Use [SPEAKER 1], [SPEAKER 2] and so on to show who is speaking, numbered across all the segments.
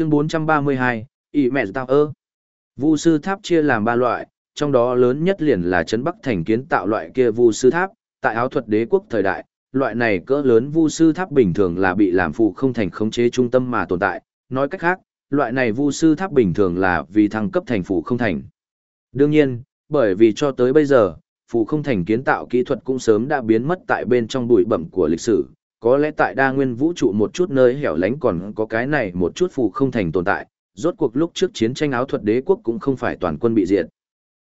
[SPEAKER 1] Chương 432, ỉ mẹ tạo ơ. Vu sư tháp chia làm ba loại, trong đó lớn nhất liền là trấn Bắc thành kiến tạo loại kia vu sư tháp, tại áo thuật đế quốc thời đại, loại này cỡ lớn vu sư tháp bình thường là bị làm phụ không thành khống chế trung tâm mà tồn tại, nói cách khác, loại này vu sư tháp bình thường là vì thăng cấp thành phụ không thành. Đương nhiên, bởi vì cho tới bây giờ, phụ không thành kiến tạo kỹ thuật cũng sớm đã biến mất tại bên trong bụi bẩm của lịch sử, có lẽ tại đa nguyên vũ trụ một chút nơi hẻo lánh còn có cái này một chút phụ không thành tồn tại, rốt cuộc lúc trước chiến tranh áo thuật đế quốc cũng không phải toàn quân bị diệt.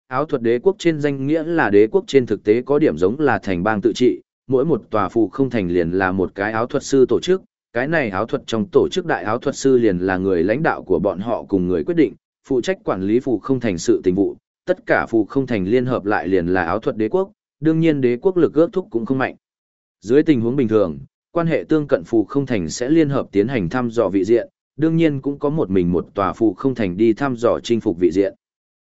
[SPEAKER 1] Áo thuật đế quốc trên danh nghĩa là đế quốc trên thực tế có điểm giống là thành bang tự trị, mỗi một tòa phụ không thành liền là một cái áo thuật sư tổ chức, cái này áo thuật trong tổ chức đại áo thuật sư liền là người lãnh đạo của bọn họ cùng người quyết định, phụ trách quản lý phụ không thành sự tình vụ, tất cả phụ không thành liên hợp lại liền là áo thuật đế quốc, đương nhiên đế quốc lực ước thúc cũng không mạnh. Dưới tình huống bình thường, quan hệ tương cận phụ không thành sẽ liên hợp tiến hành thăm dò vị diện, đương nhiên cũng có một mình một tòa phụ không thành đi thăm dò chinh phục vị diện.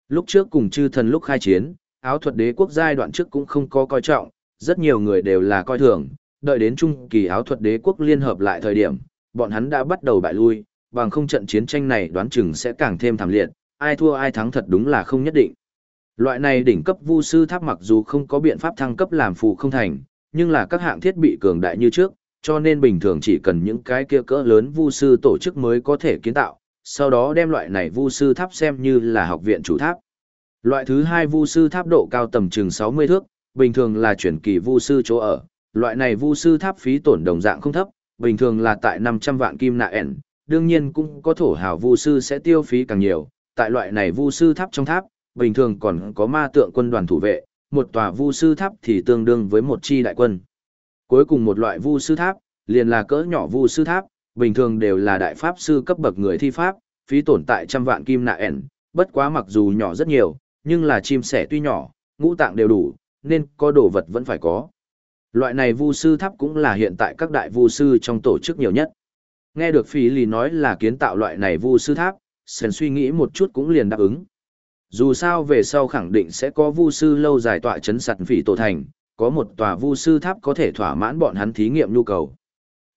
[SPEAKER 1] Lúc trước cùng chư thần lúc khai chiến, áo thuật đế quốc giai đoạn trước cũng không có coi trọng, rất nhiều người đều là coi thường, đợi đến trung kỳ áo thuật đế quốc liên hợp lại thời điểm, bọn hắn đã bắt đầu bại lui, bằng không trận chiến tranh này đoán chừng sẽ càng thêm thảm liệt, ai thua ai thắng thật đúng là không nhất định. Loại này đỉnh cấp vu sư tháp mặc dù không có biện pháp thăng cấp làm phù không thành, nhưng là các hạng thiết bị cường đại như trước, cho nên bình thường chỉ cần những cái kia cỡ lớn vu sư tổ chức mới có thể kiến tạo, sau đó đem loại này vu sư tháp xem như là học viện chủ tháp. Loại thứ hai vu sư tháp độ cao tầm chừng 60 thước, bình thường là chuyển kỳ vu sư chỗ ở, loại này vu sư tháp phí tổn đồng dạng không thấp, bình thường là tại 500 vạn kim nạ ẻn, đương nhiên cũng có thổ hào vu sư sẽ tiêu phí càng nhiều, tại loại này vu sư tháp trong tháp, bình thường còn có ma tượng quân đoàn thủ vệ, một tòa vu sư tháp thì tương đương với một chi đại quân. Cuối cùng một loại vu sư tháp, liền là cỡ nhỏ vu sư tháp, bình thường đều là đại pháp sư cấp bậc người thi pháp, phí tổn tại trăm vạn kim nạ ẻn, bất quá mặc dù nhỏ rất nhiều, nhưng là chim sẻ tuy nhỏ, ngũ tạng đều đủ, nên có đồ vật vẫn phải có. Loại này vu sư tháp cũng là hiện tại các đại vu sư trong tổ chức nhiều nhất. Nghe được phí lì nói là kiến tạo loại này vu sư tháp, sơn suy nghĩ một chút cũng liền đáp ứng. Dù sao về sau khẳng định sẽ có vu sư lâu dài tọa chấn sặt phỉ tổ thành, có một tòa vu sư tháp có thể thỏa mãn bọn hắn thí nghiệm nhu cầu.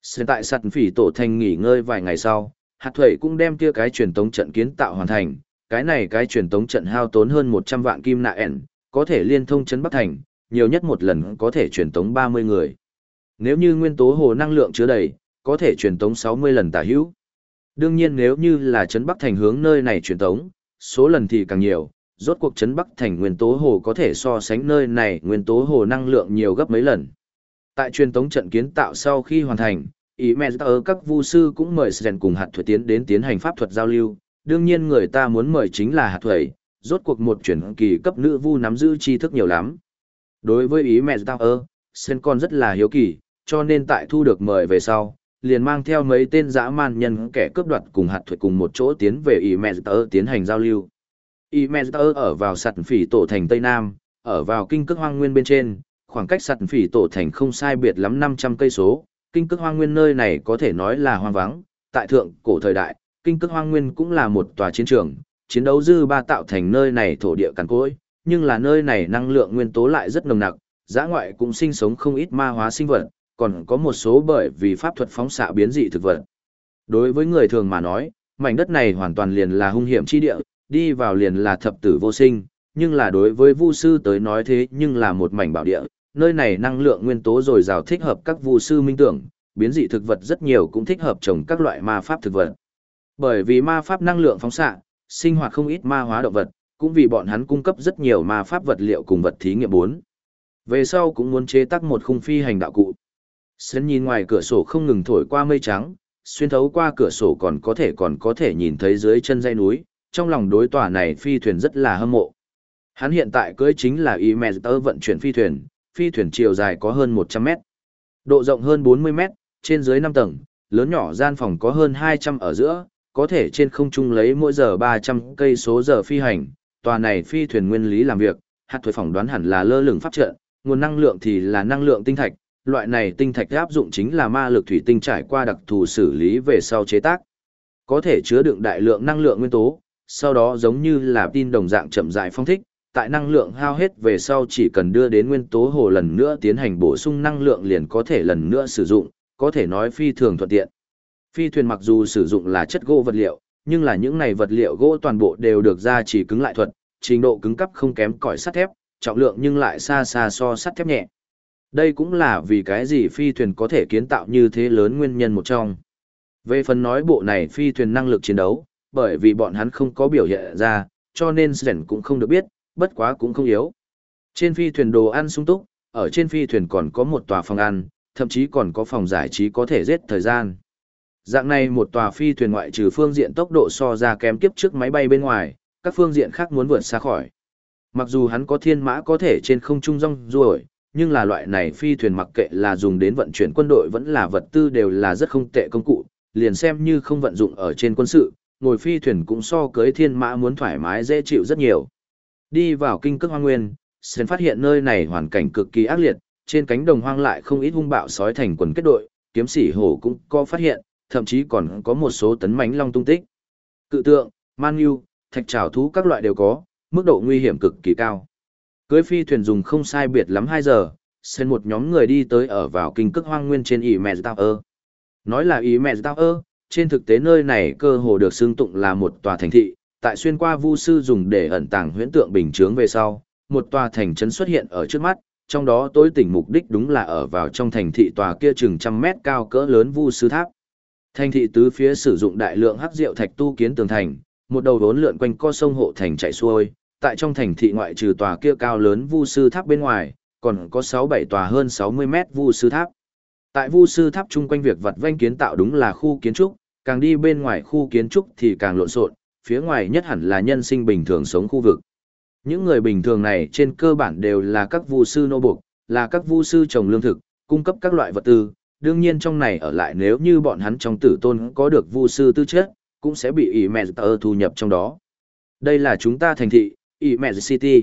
[SPEAKER 1] Sền tại sặt phỉ tổ thành nghỉ ngơi vài ngày sau, hạt thuẩy cũng đem kia cái truyền tống trận kiến tạo hoàn thành. Cái này cái truyền tống trận hao tốn hơn 100 vạn kim nạ ẻn, có thể liên thông chấn Bắc Thành, nhiều nhất một lần có thể truyền tống 30 người. Nếu như nguyên tố hồ năng lượng chứa đầy, có thể truyền tống 60 lần tả hữu. Đương nhiên nếu như là chấn Bắc Thành hướng nơi này truyền tống, số lần thì càng nhiều, rốt cuộc chấn Bắc Thành nguyên tố hồ có thể so sánh nơi này nguyên tố hồ năng lượng nhiều gấp mấy lần. Tại truyền tống trận kiến tạo sau khi hoàn thành, ý mẹ ở các vu sư cũng mời Sren cùng hạt thuật tiến đến tiến hành pháp thuật giao lưu. Đương nhiên người ta muốn mời chính là hạt thuế, rốt cuộc một chuyển kỳ cấp nữ vu nắm giữ tri thức nhiều lắm. Đối với ý mẹ ơ, Sen con rất là hiếu kỳ, cho nên tại thu được mời về sau, liền mang theo mấy tên dã man nhân kẻ cướp đoạt cùng hạt thuật cùng một chỗ tiến về ý mẹ tao tiến hành giao lưu. Ý ở vào sạt phỉ tổ thành Tây Nam, ở vào kinh cước hoang nguyên bên trên, khoảng cách sạt phỉ tổ thành không sai biệt lắm 500 cây số. Kinh cước hoang nguyên nơi này có thể nói là hoang vắng, tại thượng cổ thời đại, kinh cước hoang nguyên cũng là một tòa chiến trường, chiến đấu dư ba tạo thành nơi này thổ địa cằn cỗi, nhưng là nơi này năng lượng nguyên tố lại rất nồng nặc, giã ngoại cũng sinh sống không ít ma hóa sinh vật, còn có một số bởi vì pháp thuật phóng xạ biến dị thực vật. Đối với người thường mà nói, mảnh đất này hoàn toàn liền là hung hiểm chi địa, đi vào liền là thập tử vô sinh, nhưng là đối với vu sư tới nói thế nhưng là một mảnh bảo địa, nơi này năng lượng nguyên tố dồi dào thích hợp các vu sư minh tưởng, biến dị thực vật rất nhiều cũng thích hợp trồng các loại ma pháp thực vật. Bởi vì ma pháp năng lượng phóng xạ, sinh hoạt không ít ma hóa động vật, cũng vì bọn hắn cung cấp rất nhiều ma pháp vật liệu cùng vật thí nghiệm bốn. Về sau cũng muốn chế tác một khung phi hành đạo cụ. Sến nhìn ngoài cửa sổ không ngừng thổi qua mây trắng, xuyên thấu qua cửa sổ còn có thể còn có thể nhìn thấy dưới chân dây núi, trong lòng đối tòa này phi thuyền rất là hâm mộ. Hắn hiện tại cưới chính là Imeter vận chuyển phi thuyền, phi thuyền chiều dài có hơn 100 mét, độ rộng hơn 40 mét, trên dưới 5 tầng, lớn nhỏ gian phòng có hơn 200 ở giữa, có thể trên không trung lấy mỗi giờ 300 cây số giờ phi hành, tòa này phi thuyền nguyên lý làm việc, hạt thuế phỏng đoán hẳn là lơ lửng pháp trận, nguồn năng lượng thì là năng lượng tinh thạch, loại này tinh thạch áp dụng chính là ma lực thủy tinh trải qua đặc thù xử lý về sau chế tác. Có thể chứa đựng đại lượng năng lượng nguyên tố, sau đó giống như là tin đồng dạng chậm dại phong thích, tại năng lượng hao hết về sau chỉ cần đưa đến nguyên tố hồ lần nữa tiến hành bổ sung năng lượng liền có thể lần nữa sử dụng, có thể nói phi thường thuận tiện. Phi thuyền mặc dù sử dụng là chất gỗ vật liệu, nhưng là những này vật liệu gỗ toàn bộ đều được ra chỉ cứng lại thuật, trình độ cứng cấp không kém cỏi sắt thép, trọng lượng nhưng lại xa xa so sắt thép nhẹ. Đây cũng là vì cái gì phi thuyền có thể kiến tạo như thế lớn nguyên nhân một trong. Về phần nói bộ này phi thuyền năng lực chiến đấu, bởi vì bọn hắn không có biểu hiện ra, cho nên Sren cũng không được biết, bất quá cũng không yếu. Trên phi thuyền đồ ăn sung túc, ở trên phi thuyền còn có một tòa phòng ăn, thậm chí còn có phòng giải trí có thể giết thời gian. Dạng này một tòa phi thuyền ngoại trừ phương diện tốc độ so ra kém kiếp trước máy bay bên ngoài, các phương diện khác muốn vượt xa khỏi. Mặc dù hắn có thiên mã có thể trên không trung rong ruổi, nhưng là loại này phi thuyền mặc kệ là dùng đến vận chuyển quân đội vẫn là vật tư đều là rất không tệ công cụ, liền xem như không vận dụng ở trên quân sự, ngồi phi thuyền cũng so cưới thiên mã muốn thoải mái dễ chịu rất nhiều. Đi vào kinh cước hoang nguyên, Sến phát hiện nơi này hoàn cảnh cực kỳ ác liệt, trên cánh đồng hoang lại không ít hung bạo sói thành quần kết đội, kiếm sĩ hổ cũng có phát hiện, thậm chí còn có một số tấn mãnh long tung tích. Cự tượng, man yêu, thạch trảo thú các loại đều có, mức độ nguy hiểm cực kỳ cao. Cưới phi thuyền dùng không sai biệt lắm 2 giờ, Sến một nhóm người đi tới ở vào kinh cước hoang nguyên trên ỉ mẹ Tower. Nói là ỉ mẹ Tower, trên thực tế nơi này cơ hồ được xưng tụng là một tòa thành thị, tại xuyên qua vu sư dùng để ẩn tàng huyễn tượng bình chướng về sau, một tòa thành trấn xuất hiện ở trước mắt, trong đó tối tỉnh mục đích đúng là ở vào trong thành thị tòa kia chừng trăm mét cao cỡ lớn vu sư tháp. Thành thị tứ phía sử dụng đại lượng hắc rượu thạch tu kiến tường thành, một đầu vốn lượn quanh co sông hộ thành chạy xuôi, tại trong thành thị ngoại trừ tòa kia cao lớn vu sư tháp bên ngoài, còn có 6-7 tòa hơn 60 mét vu sư tháp. Tại vu sư tháp chung quanh việc vật vanh kiến tạo đúng là khu kiến trúc, càng đi bên ngoài khu kiến trúc thì càng lộn xộn, phía ngoài nhất hẳn là nhân sinh bình thường sống khu vực. Những người bình thường này trên cơ bản đều là các vu sư nô buộc, là các vu sư trồng lương thực, cung cấp các loại vật tư. Đương nhiên trong này ở lại nếu như bọn hắn trong tử tôn có được vu sư tư chất, cũng sẽ bị ỉ mẹ tờ thu nhập trong đó. Đây là chúng ta thành thị, ỉ mẹ City.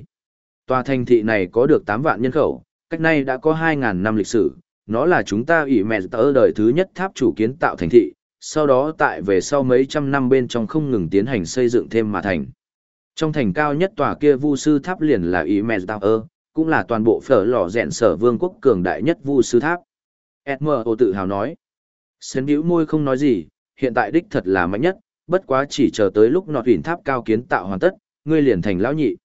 [SPEAKER 1] Tòa thành thị này có được 8 vạn nhân khẩu, cách nay đã có 2.000 năm lịch sử. Nó là chúng ta ỉ mẹ tờ đời thứ nhất tháp chủ kiến tạo thành thị, sau đó tại về sau mấy trăm năm bên trong không ngừng tiến hành xây dựng thêm mà thành. Trong thành cao nhất tòa kia vu sư tháp liền là Imes Tower, cũng là toàn bộ phở lò rèn sở vương quốc cường đại nhất vu sư tháp. edmer tự hào nói. Sến bĩu môi không nói gì, hiện tại đích thật là mạnh nhất, bất quá chỉ chờ tới lúc nọt huyền tháp cao kiến tạo hoàn tất, ngươi liền thành lão nhị.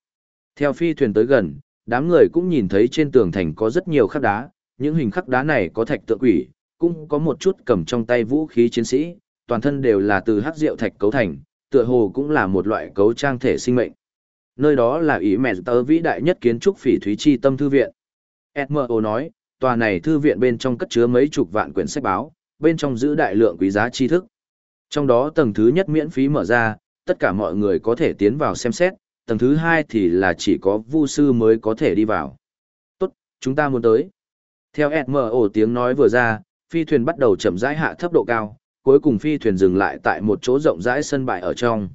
[SPEAKER 1] Theo phi thuyền tới gần, đám người cũng nhìn thấy trên tường thành có rất nhiều khắc đá, những hình khắc đá này có thạch tượng quỷ, cũng có một chút cầm trong tay vũ khí chiến sĩ, toàn thân đều là từ hắc rượu thạch cấu thành, tựa hồ cũng là một loại cấu trang thể sinh mệnh. Nơi đó là ý mẹ tớ vĩ đại nhất kiến trúc phỉ thúy chi tâm thư viện. Edmo nói, tòa này thư viện bên trong cất chứa mấy chục vạn quyển sách báo, bên trong giữ đại lượng quý giá tri thức. Trong đó tầng thứ nhất miễn phí mở ra, tất cả mọi người có thể tiến vào xem xét, tầng thứ hai thì là chỉ có vu sư mới có thể đi vào. Tốt, chúng ta muốn tới. Theo Edmo tiếng nói vừa ra, phi thuyền bắt đầu chậm rãi hạ thấp độ cao, cuối cùng phi thuyền dừng lại tại một chỗ rộng rãi sân bãi ở trong.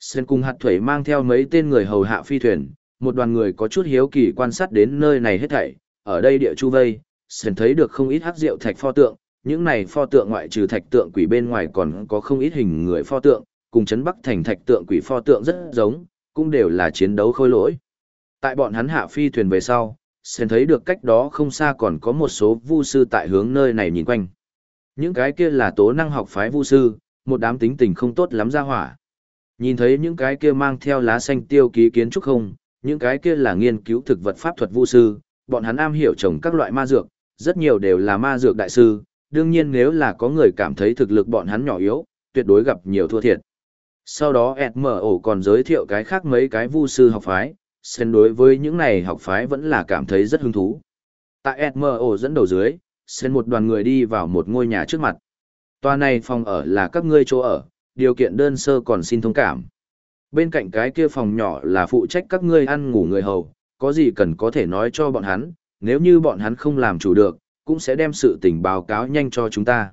[SPEAKER 1] Sơn cùng hạt thủy mang theo mấy tên người hầu hạ phi thuyền, một đoàn người có chút hiếu kỳ quan sát đến nơi này hết thảy, ở đây địa chu vây, Sơn thấy được không ít hắc rượu thạch pho tượng, những này pho tượng ngoại trừ thạch tượng quỷ bên ngoài còn có không ít hình người pho tượng, cùng chấn bắc thành thạch tượng quỷ pho tượng rất giống, cũng đều là chiến đấu khôi lỗi. Tại bọn hắn hạ phi thuyền về sau, Sơn thấy được cách đó không xa còn có một số vu sư tại hướng nơi này nhìn quanh. Những cái kia là tố năng học phái vu sư, một đám tính tình không tốt lắm ra hỏa. Nhìn thấy những cái kia mang theo lá xanh tiêu ký kiến trúc không, những cái kia là nghiên cứu thực vật pháp thuật vu sư, bọn hắn am hiểu trồng các loại ma dược, rất nhiều đều là ma dược đại sư, đương nhiên nếu là có người cảm thấy thực lực bọn hắn nhỏ yếu, tuyệt đối gặp nhiều thua thiệt. Sau đó SMO còn giới thiệu cái khác mấy cái vu sư học phái, Sen đối với những này học phái vẫn là cảm thấy rất hứng thú. Tại SMO dẫn đầu dưới, Sen một đoàn người đi vào một ngôi nhà trước mặt. Tòa này phòng ở là các ngươi chỗ ở, điều kiện đơn sơ còn xin thông cảm. Bên cạnh cái kia phòng nhỏ là phụ trách các ngươi ăn ngủ người hầu, có gì cần có thể nói cho bọn hắn, nếu như bọn hắn không làm chủ được, cũng sẽ đem sự tình báo cáo nhanh cho chúng ta.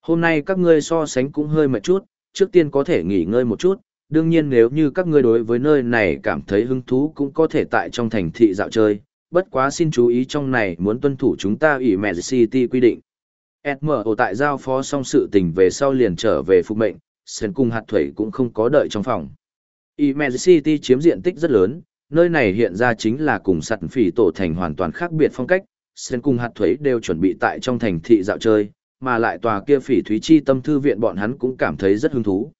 [SPEAKER 1] Hôm nay các ngươi so sánh cũng hơi mệt chút, trước tiên có thể nghỉ ngơi một chút, đương nhiên nếu như các ngươi đối với nơi này cảm thấy hứng thú cũng có thể tại trong thành thị dạo chơi, bất quá xin chú ý trong này muốn tuân thủ chúng ta ủy mẹ City quy định. SMO tại giao phó xong sự tình về sau liền trở về phục mệnh, Sơn cung hạt thủy cũng không có đợi trong phòng. Image City chiếm diện tích rất lớn, nơi này hiện ra chính là cùng sẵn phỉ tổ thành hoàn toàn khác biệt phong cách, Sơn cung hạt thủy đều chuẩn bị tại trong thành thị dạo chơi, mà lại tòa kia phỉ thúy chi tâm thư viện bọn hắn cũng cảm thấy rất hứng thú.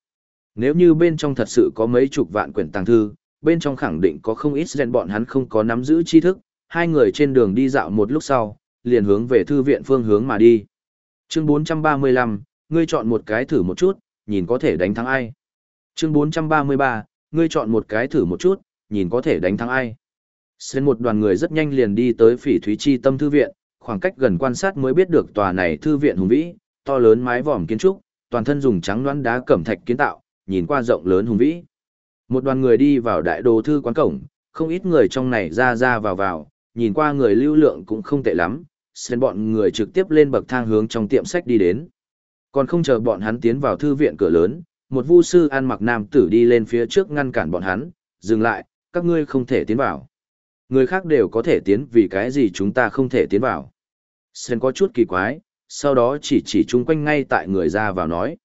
[SPEAKER 1] Nếu như bên trong thật sự có mấy chục vạn quyển tàng thư, bên trong khẳng định có không ít gen bọn hắn không có nắm giữ tri thức, hai người trên đường đi dạo một lúc sau, liền hướng về thư viện phương hướng mà đi. Chương 435, ngươi chọn một cái thử một chút, nhìn có thể đánh thắng ai. Chương 433, ngươi chọn một cái thử một chút, nhìn có thể đánh thắng ai. Xuyên một đoàn người rất nhanh liền đi tới phỉ thúy chi tâm thư viện, khoảng cách gần quan sát mới biết được tòa này thư viện hùng vĩ, to lớn mái vòm kiến trúc, toàn thân dùng trắng đoán đá cẩm thạch kiến tạo, nhìn qua rộng lớn hùng vĩ. Một đoàn người đi vào đại đồ thư quán cổng, không ít người trong này ra ra vào vào, nhìn qua người lưu lượng cũng không tệ lắm, xen bọn người trực tiếp lên bậc thang hướng trong tiệm sách đi đến. Còn không chờ bọn hắn tiến vào thư viện cửa lớn, một vu sư ăn mặc nam tử đi lên phía trước ngăn cản bọn hắn, dừng lại, các ngươi không thể tiến vào. Người khác đều có thể tiến vì cái gì chúng ta không thể tiến vào. Sen có chút kỳ quái, sau đó chỉ chỉ chung quanh ngay tại người ra vào nói.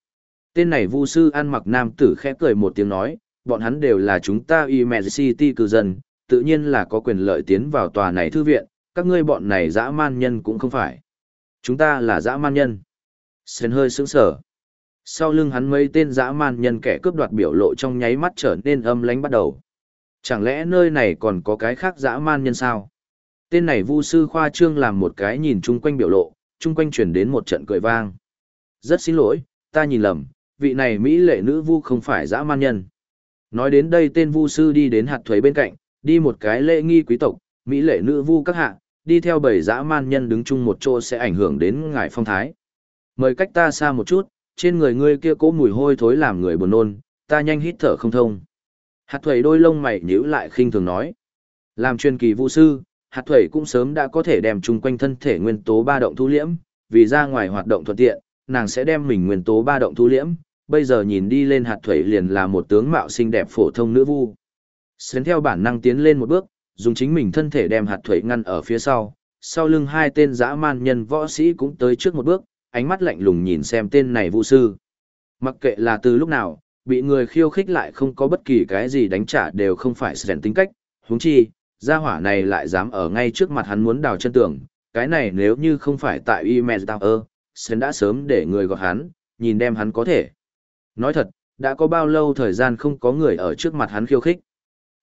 [SPEAKER 1] Tên này vu sư ăn mặc nam tử khẽ cười một tiếng nói, bọn hắn đều là chúng ta Imed City cư dân, tự nhiên là có quyền lợi tiến vào tòa này thư viện, các ngươi bọn này dã man nhân cũng không phải. Chúng ta là dã man nhân. Sen hơi sững sờ. Sau lưng hắn mấy tên dã man nhân kẻ cướp đoạt biểu lộ trong nháy mắt trở nên âm lánh bắt đầu. Chẳng lẽ nơi này còn có cái khác dã man nhân sao? Tên này vu sư khoa trương làm một cái nhìn chung quanh biểu lộ, chung quanh chuyển đến một trận cười vang. Rất xin lỗi, ta nhìn lầm, vị này Mỹ lệ nữ vu không phải dã man nhân. Nói đến đây tên vu sư đi đến hạt thuế bên cạnh, đi một cái lễ nghi quý tộc, Mỹ lệ nữ vu các hạ, đi theo bảy dã man nhân đứng chung một chỗ sẽ ảnh hưởng đến ngài phong thái. Mời cách ta xa một chút, trên người ngươi kia cố mùi hôi thối làm người buồn nôn, ta nhanh hít thở không thông. Hạt thuẩy đôi lông mày nhíu lại khinh thường nói. Làm truyền kỳ vũ sư, hạt thuẩy cũng sớm đã có thể đem chung quanh thân thể nguyên tố ba động thu liễm, vì ra ngoài hoạt động thuận tiện, nàng sẽ đem mình nguyên tố ba động thu liễm, bây giờ nhìn đi lên hạt thuẩy liền là một tướng mạo xinh đẹp phổ thông nữ vu. Xến theo bản năng tiến lên một bước, dùng chính mình thân thể đem hạt thuẩy ngăn ở phía sau, sau lưng hai tên dã man nhân võ sĩ cũng tới trước một bước, ánh mắt lạnh lùng nhìn xem tên này vu sư. Mặc kệ là từ lúc nào, bị người khiêu khích lại không có bất kỳ cái gì đánh trả đều không phải sẻn tính cách, huống chi, gia hỏa này lại dám ở ngay trước mặt hắn muốn đào chân tường, cái này nếu như không phải tại Image Tower, sẻn đã sớm để người gọi hắn, nhìn đem hắn có thể. Nói thật, đã có bao lâu thời gian không có người ở trước mặt hắn khiêu khích.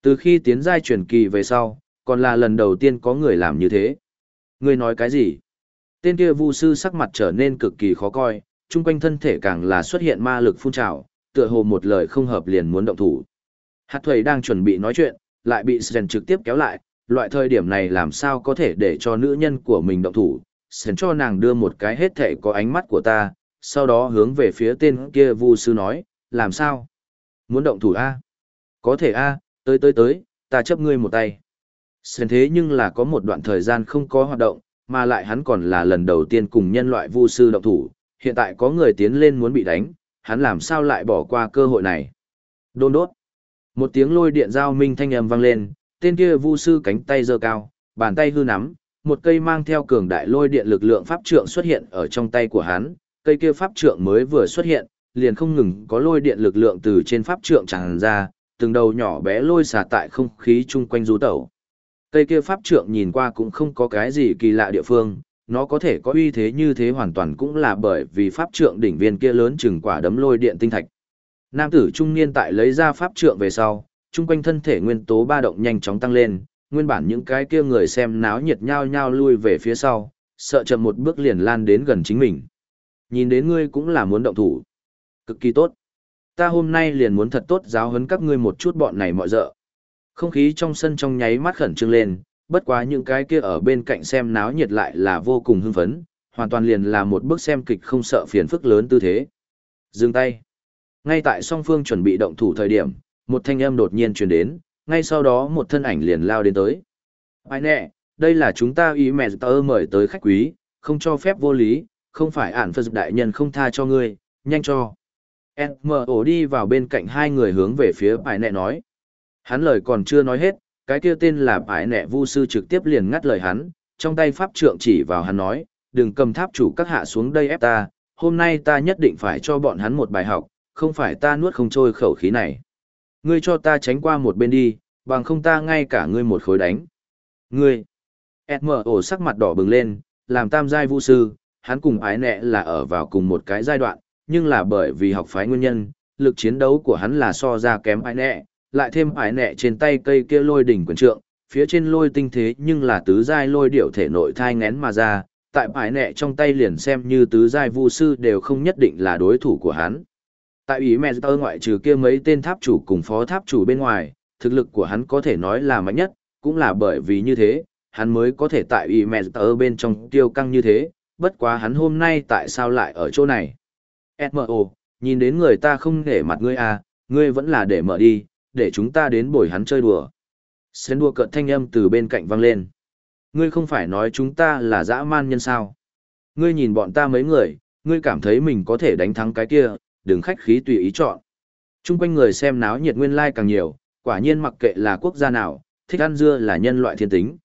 [SPEAKER 1] Từ khi tiến giai truyền kỳ về sau, còn là lần đầu tiên có người làm như thế. Người nói cái gì? Tên kia vu sư sắc mặt trở nên cực kỳ khó coi, chung quanh thân thể càng là xuất hiện ma lực phun trào, tựa hồ một lời không hợp liền muốn động thủ. Hạt thuầy đang chuẩn bị nói chuyện, lại bị Sren trực tiếp kéo lại, loại thời điểm này làm sao có thể để cho nữ nhân của mình động thủ. Sren cho nàng đưa một cái hết thể có ánh mắt của ta, sau đó hướng về phía tên kia vu sư nói, làm sao? Muốn động thủ A? Có thể A, tới tới tới, ta chấp ngươi một tay. xem thế nhưng là có một đoạn thời gian không có hoạt động, mà lại hắn còn là lần đầu tiên cùng nhân loại vu sư động thủ, hiện tại có người tiến lên muốn bị đánh, hắn làm sao lại bỏ qua cơ hội này. Đôn đốt. Một tiếng lôi điện giao minh thanh âm vang lên, tên kia vu sư cánh tay giơ cao, bàn tay hư nắm, một cây mang theo cường đại lôi điện lực lượng pháp trượng xuất hiện ở trong tay của hắn, cây kia pháp trượng mới vừa xuất hiện, liền không ngừng có lôi điện lực lượng từ trên pháp trượng tràn ra, từng đầu nhỏ bé lôi xả tại không khí chung quanh du tẩu. Cây kia pháp trượng nhìn qua cũng không có cái gì kỳ lạ địa phương, nó có thể có uy thế như thế hoàn toàn cũng là bởi vì pháp trượng đỉnh viên kia lớn chừng quả đấm lôi điện tinh thạch. Nam tử trung niên tại lấy ra pháp trượng về sau, chung quanh thân thể nguyên tố ba động nhanh chóng tăng lên, nguyên bản những cái kia người xem náo nhiệt nhao nhao lui về phía sau, sợ chậm một bước liền lan đến gần chính mình. Nhìn đến ngươi cũng là muốn động thủ. Cực kỳ tốt. Ta hôm nay liền muốn thật tốt giáo huấn các ngươi một chút bọn này mọi dợ. Không khí trong sân trong nháy mắt khẩn trương lên, bất quá những cái kia ở bên cạnh xem náo nhiệt lại là vô cùng hưng phấn, hoàn toàn liền là một bước xem kịch không sợ phiền phức lớn tư thế. Dừng tay. Ngay tại song phương chuẩn bị động thủ thời điểm, một thanh âm đột nhiên truyền đến, ngay sau đó một thân ảnh liền lao đến tới. Ai nè, đây là chúng ta ý mẹ tơ mời tới khách quý, không cho phép vô lý, không phải ản phật đại nhân không tha cho ngươi, nhanh cho. ổ đi vào bên cạnh hai người hướng về phía bài nẹ nói. Hắn lời còn chưa nói hết, cái kia tên là bãi nẹ vu sư trực tiếp liền ngắt lời hắn, trong tay pháp trượng chỉ vào hắn nói, đừng cầm tháp chủ các hạ xuống đây ép ta, hôm nay ta nhất định phải cho bọn hắn một bài học, không phải ta nuốt không trôi khẩu khí này. Ngươi cho ta tránh qua một bên đi, bằng không ta ngay cả ngươi một khối đánh. Ngươi, ổ sắc mặt đỏ bừng lên, làm tam giai vu sư, hắn cùng ái nẹ là ở vào cùng một cái giai đoạn, nhưng là bởi vì học phái nguyên nhân, lực chiến đấu của hắn là so ra kém ái nẹ, lại thêm ái nẹ trên tay cây kia lôi đỉnh quyền trượng, phía trên lôi tinh thế nhưng là tứ giai lôi điệu thể nội thai ngén mà ra, tại ái nẹ trong tay liền xem như tứ giai vu sư đều không nhất định là đối thủ của hắn. Tại ý mẹ tơ ngoại trừ kia mấy tên tháp chủ cùng phó tháp chủ bên ngoài, thực lực của hắn có thể nói là mạnh nhất, cũng là bởi vì như thế, hắn mới có thể tại ý mẹ tơ bên trong tiêu căng như thế, bất quá hắn hôm nay tại sao lại ở chỗ này. SMO, nhìn đến người ta không để mặt ngươi à, ngươi vẫn là để mở đi, để chúng ta đến bồi hắn chơi đùa. Sến đua cợt thanh âm từ bên cạnh vang lên. Ngươi không phải nói chúng ta là dã man nhân sao. Ngươi nhìn bọn ta mấy người, ngươi cảm thấy mình có thể đánh thắng cái kia, đừng khách khí tùy ý chọn. Trung quanh người xem náo nhiệt nguyên lai like càng nhiều, quả nhiên mặc kệ là quốc gia nào, thích ăn dưa là nhân loại thiên tính.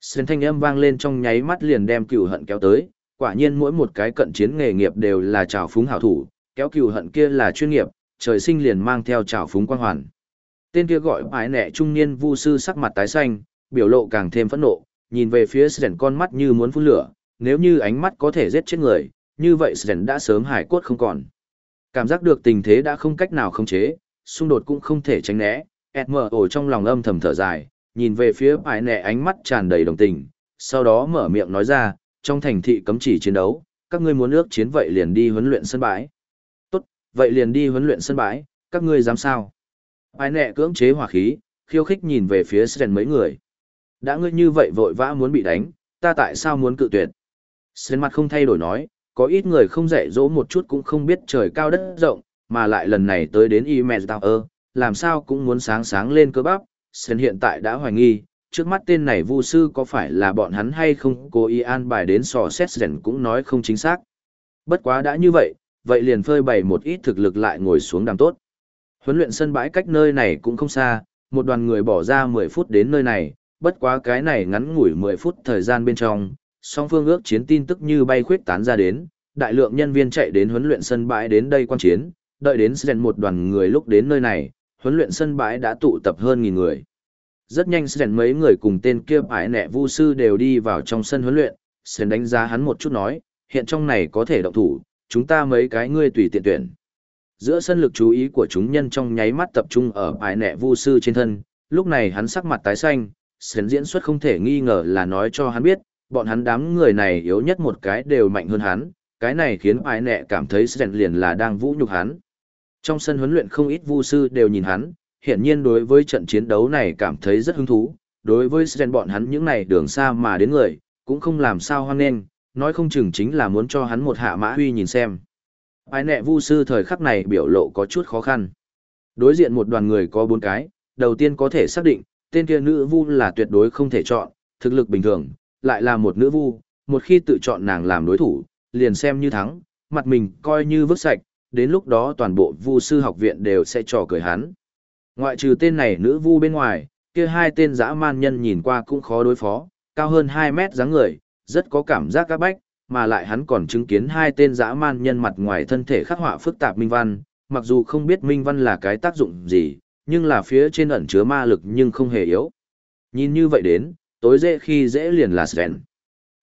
[SPEAKER 1] Sến thanh âm vang lên trong nháy mắt liền đem cửu hận kéo tới, quả nhiên mỗi một cái cận chiến nghề nghiệp đều là trào phúng hảo thủ, kéo cừu hận kia là chuyên nghiệp, trời sinh liền mang theo trào phúng quang hoàn. Tên kia gọi ái nẻ trung niên vu sư sắc mặt tái xanh, biểu lộ càng thêm phẫn nộ, nhìn về phía Sren con mắt như muốn phun lửa, nếu như ánh mắt có thể giết chết người, như vậy Sren đã sớm hải cốt không còn. Cảm giác được tình thế đã không cách nào khống chế, xung đột cũng không thể tránh né, mở ổ trong lòng âm thầm thở dài, nhìn về phía ái nẻ ánh mắt tràn đầy đồng tình, sau đó mở miệng nói ra, trong thành thị cấm chỉ chiến đấu, các ngươi muốn ước chiến vậy liền đi huấn luyện sân bãi. Tốt, vậy liền đi huấn luyện sân bãi, các ngươi dám sao? Ai nẹ cưỡng chế hỏa khí, khiêu khích nhìn về phía Sren mấy người. Đã ngươi như vậy vội vã muốn bị đánh, ta tại sao muốn cự tuyệt? Sren mặt không thay đổi nói, có ít người không dạy dỗ một chút cũng không biết trời cao đất rộng, mà lại lần này tới đến Imed Tower, làm sao cũng muốn sáng sáng lên cơ bắp. Sren hiện tại đã hoài nghi, trước mắt tên này vu sư có phải là bọn hắn hay không cố ý an bài đến sò xét rèn cũng nói không chính xác. Bất quá đã như vậy, vậy liền phơi bày một ít thực lực lại ngồi xuống đàm tốt. Huấn luyện sân bãi cách nơi này cũng không xa, một đoàn người bỏ ra 10 phút đến nơi này, bất quá cái này ngắn ngủi 10 phút thời gian bên trong, song phương ước chiến tin tức như bay khuyết tán ra đến, đại lượng nhân viên chạy đến huấn luyện sân bãi đến đây quan chiến, đợi đến rèn một đoàn người lúc đến nơi này, huấn luyện sân bãi đã tụ tập hơn nghìn người. Rất nhanh Sren mấy người cùng tên kia bãi nẹ vu sư đều đi vào trong sân huấn luyện, Sren đánh giá hắn một chút nói, hiện trong này có thể động thủ, chúng ta mấy cái ngươi tùy tiện tuyển. Giữa sân lực chú ý của chúng nhân trong nháy mắt tập trung ở bãi nẹ vu sư trên thân, lúc này hắn sắc mặt tái xanh, Sren diễn xuất không thể nghi ngờ là nói cho hắn biết, bọn hắn đám người này yếu nhất một cái đều mạnh hơn hắn, cái này khiến bãi nẹ cảm thấy Sren liền là đang vũ nhục hắn. Trong sân huấn luyện không ít vu sư đều nhìn hắn, hiển nhiên đối với trận chiến đấu này cảm thấy rất hứng thú, đối với Sren bọn hắn những này đường xa mà đến người, cũng không làm sao hoan nghênh, nói không chừng chính là muốn cho hắn một hạ mã huy nhìn xem. Ai nẹ vu sư thời khắc này biểu lộ có chút khó khăn. Đối diện một đoàn người có bốn cái, đầu tiên có thể xác định, tên kia nữ vu là tuyệt đối không thể chọn, thực lực bình thường, lại là một nữ vu, một khi tự chọn nàng làm đối thủ, liền xem như thắng, mặt mình coi như vứt sạch, đến lúc đó toàn bộ vu sư học viện đều sẽ trò cười hắn. Ngoại trừ tên này nữ vu bên ngoài, kia hai tên dã man nhân nhìn qua cũng khó đối phó, cao hơn 2 mét dáng người, rất có cảm giác các bách, mà lại hắn còn chứng kiến hai tên dã man nhân mặt ngoài thân thể khắc họa phức tạp minh văn, mặc dù không biết minh văn là cái tác dụng gì, nhưng là phía trên ẩn chứa ma lực nhưng không hề yếu. Nhìn như vậy đến, tối dễ khi dễ liền là Sven.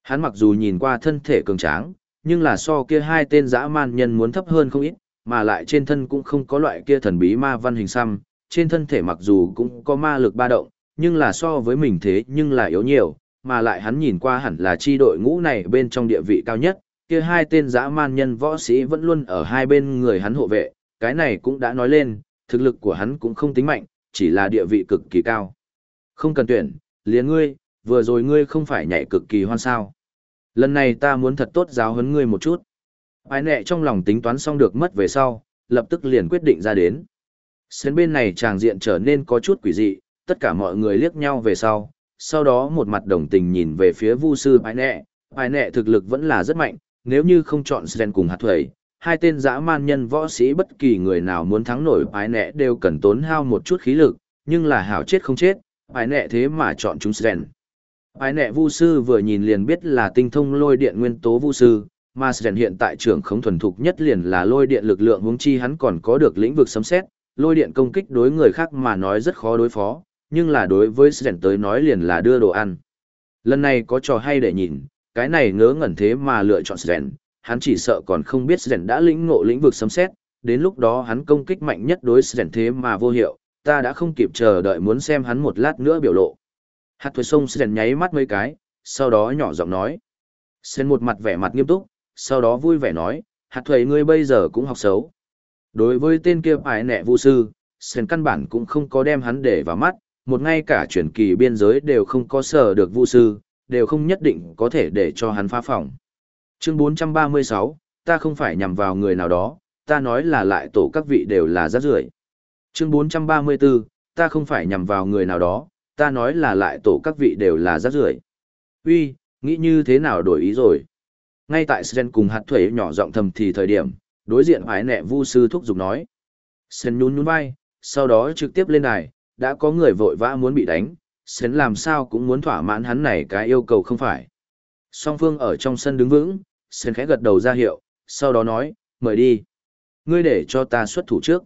[SPEAKER 1] Hắn mặc dù nhìn qua thân thể cường tráng, nhưng là so kia hai tên dã man nhân muốn thấp hơn không ít, mà lại trên thân cũng không có loại kia thần bí ma văn hình xăm, trên thân thể mặc dù cũng có ma lực ba động, nhưng là so với mình thế nhưng là yếu nhiều, mà lại hắn nhìn qua hẳn là chi đội ngũ này bên trong địa vị cao nhất, kia hai tên dã man nhân võ sĩ vẫn luôn ở hai bên người hắn hộ vệ, cái này cũng đã nói lên, thực lực của hắn cũng không tính mạnh, chỉ là địa vị cực kỳ cao. Không cần tuyển, liền ngươi, vừa rồi ngươi không phải nhảy cực kỳ hoan sao. Lần này ta muốn thật tốt giáo huấn ngươi một chút. Ai nẹ trong lòng tính toán xong được mất về sau, lập tức liền quyết định ra đến. Sến bên này tràng diện trở nên có chút quỷ dị, tất cả mọi người liếc nhau về sau, sau đó một mặt đồng tình nhìn về phía vu sư Bái Nẹ. bái Nẹ thực lực vẫn là rất mạnh, nếu như không chọn Sến cùng hạt thuẩy, hai tên dã man nhân võ sĩ bất kỳ người nào muốn thắng nổi Bái Nẹ đều cần tốn hao một chút khí lực, nhưng là hảo chết không chết, Bái Nẹ thế mà chọn chúng Sến. Bái Nẹ vu sư vừa nhìn liền biết là tinh thông lôi điện nguyên tố vu sư, mà Sến hiện tại trưởng không thuần thục nhất liền là lôi điện lực lượng huống chi hắn còn có được lĩnh vực sấm xét lôi điện công kích đối người khác mà nói rất khó đối phó, nhưng là đối với Sren tới nói liền là đưa đồ ăn. Lần này có trò hay để nhìn, cái này ngớ ngẩn thế mà lựa chọn Sren, hắn chỉ sợ còn không biết Sren đã lĩnh ngộ lĩnh vực sấm xét, đến lúc đó hắn công kích mạnh nhất đối Sren thế mà vô hiệu, ta đã không kịp chờ đợi muốn xem hắn một lát nữa biểu lộ. Hạt thuế sông Sren nháy mắt mấy cái, sau đó nhỏ giọng nói. Sren một mặt vẻ mặt nghiêm túc, sau đó vui vẻ nói, hạt thuế ngươi bây giờ cũng học xấu. Đối với tên kia ái nẹ vu sư, sẻn căn bản cũng không có đem hắn để vào mắt, một ngay cả chuyển kỳ biên giới đều không có sở được vu sư, đều không nhất định có thể để cho hắn phá phòng. Chương 436, ta không phải nhằm vào người nào đó, ta nói là lại tổ các vị đều là rác rưởi. Chương 434, ta không phải nhằm vào người nào đó, ta nói là lại tổ các vị đều là rác rưởi. Uy, nghĩ như thế nào đổi ý rồi? Ngay tại Sven cùng hạt thuế nhỏ giọng thầm thì thời điểm, đối diện hoài nẹ vu sư thúc giục nói. sơn nhún nhún vai, sau đó trực tiếp lên đài, đã có người vội vã muốn bị đánh, sơn làm sao cũng muốn thỏa mãn hắn này cái yêu cầu không phải. Song phương ở trong sân đứng vững, sơn khẽ gật đầu ra hiệu, sau đó nói, mời đi. Ngươi để cho ta xuất thủ trước.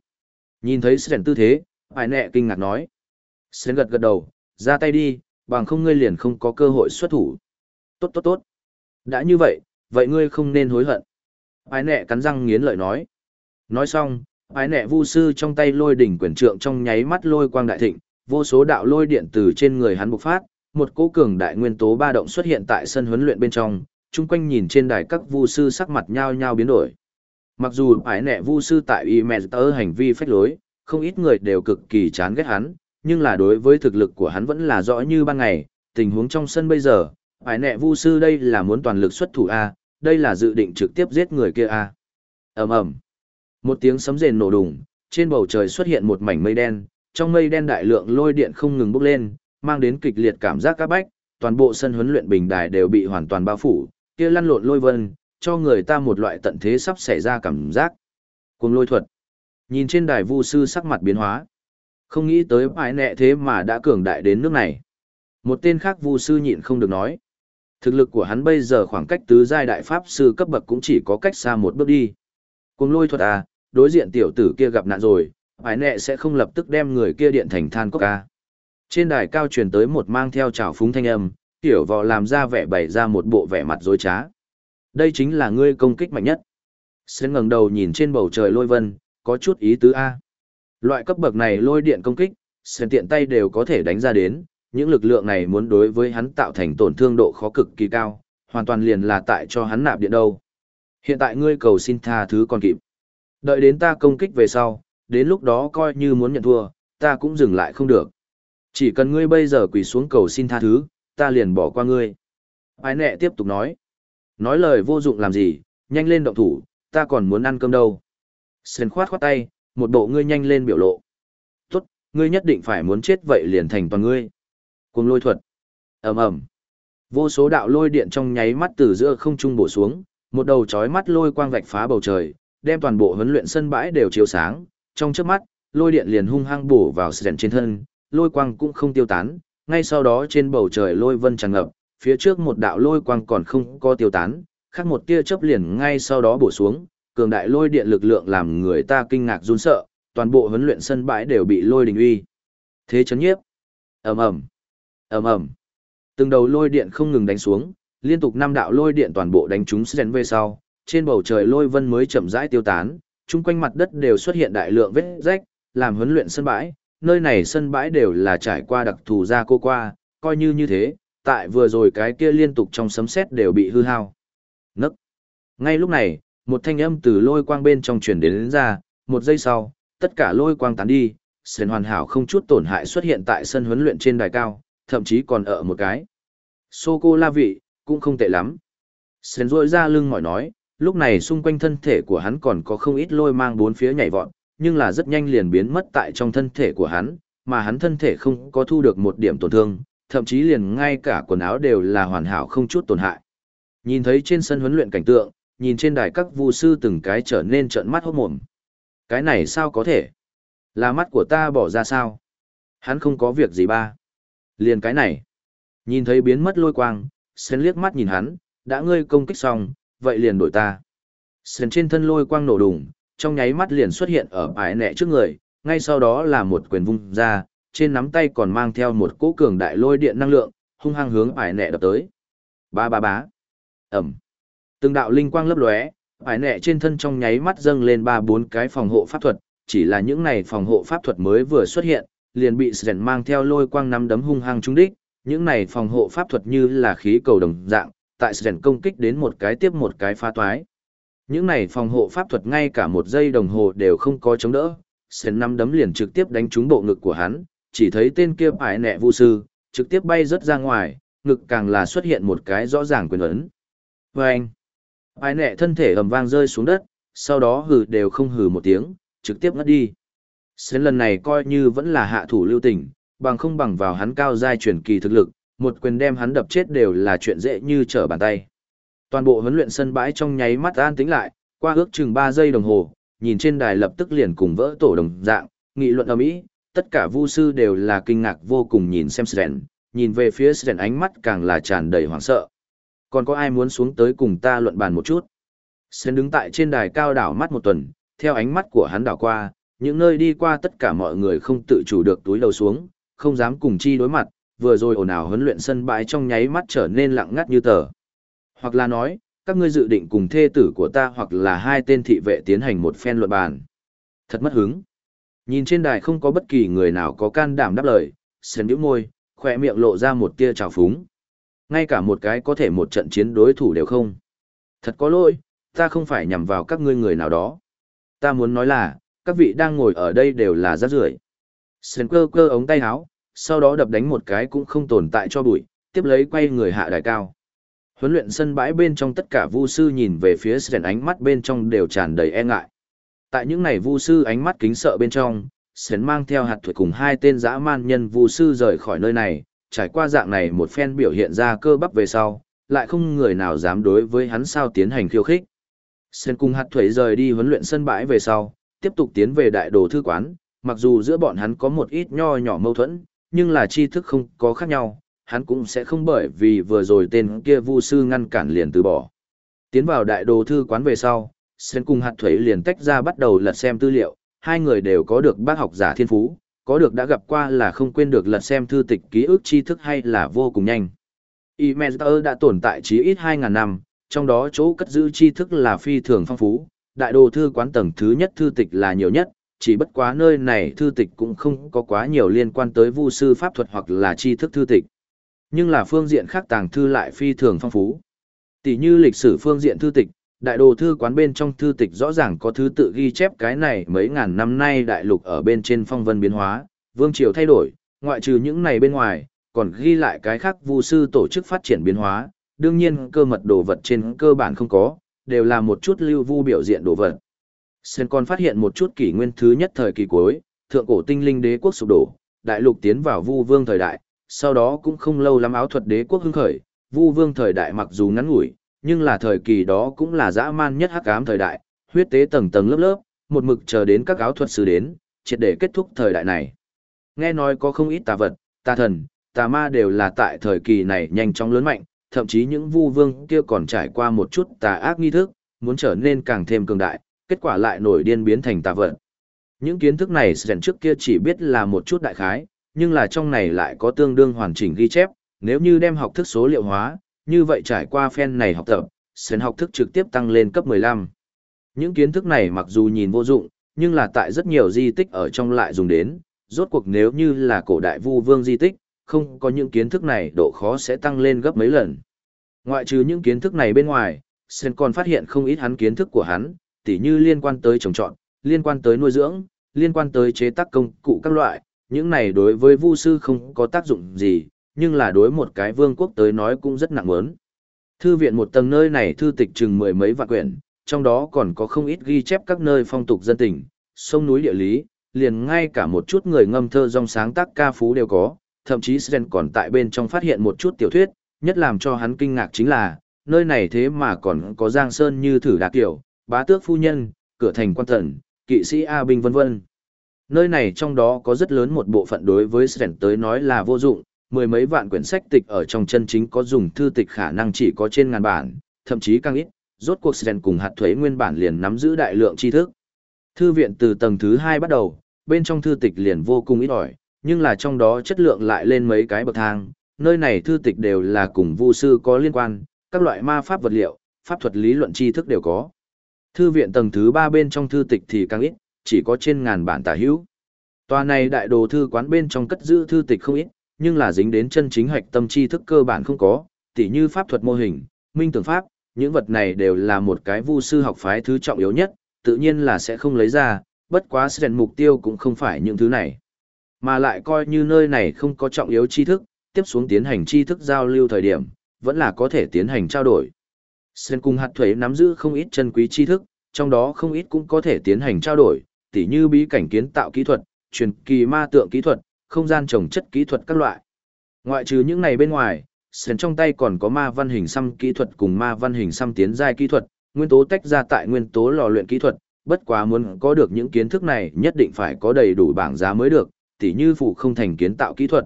[SPEAKER 1] Nhìn thấy sơn tư thế, hoài nẹ kinh ngạc nói. sơn gật gật đầu, ra tay đi, bằng không ngươi liền không có cơ hội xuất thủ. Tốt tốt tốt. Đã như vậy, vậy ngươi không nên hối hận. Ái nẹ cắn răng nghiến lợi nói. Nói xong, ái nẹ vu sư trong tay lôi đỉnh quyền trượng trong nháy mắt lôi quang đại thịnh, vô số đạo lôi điện từ trên người hắn bộc phát, một cỗ cường đại nguyên tố ba động xuất hiện tại sân huấn luyện bên trong, chung quanh nhìn trên đài các vu sư sắc mặt nhao nhao biến đổi. Mặc dù ái nẹ vu sư tại y mẹ tớ hành vi phách lối, không ít người đều cực kỳ chán ghét hắn, nhưng là đối với thực lực của hắn vẫn là rõ như ban ngày, tình huống trong sân bây giờ, ái nẹ vu sư đây là muốn toàn lực xuất thủ A, đây là dự định trực tiếp giết người kia à? ầm ầm Một tiếng sấm rền nổ đùng, trên bầu trời xuất hiện một mảnh mây đen, trong mây đen đại lượng lôi điện không ngừng bốc lên, mang đến kịch liệt cảm giác các bách, toàn bộ sân huấn luyện bình đài đều bị hoàn toàn bao phủ, kia lăn lộn lôi vân, cho người ta một loại tận thế sắp xảy ra cảm giác. Cùng lôi thuật. Nhìn trên đài vu sư sắc mặt biến hóa. Không nghĩ tới bãi nẹ thế mà đã cường đại đến nước này. Một tên khác vu sư nhịn không được nói. Thực lực của hắn bây giờ khoảng cách tứ giai đại pháp sư cấp bậc cũng chỉ có cách xa một bước đi. Cùng lôi thuật à, đối diện tiểu tử kia gặp nạn rồi, bãi nẹ sẽ không lập tức đem người kia điện thành than cốc ca. Trên đài cao truyền tới một mang theo trào phúng thanh âm, tiểu vò làm ra vẻ bày ra một bộ vẻ mặt dối trá. Đây chính là ngươi công kích mạnh nhất. Sến ngẩng đầu nhìn trên bầu trời lôi vân, có chút ý tứ A. Loại cấp bậc này lôi điện công kích, Sến tiện tay đều có thể đánh ra đến, những lực lượng này muốn đối với hắn tạo thành tổn thương độ khó cực kỳ cao, hoàn toàn liền là tại cho hắn nạp điện đâu. Hiện tại ngươi cầu xin tha thứ còn kịp. Đợi đến ta công kích về sau, đến lúc đó coi như muốn nhận thua, ta cũng dừng lại không được. Chỉ cần ngươi bây giờ quỳ xuống cầu xin tha thứ, ta liền bỏ qua ngươi. Ái nẹ tiếp tục nói. Nói lời vô dụng làm gì, nhanh lên động thủ, ta còn muốn ăn cơm đâu. Sơn khoát khoát tay, một bộ ngươi nhanh lên biểu lộ. Tốt, ngươi nhất định phải muốn chết vậy liền thành toàn ngươi cuồng lôi thuật. ầm ầm Vô số đạo lôi điện trong nháy mắt từ giữa không trung bổ xuống, một đầu chói mắt lôi quang vạch phá bầu trời, đem toàn bộ huấn luyện sân bãi đều chiếu sáng, trong chớp mắt, lôi điện liền hung hăng bổ vào sền trên thân, lôi quang cũng không tiêu tán, ngay sau đó trên bầu trời lôi vân tràn ngập, phía trước một đạo lôi quang còn không có tiêu tán, khác một tia chớp liền ngay sau đó bổ xuống, cường đại lôi điện lực lượng làm người ta kinh ngạc run sợ, toàn bộ huấn luyện sân bãi đều bị lôi đình uy. Thế chấn nhiếp. Ầm ầm. Ầm ầm. Từng đầu lôi điện không ngừng đánh xuống, liên tục năm đạo lôi điện toàn bộ đánh trúng Sren về sau, trên bầu trời lôi vân mới chậm rãi tiêu tán, chung quanh mặt đất đều xuất hiện đại lượng vết rách, làm huấn luyện sân bãi, nơi này sân bãi đều là trải qua đặc thù ra cô qua, coi như như thế, tại vừa rồi cái kia liên tục trong sấm sét đều bị hư hao. Nấc. Ngay lúc này, một thanh âm từ lôi quang bên trong truyền đến, đến ra, một giây sau, tất cả lôi quang tán đi, sền hoàn hảo không chút tổn hại xuất hiện tại sân huấn luyện trên đài cao, thậm chí còn ở một cái. Sô cô la vị, cũng không tệ lắm. Sến rôi ra lưng mỏi nói, lúc này xung quanh thân thể của hắn còn có không ít lôi mang bốn phía nhảy vọt, nhưng là rất nhanh liền biến mất tại trong thân thể của hắn, mà hắn thân thể không có thu được một điểm tổn thương, thậm chí liền ngay cả quần áo đều là hoàn hảo không chút tổn hại. Nhìn thấy trên sân huấn luyện cảnh tượng, nhìn trên đài các vu sư từng cái trở nên trợn mắt hốt mồm. Cái này sao có thể? Là mắt của ta bỏ ra sao? Hắn không có việc gì ba. Liền cái này. Nhìn thấy biến mất lôi quang, Sen liếc mắt nhìn hắn, đã ngươi công kích xong, vậy liền đổi ta. Sen trên thân lôi quang nổ đùng, trong nháy mắt liền xuất hiện ở ải nẹ trước người, ngay sau đó là một quyền vung ra, trên nắm tay còn mang theo một cỗ cường đại lôi điện năng lượng, hung hăng hướng ải nẹ đập tới. Ba ba bá. Ẩm. Từng đạo linh quang lấp lóe, Ải nẹ trên thân trong nháy mắt dâng lên ba bốn cái phòng hộ pháp thuật, chỉ là những này phòng hộ pháp thuật mới vừa xuất hiện, liền bị Sren mang theo lôi quang nắm đấm hung hăng trúng đích, những này phòng hộ pháp thuật như là khí cầu đồng dạng, tại Sren công kích đến một cái tiếp một cái phá toái. Những này phòng hộ pháp thuật ngay cả một giây đồng hồ đều không có chống đỡ, Sren nắm đấm liền trực tiếp đánh trúng bộ ngực của hắn, chỉ thấy tên kia phải nẹ vu sư, trực tiếp bay rất ra ngoài, ngực càng là xuất hiện một cái rõ ràng quyền ấn. Vâng! Ải nẹ thân thể ầm vang rơi xuống đất, sau đó hừ đều không hừ một tiếng, trực tiếp ngất đi. Sến lần này coi như vẫn là hạ thủ lưu tình, bằng không bằng vào hắn cao giai truyền kỳ thực lực, một quyền đem hắn đập chết đều là chuyện dễ như trở bàn tay. Toàn bộ huấn luyện sân bãi trong nháy mắt an tĩnh lại, qua ước chừng 3 giây đồng hồ, nhìn trên đài lập tức liền cùng vỡ tổ đồng dạng, nghị luận ầm ĩ, tất cả vu sư đều là kinh ngạc vô cùng nhìn xem Sren, nhìn về phía Sren ánh mắt càng là tràn đầy hoảng sợ. Còn có ai muốn xuống tới cùng ta luận bàn một chút? Sren đứng tại trên đài cao đảo mắt một tuần, theo ánh mắt của hắn đảo qua, những nơi đi qua tất cả mọi người không tự chủ được túi đầu xuống, không dám cùng chi đối mặt, vừa rồi ồn ào huấn luyện sân bãi trong nháy mắt trở nên lặng ngắt như tờ. Hoặc là nói, các ngươi dự định cùng thê tử của ta hoặc là hai tên thị vệ tiến hành một phen luận bàn. Thật mất hứng. Nhìn trên đài không có bất kỳ người nào có can đảm đáp lời, sến bĩu môi, khỏe miệng lộ ra một tia trào phúng. Ngay cả một cái có thể một trận chiến đối thủ đều không. Thật có lỗi, ta không phải nhằm vào các ngươi người nào đó. Ta muốn nói là, các vị đang ngồi ở đây đều là rác rưởi. Sến cơ cơ ống tay áo, sau đó đập đánh một cái cũng không tồn tại cho bụi, tiếp lấy quay người hạ đài cao. Huấn luyện sân bãi bên trong tất cả vu sư nhìn về phía Sến ánh mắt bên trong đều tràn đầy e ngại. Tại những này vu sư ánh mắt kính sợ bên trong, Sến mang theo hạt thuật cùng hai tên dã man nhân vu sư rời khỏi nơi này, trải qua dạng này một phen biểu hiện ra cơ bắp về sau, lại không người nào dám đối với hắn sao tiến hành khiêu khích. Sen cùng hạt thuế rời đi huấn luyện sân bãi về sau, tiếp tục tiến về đại đồ thư quán, mặc dù giữa bọn hắn có một ít nho nhỏ mâu thuẫn, nhưng là tri thức không có khác nhau, hắn cũng sẽ không bởi vì vừa rồi tên kia vu sư ngăn cản liền từ bỏ. Tiến vào đại đồ thư quán về sau, Sen cùng hạt thuế liền tách ra bắt đầu lật xem tư liệu, hai người đều có được bác học giả thiên phú, có được đã gặp qua là không quên được lật xem thư tịch ký ức tri thức hay là vô cùng nhanh. Imenster đã tồn tại chí ít 2.000 năm, trong đó chỗ cất giữ tri thức là phi thường phong phú, đại đồ thư quán tầng thứ nhất thư tịch là nhiều nhất, chỉ bất quá nơi này thư tịch cũng không có quá nhiều liên quan tới vu sư pháp thuật hoặc là tri thức thư tịch. Nhưng là phương diện khác tàng thư lại phi thường phong phú. Tỷ như lịch sử phương diện thư tịch, đại đồ thư quán bên trong thư tịch rõ ràng có thứ tự ghi chép cái này mấy ngàn năm nay đại lục ở bên trên phong vân biến hóa, vương triều thay đổi, ngoại trừ những này bên ngoài, còn ghi lại cái khác vu sư tổ chức phát triển biến hóa, đương nhiên cơ mật đồ vật trên cơ bản không có, đều là một chút lưu vu biểu diện đồ vật. Sen còn phát hiện một chút kỷ nguyên thứ nhất thời kỳ cuối, thượng cổ tinh linh đế quốc sụp đổ, đại lục tiến vào vu vương thời đại, sau đó cũng không lâu lắm áo thuật đế quốc hưng khởi, vu vương thời đại mặc dù ngắn ngủi, nhưng là thời kỳ đó cũng là dã man nhất hắc ám thời đại, huyết tế tầng tầng lớp lớp, một mực chờ đến các áo thuật sư đến, triệt để kết thúc thời đại này. Nghe nói có không ít tà vật, tà thần, tà ma đều là tại thời kỳ này nhanh chóng lớn mạnh, thậm chí những vu vương kia còn trải qua một chút tà ác nghi thức, muốn trở nên càng thêm cường đại, kết quả lại nổi điên biến thành tà vật. Những kiến thức này Sren trước kia chỉ biết là một chút đại khái, nhưng là trong này lại có tương đương hoàn chỉnh ghi chép, nếu như đem học thức số liệu hóa, như vậy trải qua phen này học tập, sẽ học thức trực tiếp tăng lên cấp 15. Những kiến thức này mặc dù nhìn vô dụng, nhưng là tại rất nhiều di tích ở trong lại dùng đến, rốt cuộc nếu như là cổ đại vu vương di tích, không có những kiến thức này độ khó sẽ tăng lên gấp mấy lần. Ngoại trừ những kiến thức này bên ngoài, Sen còn phát hiện không ít hắn kiến thức của hắn, tỉ như liên quan tới trồng trọt, liên quan tới nuôi dưỡng, liên quan tới chế tác công cụ các loại, những này đối với vu sư không có tác dụng gì, nhưng là đối một cái vương quốc tới nói cũng rất nặng mớn. Thư viện một tầng nơi này thư tịch chừng mười mấy vạn quyển, trong đó còn có không ít ghi chép các nơi phong tục dân tình, sông núi địa lý, liền ngay cả một chút người ngâm thơ dòng sáng tác ca phú đều có, thậm chí Sren còn tại bên trong phát hiện một chút tiểu thuyết, nhất làm cho hắn kinh ngạc chính là, nơi này thế mà còn có Giang Sơn như thử đạc tiểu, bá tước phu nhân, cửa thành quan thần, kỵ sĩ A binh vân vân. Nơi này trong đó có rất lớn một bộ phận đối với Sren tới nói là vô dụng, mười mấy vạn quyển sách tịch ở trong chân chính có dùng thư tịch khả năng chỉ có trên ngàn bản, thậm chí càng ít, rốt cuộc Sren cùng hạt thuế nguyên bản liền nắm giữ đại lượng tri thức. Thư viện từ tầng thứ hai bắt đầu, bên trong thư tịch liền vô cùng ít ỏi, nhưng là trong đó chất lượng lại lên mấy cái bậc thang, nơi này thư tịch đều là cùng vu sư có liên quan, các loại ma pháp vật liệu, pháp thuật lý luận tri thức đều có. Thư viện tầng thứ ba bên trong thư tịch thì càng ít, chỉ có trên ngàn bản tả hữu. Tòa này đại đồ thư quán bên trong cất giữ thư tịch không ít, nhưng là dính đến chân chính hoạch tâm tri thức cơ bản không có, tỉ như pháp thuật mô hình, minh tưởng pháp, những vật này đều là một cái vu sư học phái thứ trọng yếu nhất, tự nhiên là sẽ không lấy ra, bất quá Sren mục tiêu cũng không phải những thứ này. Mà lại coi như nơi này không có trọng yếu tri thức, tiếp xuống tiến hành tri thức giao lưu thời điểm, vẫn là có thể tiến hành trao đổi. Sơn cùng hạt thuế nắm giữ không ít chân quý tri thức, trong đó không ít cũng có thể tiến hành trao đổi, tỉ như bí cảnh kiến tạo kỹ thuật, truyền kỳ ma tượng kỹ thuật, không gian trồng chất kỹ thuật các loại. Ngoại trừ những này bên ngoài, Sơn trong tay còn có ma văn hình xăm kỹ thuật cùng ma văn hình xăm tiến giai kỹ thuật, nguyên tố tách ra tại nguyên tố lò luyện kỹ thuật, bất quá muốn có được những kiến thức này nhất định phải có đầy đủ bảng giá mới được, tỉ như phụ không thành kiến tạo kỹ thuật.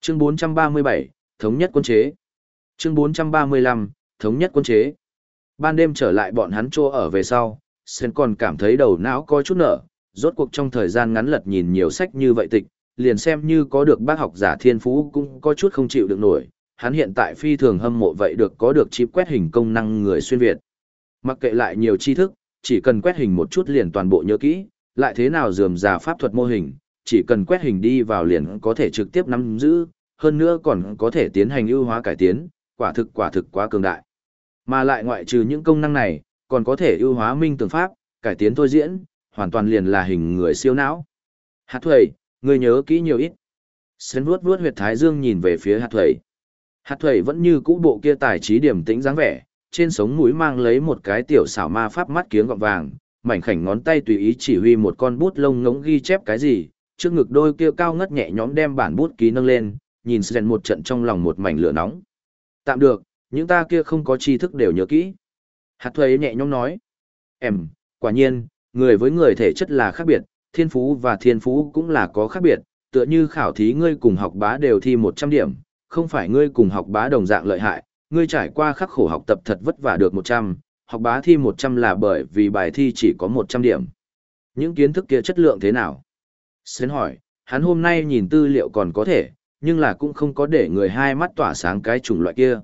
[SPEAKER 1] Chương 437, Thống nhất quân chế. Chương 435, Thống nhất quân chế. Ban đêm trở lại bọn hắn trô ở về sau, Sen còn cảm thấy đầu não có chút nở, rốt cuộc trong thời gian ngắn lật nhìn nhiều sách như vậy tịch, liền xem như có được bác học giả thiên phú cũng có chút không chịu được nổi, hắn hiện tại phi thường hâm mộ vậy được có được chip quét hình công năng người xuyên Việt. Mặc kệ lại nhiều tri thức, chỉ cần quét hình một chút liền toàn bộ nhớ kỹ, lại thế nào dườm già pháp thuật mô hình, chỉ cần quét hình đi vào liền có thể trực tiếp nắm giữ, hơn nữa còn có thể tiến hành ưu hóa cải tiến, quả thực quả thực quá cường đại. Mà lại ngoại trừ những công năng này, còn có thể ưu hóa minh tường pháp, cải tiến thôi diễn, hoàn toàn liền là hình người siêu não. Hạt thuầy, người nhớ kỹ nhiều ít. Sến vuốt vuốt huyệt thái dương nhìn về phía hạt thuầy. Hạt thuầy vẫn như cũ bộ kia tài trí điểm tĩnh dáng vẻ, trên sống mũi mang lấy một cái tiểu xảo ma pháp mắt kiếng gọng vàng, mảnh khảnh ngón tay tùy ý chỉ huy một con bút lông ngỗng ghi chép cái gì, trước ngực đôi kia cao ngất nhẹ nhõm đem bản bút ký nâng lên, nhìn Sren một trận trong lòng một mảnh lửa nóng. Tạm được, những ta kia không có tri thức đều nhớ kỹ. Hạt thuế nhẹ nhõm nói. Em, quả nhiên, người với người thể chất là khác biệt, thiên phú và thiên phú cũng là có khác biệt, tựa như khảo thí ngươi cùng học bá đều thi 100 điểm, không phải ngươi cùng học bá đồng dạng lợi hại, ngươi trải qua khắc khổ học tập thật vất vả được 100, học bá thi 100 là bởi vì bài thi chỉ có 100 điểm. Những kiến thức kia chất lượng thế nào? Sến hỏi, hắn hôm nay nhìn tư liệu còn có thể, nhưng là cũng không có để người hai mắt tỏa sáng cái chủng loại kia.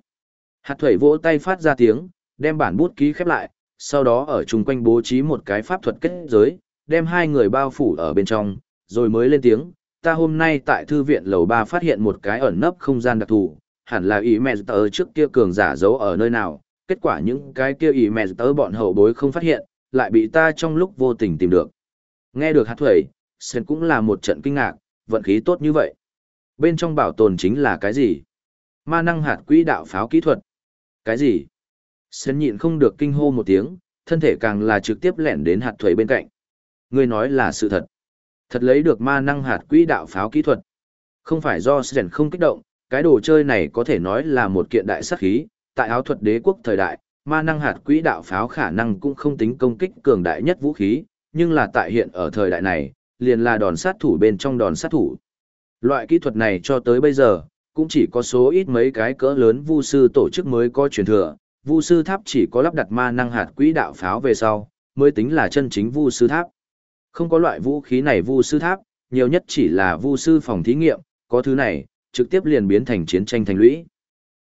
[SPEAKER 1] Hạt thuẩy vỗ tay phát ra tiếng, đem bản bút ký khép lại, sau đó ở chung quanh bố trí một cái pháp thuật kết giới, đem hai người bao phủ ở bên trong, rồi mới lên tiếng. Ta hôm nay tại thư viện lầu ba phát hiện một cái ẩn nấp không gian đặc thù, hẳn là ý mẹ tớ trước kia cường giả giấu ở nơi nào, kết quả những cái kia ý mẹ tớ bọn hậu bối không phát hiện, lại bị ta trong lúc vô tình tìm được. Nghe được hạt thuẩy, Sen cũng là một trận kinh ngạc, vận khí tốt như vậy. Bên trong bảo tồn chính là cái gì? Ma năng hạt quỹ đạo pháo kỹ thuật. Cái gì? Sen nhịn không được kinh hô một tiếng, thân thể càng là trực tiếp lẻn đến hạt thuế bên cạnh. Ngươi nói là sự thật. Thật lấy được ma năng hạt quỹ đạo pháo kỹ thuật. Không phải do Sen không kích động, cái đồ chơi này có thể nói là một kiện đại sát khí, tại áo thuật đế quốc thời đại, ma năng hạt quỹ đạo pháo khả năng cũng không tính công kích cường đại nhất vũ khí, nhưng là tại hiện ở thời đại này, liền là đòn sát thủ bên trong đòn sát thủ. Loại kỹ thuật này cho tới bây giờ, cũng chỉ có số ít mấy cái cỡ lớn vu sư tổ chức mới có truyền thừa, vu sư tháp chỉ có lắp đặt ma năng hạt quỹ đạo pháo về sau, mới tính là chân chính vu sư tháp. Không có loại vũ khí này vu sư tháp, nhiều nhất chỉ là vu sư phòng thí nghiệm, có thứ này, trực tiếp liền biến thành chiến tranh thành lũy.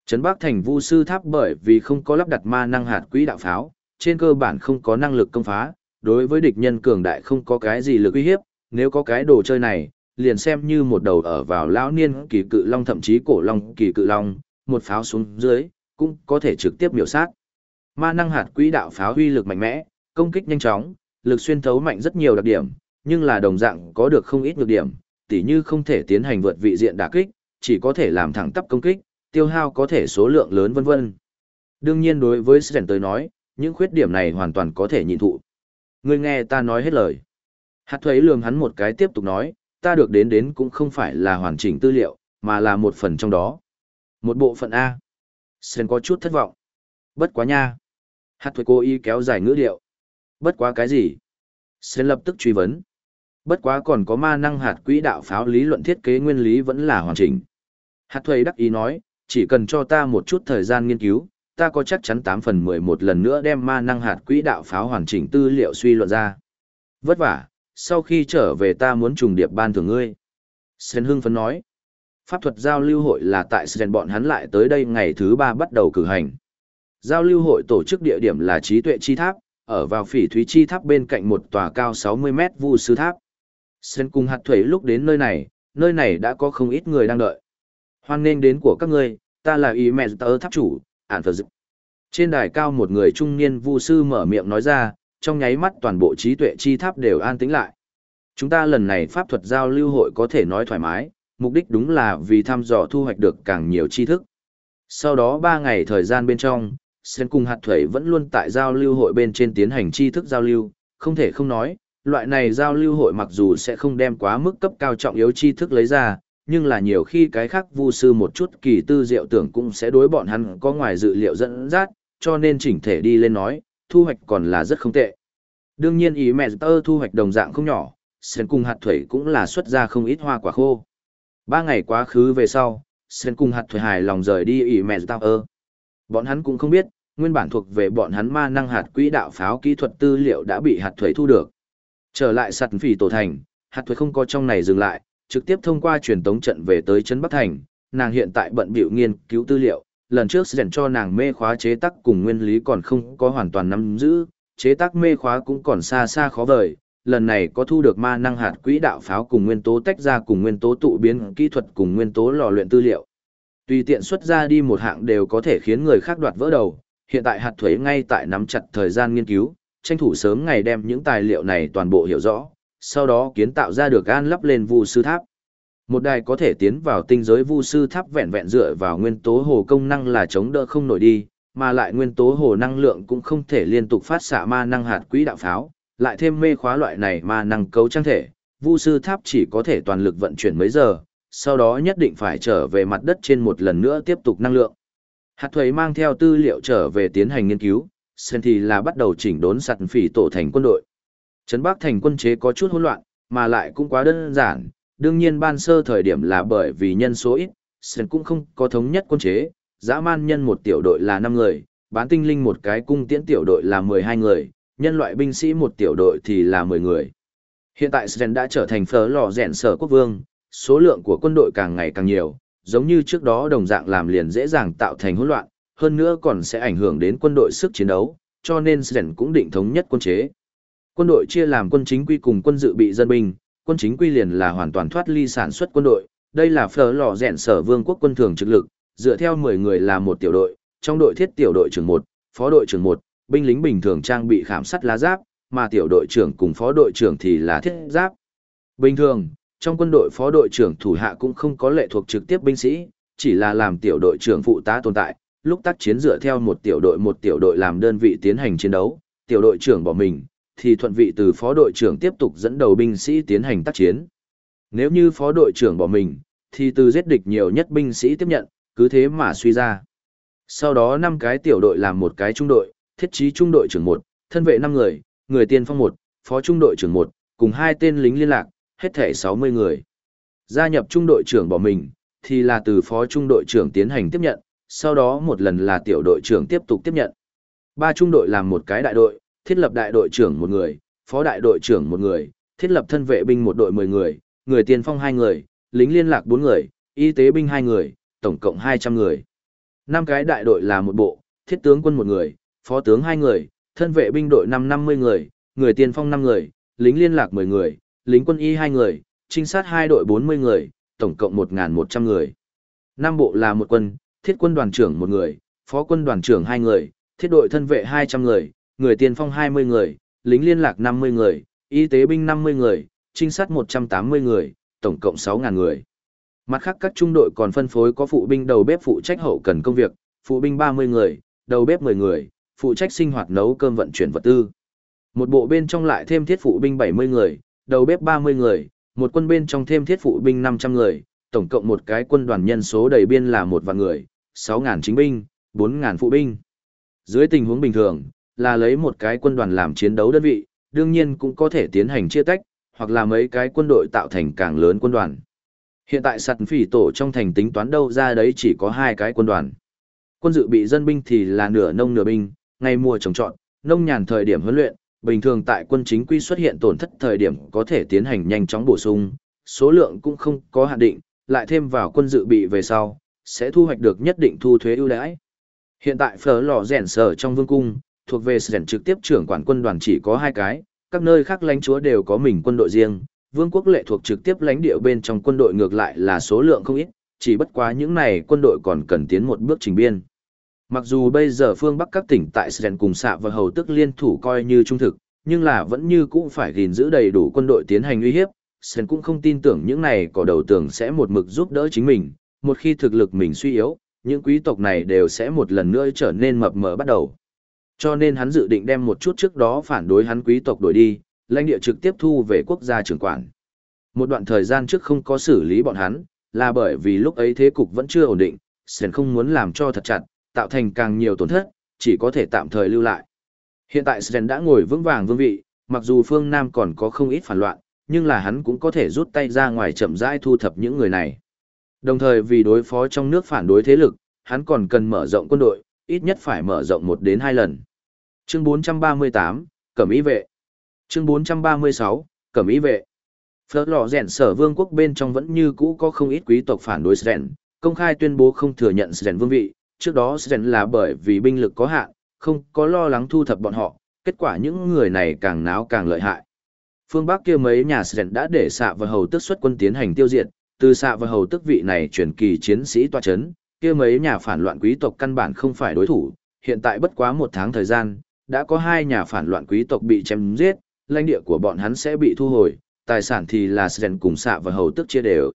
[SPEAKER 1] Trấn Bắc thành vu sư tháp bởi vì không có lắp đặt ma năng hạt quỹ đạo pháo, trên cơ bản không có năng lực công phá, đối với địch nhân cường đại không có cái gì lực uy hiếp, nếu có cái đồ chơi này, liền xem như một đầu ở vào lão niên kỳ cự long thậm chí cổ long kỳ cự long, một pháo xuống dưới, cũng có thể trực tiếp miểu sát. Ma năng hạt quỹ đạo pháo huy lực mạnh mẽ, công kích nhanh chóng, lực xuyên thấu mạnh rất nhiều đặc điểm, nhưng là đồng dạng có được không ít nhược điểm, tỉ như không thể tiến hành vượt vị diện đả kích, chỉ có thể làm thẳng tắp công kích, tiêu hao có thể số lượng lớn vân vân. Đương nhiên đối với Sren tới nói, những khuyết điểm này hoàn toàn có thể nhịn thụ. Ngươi nghe ta nói hết lời. Hạt thuế lường hắn một cái tiếp tục nói, ta được đến đến cũng không phải là hoàn chỉnh tư liệu, mà là một phần trong đó. Một bộ phận A. Sơn có chút thất vọng. Bất quá nha. Hạt thuế cố ý kéo dài ngữ điệu. Bất quá cái gì? Sơn lập tức truy vấn. Bất quá còn có ma năng hạt quỹ đạo pháo lý luận thiết kế nguyên lý vẫn là hoàn chỉnh. Hạt thuế đắc ý nói, chỉ cần cho ta một chút thời gian nghiên cứu, ta có chắc chắn 8 phần 11 lần nữa đem ma năng hạt quỹ đạo pháo hoàn chỉnh tư liệu suy luận ra. Vất vả, sau khi trở về ta muốn trùng điệp ban thưởng ngươi. Sơn hưng phấn nói. Pháp thuật giao lưu hội là tại Sơn bọn hắn lại tới đây ngày thứ ba bắt đầu cử hành. Giao lưu hội tổ chức địa điểm là trí tuệ chi tháp, ở vào phỉ thúy chi tháp bên cạnh một tòa cao 60 mét vu sư tháp. Sơn cùng hạt thuế lúc đến nơi này, nơi này đã có không ít người đang đợi. Hoan nghênh đến của các ngươi, ta là ý mẹ tớ tháp chủ, ản phật dịch. Trên đài cao một người trung niên vu sư mở miệng nói ra, trong nháy mắt toàn bộ trí tuệ chi tháp đều an tĩnh lại. Chúng ta lần này pháp thuật giao lưu hội có thể nói thoải mái, mục đích đúng là vì thăm dò thu hoạch được càng nhiều tri thức. Sau đó 3 ngày thời gian bên trong, Sen cùng hạt thuẩy vẫn luôn tại giao lưu hội bên trên tiến hành tri thức giao lưu, không thể không nói, loại này giao lưu hội mặc dù sẽ không đem quá mức cấp cao trọng yếu tri thức lấy ra, nhưng là nhiều khi cái khác vu sư một chút kỳ tư diệu tưởng cũng sẽ đối bọn hắn có ngoài dự liệu dẫn dắt, cho nên chỉnh thể đi lên nói, thu hoạch còn là rất không tệ. Đương nhiên ý mẹ tơ thu hoạch đồng dạng không nhỏ, Sen cùng hạt thủy cũng là xuất ra không ít hoa quả khô. Ba ngày quá khứ về sau, Sen cùng hạt thủy hài lòng rời đi ý mẹ tơ. Bọn hắn cũng không biết, nguyên bản thuộc về bọn hắn ma năng hạt quỹ đạo pháo kỹ thuật tư liệu đã bị hạt thủy thu được. Trở lại sạt phỉ tổ thành, hạt thủy không có trong này dừng lại, trực tiếp thông qua truyền tống trận về tới trấn Bắc Thành, nàng hiện tại bận bịu nghiên cứu tư liệu, lần trước dành cho nàng mê khóa chế tác cùng nguyên lý còn không có hoàn toàn nắm giữ, chế tác mê khóa cũng còn xa xa khó vời, lần này có thu được ma năng hạt quỹ đạo pháo cùng nguyên tố tách ra cùng nguyên tố tụ biến kỹ thuật cùng nguyên tố lò luyện tư liệu. Tùy tiện xuất ra đi một hạng đều có thể khiến người khác đoạt vỡ đầu, hiện tại hạt thuế ngay tại nắm chặt thời gian nghiên cứu, tranh thủ sớm ngày đem những tài liệu này toàn bộ hiểu rõ, sau đó kiến tạo ra được an lắp lên vu sư tháp. Một đài có thể tiến vào tinh giới vu sư tháp vẹn vẹn dựa vào nguyên tố hồ công năng là chống đỡ không nổi đi, mà lại nguyên tố hồ năng lượng cũng không thể liên tục phát xạ ma năng hạt quỹ đạo pháo, lại thêm mê khóa loại này ma năng cấu trang thể, vu sư tháp chỉ có thể toàn lực vận chuyển mấy giờ, sau đó nhất định phải trở về mặt đất trên một lần nữa tiếp tục năng lượng. Hạt thuế mang theo tư liệu trở về tiến hành nghiên cứu, sen thì là bắt đầu chỉnh đốn sặt phỉ tổ thành quân đội. Trấn Bắc thành quân chế có chút hỗn loạn, mà lại cũng quá đơn giản, đương nhiên ban sơ thời điểm là bởi vì nhân số ít, Sơn cũng không có thống nhất quân chế, dã man nhân một tiểu đội là 5 người, bán tinh linh một cái cung tiễn tiểu đội là 12 người, nhân loại binh sĩ một tiểu đội thì là 10 người. Hiện tại Sren đã trở thành phở lò rèn sở quốc vương, số lượng của quân đội càng ngày càng nhiều, giống như trước đó đồng dạng làm liền dễ dàng tạo thành hỗn loạn, hơn nữa còn sẽ ảnh hưởng đến quân đội sức chiến đấu, cho nên Sren cũng định thống nhất quân chế. Quân đội chia làm quân chính quy cùng quân dự bị dân binh, quân chính quy liền là hoàn toàn thoát ly sản xuất quân đội, đây là phở lò rèn sở vương quốc quân thường trực lực, dựa theo 10 người là một tiểu đội, trong đội thiết tiểu đội trưởng 1, phó đội trưởng 1, binh lính bình thường trang bị khảm sắt lá giáp, mà tiểu đội trưởng cùng phó đội trưởng thì là thiết giáp. Bình thường, trong quân đội phó đội trưởng thủ hạ cũng không có lệ thuộc trực tiếp binh sĩ, chỉ là làm tiểu đội trưởng phụ tá tồn tại, lúc tác chiến dựa theo một tiểu đội một tiểu đội làm đơn vị tiến hành chiến đấu, tiểu đội trưởng bỏ mình, thì thuận vị từ phó đội trưởng tiếp tục dẫn đầu binh sĩ tiến hành tác chiến. Nếu như phó đội trưởng bỏ mình, thì từ giết địch nhiều nhất binh sĩ tiếp nhận, cứ thế mà suy ra. Sau đó năm cái tiểu đội làm một cái trung đội, thiết trí trung đội trưởng một, thân vệ năm người, người tiên phong một, phó trung đội trưởng một, cùng hai tên lính liên lạc, hết thể 60 người. Gia nhập trung đội trưởng bỏ mình, thì là từ phó trung đội trưởng tiến hành tiếp nhận, sau đó một lần là tiểu đội trưởng tiếp tục tiếp nhận. Ba trung đội làm một cái đại đội, thiết lập đại đội trưởng một người, phó đại đội trưởng một người, thiết lập thân vệ binh một đội 10 người, người tiên phong hai người, lính liên lạc 4 người, y tế binh hai người, tổng cộng 200 người. Năm cái đại đội là một bộ, thiết tướng quân một người, phó tướng hai người, thân vệ binh đội 550 người, người tiên phong 5 người, lính liên lạc 10 người, lính quân y 2 người, trinh sát 2 đội 40 người, tổng cộng 1100 người. Năm bộ là một quân, thiết quân đoàn trưởng một người, phó quân đoàn trưởng hai người, thiết đội thân vệ 200 người, người tiền phong 20 người, lính liên lạc 50 người, y tế binh 50 người, trinh sát 180 người, tổng cộng 6.000 người. Mặt khác các trung đội còn phân phối có phụ binh đầu bếp phụ trách hậu cần công việc, phụ binh 30 người, đầu bếp 10 người, phụ trách sinh hoạt nấu cơm vận chuyển vật tư. Một bộ bên trong lại thêm thiết phụ binh 70 người, đầu bếp 30 người, một quân bên trong thêm thiết phụ binh 500 người, tổng cộng một cái quân đoàn nhân số đầy biên là một vạn người, 6.000 chính binh, 4.000 phụ binh. Dưới tình huống bình thường, là lấy một cái quân đoàn làm chiến đấu đơn vị, đương nhiên cũng có thể tiến hành chia tách, hoặc là mấy cái quân đội tạo thành càng lớn quân đoàn. Hiện tại sạt phỉ tổ trong thành tính toán đâu ra đấy chỉ có hai cái quân đoàn. Quân dự bị dân binh thì là nửa nông nửa binh, ngày mùa trồng trọt, nông nhàn thời điểm huấn luyện, bình thường tại quân chính quy xuất hiện tổn thất thời điểm có thể tiến hành nhanh chóng bổ sung, số lượng cũng không có hạn định, lại thêm vào quân dự bị về sau, sẽ thu hoạch được nhất định thu thuế ưu đãi. Hiện tại phở lò rèn sở trong vương cung, thuộc về sẻn trực tiếp trưởng quản quân đoàn chỉ có hai cái, các nơi khác lãnh chúa đều có mình quân đội riêng, vương quốc lệ thuộc trực tiếp lãnh địa bên trong quân đội ngược lại là số lượng không ít, chỉ bất quá những này quân đội còn cần tiến một bước trình biên. Mặc dù bây giờ phương Bắc các tỉnh tại Sren cùng xạ và hầu tức liên thủ coi như trung thực, nhưng là vẫn như cũng phải gìn giữ đầy đủ quân đội tiến hành uy hiếp. Sren cũng không tin tưởng những này có đầu tưởng sẽ một mực giúp đỡ chính mình, một khi thực lực mình suy yếu, những quý tộc này đều sẽ một lần nữa trở nên mập mờ bắt đầu. Cho nên hắn dự định đem một chút trước đó phản đối hắn quý tộc đổi đi, lãnh địa trực tiếp thu về quốc gia trưởng quản. Một đoạn thời gian trước không có xử lý bọn hắn, là bởi vì lúc ấy thế cục vẫn chưa ổn định, Sển không muốn làm cho thật chặt, tạo thành càng nhiều tổn thất, chỉ có thể tạm thời lưu lại. Hiện tại Sển đã ngồi vững vàng vương vị, mặc dù phương Nam còn có không ít phản loạn, nhưng là hắn cũng có thể rút tay ra ngoài chậm rãi thu thập những người này. Đồng thời vì đối phó trong nước phản đối thế lực, hắn còn cần mở rộng quân đội, ít nhất phải mở rộng một đến hai lần. Chương 438, Cẩm ý vệ. Chương 436, Cẩm ý vệ. Phớt lò rèn sở vương quốc bên trong vẫn như cũ có không ít quý tộc phản đối rèn, công khai tuyên bố không thừa nhận rèn vương vị, trước đó rèn là bởi vì binh lực có hạn, không có lo lắng thu thập bọn họ, kết quả những người này càng náo càng lợi hại. Phương Bắc kia mấy nhà rèn đã để xạ và hầu tức xuất quân tiến hành tiêu diệt, từ xạ và hầu tức vị này chuyển kỳ chiến sĩ tòa chấn, kia mấy nhà phản loạn quý tộc căn bản không phải đối thủ, hiện tại bất quá một tháng thời gian, đã có hai nhà phản loạn quý tộc bị chém giết, lãnh địa của bọn hắn sẽ bị thu hồi, tài sản thì là Sren cùng xạ và hầu tức chia đều.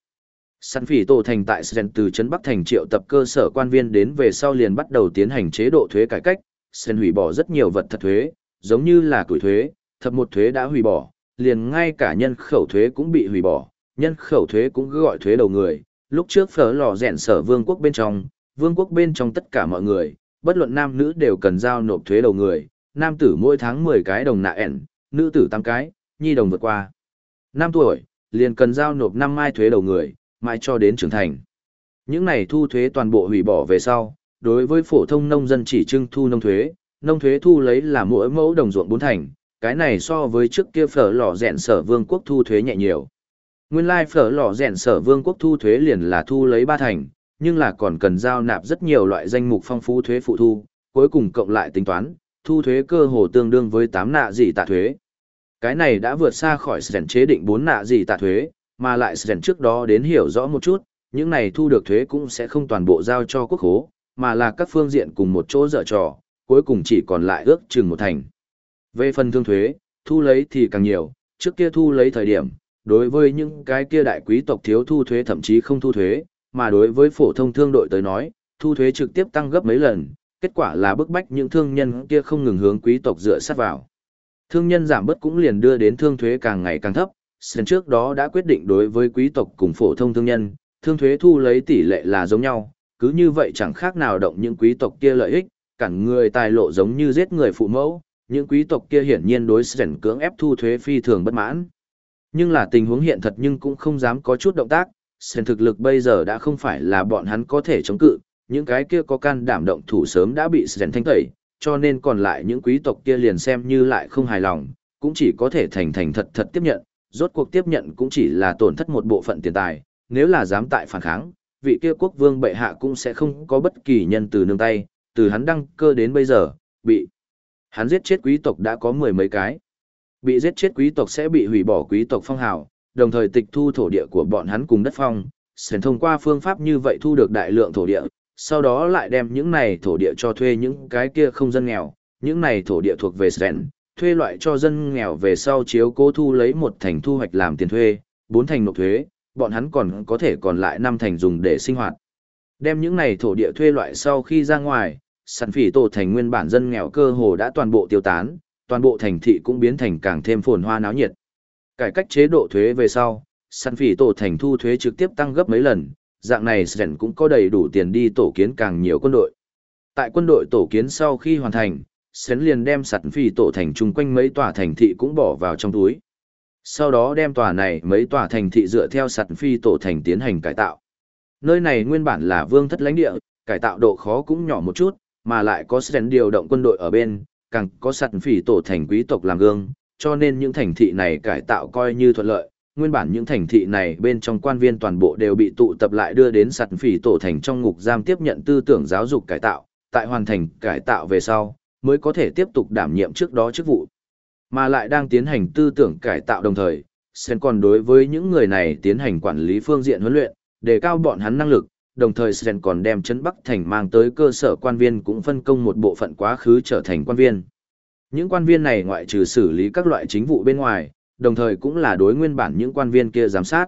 [SPEAKER 1] Săn phỉ tổ thành tại Sren từ Trấn Bắc thành triệu tập cơ sở quan viên đến về sau liền bắt đầu tiến hành chế độ thuế cải cách, Sren hủy bỏ rất nhiều vật thật thuế, giống như là tuổi thuế, thập một thuế đã hủy bỏ, liền ngay cả nhân khẩu thuế cũng bị hủy bỏ, nhân khẩu thuế cũng gọi thuế đầu người. Lúc trước phở lò rèn sở vương quốc bên trong, vương quốc bên trong tất cả mọi người, bất luận nam nữ đều cần giao nộp thuế đầu người, nam tử mỗi tháng 10 cái đồng nạ ẻn, nữ tử 8 cái, nhi đồng vượt qua. 5 tuổi, liền cần giao nộp 5 mai thuế đầu người, mãi cho đến trưởng thành. Những này thu thuế toàn bộ hủy bỏ về sau, đối với phổ thông nông dân chỉ trưng thu nông thuế, nông thuế thu lấy là mỗi mẫu đồng ruộng bốn thành, cái này so với trước kia phở lò rèn sở vương quốc thu thuế nhẹ nhiều. Nguyên lai phở lò rèn sở vương quốc thu thuế liền là thu lấy ba thành, nhưng là còn cần giao nạp rất nhiều loại danh mục phong phú thuế phụ thu, cuối cùng cộng lại tính toán, thu thuế cơ hồ tương đương với 8 nạ gì tạ thuế. Cái này đã vượt xa khỏi sẻn chế định 4 nạ gì tạ thuế, mà lại sẻn trước đó đến hiểu rõ một chút, những này thu được thuế cũng sẽ không toàn bộ giao cho quốc hố, mà là các phương diện cùng một chỗ dở trò, cuối cùng chỉ còn lại ước chừng một thành. Về phần thương thuế, thu lấy thì càng nhiều, trước kia thu lấy thời điểm, đối với những cái kia đại quý tộc thiếu thu thuế thậm chí không thu thuế, mà đối với phổ thông thương đội tới nói, thu thuế trực tiếp tăng gấp mấy lần, kết quả là bức bách những thương nhân kia không ngừng hướng quý tộc dựa sát vào. Thương nhân giảm bớt cũng liền đưa đến thương thuế càng ngày càng thấp, sân trước đó đã quyết định đối với quý tộc cùng phổ thông thương nhân, thương thuế thu lấy tỷ lệ là giống nhau, cứ như vậy chẳng khác nào động những quý tộc kia lợi ích, cản người tài lộ giống như giết người phụ mẫu, những quý tộc kia hiển nhiên đối sân cưỡng ép thu thuế phi thường bất mãn. Nhưng là tình huống hiện thật nhưng cũng không dám có chút động tác, sân thực lực bây giờ đã không phải là bọn hắn có thể chống cự, những cái kia có can đảm động thủ sớm đã bị rèn thanh tẩy, cho nên còn lại những quý tộc kia liền xem như lại không hài lòng, cũng chỉ có thể thành thành thật thật tiếp nhận, rốt cuộc tiếp nhận cũng chỉ là tổn thất một bộ phận tiền tài, nếu là dám tại phản kháng, vị kia quốc vương bệ hạ cũng sẽ không có bất kỳ nhân từ nương tay, từ hắn đăng cơ đến bây giờ, bị hắn giết chết quý tộc đã có mười mấy cái. Bị giết chết quý tộc sẽ bị hủy bỏ quý tộc phong hào, đồng thời tịch thu thổ địa của bọn hắn cùng đất phong, sẽ thông qua phương pháp như vậy thu được đại lượng thổ địa, sau đó lại đem những này thổ địa cho thuê những cái kia không dân nghèo, những này thổ địa thuộc về Sren, thuê loại cho dân nghèo về sau chiếu cố thu lấy một thành thu hoạch làm tiền thuê, bốn thành nộp thuế, bọn hắn còn có thể còn lại năm thành dùng để sinh hoạt. Đem những này thổ địa thuê loại sau khi ra ngoài, sản phỉ tổ thành nguyên bản dân nghèo cơ hồ đã toàn bộ tiêu tán, toàn bộ thành thị cũng biến thành càng thêm phồn hoa náo nhiệt. Cải cách chế độ thuế về sau, sản phỉ tổ thành thu thuế trực tiếp tăng gấp mấy lần, dạng này Sren cũng có đầy đủ tiền đi tổ kiến càng nhiều quân đội. Tại quân đội tổ kiến sau khi hoàn thành, Sren liền đem sẵn phi tổ thành chung quanh mấy tòa thành thị cũng bỏ vào trong túi. Sau đó đem tòa này mấy tòa thành thị dựa theo sẵn phi tổ thành tiến hành cải tạo. Nơi này nguyên bản là vương thất lãnh địa, cải tạo độ khó cũng nhỏ một chút, mà lại có Sren điều động quân đội ở bên, càng có sẵn phi tổ thành quý tộc làm gương, cho nên những thành thị này cải tạo coi như thuận lợi, nguyên bản những thành thị này bên trong quan viên toàn bộ đều bị tụ tập lại đưa đến sạt phỉ tổ thành trong ngục giam tiếp nhận tư tưởng giáo dục cải tạo, tại hoàn thành cải tạo về sau, mới có thể tiếp tục đảm nhiệm trước đó chức vụ. Mà lại đang tiến hành tư tưởng cải tạo đồng thời, Sen còn đối với những người này tiến hành quản lý phương diện huấn luyện, đề cao bọn hắn năng lực, đồng thời Sen còn đem Trấn Bắc Thành mang tới cơ sở quan viên cũng phân công một bộ phận quá khứ trở thành quan viên. Những quan viên này ngoại trừ xử lý các loại chính vụ bên ngoài, đồng thời cũng là đối nguyên bản những quan viên kia giám sát.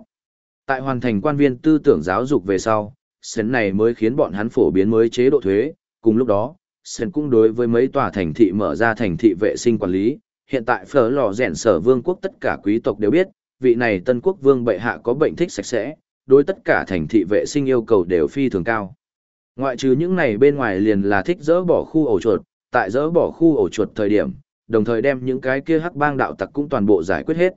[SPEAKER 1] Tại hoàn thành quan viên tư tưởng giáo dục về sau, sến này mới khiến bọn hắn phổ biến mới chế độ thuế, cùng lúc đó, sến cũng đối với mấy tòa thành thị mở ra thành thị vệ sinh quản lý, hiện tại phở lò rèn sở vương quốc tất cả quý tộc đều biết, vị này tân quốc vương bệ hạ có bệnh thích sạch sẽ, đối tất cả thành thị vệ sinh yêu cầu đều phi thường cao. Ngoại trừ những này bên ngoài liền là thích dỡ bỏ khu ổ chuột, tại dỡ bỏ khu ổ chuột thời điểm, đồng thời đem những cái kia hắc bang đạo tặc cũng toàn bộ giải quyết hết.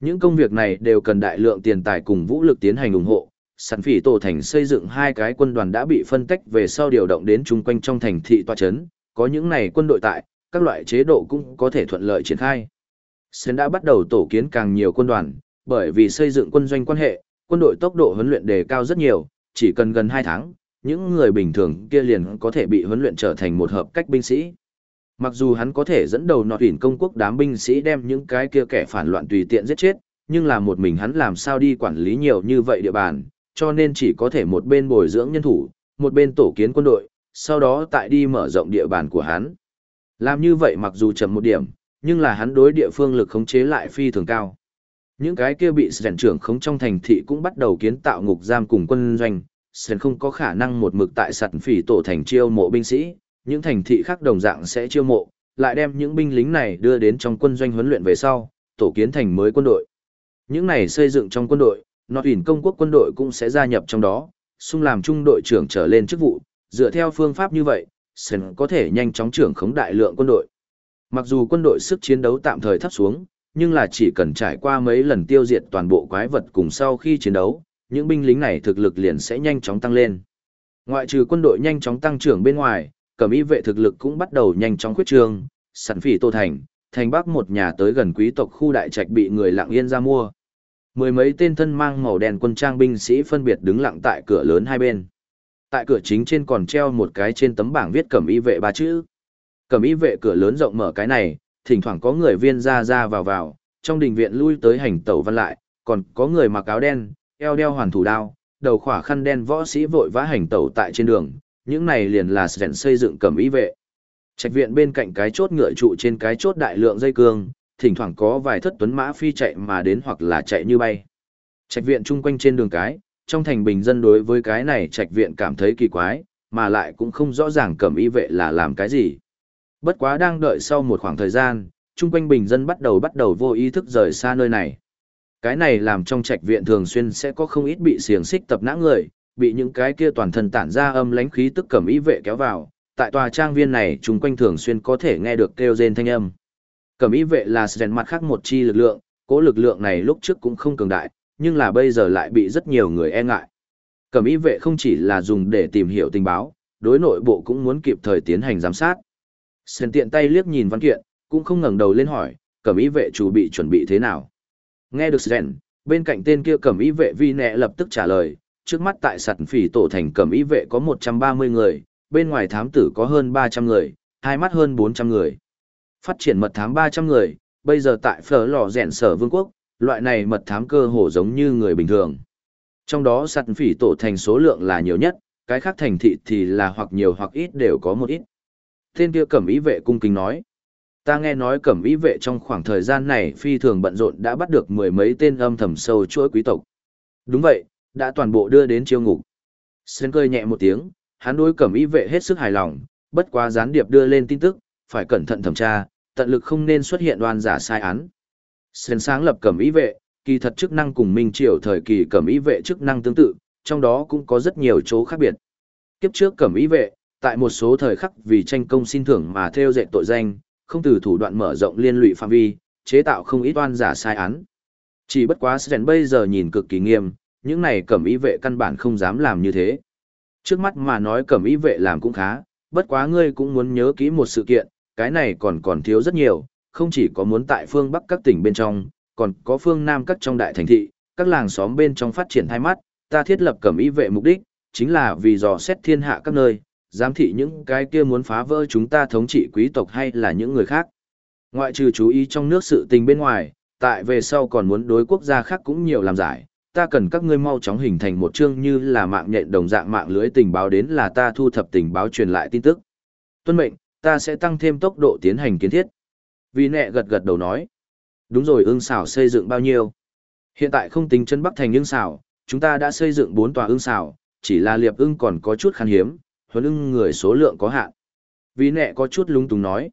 [SPEAKER 1] Những công việc này đều cần đại lượng tiền tài cùng vũ lực tiến hành ủng hộ. Sản phỉ tổ thành xây dựng hai cái quân đoàn đã bị phân tách về sau điều động đến chung quanh trong thành thị tòa chấn, có những này quân đội tại, các loại chế độ cũng có thể thuận lợi triển khai. Sen đã bắt đầu tổ kiến càng nhiều quân đoàn, bởi vì xây dựng quân doanh quan hệ, quân đội tốc độ huấn luyện đề cao rất nhiều, chỉ cần gần 2 tháng, những người bình thường kia liền có thể bị huấn luyện trở thành một hợp cách binh sĩ. Mặc dù hắn có thể dẫn đầu nọt tuyển công quốc đám binh sĩ đem những cái kia kẻ phản loạn tùy tiện giết chết, nhưng là một mình hắn làm sao đi quản lý nhiều như vậy địa bàn, cho nên chỉ có thể một bên bồi dưỡng nhân thủ, một bên tổ kiến quân đội, sau đó tại đi mở rộng địa bàn của hắn. Làm như vậy mặc dù chậm một điểm, nhưng là hắn đối địa phương lực khống chế lại phi thường cao. Những cái kia bị Sren trưởng khống trong thành thị cũng bắt đầu kiến tạo ngục giam cùng quân doanh, Sren không có khả năng một mực tại sạt phỉ tổ thành chiêu mộ binh sĩ, những thành thị khác đồng dạng sẽ chiêu mộ, lại đem những binh lính này đưa đến trong quân doanh huấn luyện về sau, tổ kiến thành mới quân đội. Những này xây dựng trong quân đội, nọt ủy công quốc quân đội cũng sẽ gia nhập trong đó, xung làm trung đội trưởng trở lên chức vụ, dựa theo phương pháp như vậy, sẽ có thể nhanh chóng trưởng khống đại lượng quân đội. Mặc dù quân đội sức chiến đấu tạm thời thấp xuống, nhưng là chỉ cần trải qua mấy lần tiêu diệt toàn bộ quái vật cùng sau khi chiến đấu, những binh lính này thực lực liền sẽ nhanh chóng tăng lên. Ngoại trừ quân đội nhanh chóng tăng trưởng bên ngoài, cẩm y vệ thực lực cũng bắt đầu nhanh chóng khuyết trương, sản phỉ Tô Thành, thành bắc một nhà tới gần quý tộc khu đại trạch bị người lặng yên ra mua. Mười mấy tên thân mang màu đen quân trang binh sĩ phân biệt đứng lặng tại cửa lớn hai bên. Tại cửa chính trên còn treo một cái trên tấm bảng viết cẩm y vệ ba chữ. Cẩm y vệ cửa lớn rộng mở cái này, thỉnh thoảng có người viên ra ra vào vào, trong đình viện lui tới hành tẩu văn lại, còn có người mặc áo đen, eo đeo hoàn thủ đao, đầu khỏa khăn đen võ sĩ vội vã hành tẩu tại trên đường, những này liền là sẻn xây dựng cẩm y vệ. Trạch viện bên cạnh cái chốt ngựa trụ trên cái chốt đại lượng dây cương, thỉnh thoảng có vài thất tuấn mã phi chạy mà đến hoặc là chạy như bay. Trạch viện chung quanh trên đường cái, trong thành bình dân đối với cái này trạch viện cảm thấy kỳ quái, mà lại cũng không rõ ràng cẩm y vệ là làm cái gì. Bất quá đang đợi sau một khoảng thời gian, chung quanh bình dân bắt đầu bắt đầu vô ý thức rời xa nơi này. Cái này làm trong trạch viện thường xuyên sẽ có không ít bị xiềng xích tập nã người, bị những cái kia toàn thân tản ra âm lãnh khí tức cẩm ý vệ kéo vào. Tại tòa trang viên này chúng quanh thường xuyên có thể nghe được kêu rên thanh âm. Cẩm ý vệ là sren mặt khác một chi lực lượng, cố lực lượng này lúc trước cũng không cường đại, nhưng là bây giờ lại bị rất nhiều người e ngại. Cẩm ý vệ không chỉ là dùng để tìm hiểu tình báo, đối nội bộ cũng muốn kịp thời tiến hành giám sát. Sơn tiện tay liếc nhìn văn kiện, cũng không ngẩng đầu lên hỏi, cẩm ý vệ chủ bị chuẩn bị thế nào. Nghe được Sren, bên cạnh tên kia cẩm ý vệ vi nẹ lập tức trả lời, trước mắt tại sạt phỉ tổ thành cẩm y vệ có 130 người, bên ngoài thám tử có hơn 300 người, hai mắt hơn 400 người. Phát triển mật thám 300 người, bây giờ tại phở lò rèn sở vương quốc, loại này mật thám cơ hồ giống như người bình thường. Trong đó sạt phỉ tổ thành số lượng là nhiều nhất, cái khác thành thị thì là hoặc nhiều hoặc ít đều có một ít. Tên kia cẩm ý vệ cung kính nói. Ta nghe nói cẩm ý vệ trong khoảng thời gian này phi thường bận rộn đã bắt được mười mấy tên âm thầm sâu chuỗi quý tộc. Đúng vậy, đã toàn bộ đưa đến chiêu ngục. Sơn cười nhẹ một tiếng, hắn đối cẩm y vệ hết sức hài lòng, bất quá gián điệp đưa lên tin tức, phải cẩn thận thẩm tra, tận lực không nên xuất hiện đoan giả sai án. Sơn sáng lập cẩm y vệ, kỳ thật chức năng cùng Minh Triều thời kỳ cẩm y vệ chức năng tương tự, trong đó cũng có rất nhiều chỗ khác biệt. Kiếp trước cẩm y vệ, tại một số thời khắc vì tranh công xin thưởng mà theo dệt tội danh, không từ thủ đoạn mở rộng liên lụy phạm vi, chế tạo không ít oan giả sai án. Chỉ bất quá Sren bây giờ nhìn cực kỳ nghiêm, những này cẩm y vệ căn bản không dám làm như thế. Trước mắt mà nói cẩm y vệ làm cũng khá, bất quá ngươi cũng muốn nhớ kỹ một sự kiện, cái này còn còn thiếu rất nhiều, không chỉ có muốn tại phương Bắc các tỉnh bên trong, còn có phương Nam các trong đại thành thị, các làng xóm bên trong phát triển hai mắt, ta thiết lập cẩm y vệ mục đích, chính là vì dò xét thiên hạ các nơi, giám thị những cái kia muốn phá vỡ chúng ta thống trị quý tộc hay là những người khác. Ngoại trừ chú ý trong nước sự tình bên ngoài, tại về sau còn muốn đối quốc gia khác cũng nhiều làm giải, ta cần các ngươi mau chóng hình thành một chương như là mạng nhện đồng dạng mạng lưới tình báo đến là ta thu thập tình báo truyền lại tin tức. Tuân mệnh, ta sẽ tăng thêm tốc độ tiến hành kiến thiết. Vì nẹ gật gật đầu nói. Đúng rồi ương xảo xây dựng bao nhiêu? Hiện tại không tính chân Bắc thành ương xảo, chúng ta đã xây dựng 4 tòa ương xảo, chỉ là liệp ưng còn có chút khan hiếm, huấn ưng người số lượng có hạn. Vì nẹ có chút lúng túng nói.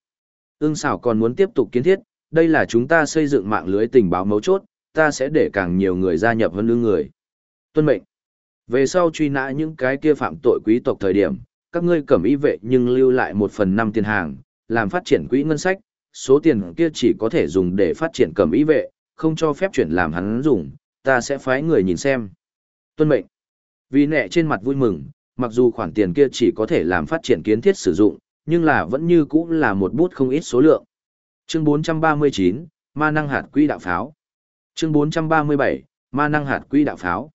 [SPEAKER 1] Ưng xảo còn muốn tiếp tục kiến thiết, đây là chúng ta xây dựng mạng lưới tình báo mấu chốt, ta sẽ để càng nhiều người gia nhập hơn lương người. Tuân mệnh. Về sau truy nã những cái kia phạm tội quý tộc thời điểm, các ngươi cẩm y vệ nhưng lưu lại một phần năm tiền hàng, làm phát triển quỹ ngân sách, số tiền kia chỉ có thể dùng để phát triển cẩm y vệ, không cho phép chuyển làm hắn dùng, ta sẽ phái người nhìn xem. Tuân mệnh. Vì nẹ trên mặt vui mừng, mặc dù khoản tiền kia chỉ có thể làm phát triển kiến thiết sử dụng, nhưng là vẫn như cũ là một bút không ít số lượng. Chương 439, Ma năng hạt quỹ đạo pháo. Chương 437, Ma năng hạt quỹ đạo pháo.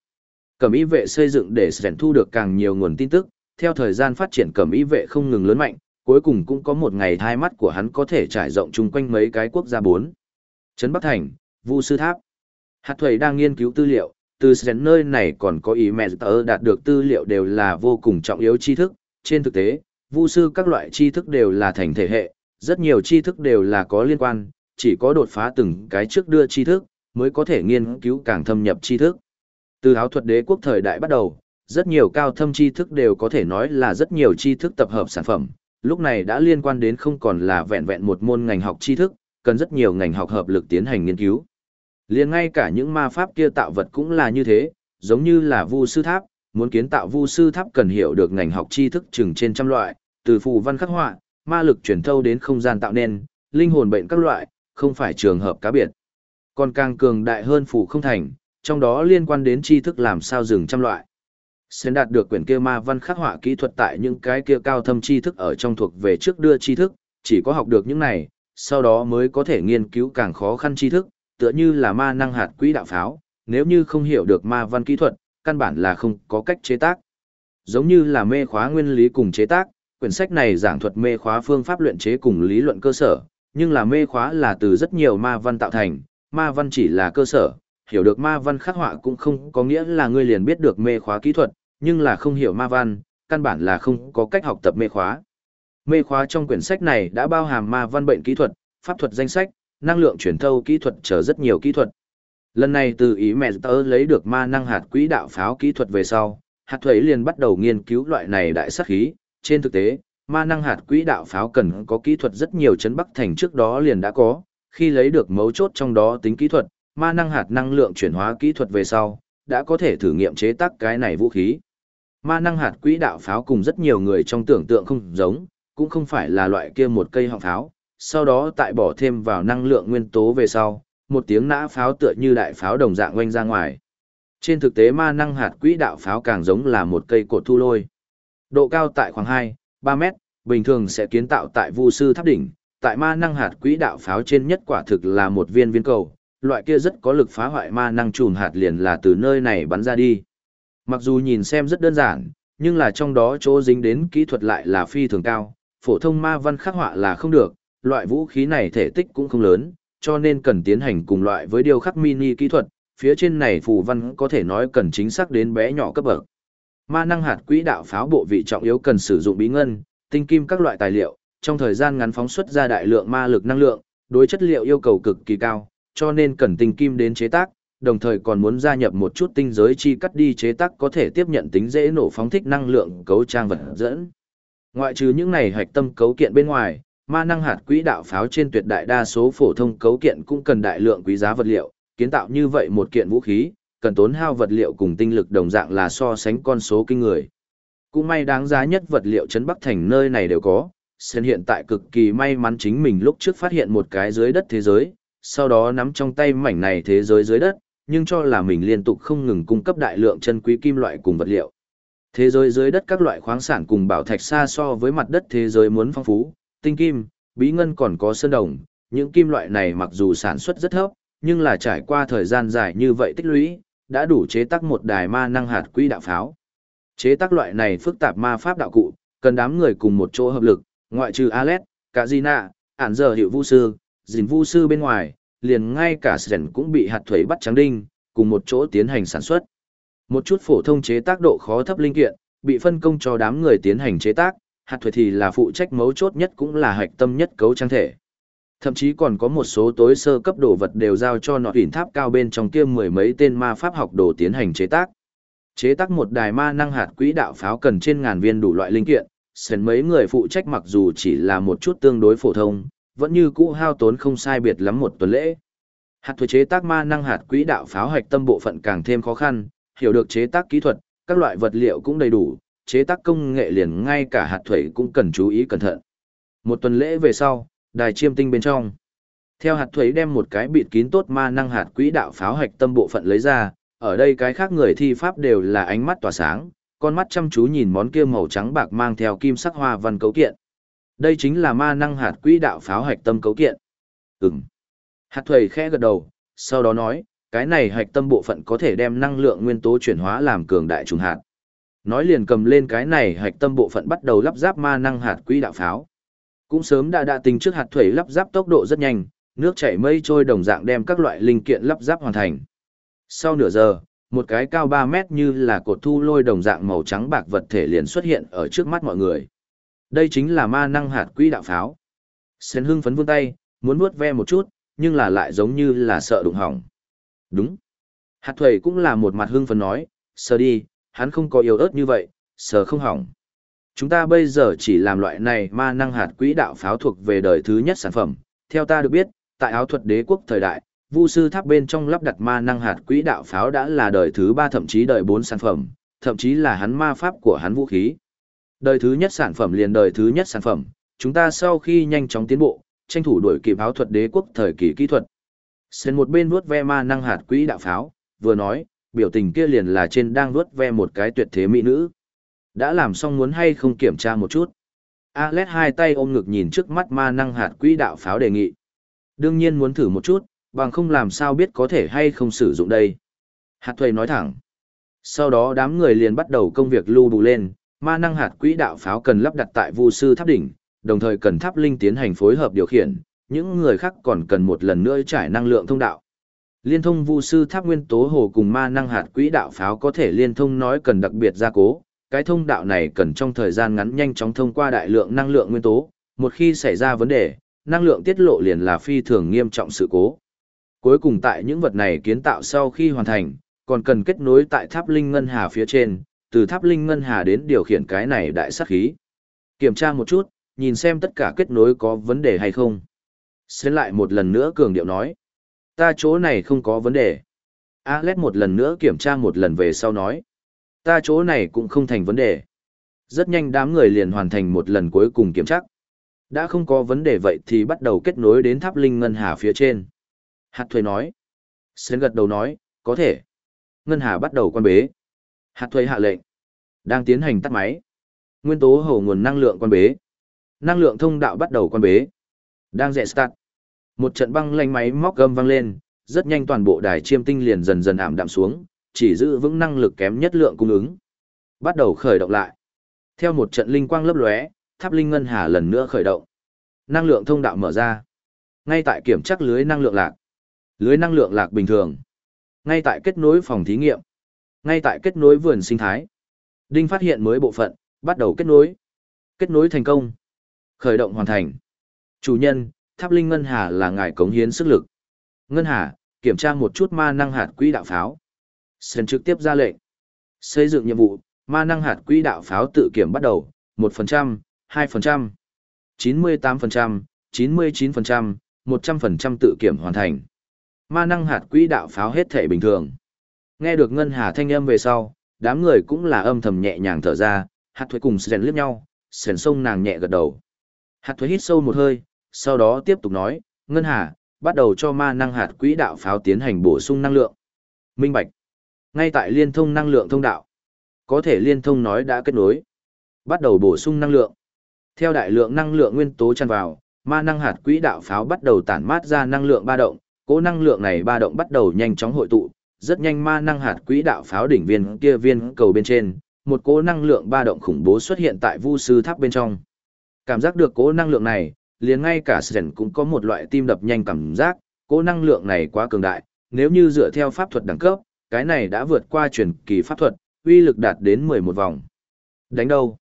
[SPEAKER 1] Cẩm y vệ xây dựng để sẻn thu được càng nhiều nguồn tin tức, theo thời gian phát triển cẩm y vệ không ngừng lớn mạnh, cuối cùng cũng có một ngày hai mắt của hắn có thể trải rộng chung quanh mấy cái quốc gia bốn. Trấn Bắc Thành, Vu Sư Tháp. Hạt Thuầy đang nghiên cứu tư liệu, từ sẻn nơi này còn có ý mẹ tớ đạt được tư liệu đều là vô cùng trọng yếu tri thức. Trên thực tế, Vu sư các loại tri thức đều là thành thể hệ, rất nhiều tri thức đều là có liên quan, chỉ có đột phá từng cái trước đưa tri thức, mới có thể nghiên cứu càng thâm nhập tri thức. Từ áo thuật đế quốc thời đại bắt đầu, rất nhiều cao thâm tri thức đều có thể nói là rất nhiều tri thức tập hợp sản phẩm, lúc này đã liên quan đến không còn là vẹn vẹn một môn ngành học tri thức, cần rất nhiều ngành học hợp lực tiến hành nghiên cứu. Liền ngay cả những ma pháp kia tạo vật cũng là như thế, giống như là vu sư tháp, muốn kiến tạo vu sư tháp cần hiểu được ngành học tri thức chừng trên trăm loại, từ phù văn khắc họa, ma lực truyền thâu đến không gian tạo nên, linh hồn bệnh các loại, không phải trường hợp cá biệt. Còn càng cường đại hơn phủ không thành, trong đó liên quan đến tri thức làm sao dừng trăm loại. Sẽ đạt được quyển kia ma văn khắc họa kỹ thuật tại những cái kia cao thâm tri thức ở trong thuộc về trước đưa tri thức, chỉ có học được những này, sau đó mới có thể nghiên cứu càng khó khăn tri thức, tựa như là ma năng hạt quỹ đạo pháo, nếu như không hiểu được ma văn kỹ thuật, căn bản là không có cách chế tác. Giống như là mê khóa nguyên lý cùng chế tác, quyển sách này giảng thuật mê khóa phương pháp luyện chế cùng lý luận cơ sở, nhưng là mê khóa là từ rất nhiều ma văn tạo thành, ma văn chỉ là cơ sở, hiểu được ma văn khắc họa cũng không có nghĩa là ngươi liền biết được mê khóa kỹ thuật, nhưng là không hiểu ma văn, căn bản là không có cách học tập mê khóa. Mê khóa trong quyển sách này đã bao hàm ma văn bệnh kỹ thuật, pháp thuật danh sách, năng lượng truyền thâu kỹ thuật chờ rất nhiều kỹ thuật. Lần này từ ý mẹ tớ lấy được ma năng hạt quỹ đạo pháo kỹ thuật về sau, hạt thuế liền bắt đầu nghiên cứu loại này đại sát khí. Trên thực tế, ma năng hạt quỹ đạo pháo cần có kỹ thuật rất nhiều chấn bắc thành trước đó liền đã có, khi lấy được mấu chốt trong đó tính kỹ thuật, ma năng hạt năng lượng chuyển hóa kỹ thuật về sau, đã có thể thử nghiệm chế tác cái này vũ khí. Ma năng hạt quỹ đạo pháo cùng rất nhiều người trong tưởng tượng không giống, cũng không phải là loại kia một cây họng pháo, sau đó tại bỏ thêm vào năng lượng nguyên tố về sau, một tiếng nã pháo tựa như đại pháo đồng dạng oanh ra ngoài. Trên thực tế ma năng hạt quỹ đạo pháo càng giống là một cây cột thu lôi. Độ cao tại khoảng 2, 3 mét, bình thường sẽ kiến tạo tại vu sư tháp đỉnh, tại ma năng hạt quỹ đạo pháo trên nhất quả thực là một viên viên cầu, loại kia rất có lực phá hoại ma năng chùm hạt liền là từ nơi này bắn ra đi. Mặc dù nhìn xem rất đơn giản, nhưng là trong đó chỗ dính đến kỹ thuật lại là phi thường cao, phổ thông ma văn khắc họa là không được, loại vũ khí này thể tích cũng không lớn, cho nên cần tiến hành cùng loại với điều khắc mini kỹ thuật, phía trên này phù văn có thể nói cần chính xác đến bé nhỏ cấp bậc. Ma năng hạt quỹ đạo pháo bộ vị trọng yếu cần sử dụng bí ngân, tinh kim các loại tài liệu, trong thời gian ngắn phóng xuất ra đại lượng ma lực năng lượng, đối chất liệu yêu cầu cực kỳ cao, cho nên cần tinh kim đến chế tác, đồng thời còn muốn gia nhập một chút tinh giới chi cắt đi chế tác có thể tiếp nhận tính dễ nổ phóng thích năng lượng cấu trang vật dẫn. Ngoại trừ những này hạch tâm cấu kiện bên ngoài, ma năng hạt quỹ đạo pháo trên tuyệt đại đa số phổ thông cấu kiện cũng cần đại lượng quý giá vật liệu, kiến tạo như vậy một kiện vũ khí, cần tốn hao vật liệu cùng tinh lực đồng dạng là so sánh con số kinh người. Cũng may đáng giá nhất vật liệu trấn Bắc Thành nơi này đều có, Sen hiện tại cực kỳ may mắn chính mình lúc trước phát hiện một cái dưới đất thế giới, sau đó nắm trong tay mảnh này thế giới dưới đất, nhưng cho là mình liên tục không ngừng cung cấp đại lượng chân quý kim loại cùng vật liệu. Thế giới dưới đất các loại khoáng sản cùng bảo thạch xa so với mặt đất thế giới muốn phong phú, tinh kim, bí ngân còn có sơn đồng, những kim loại này mặc dù sản xuất rất thấp, nhưng là trải qua thời gian dài như vậy tích lũy, đã đủ chế tác một đài ma năng hạt quỹ đạo pháo. Chế tác loại này phức tạp ma pháp đạo cụ, cần đám người cùng một chỗ hợp lực, ngoại trừ Alex, Kazina, ản giờ hiệu vu sư, dìn vu sư bên ngoài, liền ngay cả sẻn cũng bị hạt thuế bắt trắng đinh, cùng một chỗ tiến hành sản xuất. Một chút phổ thông chế tác độ khó thấp linh kiện, bị phân công cho đám người tiến hành chế tác, hạt thuế thì là phụ trách mấu chốt nhất cũng là hạch tâm nhất cấu trang thể. Thậm chí còn có một số tối sơ cấp đồ vật đều giao cho nọ huyền tháp cao bên trong kia mười mấy tên ma pháp học đồ tiến hành chế tác. Chế tác một đài ma năng hạt quỹ đạo pháo cần trên ngàn viên đủ loại linh kiện, sến mấy người phụ trách mặc dù chỉ là một chút tương đối phổ thông, vẫn như cũ hao tốn không sai biệt lắm một tuần lễ. Hạt thuế chế tác ma năng hạt quỹ đạo pháo hạch tâm bộ phận càng thêm khó khăn, hiểu được chế tác kỹ thuật, các loại vật liệu cũng đầy đủ, chế tác công nghệ liền ngay cả hạt thuế cũng cần chú ý cẩn thận. Một tuần lễ về sau, đài chiêm tinh bên trong. Theo hạt thuế đem một cái bịt kín tốt ma năng hạt quỹ đạo pháo hạch tâm bộ phận lấy ra, ở đây cái khác người thi pháp đều là ánh mắt tỏa sáng, con mắt chăm chú nhìn món kia màu trắng bạc mang theo kim sắc hoa văn cấu kiện. Đây chính là ma năng hạt quỹ đạo pháo hạch tâm cấu kiện. Ừm. Hạt thuế khẽ gật đầu, sau đó nói, cái này hạch tâm bộ phận có thể đem năng lượng nguyên tố chuyển hóa làm cường đại trùng hạt. Nói liền cầm lên cái này hạch tâm bộ phận bắt đầu lắp ráp ma năng hạt quỹ đạo pháo. Cũng sớm đã đã tính trước hạt thủy lắp ráp tốc độ rất nhanh, nước chảy mây trôi đồng dạng đem các loại linh kiện lắp ráp hoàn thành. Sau nửa giờ, một cái cao 3 mét như là cột thu lôi đồng dạng màu trắng bạc vật thể liền xuất hiện ở trước mắt mọi người. Đây chính là ma năng hạt quỹ đạo pháo. Sến hưng phấn vươn tay, muốn vuốt ve một chút, nhưng là lại giống như là sợ đụng hỏng. Đúng. Hạt thủy cũng là một mặt hưng phấn nói, sờ đi, hắn không có yếu ớt như vậy, sờ không hỏng. Chúng ta bây giờ chỉ làm loại này ma năng hạt quỹ đạo pháo thuộc về đời thứ nhất sản phẩm. Theo ta được biết, tại áo thuật đế quốc thời đại, vu sư tháp bên trong lắp đặt ma năng hạt quỹ đạo pháo đã là đời thứ ba thậm chí đời bốn sản phẩm, thậm chí là hắn ma pháp của hắn vũ khí. Đời thứ nhất sản phẩm liền đời thứ nhất sản phẩm, chúng ta sau khi nhanh chóng tiến bộ, tranh thủ đuổi kịp áo thuật đế quốc thời kỳ kỹ thuật. Sen một bên vuốt ve ma năng hạt quỹ đạo pháo, vừa nói, biểu tình kia liền là trên đang vuốt ve một cái tuyệt thế mỹ nữ. Đã làm xong muốn hay không kiểm tra một chút. Alex hai tay ôm ngực nhìn trước mắt ma năng hạt quỹ đạo pháo đề nghị. Đương nhiên muốn thử một chút, bằng không làm sao biết có thể hay không sử dụng đây. Hạt thuầy nói thẳng. Sau đó đám người liền bắt đầu công việc lưu bù lên, ma năng hạt quỹ đạo pháo cần lắp đặt tại vu sư tháp đỉnh, đồng thời cần tháp linh tiến hành phối hợp điều khiển, những người khác còn cần một lần nữa trải năng lượng thông đạo. Liên thông vu sư tháp nguyên tố hồ cùng ma năng hạt quỹ đạo pháo có thể liên thông nói cần đặc biệt gia cố, cái thông đạo này cần trong thời gian ngắn nhanh chóng thông qua đại lượng năng lượng nguyên tố, một khi xảy ra vấn đề, năng lượng tiết lộ liền là phi thường nghiêm trọng sự cố. Cuối cùng tại những vật này kiến tạo sau khi hoàn thành, còn cần kết nối tại tháp linh ngân hà phía trên, từ tháp linh ngân hà đến điều khiển cái này đại sát khí. Kiểm tra một chút, nhìn xem tất cả kết nối có vấn đề hay không. Xến lại một lần nữa cường điệu nói. Ta chỗ này không có vấn đề. Alex một lần nữa kiểm tra một lần về sau nói. Ta chỗ này cũng không thành vấn đề. Rất nhanh đám người liền hoàn thành một lần cuối cùng kiểm tra. Đã không có vấn đề vậy thì bắt đầu kết nối đến tháp linh ngân hà phía trên. Hạt thuế nói. Sến gật đầu nói, có thể. Ngân hà bắt đầu quan bế. Hạt thuế hạ lệnh. Đang tiến hành tắt máy. Nguyên tố hầu nguồn năng lượng quan bế. Năng lượng thông đạo bắt đầu quan bế. Đang dẹ start. Một trận băng lanh máy móc gầm vang lên, rất nhanh toàn bộ đài chiêm tinh liền dần dần ảm đạm xuống, chỉ giữ vững năng lực kém nhất lượng cung ứng. Bắt đầu khởi động lại. Theo một trận linh quang lấp lóe, tháp linh ngân hà lần nữa khởi động. Năng lượng thông đạo mở ra. Ngay tại kiểm tra lưới năng lượng lạc. Lưới năng lượng lạc bình thường. Ngay tại kết nối phòng thí nghiệm. Ngay tại kết nối vườn sinh thái. Đinh phát hiện mới bộ phận, bắt đầu kết nối. Kết nối thành công. Khởi động hoàn thành. Chủ nhân, tháp linh ngân hà là ngài cống hiến sức lực. Ngân hà, kiểm tra một chút ma năng hạt quỹ đạo pháo. Sơn trực tiếp ra lệnh. Xây dựng nhiệm vụ, ma năng hạt quỹ đạo pháo tự kiểm bắt đầu, 1%, 2%, 98%, 99%, 100% tự kiểm hoàn thành. Ma năng hạt quỹ đạo pháo hết thể bình thường. Nghe được ngân hà thanh âm về sau, đám người cũng là âm thầm nhẹ nhàng thở ra, hạt thuế cùng sèn liếc nhau, sèn sông nàng nhẹ gật đầu. Hạt thuế hít sâu một hơi, sau đó tiếp tục nói, ngân hà, bắt đầu cho ma năng hạt quỹ đạo pháo tiến hành bổ sung năng lượng. Minh Bạch. Ngay tại liên thông năng lượng thông đạo. Có thể liên thông nói đã kết nối. Bắt đầu bổ sung năng lượng. Theo đại lượng năng lượng nguyên tố tràn vào, ma năng hạt quỹ đạo pháo bắt đầu tản mát ra năng lượng ba động, cỗ năng lượng này ba động bắt đầu nhanh chóng hội tụ, rất nhanh ma năng hạt quỹ đạo pháo đỉnh viên kia viên cầu bên trên, một cỗ năng lượng ba động khủng bố xuất hiện tại vu sư tháp bên trong. Cảm giác được cỗ năng lượng này, liền ngay cả Sren cũng có một loại tim đập nhanh cảm giác, cỗ năng lượng này quá cường đại, nếu như dựa theo pháp thuật đẳng cấp, cái này đã vượt qua truyền kỳ pháp thuật, uy lực đạt đến 11 vòng. Đánh đâu?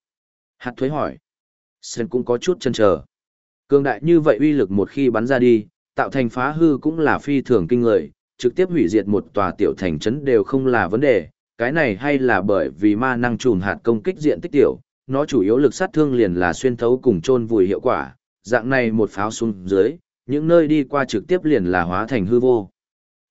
[SPEAKER 1] Hạt thuế hỏi. Sren cũng có chút chân chờ. Cường đại như vậy uy lực một khi bắn ra đi, tạo thành phá hư cũng là phi thường kinh người, trực tiếp hủy diệt một tòa tiểu thành trấn đều không là vấn đề, cái này hay là bởi vì ma năng trùm hạt công kích diện tích tiểu, nó chủ yếu lực sát thương liền là xuyên thấu cùng chôn vùi hiệu quả, dạng này một pháo xuống dưới, những nơi đi qua trực tiếp liền là hóa thành hư vô.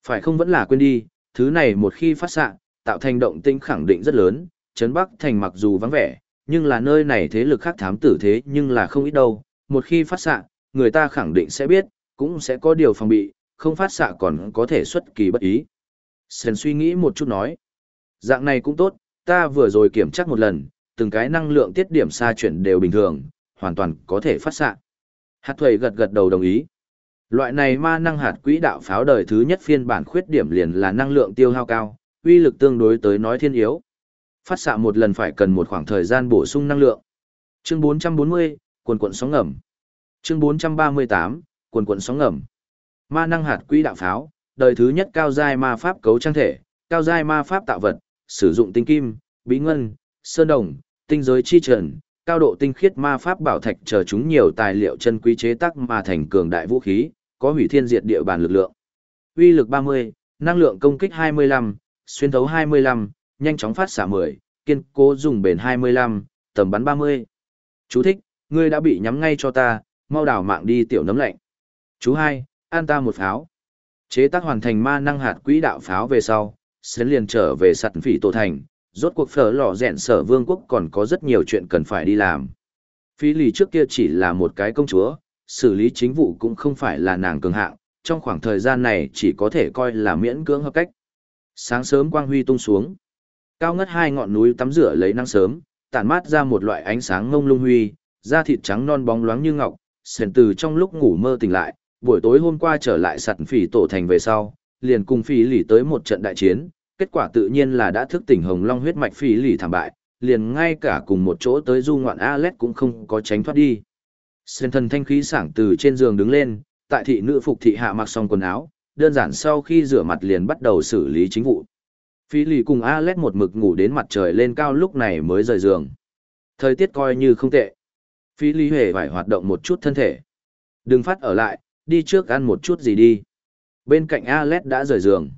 [SPEAKER 1] Phải không vẫn là quên đi, thứ này một khi phát xạ, tạo thành động tĩnh khẳng định rất lớn, trấn Bắc thành mặc dù vắng vẻ, nhưng là nơi này thế lực khác thám tử thế nhưng là không ít đâu, một khi phát xạ, người ta khẳng định sẽ biết, cũng sẽ có điều phòng bị, không phát xạ còn có thể xuất kỳ bất ý. Sơn suy nghĩ một chút nói, dạng này cũng tốt, ta vừa rồi kiểm tra một lần, từng cái năng lượng tiết điểm xa chuyển đều bình thường, hoàn toàn có thể phát xạ. Hạt thuầy gật gật đầu đồng ý. Loại này ma năng hạt quỹ đạo pháo đời thứ nhất phiên bản khuyết điểm liền là năng lượng tiêu hao cao, uy lực tương đối tới nói thiên yếu. Phát xạ một lần phải cần một khoảng thời gian bổ sung năng lượng. Chương 440, quần cuộn sóng ngầm. Chương 438, quần quận sóng ngầm. Ma năng hạt quỹ đạo pháo, đời thứ nhất cao giai ma pháp cấu trang thể, cao giai ma pháp tạo vật, sử dụng tinh kim, bí ngân, sơn đồng, tinh giới chi trần, cao độ tinh khiết ma pháp bảo thạch chờ chúng nhiều tài liệu chân quý chế tác mà thành cường đại vũ khí, có hủy thiên diệt địa bàn lực lượng. Uy lực 30, năng lượng công kích 25, xuyên thấu 25, nhanh chóng phát xạ 10, kiên cố dùng bền 25, tầm bắn 30. Chú thích, ngươi đã bị nhắm ngay cho ta, mau đảo mạng đi tiểu nấm lạnh. Chú hai, an ta một pháo. Chế tác hoàn thành ma năng hạt quỹ đạo pháo về sau, sẽ liền trở về sặt phỉ tổ thành, rốt cuộc phở lò rèn sở vương quốc còn có rất nhiều chuyện cần phải đi làm. Phí lì trước kia chỉ là một cái công chúa, xử lý chính vụ cũng không phải là nàng cường hạng, trong khoảng thời gian này chỉ có thể coi là miễn cưỡng hợp cách. Sáng sớm quang huy tung xuống. Cao ngất hai ngọn núi tắm rửa lấy nắng sớm, tản mát ra một loại ánh sáng ngông lung huy, da thịt trắng non bóng loáng như ngọc, sền từ trong lúc ngủ mơ tỉnh lại, buổi tối hôm qua trở lại sặt phỉ tổ thành về sau, liền cùng phỉ lì tới một trận đại chiến, kết quả tự nhiên là đã thức tỉnh hồng long huyết mạch phỉ lì thảm bại, liền ngay cả cùng một chỗ tới du ngoạn Alet cũng không có tránh thoát đi. Sơn thần thanh khí sảng từ trên giường đứng lên, tại thị nữ phục thị hạ mặc xong quần áo, đơn giản sau khi rửa mặt liền bắt đầu xử lý chính vụ. Phí lì cùng Alet một mực ngủ đến mặt trời lên cao lúc này mới rời giường. Thời tiết coi như không tệ. Phí lì hề phải hoạt động một chút thân thể. Đừng phát ở lại, đi trước ăn một chút gì đi. Bên cạnh Alet đã rời giường.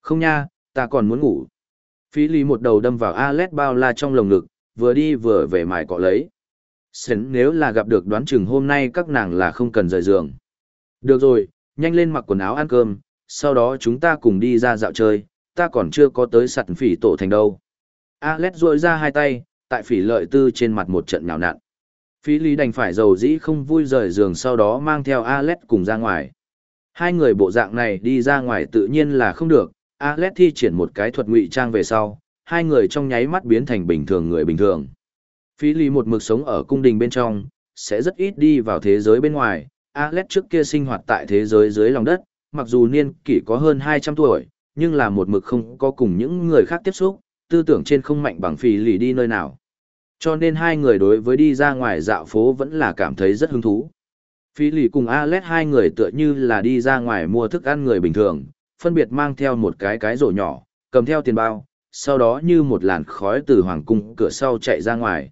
[SPEAKER 1] Không nha, ta còn muốn ngủ. Phí Lý một đầu đâm vào Alet bao la trong lồng ngực, vừa đi vừa về mài cọ lấy. Sến nếu là gặp được đoán chừng hôm nay các nàng là không cần rời giường. Được rồi, nhanh lên mặc quần áo ăn cơm, sau đó chúng ta cùng đi ra dạo chơi, ta còn chưa có tới sặt phỉ tổ thành đâu. Alet rội ra hai tay, tại phỉ lợi tư trên mặt một trận nhào nặn. Phí lý đành phải dầu dĩ không vui rời giường sau đó mang theo Alet cùng ra ngoài. Hai người bộ dạng này đi ra ngoài tự nhiên là không được, Alet thi triển một cái thuật ngụy trang về sau, hai người trong nháy mắt biến thành bình thường người bình thường. Phí lý một mực sống ở cung đình bên trong, sẽ rất ít đi vào thế giới bên ngoài. Alet trước kia sinh hoạt tại thế giới dưới lòng đất, mặc dù niên kỷ có hơn 200 tuổi, nhưng là một mực không có cùng những người khác tiếp xúc, tư tưởng trên không mạnh bằng phí lý đi nơi nào. Cho nên hai người đối với đi ra ngoài dạo phố vẫn là cảm thấy rất hứng thú. Phi lì cùng Alet hai người tựa như là đi ra ngoài mua thức ăn người bình thường, phân biệt mang theo một cái cái rổ nhỏ, cầm theo tiền bao, sau đó như một làn khói từ hoàng cung cửa sau chạy ra ngoài.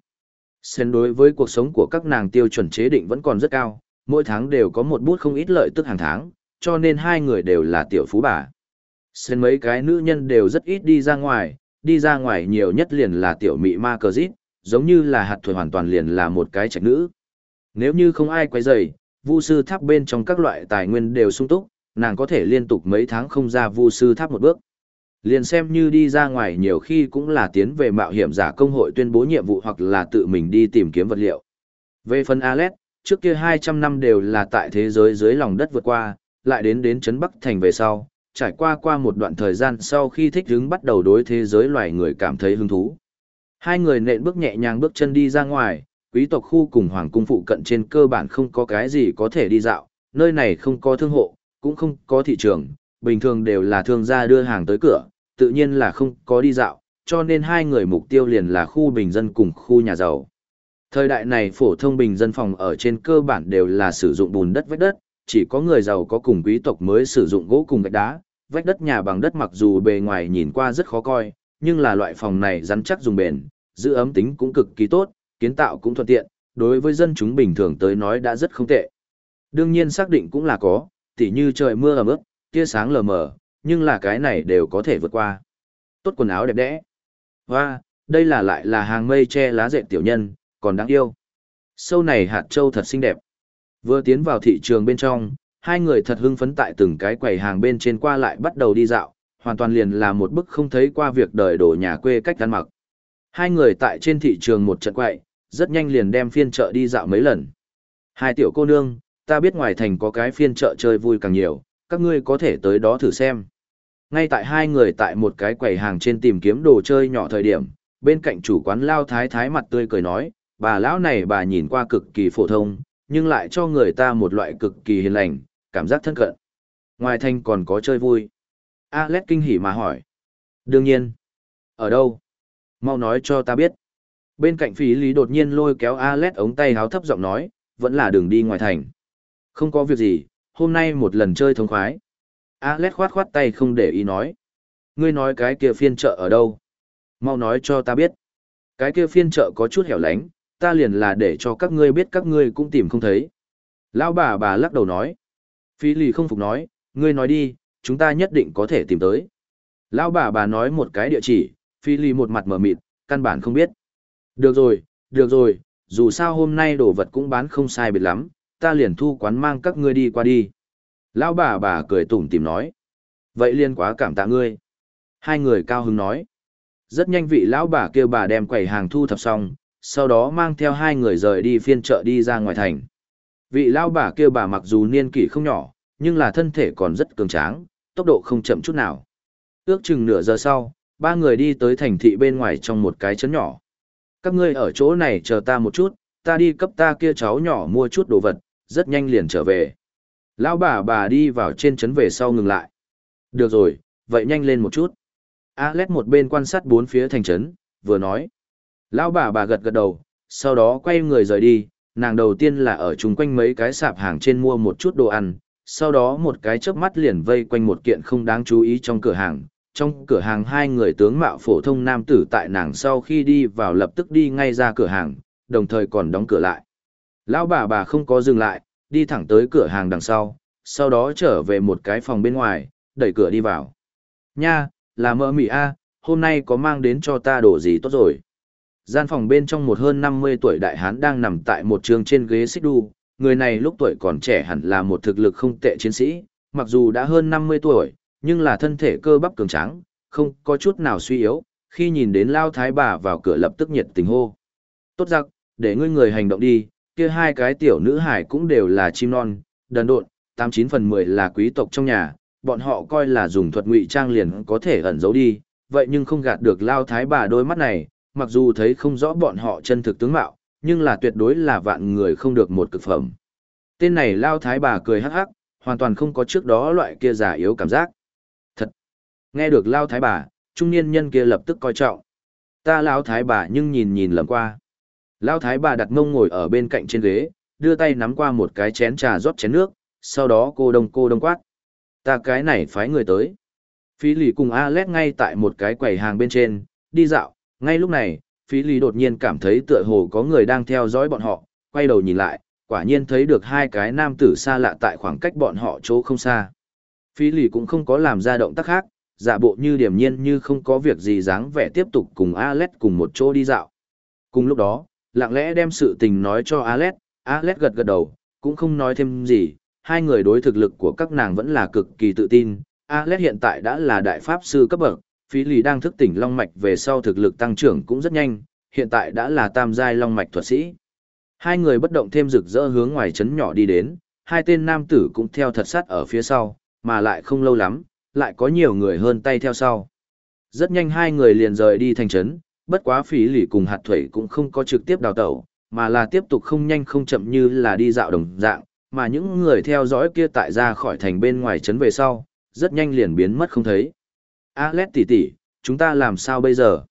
[SPEAKER 1] Xen đối với cuộc sống của các nàng tiêu chuẩn chế định vẫn còn rất cao, mỗi tháng đều có một bút không ít lợi tức hàng tháng, cho nên hai người đều là tiểu phú bà. Xen mấy cái nữ nhân đều rất ít đi ra ngoài, đi ra ngoài nhiều nhất liền là tiểu mị ma cờ dít, giống như là hạt thuở hoàn toàn liền là một cái trạch nữ. Nếu như không ai quay rầy, vu sư tháp bên trong các loại tài nguyên đều sung túc, nàng có thể liên tục mấy tháng không ra vu sư tháp một bước. Liền xem như đi ra ngoài nhiều khi cũng là tiến về mạo hiểm giả công hội tuyên bố nhiệm vụ hoặc là tự mình đi tìm kiếm vật liệu. Về phần Alet, trước kia 200 năm đều là tại thế giới dưới lòng đất vượt qua, lại đến đến Trấn Bắc Thành về sau, trải qua qua một đoạn thời gian sau khi thích hứng bắt đầu đối thế giới loài người cảm thấy hứng thú. Hai người nện bước nhẹ nhàng bước chân đi ra ngoài, quý tộc khu cùng hoàng cung phụ cận trên cơ bản không có cái gì có thể đi dạo, nơi này không có thương hộ, cũng không có thị trường, bình thường đều là thương gia đưa hàng tới cửa, tự nhiên là không có đi dạo, cho nên hai người mục tiêu liền là khu bình dân cùng khu nhà giàu. Thời đại này phổ thông bình dân phòng ở trên cơ bản đều là sử dụng bùn đất vách đất, chỉ có người giàu có cùng quý tộc mới sử dụng gỗ cùng gạch đá, vách đất nhà bằng đất mặc dù bề ngoài nhìn qua rất khó coi, nhưng là loại phòng này rắn chắc dùng bền, giữ ấm tính cũng cực kỳ tốt, kiến tạo cũng thuận tiện, đối với dân chúng bình thường tới nói đã rất không tệ. Đương nhiên xác định cũng là có, tỉ như trời mưa ẩm ướt, tia sáng lờ mờ, nhưng là cái này đều có thể vượt qua. Tốt quần áo đẹp đẽ. Và, đây là lại là hàng mây che lá dệt tiểu nhân, còn đáng yêu. Sâu này hạt châu thật xinh đẹp. Vừa tiến vào thị trường bên trong, hai người thật hưng phấn tại từng cái quầy hàng bên trên qua lại bắt đầu đi dạo, hoàn toàn liền là một bức không thấy qua việc đời đổ nhà quê cách ăn mặc. Hai người tại trên thị trường một trận quậy, rất nhanh liền đem phiên chợ đi dạo mấy lần. Hai tiểu cô nương, ta biết ngoài thành có cái phiên chợ chơi vui càng nhiều, các ngươi có thể tới đó thử xem. Ngay tại hai người tại một cái quầy hàng trên tìm kiếm đồ chơi nhỏ thời điểm, bên cạnh chủ quán lao thái thái mặt tươi cười nói, bà lão này bà nhìn qua cực kỳ phổ thông, nhưng lại cho người ta một loại cực kỳ hiền lành, cảm giác thân cận. Ngoài thành còn có chơi vui. Alex kinh hỉ mà hỏi. Đương nhiên. Ở đâu? Mau nói cho ta biết. Bên cạnh phí lý đột nhiên lôi kéo Alex ống tay háo thấp giọng nói, vẫn là đường đi ngoài thành. Không có việc gì, hôm nay một lần chơi thông khoái. Alex khoát khoát tay không để ý nói. Ngươi nói cái kia phiên chợ ở đâu? Mau nói cho ta biết. Cái kia phiên chợ có chút hẻo lánh, ta liền là để cho các ngươi biết các ngươi cũng tìm không thấy. Lão bà bà lắc đầu nói. Phi lì không phục nói, ngươi nói đi, chúng ta nhất định có thể tìm tới. Lão bà bà nói một cái địa chỉ, Phi Ly một mặt mở mịt, căn bản không biết. Được rồi, được rồi, dù sao hôm nay đồ vật cũng bán không sai biệt lắm, ta liền thu quán mang các ngươi đi qua đi. Lão bà bà cười tủm tìm nói. Vậy liên quá cảm tạ ngươi. Hai người cao hứng nói. Rất nhanh vị lão bà kêu bà đem quầy hàng thu thập xong, sau đó mang theo hai người rời đi phiên chợ đi ra ngoài thành. Vị lão bà kêu bà mặc dù niên kỷ không nhỏ, nhưng là thân thể còn rất cường tráng, tốc độ không chậm chút nào. Ước chừng nửa giờ sau, ba người đi tới thành thị bên ngoài trong một cái trấn nhỏ. Các ngươi ở chỗ này chờ ta một chút, ta đi cấp ta kia cháu nhỏ mua chút đồ vật, rất nhanh liền trở về. Lão bà bà đi vào trên trấn về sau ngừng lại. Được rồi, vậy nhanh lên một chút. Alex một bên quan sát bốn phía thành trấn, vừa nói. Lão bà bà gật gật đầu, sau đó quay người rời đi, nàng đầu tiên là ở chung quanh mấy cái sạp hàng trên mua một chút đồ ăn, sau đó một cái chớp mắt liền vây quanh một kiện không đáng chú ý trong cửa hàng. Trong cửa hàng hai người tướng mạo phổ thông nam tử tại nàng sau khi đi vào lập tức đi ngay ra cửa hàng, đồng thời còn đóng cửa lại. Lão bà bà không có dừng lại, đi thẳng tới cửa hàng đằng sau, sau đó trở về một cái phòng bên ngoài, đẩy cửa đi vào. Nha, là mỡ mị A, hôm nay có mang đến cho ta đồ gì tốt rồi. Gian phòng bên trong một hơn 50 tuổi đại hán đang nằm tại một trường trên ghế xích đu, người này lúc tuổi còn trẻ hẳn là một thực lực không tệ chiến sĩ, mặc dù đã hơn 50 tuổi, nhưng là thân thể cơ bắp cường tráng, không có chút nào suy yếu, khi nhìn đến Lao Thái bà vào cửa lập tức nhiệt tình hô. Tốt giặc, để ngươi người hành động đi, kia hai cái tiểu nữ hải cũng đều là chim non, đần độn, 89 phần 10 là quý tộc trong nhà, bọn họ coi là dùng thuật ngụy trang liền có thể ẩn giấu đi, vậy nhưng không gạt được Lao Thái bà đôi mắt này, mặc dù thấy không rõ bọn họ chân thực tướng mạo, nhưng là tuyệt đối là vạn người không được một cực phẩm. Tên này Lao Thái bà cười hắc hắc, hoàn toàn không có trước đó loại kia giả yếu cảm giác. Thật! Nghe được Lao Thái bà, trung niên nhân kia lập tức coi trọng. Ta Lao Thái bà nhưng nhìn nhìn lầm qua. Lao Thái bà đặt mông ngồi ở bên cạnh trên ghế, đưa tay nắm qua một cái chén trà rót chén nước, sau đó cô đông cô đông quát. Ta cái này phái người tới. Phí lì cùng Alex ngay tại một cái quầy hàng bên trên, đi dạo, ngay lúc này, phí lì đột nhiên cảm thấy tựa hồ có người đang theo dõi bọn họ, quay đầu nhìn lại, quả nhiên thấy được hai cái nam tử xa lạ tại khoảng cách bọn họ chỗ không xa. Phí lì cũng không có làm ra động tác khác, giả bộ như điểm nhiên như không có việc gì dáng vẻ tiếp tục cùng Alex cùng một chỗ đi dạo. Cùng lúc đó, lặng lẽ đem sự tình nói cho Alex, Alex gật gật đầu, cũng không nói thêm gì, hai người đối thực lực của các nàng vẫn là cực kỳ tự tin. Alex hiện tại đã là đại pháp sư cấp bậc, phí lì đang thức tỉnh long mạch về sau thực lực tăng trưởng cũng rất nhanh, hiện tại đã là tam giai long mạch thuật sĩ. Hai người bất động thêm rực rỡ hướng ngoài trấn nhỏ đi đến, hai tên nam tử cũng theo thật sát ở phía sau, mà lại không lâu lắm, lại có nhiều người hơn tay theo sau. Rất nhanh hai người liền rời đi thành trấn, bất quá phí lì cùng hạt thủy cũng không có trực tiếp đào tẩu, mà là tiếp tục không nhanh không chậm như là đi dạo đồng dạng, mà những người theo dõi kia tại ra khỏi thành bên ngoài trấn về sau, rất nhanh liền biến mất không thấy. Alex tỷ tỷ, chúng ta làm sao bây giờ?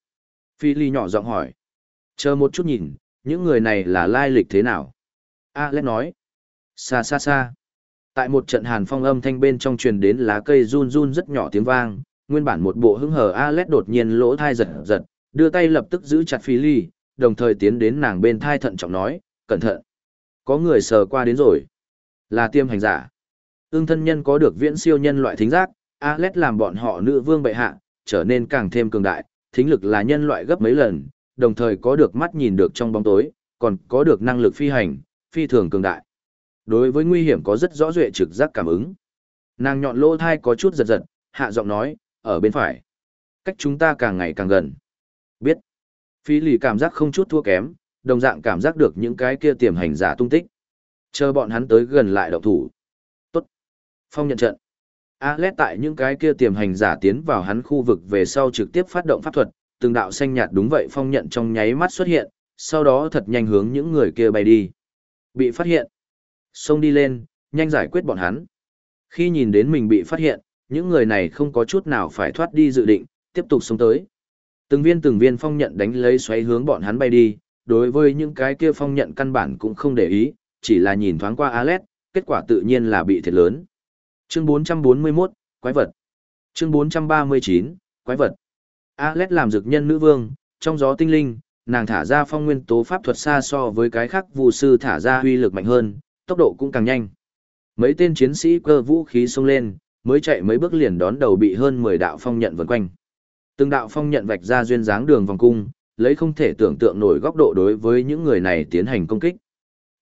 [SPEAKER 1] Phi Ly nhỏ giọng hỏi. Chờ một chút nhìn, những người này là lai lịch thế nào? Alex nói. Xa xa xa. Tại một trận hàn phong âm thanh bên trong truyền đến lá cây run run rất nhỏ tiếng vang, nguyên bản một bộ hứng hờ Alex đột nhiên lỗ thai giật giật, đưa tay lập tức giữ chặt Phi Ly, đồng thời tiến đến nàng bên thai thận trọng nói, cẩn thận. Có người sờ qua đến rồi. Là tiêm hành giả. Ưng thân nhân có được viễn siêu nhân loại thính giác, Alex làm bọn họ nữ vương bệ hạ, trở nên càng thêm cường đại, thính lực là nhân loại gấp mấy lần, đồng thời có được mắt nhìn được trong bóng tối, còn có được năng lực phi hành, phi thường cường đại. Đối với nguy hiểm có rất rõ rệt trực giác cảm ứng. Nàng nhọn lỗ thai có chút giật giật, hạ giọng nói, ở bên phải. Cách chúng ta càng ngày càng gần. Biết. Phi lì cảm giác không chút thua kém, đồng dạng cảm giác được những cái kia tiềm hành giả tung tích. Chờ bọn hắn tới gần lại động thủ. Tốt. Phong nhận trận. Alet tại những cái kia tiềm hành giả tiến vào hắn khu vực về sau trực tiếp phát động pháp thuật, từng đạo xanh nhạt đúng vậy phong nhận trong nháy mắt xuất hiện, sau đó thật nhanh hướng những người kia bay đi. Bị phát hiện. Xông đi lên, nhanh giải quyết bọn hắn. Khi nhìn đến mình bị phát hiện, những người này không có chút nào phải thoát đi dự định, tiếp tục xông tới. Từng viên từng viên phong nhận đánh lấy xoáy hướng bọn hắn bay đi, đối với những cái kia phong nhận căn bản cũng không để ý, chỉ là nhìn thoáng qua Alet, kết quả tự nhiên là bị thiệt lớn. Chương 441, Quái vật. Chương 439, Quái vật. Alet làm dược nhân nữ vương, trong gió tinh linh, nàng thả ra phong nguyên tố pháp thuật xa so với cái khác vụ sư thả ra huy lực mạnh hơn, tốc độ cũng càng nhanh. Mấy tên chiến sĩ cơ vũ khí xông lên, mới chạy mấy bước liền đón đầu bị hơn 10 đạo phong nhận vần quanh. Từng đạo phong nhận vạch ra duyên dáng đường vòng cung, lấy không thể tưởng tượng nổi góc độ đối với những người này tiến hành công kích.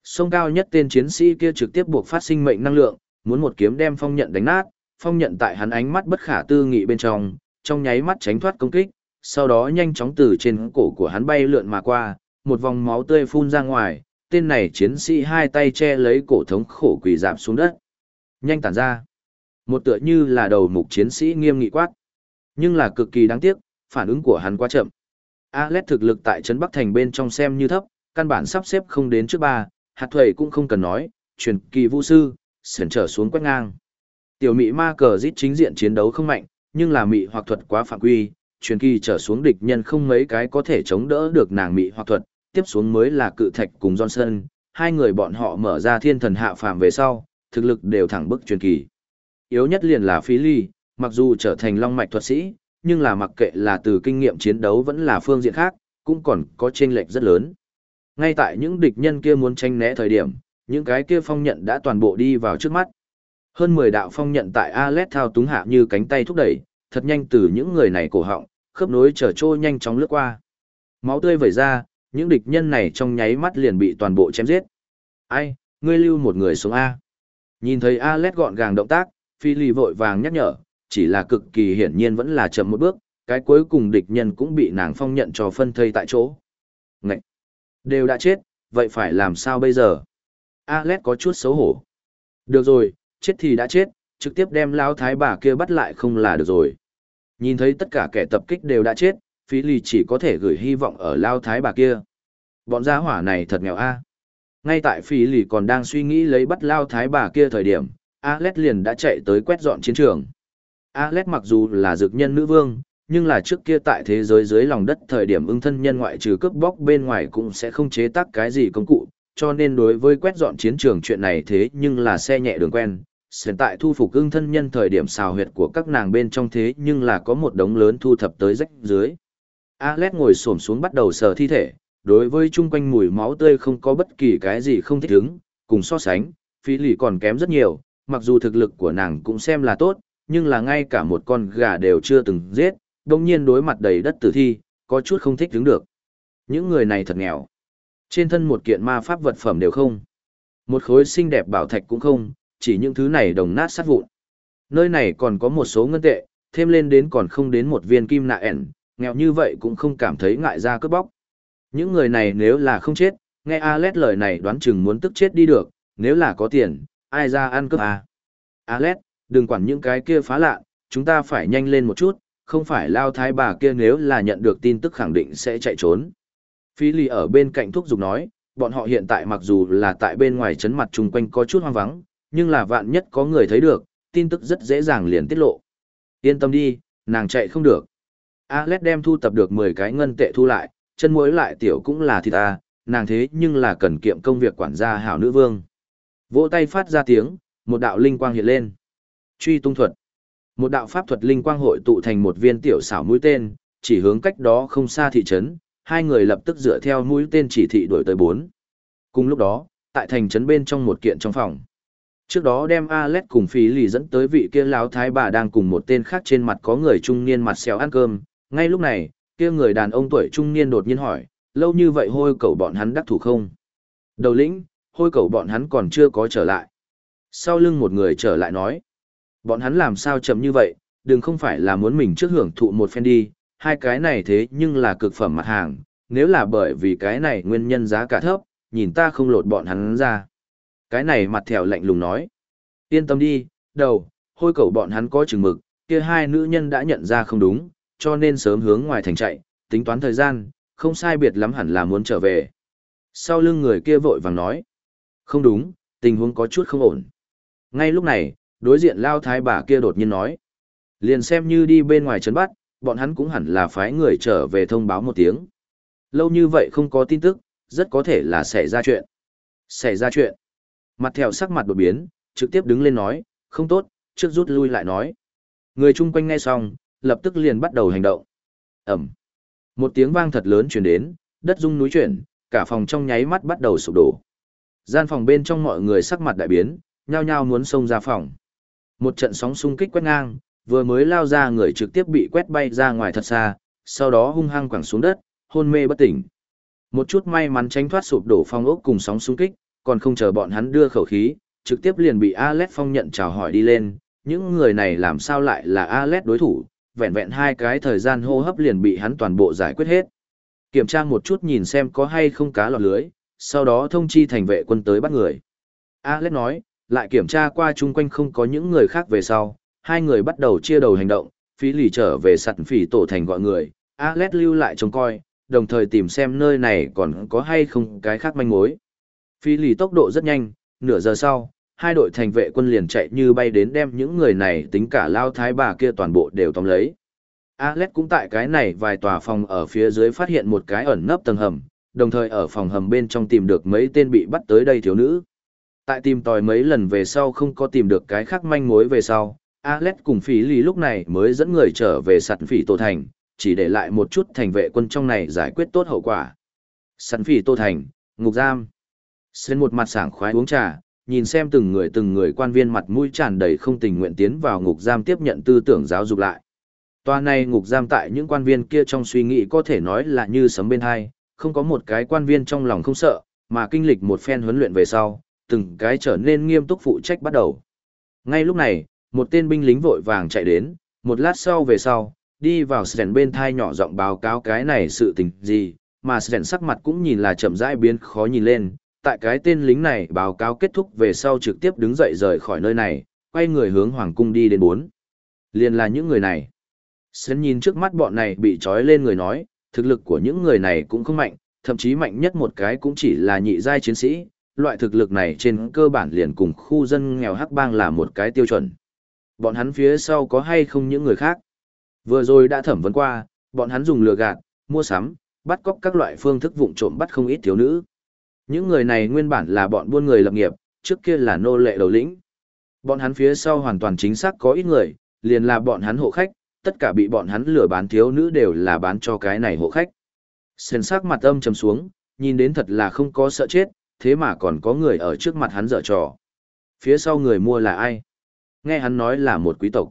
[SPEAKER 1] Sông cao nhất tên chiến sĩ kia trực tiếp buộc phát sinh mệnh năng lượng, muốn một kiếm đem phong nhận đánh nát, phong nhận tại hắn ánh mắt bất khả tư nghị bên trong, trong nháy mắt tránh thoát công kích, sau đó nhanh chóng từ trên cổ của hắn bay lượn mà qua, một vòng máu tươi phun ra ngoài, tên này chiến sĩ hai tay che lấy cổ thống khổ quỳ dạp xuống đất. Nhanh tản ra. Một tựa như là đầu mục chiến sĩ nghiêm nghị quát. Nhưng là cực kỳ đáng tiếc, phản ứng của hắn quá chậm. Alet thực lực tại trấn Bắc Thành bên trong xem như thấp, căn bản sắp xếp không đến trước ba, hạt thuẩy cũng không cần nói, truyền kỳ vũ sư, sển trở xuống quét ngang. Tiểu mị ma cờ giết chính diện chiến đấu không mạnh, nhưng là mị hoặc thuật quá phạm quy, truyền kỳ trở xuống địch nhân không mấy cái có thể chống đỡ được nàng mị hoặc thuật, tiếp xuống mới là cự thạch cùng Johnson, hai người bọn họ mở ra thiên thần hạ phàm về sau, thực lực đều thẳng bức truyền kỳ. Yếu nhất liền là phí Ly, mặc dù trở thành long mạch thuật sĩ, nhưng là mặc kệ là từ kinh nghiệm chiến đấu vẫn là phương diện khác, cũng còn có chênh lệch rất lớn. Ngay tại những địch nhân kia muốn tranh né thời điểm, những cái kia phong nhận đã toàn bộ đi vào trước mắt. Hơn 10 đạo phong nhận tại Alet thao túng hạ như cánh tay thúc đẩy, thật nhanh từ những người này cổ họng, khớp nối trở trôi nhanh chóng lướt qua. Máu tươi vẩy ra, những địch nhân này trong nháy mắt liền bị toàn bộ chém giết. Ai, ngươi lưu một người xuống A. Nhìn thấy Alet gọn gàng động tác, Phi Lì vội vàng nhắc nhở, chỉ là cực kỳ hiển nhiên vẫn là chậm một bước, cái cuối cùng địch nhân cũng bị nàng phong nhận cho phân thây tại chỗ. Ngậy! Đều đã chết, vậy phải làm sao bây giờ? Alex có chút xấu hổ. Được rồi, chết thì đã chết, trực tiếp đem Lão thái bà kia bắt lại không là được rồi. Nhìn thấy tất cả kẻ tập kích đều đã chết, phí lì chỉ có thể gửi hy vọng ở lao thái bà kia. Bọn gia hỏa này thật nghèo a. Ngay tại phí lì còn đang suy nghĩ lấy bắt lao thái bà kia thời điểm, Alex liền đã chạy tới quét dọn chiến trường. Alex mặc dù là dược nhân nữ vương, nhưng là trước kia tại thế giới dưới lòng đất thời điểm ưng thân nhân ngoại trừ cướp bóc bên ngoài cũng sẽ không chế tác cái gì công cụ, cho nên đối với quét dọn chiến trường chuyện này thế nhưng là xe nhẹ đường quen. Hiện tại thu phục ưng thân nhân thời điểm xào huyệt của các nàng bên trong thế nhưng là có một đống lớn thu thập tới rách dưới. Alex ngồi xổm xuống bắt đầu sờ thi thể, đối với chung quanh mùi máu tươi không có bất kỳ cái gì không thích ứng, cùng so sánh, phí lì còn kém rất nhiều, mặc dù thực lực của nàng cũng xem là tốt, nhưng là ngay cả một con gà đều chưa từng giết, đồng nhiên đối mặt đầy đất tử thi, có chút không thích đứng được. Những người này thật nghèo. Trên thân một kiện ma pháp vật phẩm đều không. Một khối xinh đẹp bảo thạch cũng không, chỉ những thứ này đồng nát sát vụn. Nơi này còn có một số ngân tệ, thêm lên đến còn không đến một viên kim nạ ẻn, nghèo như vậy cũng không cảm thấy ngại ra cướp bóc. Những người này nếu là không chết, nghe Alet lời này đoán chừng muốn tức chết đi được, nếu là có tiền, ai ra ăn cướp à. Alet, đừng quản những cái kia phá lạ, chúng ta phải nhanh lên một chút, không phải lao thái bà kia nếu là nhận được tin tức khẳng định sẽ chạy trốn. Phi lì ở bên cạnh thuốc dục nói, bọn họ hiện tại mặc dù là tại bên ngoài chấn mặt chung quanh có chút hoang vắng, nhưng là vạn nhất có người thấy được, tin tức rất dễ dàng liền tiết lộ. Yên tâm đi, nàng chạy không được. Alex đem thu tập được 10 cái ngân tệ thu lại, chân muối lại tiểu cũng là thịt ta, nàng thế nhưng là cần kiệm công việc quản gia hảo nữ vương. Vỗ tay phát ra tiếng, một đạo linh quang hiện lên. Truy tung thuật. Một đạo pháp thuật linh quang hội tụ thành một viên tiểu xảo mũi tên, chỉ hướng cách đó không xa thị trấn, hai người lập tức dựa theo mũi tên chỉ thị đuổi tới bốn. Cùng lúc đó, tại thành trấn bên trong một kiện trong phòng. Trước đó đem Alex cùng phí lì dẫn tới vị kia lão thái bà đang cùng một tên khác trên mặt có người trung niên mặt xéo ăn cơm. Ngay lúc này, kia người đàn ông tuổi trung niên đột nhiên hỏi, lâu như vậy hôi cầu bọn hắn đắc thủ không? Đầu lĩnh, hôi cầu bọn hắn còn chưa có trở lại. Sau lưng một người trở lại nói, bọn hắn làm sao chậm như vậy, đừng không phải là muốn mình trước hưởng thụ một phen đi, hai cái này thế nhưng là cực phẩm mặt hàng, nếu là bởi vì cái này nguyên nhân giá cả thấp, nhìn ta không lột bọn hắn ra. Cái này mặt thèo lạnh lùng nói. Yên tâm đi, đầu, hôi cầu bọn hắn có chừng mực, kia hai nữ nhân đã nhận ra không đúng, cho nên sớm hướng ngoài thành chạy, tính toán thời gian, không sai biệt lắm hẳn là muốn trở về. Sau lưng người kia vội vàng nói. Không đúng, tình huống có chút không ổn. Ngay lúc này, đối diện lao thái bà kia đột nhiên nói. Liền xem như đi bên ngoài trấn bắt, bọn hắn cũng hẳn là phái người trở về thông báo một tiếng. Lâu như vậy không có tin tức, rất có thể là xảy ra chuyện. Xảy ra chuyện. Mặt theo sắc mặt đột biến, trực tiếp đứng lên nói, không tốt, trước rút lui lại nói. Người chung quanh nghe xong, lập tức liền bắt đầu hành động. Ẩm. Một tiếng vang thật lớn chuyển đến, đất rung núi chuyển, cả phòng trong nháy mắt bắt đầu sụp đổ. Gian phòng bên trong mọi người sắc mặt đại biến, nhao nhao muốn xông ra phòng. Một trận sóng xung kích quét ngang, vừa mới lao ra người trực tiếp bị quét bay ra ngoài thật xa, sau đó hung hăng quẳng xuống đất, hôn mê bất tỉnh. Một chút may mắn tránh thoát sụp đổ phong ốc cùng sóng xung kích, còn không chờ bọn hắn đưa khẩu khí, trực tiếp liền bị Alet Phong nhận chào hỏi đi lên, những người này làm sao lại là Alet đối thủ, vẹn vẹn hai cái thời gian hô hấp liền bị hắn toàn bộ giải quyết hết. Kiểm tra một chút nhìn xem có hay không cá lọt lưới, sau đó thông chi thành vệ quân tới bắt người. Alet nói, lại kiểm tra qua chung quanh không có những người khác về sau, hai người bắt đầu chia đầu hành động, phí lì trở về sẵn phỉ tổ thành gọi người, Alet lưu lại trông coi, đồng thời tìm xem nơi này còn có hay không cái khác manh mối. Phi lì tốc độ rất nhanh, nửa giờ sau, hai đội thành vệ quân liền chạy như bay đến đem những người này tính cả lao thái bà kia toàn bộ đều tóm lấy. Alex cũng tại cái này vài tòa phòng ở phía dưới phát hiện một cái ẩn nấp tầng hầm, đồng thời ở phòng hầm bên trong tìm được mấy tên bị bắt tới đây thiếu nữ. Tại tìm tòi mấy lần về sau không có tìm được cái khác manh mối về sau, Alex cùng phí lì lúc này mới dẫn người trở về sạt phỉ tổ thành, chỉ để lại một chút thành vệ quân trong này giải quyết tốt hậu quả. Sẵn phỉ tô thành, ngục giam. Xên một mặt sảng khoái uống trà, nhìn xem từng người từng người quan viên mặt mũi tràn đầy không tình nguyện tiến vào ngục giam tiếp nhận tư tưởng giáo dục lại. Toàn này ngục giam tại những quan viên kia trong suy nghĩ có thể nói là như sấm bên hai, không có một cái quan viên trong lòng không sợ, mà kinh lịch một phen huấn luyện về sau, từng cái trở nên nghiêm túc phụ trách bắt đầu. Ngay lúc này, một tên binh lính vội vàng chạy đến, một lát sau về sau, đi vào sẻn bên thai nhỏ giọng báo cáo cái này sự tình gì, mà sẻn sắc mặt cũng nhìn là chậm rãi biến khó nhìn lên, tại cái tên lính này báo cáo kết thúc về sau trực tiếp đứng dậy rời khỏi nơi này, quay người hướng hoàng cung đi đến bốn. Liền là những người này. Sẻn nhìn trước mắt bọn này bị trói lên người nói, thực lực của những người này cũng không mạnh, thậm chí mạnh nhất một cái cũng chỉ là nhị giai chiến sĩ, loại thực lực này trên cơ bản liền cùng khu dân nghèo hắc bang là một cái tiêu chuẩn. Bọn hắn phía sau có hay không những người khác? Vừa rồi đã thẩm vấn qua, bọn hắn dùng lừa gạt, mua sắm, bắt cóc các loại phương thức vụng trộm bắt không ít thiếu nữ. Những người này nguyên bản là bọn buôn người lập nghiệp, trước kia là nô lệ đầu lĩnh. Bọn hắn phía sau hoàn toàn chính xác có ít người, liền là bọn hắn hộ khách, tất cả bị bọn hắn lừa bán thiếu nữ đều là bán cho cái này hộ khách. Sền sắc mặt âm trầm xuống, nhìn đến thật là không có sợ chết, thế mà còn có người ở trước mặt hắn dở trò. Phía sau người mua là ai? Nghe hắn nói là một quý tộc.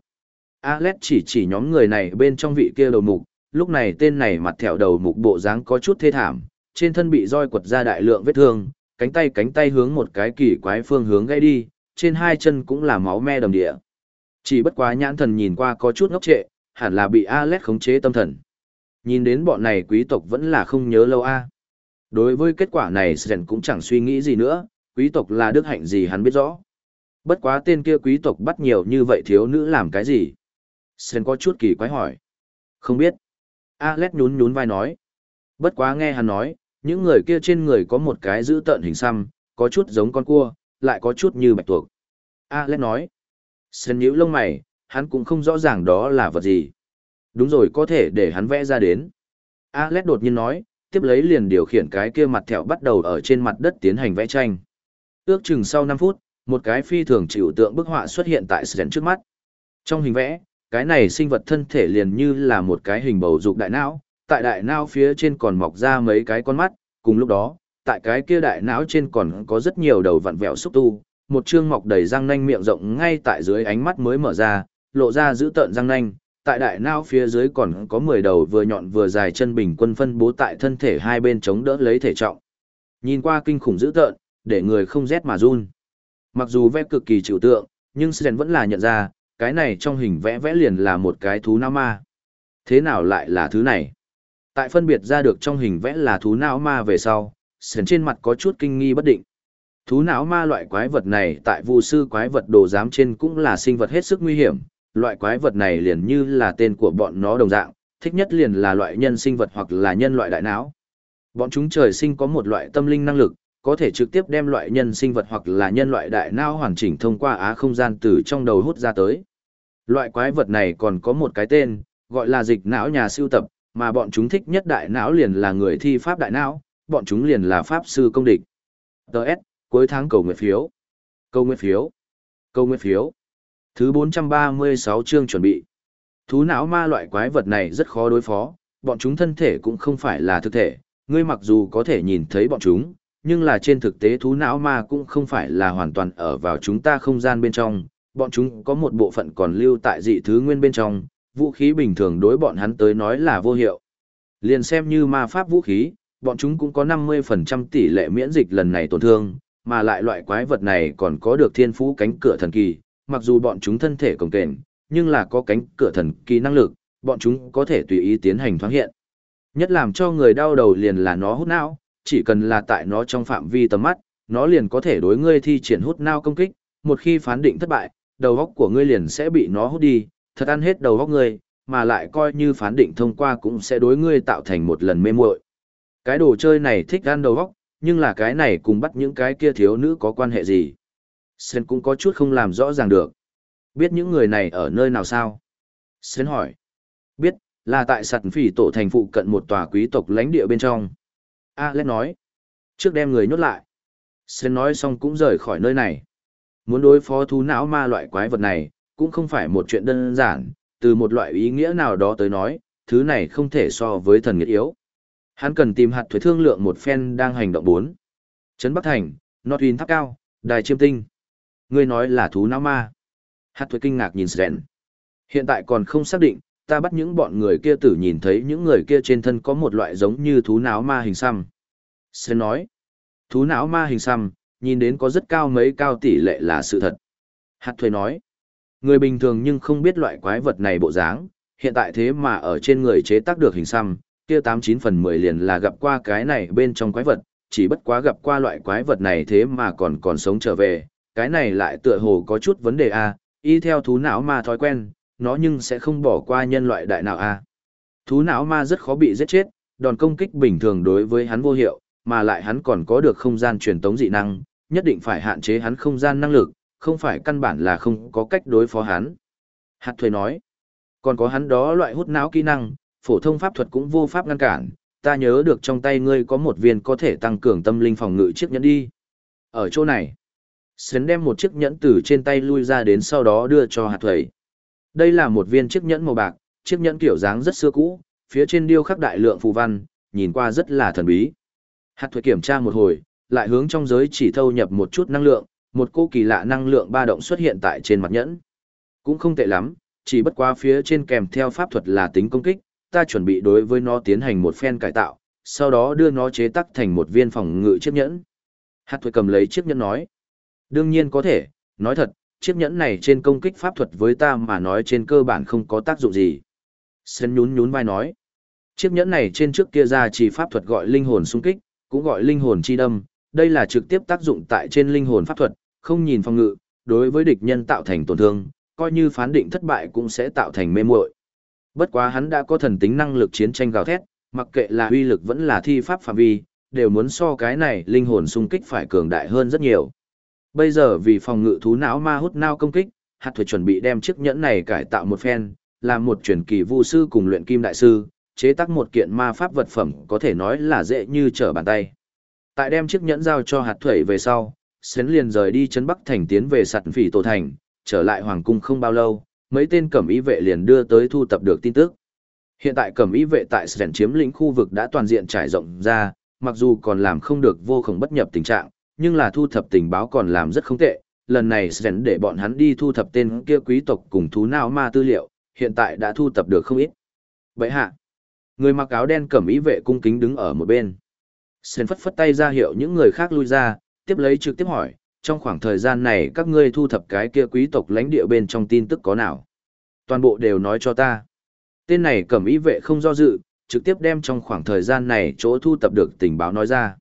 [SPEAKER 1] Alex chỉ chỉ nhóm người này bên trong vị kia đầu mục, lúc này tên này mặt thẹo đầu mục bộ dáng có chút thê thảm, trên thân bị roi quật ra đại lượng vết thương, cánh tay cánh tay hướng một cái kỳ quái phương hướng gãy đi, trên hai chân cũng là máu me đầm địa. Chỉ bất quá nhãn thần nhìn qua có chút ngốc trệ, hẳn là bị Alex khống chế tâm thần. Nhìn đến bọn này quý tộc vẫn là không nhớ lâu a. À. Đối với kết quả này Sren cũng chẳng suy nghĩ gì nữa, quý tộc là đức hạnh gì hắn biết rõ. Bất quá tên kia quý tộc bắt nhiều như vậy thiếu nữ làm cái gì? Sen có chút kỳ quái hỏi. Không biết. Alex nhún nhún vai nói. Bất quá nghe hắn nói, những người kia trên người có một cái giữ tợn hình xăm, có chút giống con cua, lại có chút như bạch tuộc. Alex nói. Sen nhíu lông mày, hắn cũng không rõ ràng đó là vật gì. Đúng rồi có thể để hắn vẽ ra đến. Alex đột nhiên nói, tiếp lấy liền điều khiển cái kia mặt thẹo bắt đầu ở trên mặt đất tiến hành vẽ tranh. Ước chừng sau 5 phút, một cái phi thường chịu tượng bức họa xuất hiện tại Sren trước mắt. Trong hình vẽ, cái này sinh vật thân thể liền như là một cái hình bầu dục đại não, tại đại não phía trên còn mọc ra mấy cái con mắt, cùng lúc đó, tại cái kia đại não trên còn có rất nhiều đầu vặn vẹo xúc tu, một chương mọc đầy răng nanh miệng rộng ngay tại dưới ánh mắt mới mở ra, lộ ra giữ tợn răng nanh, tại đại não phía dưới còn có 10 đầu vừa nhọn vừa dài chân bình quân phân bố tại thân thể hai bên chống đỡ lấy thể trọng. Nhìn qua kinh khủng dữ tợn, để người không rét mà run. Mặc dù vẽ cực kỳ trừu tượng, nhưng Sren vẫn là nhận ra, cái này trong hình vẽ vẽ liền là một cái thú não ma. Thế nào lại là thứ này? Tại phân biệt ra được trong hình vẽ là thú não ma về sau, Sren trên mặt có chút kinh nghi bất định. Thú não ma loại quái vật này tại vu sư quái vật đồ giám trên cũng là sinh vật hết sức nguy hiểm, loại quái vật này liền như là tên của bọn nó đồng dạng, thích nhất liền là loại nhân sinh vật hoặc là nhân loại đại não. Bọn chúng trời sinh có một loại tâm linh năng lực, có thể trực tiếp đem loại nhân sinh vật hoặc là nhân loại đại não hoàn chỉnh thông qua á không gian từ trong đầu hút ra tới. Loại quái vật này còn có một cái tên, gọi là dịch não nhà siêu tập, mà bọn chúng thích nhất đại não liền là người thi pháp đại não, bọn chúng liền là pháp sư công địch. Đợt, cuối tháng cầu nguyện phiếu. Cầu nguyện phiếu. Cầu nguyện phiếu. Thứ 436 chương chuẩn bị. Thú não ma loại quái vật này rất khó đối phó, bọn chúng thân thể cũng không phải là thực thể, ngươi mặc dù có thể nhìn thấy bọn chúng, nhưng là trên thực tế thú não ma cũng không phải là hoàn toàn ở vào chúng ta không gian bên trong, bọn chúng có một bộ phận còn lưu tại dị thứ nguyên bên trong, vũ khí bình thường đối bọn hắn tới nói là vô hiệu. Liền xem như ma pháp vũ khí, bọn chúng cũng có 50% tỷ lệ miễn dịch lần này tổn thương, mà lại loại quái vật này còn có được thiên phú cánh cửa thần kỳ, mặc dù bọn chúng thân thể cồng kềnh, nhưng là có cánh cửa thần kỳ năng lực, bọn chúng có thể tùy ý tiến hành thoáng hiện. Nhất làm cho người đau đầu liền là nó hút não, chỉ cần là tại nó trong phạm vi tầm mắt, nó liền có thể đối ngươi thi triển hút não công kích, một khi phán định thất bại, đầu góc của ngươi liền sẽ bị nó hút đi, thật ăn hết đầu góc ngươi, mà lại coi như phán định thông qua cũng sẽ đối ngươi tạo thành một lần mê muội. Cái đồ chơi này thích ăn đầu góc, nhưng là cái này cùng bắt những cái kia thiếu nữ có quan hệ gì? Sen cũng có chút không làm rõ ràng được. Biết những người này ở nơi nào sao? Sen hỏi. Biết, là tại sạt phỉ tổ thành phụ cận một tòa quý tộc lãnh địa bên trong. Alex nói. Trước đem người nhốt lại. Sen nói xong cũng rời khỏi nơi này. Muốn đối phó thú não ma loại quái vật này, cũng không phải một chuyện đơn giản, từ một loại ý nghĩa nào đó tới nói, thứ này không thể so với thần nghiệt yếu. Hắn cần tìm hạt thuế thương lượng một phen đang hành động bốn. Trấn Bắc Thành, Notwin tháp cao, đài chiêm tinh. Ngươi nói là thú não ma. Hạt thuế kinh ngạc nhìn Sren. Hiện tại còn không xác định, ta bắt những bọn người kia tử nhìn thấy những người kia trên thân có một loại giống như thú não ma hình xăm. Sơn nói. Thú não ma hình xăm, nhìn đến có rất cao mấy cao tỷ lệ là sự thật. Hạt thuê nói. Người bình thường nhưng không biết loại quái vật này bộ dáng, hiện tại thế mà ở trên người chế tác được hình xăm, kia tám chín phần mười liền là gặp qua cái này bên trong quái vật, chỉ bất quá gặp qua loại quái vật này thế mà còn còn sống trở về, cái này lại tựa hồ có chút vấn đề a, y theo thú não ma thói quen, nó nhưng sẽ không bỏ qua nhân loại đại nào a. Thú não ma rất khó bị giết chết, đòn công kích bình thường đối với hắn vô hiệu, mà lại hắn còn có được không gian truyền tống dị năng, nhất định phải hạn chế hắn không gian năng lực, không phải căn bản là không có cách đối phó hắn. Hạt thuê nói, còn có hắn đó loại hút não kỹ năng, phổ thông pháp thuật cũng vô pháp ngăn cản, ta nhớ được trong tay ngươi có một viên có thể tăng cường tâm linh phòng ngự chiếc nhẫn đi. Ở chỗ này, Sến đem một chiếc nhẫn từ trên tay lui ra đến sau đó đưa cho hạt thuầy. Đây là một viên chiếc nhẫn màu bạc, chiếc nhẫn kiểu dáng rất xưa cũ, phía trên điêu khắc đại lượng phù văn, nhìn qua rất là thần bí. Hạt thuế kiểm tra một hồi, lại hướng trong giới chỉ thâu nhập một chút năng lượng, một cô kỳ lạ năng lượng ba động xuất hiện tại trên mặt nhẫn. Cũng không tệ lắm, chỉ bất quá phía trên kèm theo pháp thuật là tính công kích, ta chuẩn bị đối với nó tiến hành một phen cải tạo, sau đó đưa nó chế tác thành một viên phòng ngự chiếc nhẫn. Hạt thuế cầm lấy chiếc nhẫn nói. Đương nhiên có thể, nói thật, chiếc nhẫn này trên công kích pháp thuật với ta mà nói trên cơ bản không có tác dụng gì. Sân nhún nhún vai nói. Chiếc nhẫn này trên trước kia ra chỉ pháp thuật gọi linh hồn xung kích, cũng gọi linh hồn chi đâm, đây là trực tiếp tác dụng tại trên linh hồn pháp thuật, không nhìn phòng ngự, đối với địch nhân tạo thành tổn thương, coi như phán định thất bại cũng sẽ tạo thành mê muội. Bất quá hắn đã có thần tính năng lực chiến tranh gào thét, mặc kệ là uy lực vẫn là thi pháp phạm vi, đều muốn so cái này linh hồn xung kích phải cường đại hơn rất nhiều. Bây giờ vì phòng ngự thú não ma hút nao công kích, hạt thuật chuẩn bị đem chiếc nhẫn này cải tạo một phen, làm một truyền kỳ vu sư cùng luyện kim đại sư, chế tác một kiện ma pháp vật phẩm có thể nói là dễ như trở bàn tay. Tại đem chiếc nhẫn giao cho hạt thủy về sau, Sến liền rời đi chấn Bắc Thành tiến về sạt phỉ tổ thành, trở lại Hoàng Cung không bao lâu, mấy tên cẩm y vệ liền đưa tới thu tập được tin tức. Hiện tại cẩm y vệ tại Sến chiếm lĩnh khu vực đã toàn diện trải rộng ra, mặc dù còn làm không được vô khổng bất nhập tình trạng, nhưng là thu thập tình báo còn làm rất không tệ. Lần này Sven để bọn hắn đi thu thập tên kia quý tộc cùng thú nào ma tư liệu, hiện tại đã thu thập được không ít. Vậy hạ, người mặc áo đen cẩm ý vệ cung kính đứng ở một bên. Sven phất phất tay ra hiệu những người khác lui ra, tiếp lấy trực tiếp hỏi, trong khoảng thời gian này các ngươi thu thập cái kia quý tộc lãnh địa bên trong tin tức có nào? Toàn bộ đều nói cho ta. Tên này cẩm ý vệ không do dự, trực tiếp đem trong khoảng thời gian này chỗ thu thập được tình báo nói ra.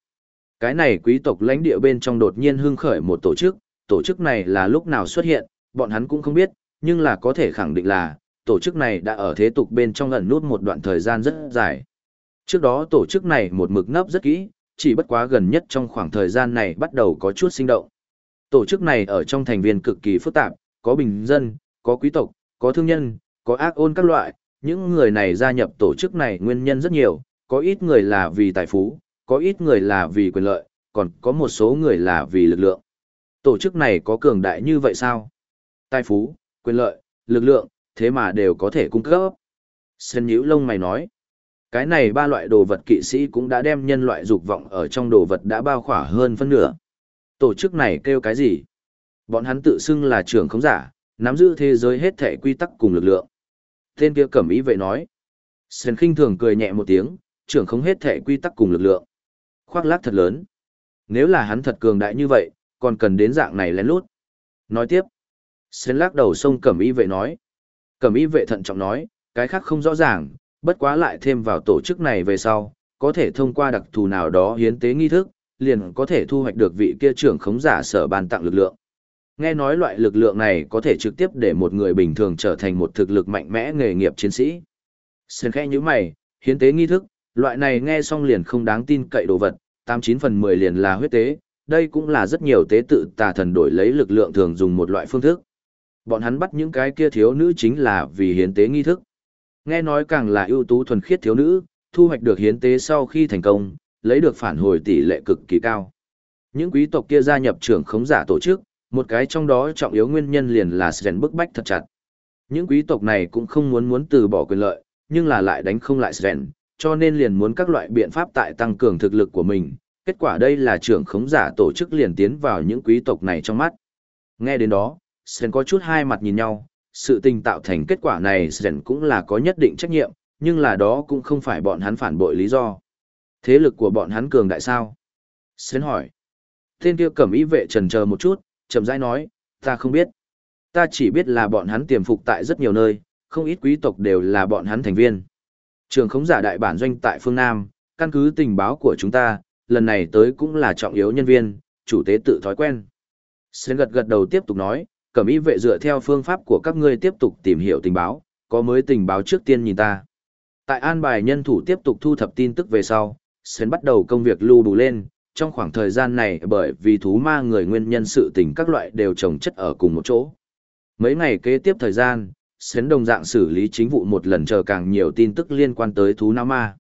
[SPEAKER 1] Cái này quý tộc lãnh địa bên trong đột nhiên hưng khởi một tổ chức, tổ chức này là lúc nào xuất hiện, bọn hắn cũng không biết, nhưng là có thể khẳng định là, tổ chức này đã ở thế tục bên trong ẩn nút một đoạn thời gian rất dài. Trước đó tổ chức này một mực nấp rất kỹ, chỉ bất quá gần nhất trong khoảng thời gian này bắt đầu có chút sinh động. Tổ chức này ở trong thành viên cực kỳ phức tạp, có bình dân, có quý tộc, có thương nhân, có ác ôn các loại, những người này gia nhập tổ chức này nguyên nhân rất nhiều, có ít người là vì tài phú, có ít người là vì quyền lợi, còn có một số người là vì lực lượng. Tổ chức này có cường đại như vậy sao? Tài phú, quyền lợi, lực lượng, thế mà đều có thể cung cấp. Sơn Nhữ lông mày nói. Cái này ba loại đồ vật kỵ sĩ cũng đã đem nhân loại dục vọng ở trong đồ vật đã bao khỏa hơn phân nửa. Tổ chức này kêu cái gì? Bọn hắn tự xưng là trưởng khống giả, nắm giữ thế giới hết thể quy tắc cùng lực lượng. Tên kia cẩm ý vậy nói. Sơn khinh thường cười nhẹ một tiếng, trưởng khống hết thể quy tắc cùng lực lượng. Khoác lác thật lớn. Nếu là hắn thật cường đại như vậy, còn cần đến dạng này lén lút. Nói tiếp. Sến lắc đầu sông cẩm y vệ nói. Cẩm y vệ thận trọng nói, cái khác không rõ ràng, bất quá lại thêm vào tổ chức này về sau, có thể thông qua đặc thù nào đó hiến tế nghi thức, liền có thể thu hoạch được vị kia trưởng khống giả sở ban tặng lực lượng. Nghe nói loại lực lượng này có thể trực tiếp để một người bình thường trở thành một thực lực mạnh mẽ nghề nghiệp chiến sĩ. Sơn khẽ như mày, hiến tế nghi thức, loại này nghe xong liền không đáng tin cậy đồ vật, 89 phần 10 liền là huyết tế, đây cũng là rất nhiều tế tự tà thần đổi lấy lực lượng thường dùng một loại phương thức. Bọn hắn bắt những cái kia thiếu nữ chính là vì hiến tế nghi thức. Nghe nói càng là ưu tú thuần khiết thiếu nữ, thu hoạch được hiến tế sau khi thành công, lấy được phản hồi tỷ lệ cực kỳ cao. Những quý tộc kia gia nhập trưởng khống giả tổ chức, một cái trong đó trọng yếu nguyên nhân liền là Sren bức bách thật chặt. Những quý tộc này cũng không muốn muốn từ bỏ quyền lợi, nhưng là lại đánh không lại Sren, cho nên liền muốn các loại biện pháp tại tăng cường thực lực của mình. Kết quả đây là trưởng khống giả tổ chức liền tiến vào những quý tộc này trong mắt. Nghe đến đó, Sren có chút hai mặt nhìn nhau, sự tình tạo thành kết quả này Sren cũng là có nhất định trách nhiệm, nhưng là đó cũng không phải bọn hắn phản bội lý do. Thế lực của bọn hắn cường đại sao? Sren hỏi. Tên kia cẩm ý vệ trần chờ một chút, chậm rãi nói, ta không biết. Ta chỉ biết là bọn hắn tiềm phục tại rất nhiều nơi, không ít quý tộc đều là bọn hắn thành viên. Trường khống giả đại bản doanh tại phương Nam, căn cứ tình báo của chúng ta, lần này tới cũng là trọng yếu nhân viên, chủ tế tự thói quen. Sến gật gật đầu tiếp tục nói, cẩm y vệ dựa theo phương pháp của các ngươi tiếp tục tìm hiểu tình báo, có mới tình báo trước tiên nhìn ta. Tại an bài nhân thủ tiếp tục thu thập tin tức về sau, Sến bắt đầu công việc lưu đủ lên, trong khoảng thời gian này bởi vì thú ma người nguyên nhân sự tình các loại đều trồng chất ở cùng một chỗ. Mấy ngày kế tiếp thời gian, Sến đồng dạng xử lý chính vụ một lần chờ càng nhiều tin tức liên quan tới thú nam ma.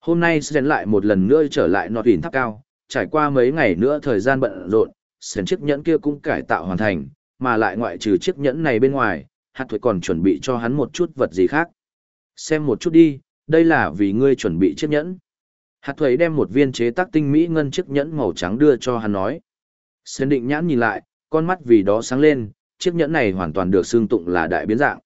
[SPEAKER 1] Hôm nay Sến lại một lần nữa trở lại nọt hình tháp cao, trải qua mấy ngày nữa thời gian bận rộn, Sến chiếc nhẫn kia cũng cải tạo hoàn thành, mà lại ngoại trừ chiếc nhẫn này bên ngoài, hạt thuế còn chuẩn bị cho hắn một chút vật gì khác. Xem một chút đi, đây là vì ngươi chuẩn bị chiếc nhẫn. Hạt thuế đem một viên chế tác tinh mỹ ngân chiếc nhẫn màu trắng đưa cho hắn nói. Sến định nhãn nhìn lại, con mắt vì đó sáng lên, chiếc nhẫn này hoàn toàn được xương tụng là đại biến dạng.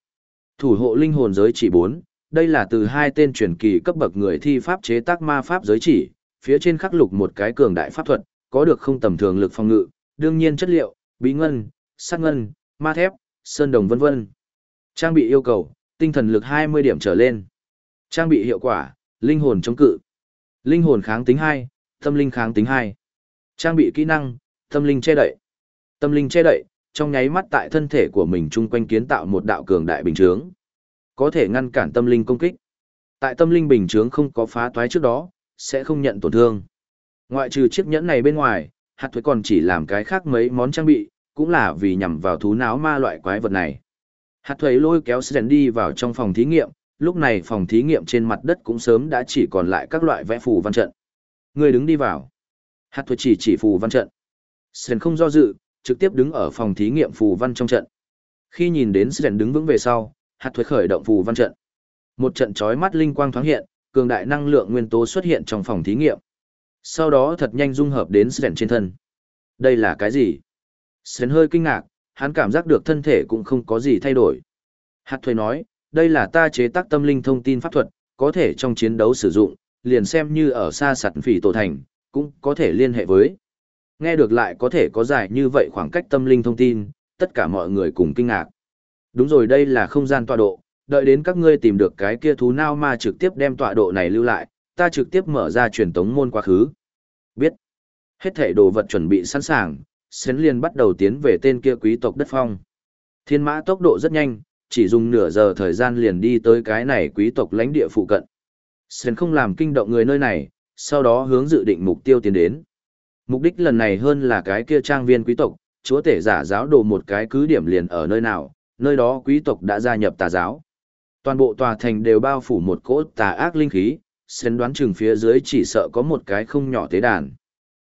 [SPEAKER 1] Thủ hộ linh hồn giới chỉ 4, đây là từ hai tên truyền kỳ cấp bậc người thi pháp chế tác ma pháp giới chỉ, phía trên khắc lục một cái cường đại pháp thuật, có được không tầm thường lực phòng ngự, đương nhiên chất liệu, bí ngân, sát ngân, ma thép, sơn đồng vân vân. Trang bị yêu cầu, tinh thần lực 20 điểm trở lên. Trang bị hiệu quả, linh hồn chống cự. Linh hồn kháng tính 2, tâm linh kháng tính 2. Trang bị kỹ năng, tâm linh che đậy. Tâm linh che đậy, trong nháy mắt tại thân thể của mình chung quanh kiến tạo một đạo cường đại bình chướng. Có thể ngăn cản tâm linh công kích. Tại tâm linh bình chướng không có phá toái trước đó, sẽ không nhận tổn thương. Ngoại trừ chiếc nhẫn này bên ngoài, hạt thuế còn chỉ làm cái khác mấy món trang bị, cũng là vì nhằm vào thú não ma loại quái vật này. Hạt thuế lôi kéo Sren đi vào trong phòng thí nghiệm, lúc này phòng thí nghiệm trên mặt đất cũng sớm đã chỉ còn lại các loại vẽ phù văn trận. Người đứng đi vào. Hạt thuế chỉ chỉ phù văn trận. Sren không do dự, trực tiếp đứng ở phòng thí nghiệm phù văn trong trận. Khi nhìn đến Sren đứng vững về sau, hạt thuế khởi động phù văn trận. Một trận chói mắt linh quang thoáng hiện, cường đại năng lượng nguyên tố xuất hiện trong phòng thí nghiệm. Sau đó thật nhanh dung hợp đến Sren trên thân. Đây là cái gì? Sren hơi kinh ngạc, hắn cảm giác được thân thể cũng không có gì thay đổi. Hạt thuế nói, đây là ta chế tác tâm linh thông tin pháp thuật, có thể trong chiến đấu sử dụng, liền xem như ở xa sạt phỉ tổ thành, cũng có thể liên hệ với. Nghe được lại có thể có dài như vậy khoảng cách tâm linh thông tin, tất cả mọi người cùng kinh ngạc. Đúng rồi đây là không gian tọa độ, đợi đến các ngươi tìm được cái kia thú nao ma trực tiếp đem tọa độ này lưu lại, ta trực tiếp mở ra truyền tống môn quá khứ. Biết. Hết thể đồ vật chuẩn bị sẵn sàng, Sến liền bắt đầu tiến về tên kia quý tộc đất phong. Thiên mã tốc độ rất nhanh, chỉ dùng nửa giờ thời gian liền đi tới cái này quý tộc lãnh địa phụ cận. Sến không làm kinh động người nơi này, sau đó hướng dự định mục tiêu tiến đến. Mục đích lần này hơn là cái kia trang viên quý tộc, chúa tể giả giáo đồ một cái cứ điểm liền ở nơi nào, nơi đó quý tộc đã gia nhập tà giáo. Toàn bộ tòa thành đều bao phủ một cỗ tà ác linh khí, xen đoán chừng phía dưới chỉ sợ có một cái không nhỏ tế đàn.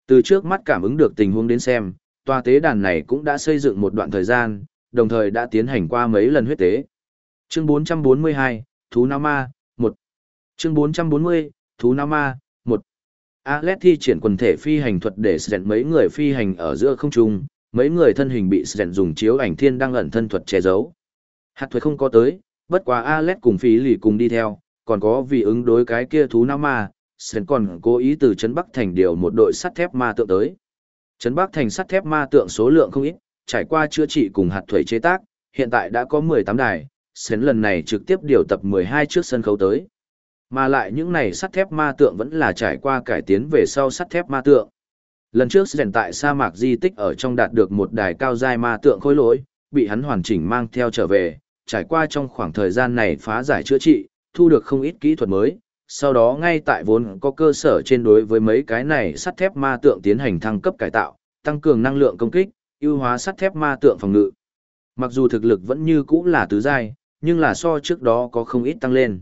[SPEAKER 1] Từ trước mắt cảm ứng được tình huống đến xem, tòa tế đàn này cũng đã xây dựng một đoạn thời gian, đồng thời đã tiến hành qua mấy lần huyết tế. Chương 442, Thú Nam Ma, 1. Chương 440, Thú Nam Ma, 1. Alet thi triển quần thể phi hành thuật để sẹn mấy người phi hành ở giữa không trung, mấy người thân hình bị sẹn dùng chiếu ảnh thiên đang ẩn thân thuật che giấu. Hạt thuật không có tới, bất quá Alet cùng phí lì cùng đi theo, còn có vì ứng đối cái kia thú Nam Ma, sẹn còn cố ý từ Trấn Bắc Thành điều một đội sắt thép ma tượng tới. Trấn Bắc Thành sắt thép ma tượng số lượng không ít, trải qua chữa trị cùng hạt thuẩy chế tác, hiện tại đã có 18 đài, Sến lần này trực tiếp điều tập 12 trước sân khấu tới. Mà lại những này sắt thép ma tượng vẫn là trải qua cải tiến về sau sắt thép ma tượng. Lần trước rèn tại sa mạc di tích ở trong đạt được một đài cao giai ma tượng khối lỗi, bị hắn hoàn chỉnh mang theo trở về, trải qua trong khoảng thời gian này phá giải chữa trị, thu được không ít kỹ thuật mới, sau đó ngay tại vốn có cơ sở trên đối với mấy cái này sắt thép ma tượng tiến hành thăng cấp cải tạo, tăng cường năng lượng công kích, ưu hóa sắt thép ma tượng phòng ngự. Mặc dù thực lực vẫn như cũ là tứ giai, nhưng là so trước đó có không ít tăng lên.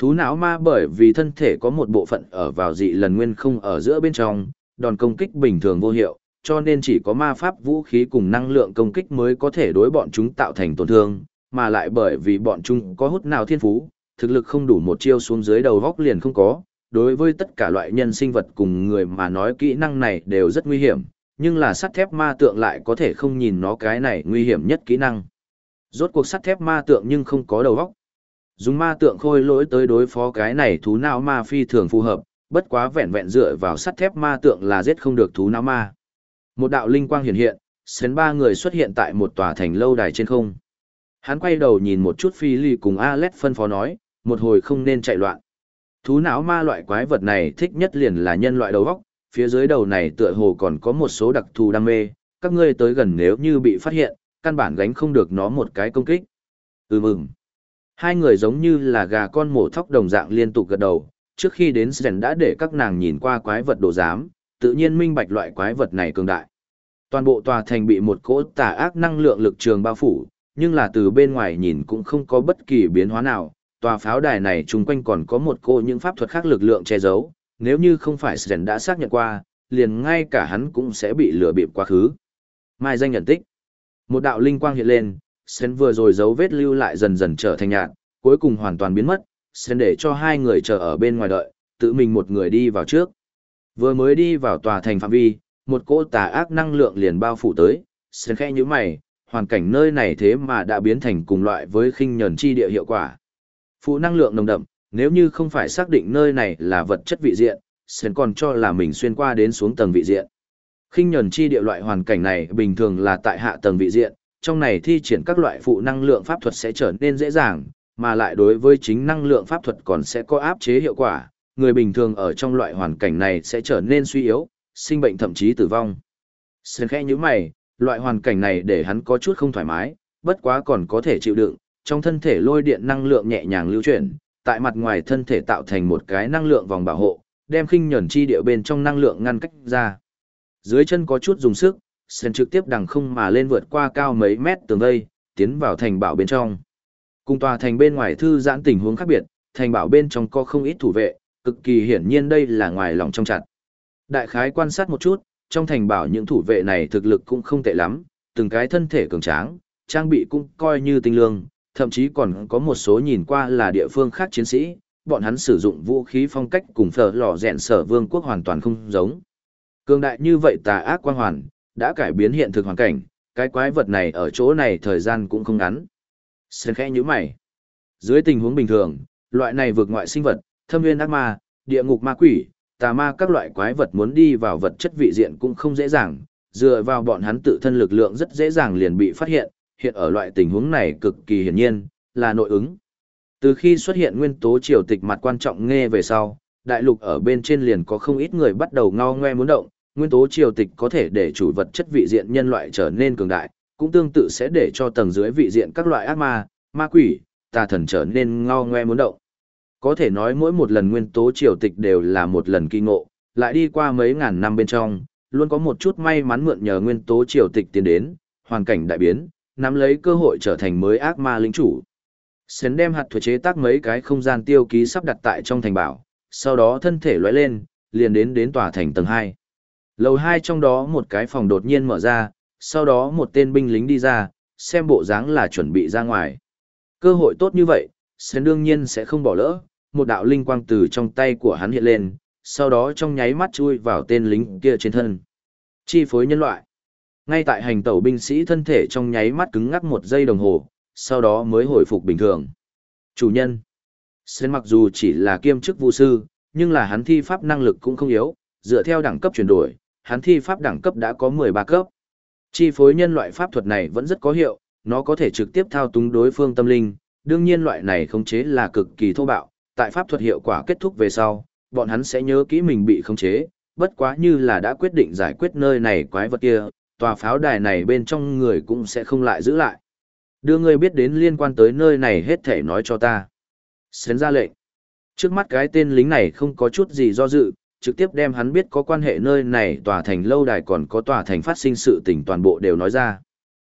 [SPEAKER 1] Thú não ma bởi vì thân thể có một bộ phận ở vào dị lần nguyên không ở giữa bên trong, đòn công kích bình thường vô hiệu, cho nên chỉ có ma pháp vũ khí cùng năng lượng công kích mới có thể đối bọn chúng tạo thành tổn thương, mà lại bởi vì bọn chúng có hút nào thiên phú, thực lực không đủ một chiêu xuống dưới đầu góc liền không có. Đối với tất cả loại nhân sinh vật cùng người mà nói kỹ năng này đều rất nguy hiểm, nhưng là sắt thép ma tượng lại có thể không nhìn nó cái này nguy hiểm nhất kỹ năng. Rốt cuộc sắt thép ma tượng nhưng không có đầu góc. Dùng ma tượng khôi lỗi tới đối phó cái này thú não ma phi thường phù hợp, bất quá vẹn vẹn dựa vào sắt thép ma tượng là giết không được thú não ma. Một đạo linh quang hiện hiện, xén ba người xuất hiện tại một tòa thành lâu đài trên không. Hắn quay đầu nhìn một chút phi ly cùng Alet phân phó nói, một hồi không nên chạy loạn. Thú não ma loại quái vật này thích nhất liền là nhân loại đầu óc, phía dưới đầu này tựa hồ còn có một số đặc thù đam mê, các ngươi tới gần nếu như bị phát hiện, căn bản gánh không được nó một cái công kích. Ừ mừng. Hai người giống như là gà con mổ thóc đồng dạng liên tục gật đầu, trước khi đến Sren đã để các nàng nhìn qua quái vật đồ giám, tự nhiên minh bạch loại quái vật này cường đại. Toàn bộ tòa thành bị một cỗ tà ác năng lượng lực trường bao phủ, nhưng là từ bên ngoài nhìn cũng không có bất kỳ biến hóa nào. Tòa pháo đài này chung quanh còn có một cô những pháp thuật khác lực lượng che giấu, nếu như không phải Sren đã xác nhận qua, liền ngay cả hắn cũng sẽ bị lừa bịp quá khứ. Mai danh nhận tích. Một đạo linh quang hiện lên, sen vừa rồi dấu vết lưu lại dần dần trở thành nhạt, cuối cùng hoàn toàn biến mất, sen để cho hai người chờ ở bên ngoài đợi, tự mình một người đi vào trước. Vừa mới đi vào tòa thành phạm vi, một cỗ tà ác năng lượng liền bao phủ tới, sen khẽ nhíu mày, hoàn cảnh nơi này thế mà đã biến thành cùng loại với khinh nhẫn chi địa hiệu quả. Phụ năng lượng nồng đậm, nếu như không phải xác định nơi này là vật chất vị diện, Sen còn cho là mình xuyên qua đến xuống tầng vị diện. Khinh nhẫn chi địa loại hoàn cảnh này bình thường là tại hạ tầng vị diện, trong này thi triển các loại phụ năng lượng pháp thuật sẽ trở nên dễ dàng, mà lại đối với chính năng lượng pháp thuật còn sẽ có áp chế hiệu quả, người bình thường ở trong loại hoàn cảnh này sẽ trở nên suy yếu, sinh bệnh thậm chí tử vong. Sơn khẽ như mày, loại hoàn cảnh này để hắn có chút không thoải mái, bất quá còn có thể chịu đựng, trong thân thể lôi điện năng lượng nhẹ nhàng lưu chuyển, tại mặt ngoài thân thể tạo thành một cái năng lượng vòng bảo hộ, đem khinh nhẫn chi địa bên trong năng lượng ngăn cách ra. Dưới chân có chút dùng sức, sen trực tiếp đằng không mà lên vượt qua cao mấy mét tường vây, tiến vào thành bảo bên trong. Cùng tòa thành bên ngoài thư giãn tình huống khác biệt, thành bảo bên trong có không ít thủ vệ, cực kỳ hiển nhiên đây là ngoài lòng trong chặt. Đại khái quan sát một chút, trong thành bảo những thủ vệ này thực lực cũng không tệ lắm, từng cái thân thể cường tráng, trang bị cũng coi như tinh lương, thậm chí còn có một số nhìn qua là địa phương khác chiến sĩ, bọn hắn sử dụng vũ khí phong cách cùng phở lò rèn sở vương quốc hoàn toàn không giống. Cường đại như vậy tà ác quan hoàn, đã cải biến hiện thực hoàn cảnh, cái quái vật này ở chỗ này thời gian cũng không ngắn. Sơn khẽ như mày. Dưới tình huống bình thường, loại này vượt ngoại sinh vật, thâm nguyên ác ma, địa ngục ma quỷ, tà ma các loại quái vật muốn đi vào vật chất vị diện cũng không dễ dàng, dựa vào bọn hắn tự thân lực lượng rất dễ dàng liền bị phát hiện, hiện ở loại tình huống này cực kỳ hiển nhiên, là nội ứng. Từ khi xuất hiện nguyên tố triều tịch mặt quan trọng nghe về sau, đại lục ở bên trên liền có không ít người bắt đầu ngao ngoe muốn động, nguyên tố triều tịch có thể để chủ vật chất vị diện nhân loại trở nên cường đại, cũng tương tự sẽ để cho tầng dưới vị diện các loại ác ma, ma quỷ, tà thần trở nên ngao ngoe muốn động. Có thể nói mỗi một lần nguyên tố triều tịch đều là một lần kỳ ngộ, lại đi qua mấy ngàn năm bên trong, luôn có một chút may mắn mượn nhờ nguyên tố triều tịch tiến đến, hoàn cảnh đại biến, nắm lấy cơ hội trở thành mới ác ma lĩnh chủ. Sến đem hạt thuế chế tác mấy cái không gian tiêu ký sắp đặt tại trong thành bảo, sau đó thân thể lóe lên, liền đến đến tòa thành tầng 2. Lầu 2 trong đó một cái phòng đột nhiên mở ra, sau đó một tên binh lính đi ra, xem bộ dáng là chuẩn bị ra ngoài. Cơ hội tốt như vậy, sơn đương nhiên sẽ không bỏ lỡ, một đạo linh quang từ trong tay của hắn hiện lên, sau đó trong nháy mắt chui vào tên lính kia trên thân. Chi phối nhân loại. Ngay tại hành tẩu binh sĩ thân thể trong nháy mắt cứng ngắc một giây đồng hồ, sau đó mới hồi phục bình thường. Chủ nhân. sơn mặc dù chỉ là kiêm chức vụ sư, nhưng là hắn thi pháp năng lực cũng không yếu, dựa theo đẳng cấp chuyển đổi, hắn thi pháp đẳng cấp đã có 13 cấp. Chi phối nhân loại pháp thuật này vẫn rất có hiệu, nó có thể trực tiếp thao túng đối phương tâm linh, đương nhiên loại này khống chế là cực kỳ thô bạo, tại pháp thuật hiệu quả kết thúc về sau, bọn hắn sẽ nhớ kỹ mình bị khống chế, bất quá như là đã quyết định giải quyết nơi này quái vật kia, tòa pháo đài này bên trong người cũng sẽ không lại giữ lại. Đưa ngươi biết đến liên quan tới nơi này hết thể nói cho ta. Xến ra lệnh. Trước mắt cái tên lính này không có chút gì do dự, trực tiếp đem hắn biết có quan hệ nơi này tòa thành lâu đài còn có tòa thành phát sinh sự tình toàn bộ đều nói ra.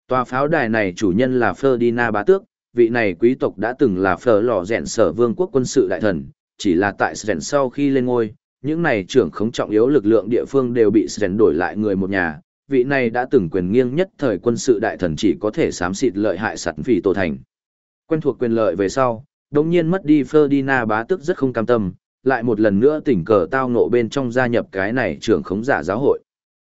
[SPEAKER 1] Tòa pháo đài này chủ nhân là Ferdinand Bá Tước, vị này quý tộc đã từng là phở lò rèn sở vương quốc quân sự đại thần, chỉ là tại Sren sau khi lên ngôi, những này trưởng khống trọng yếu lực lượng địa phương đều bị Sren đổi lại người một nhà, vị này đã từng quyền nghiêng nhất thời quân sự đại thần chỉ có thể xám xịt lợi hại sẵn vì tổ thành. Quen thuộc quyền lợi về sau, đồng nhiên mất đi Ferdinand bá tức rất không cam tâm, lại một lần nữa tỉnh cờ tao nộ bên trong gia nhập cái này trưởng khống giả giáo hội.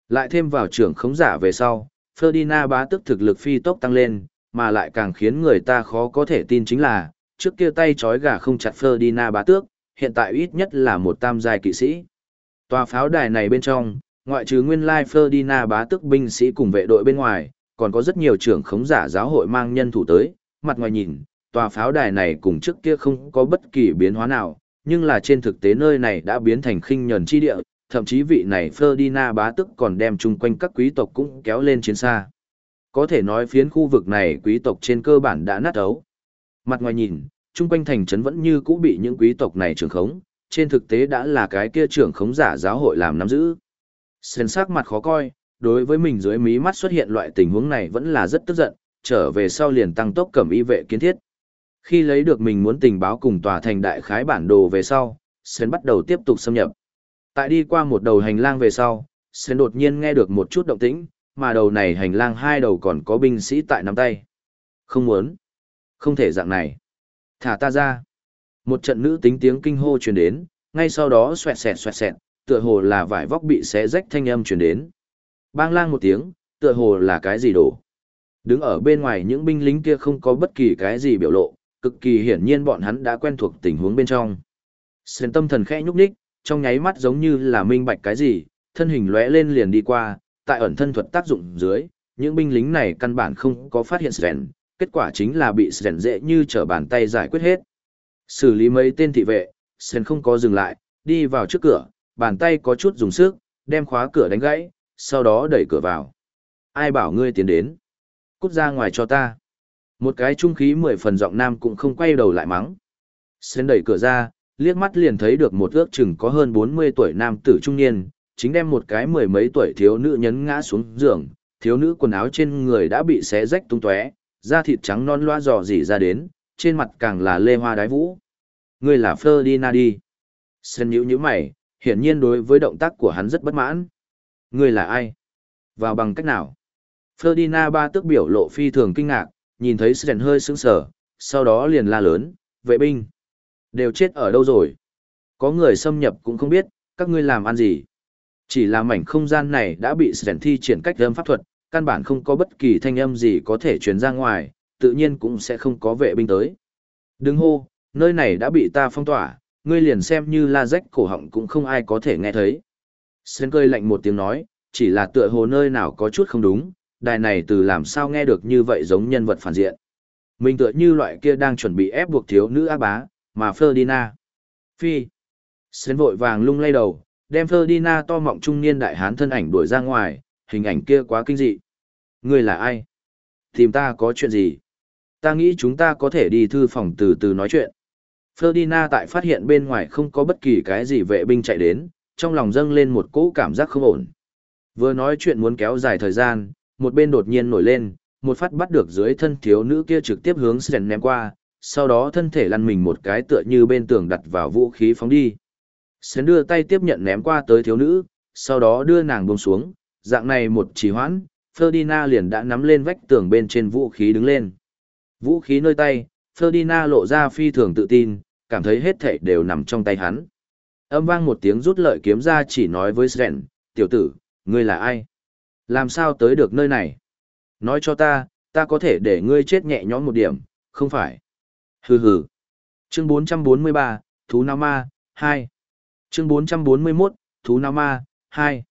[SPEAKER 1] Lại thêm vào trưởng khống giả về sau, Ferdinand bá tức thực lực phi tốc tăng lên, mà lại càng khiến người ta khó có thể tin chính là, trước kia tay trói gà không chặt Ferdinand bá tước, hiện tại ít nhất là một tam giai kỵ sĩ. Tòa pháo đài này bên trong, ngoại trừ nguyên lai Ferdinand bá tước binh sĩ cùng vệ đội bên ngoài, còn có rất nhiều trưởng khống giả giáo hội mang nhân thủ tới, mặt ngoài nhìn, tòa pháo đài này cùng trước kia không có bất kỳ biến hóa nào, nhưng là trên thực tế nơi này đã biến thành khinh nhẫn chi địa, thậm chí vị này Ferdinand bá tức còn đem chung quanh các quý tộc cũng kéo lên chiến xa. Có thể nói phiến khu vực này quý tộc trên cơ bản đã nát ấu. Mặt ngoài nhìn, chung quanh thành trấn vẫn như cũ bị những quý tộc này trưởng khống, trên thực tế đã là cái kia trưởng khống giả giáo hội làm nắm giữ. Sến sắc mặt khó coi, đối với mình dưới mí mắt xuất hiện loại tình huống này vẫn là rất tức giận, trở về sau liền tăng tốc cầm y vệ kiến thiết. Khi lấy được mình muốn tình báo cùng tòa thành đại khái bản đồ về sau, Sến bắt đầu tiếp tục xâm nhập. Tại đi qua một đầu hành lang về sau, Sến đột nhiên nghe được một chút động tĩnh, mà đầu này hành lang hai đầu còn có binh sĩ tại nắm tay. Không muốn. Không thể dạng này. Thả ta ra. Một trận nữ tính tiếng kinh hô truyền đến, ngay sau đó xoẹt xẹt xoẹt xẹt, tựa hồ là vải vóc bị xé rách thanh âm truyền đến. Bang lang một tiếng, tựa hồ là cái gì đổ. Đứng ở bên ngoài những binh lính kia không có bất kỳ cái gì biểu lộ, cực kỳ hiển nhiên bọn hắn đã quen thuộc tình huống bên trong. xuyên tâm thần khẽ nhúc nhích, trong nháy mắt giống như là minh bạch cái gì, thân hình lóe lên liền đi qua, tại ẩn thân thuật tác dụng dưới, những binh lính này căn bản không có phát hiện xuyên, kết quả chính là bị xuyên dễ như trở bàn tay giải quyết hết. Xử lý mấy tên thị vệ, xuyên không có dừng lại, đi vào trước cửa, bàn tay có chút dùng sức, đem khóa cửa đánh gãy, sau đó đẩy cửa vào. Ai bảo ngươi tiến đến? Cút ra ngoài cho ta. Một cái trung khí mười phần giọng nam cũng không quay đầu lại mắng. Sren đẩy cửa ra, liếc mắt liền thấy được một ước chừng có hơn 40 tuổi nam tử trung niên, chính đem một cái mười mấy tuổi thiếu nữ nhấn ngã xuống giường, thiếu nữ quần áo trên người đã bị xé rách tung tóe, da thịt trắng non loa dò dỉ ra đến, trên mặt càng là lê hoa đái vũ. Ngươi là Ferdinand đi. Sven nhíu nhíu mày, hiển nhiên đối với động tác của hắn rất bất mãn. Ngươi là ai? Vào bằng cách nào? Ferdinand ba tước biểu lộ phi thường kinh ngạc, nhìn thấy sren hơi sững sờ, sau đó liền la lớn, vệ binh. Đều chết ở đâu rồi? Có người xâm nhập cũng không biết, các ngươi làm ăn gì? Chỉ là mảnh không gian này đã bị sren thi triển cách âm pháp thuật, căn bản không có bất kỳ thanh âm gì có thể truyền ra ngoài, tự nhiên cũng sẽ không có vệ binh tới. Đừng hô, nơi này đã bị ta phong tỏa, ngươi liền xem như la rách cổ họng cũng không ai có thể nghe thấy. sren cười lạnh một tiếng nói, chỉ là tựa hồ nơi nào có chút không đúng, đài này từ làm sao nghe được như vậy giống nhân vật phản diện. Mình tựa như loại kia đang chuẩn bị ép buộc thiếu nữ ác bá, mà Ferdinand. Phi. Xến vội vàng lung lay đầu, đem Ferdinand to mọng trung niên đại hán thân ảnh đuổi ra ngoài, hình ảnh kia quá kinh dị. Ngươi là ai? Tìm ta có chuyện gì? Ta nghĩ chúng ta có thể đi thư phòng từ từ nói chuyện. Ferdinand tại phát hiện bên ngoài không có bất kỳ cái gì vệ binh chạy đến, trong lòng dâng lên một cỗ cảm giác không ổn. Vừa nói chuyện muốn kéo dài thời gian, một bên đột nhiên nổi lên, một phát bắt được dưới thân thiếu nữ kia trực tiếp hướng Sren ném qua, sau đó thân thể lăn mình một cái tựa như bên tường đặt vào vũ khí phóng đi. Sren đưa tay tiếp nhận ném qua tới thiếu nữ, sau đó đưa nàng buông xuống, dạng này một trì hoãn, Ferdinand liền đã nắm lên vách tường bên trên vũ khí đứng lên. Vũ khí nơi tay, Ferdinand lộ ra phi thường tự tin, cảm thấy hết thảy đều nằm trong tay hắn. Âm vang một tiếng rút lợi kiếm ra chỉ nói với Sren, tiểu tử, ngươi là ai? Làm sao tới được nơi này? Nói cho ta, ta có thể để ngươi chết nhẹ nhõm một điểm, không phải? Hừ hừ. Chương 443, Thú Nam Ma, 2. Chương 441, Thú Nam Ma, 2.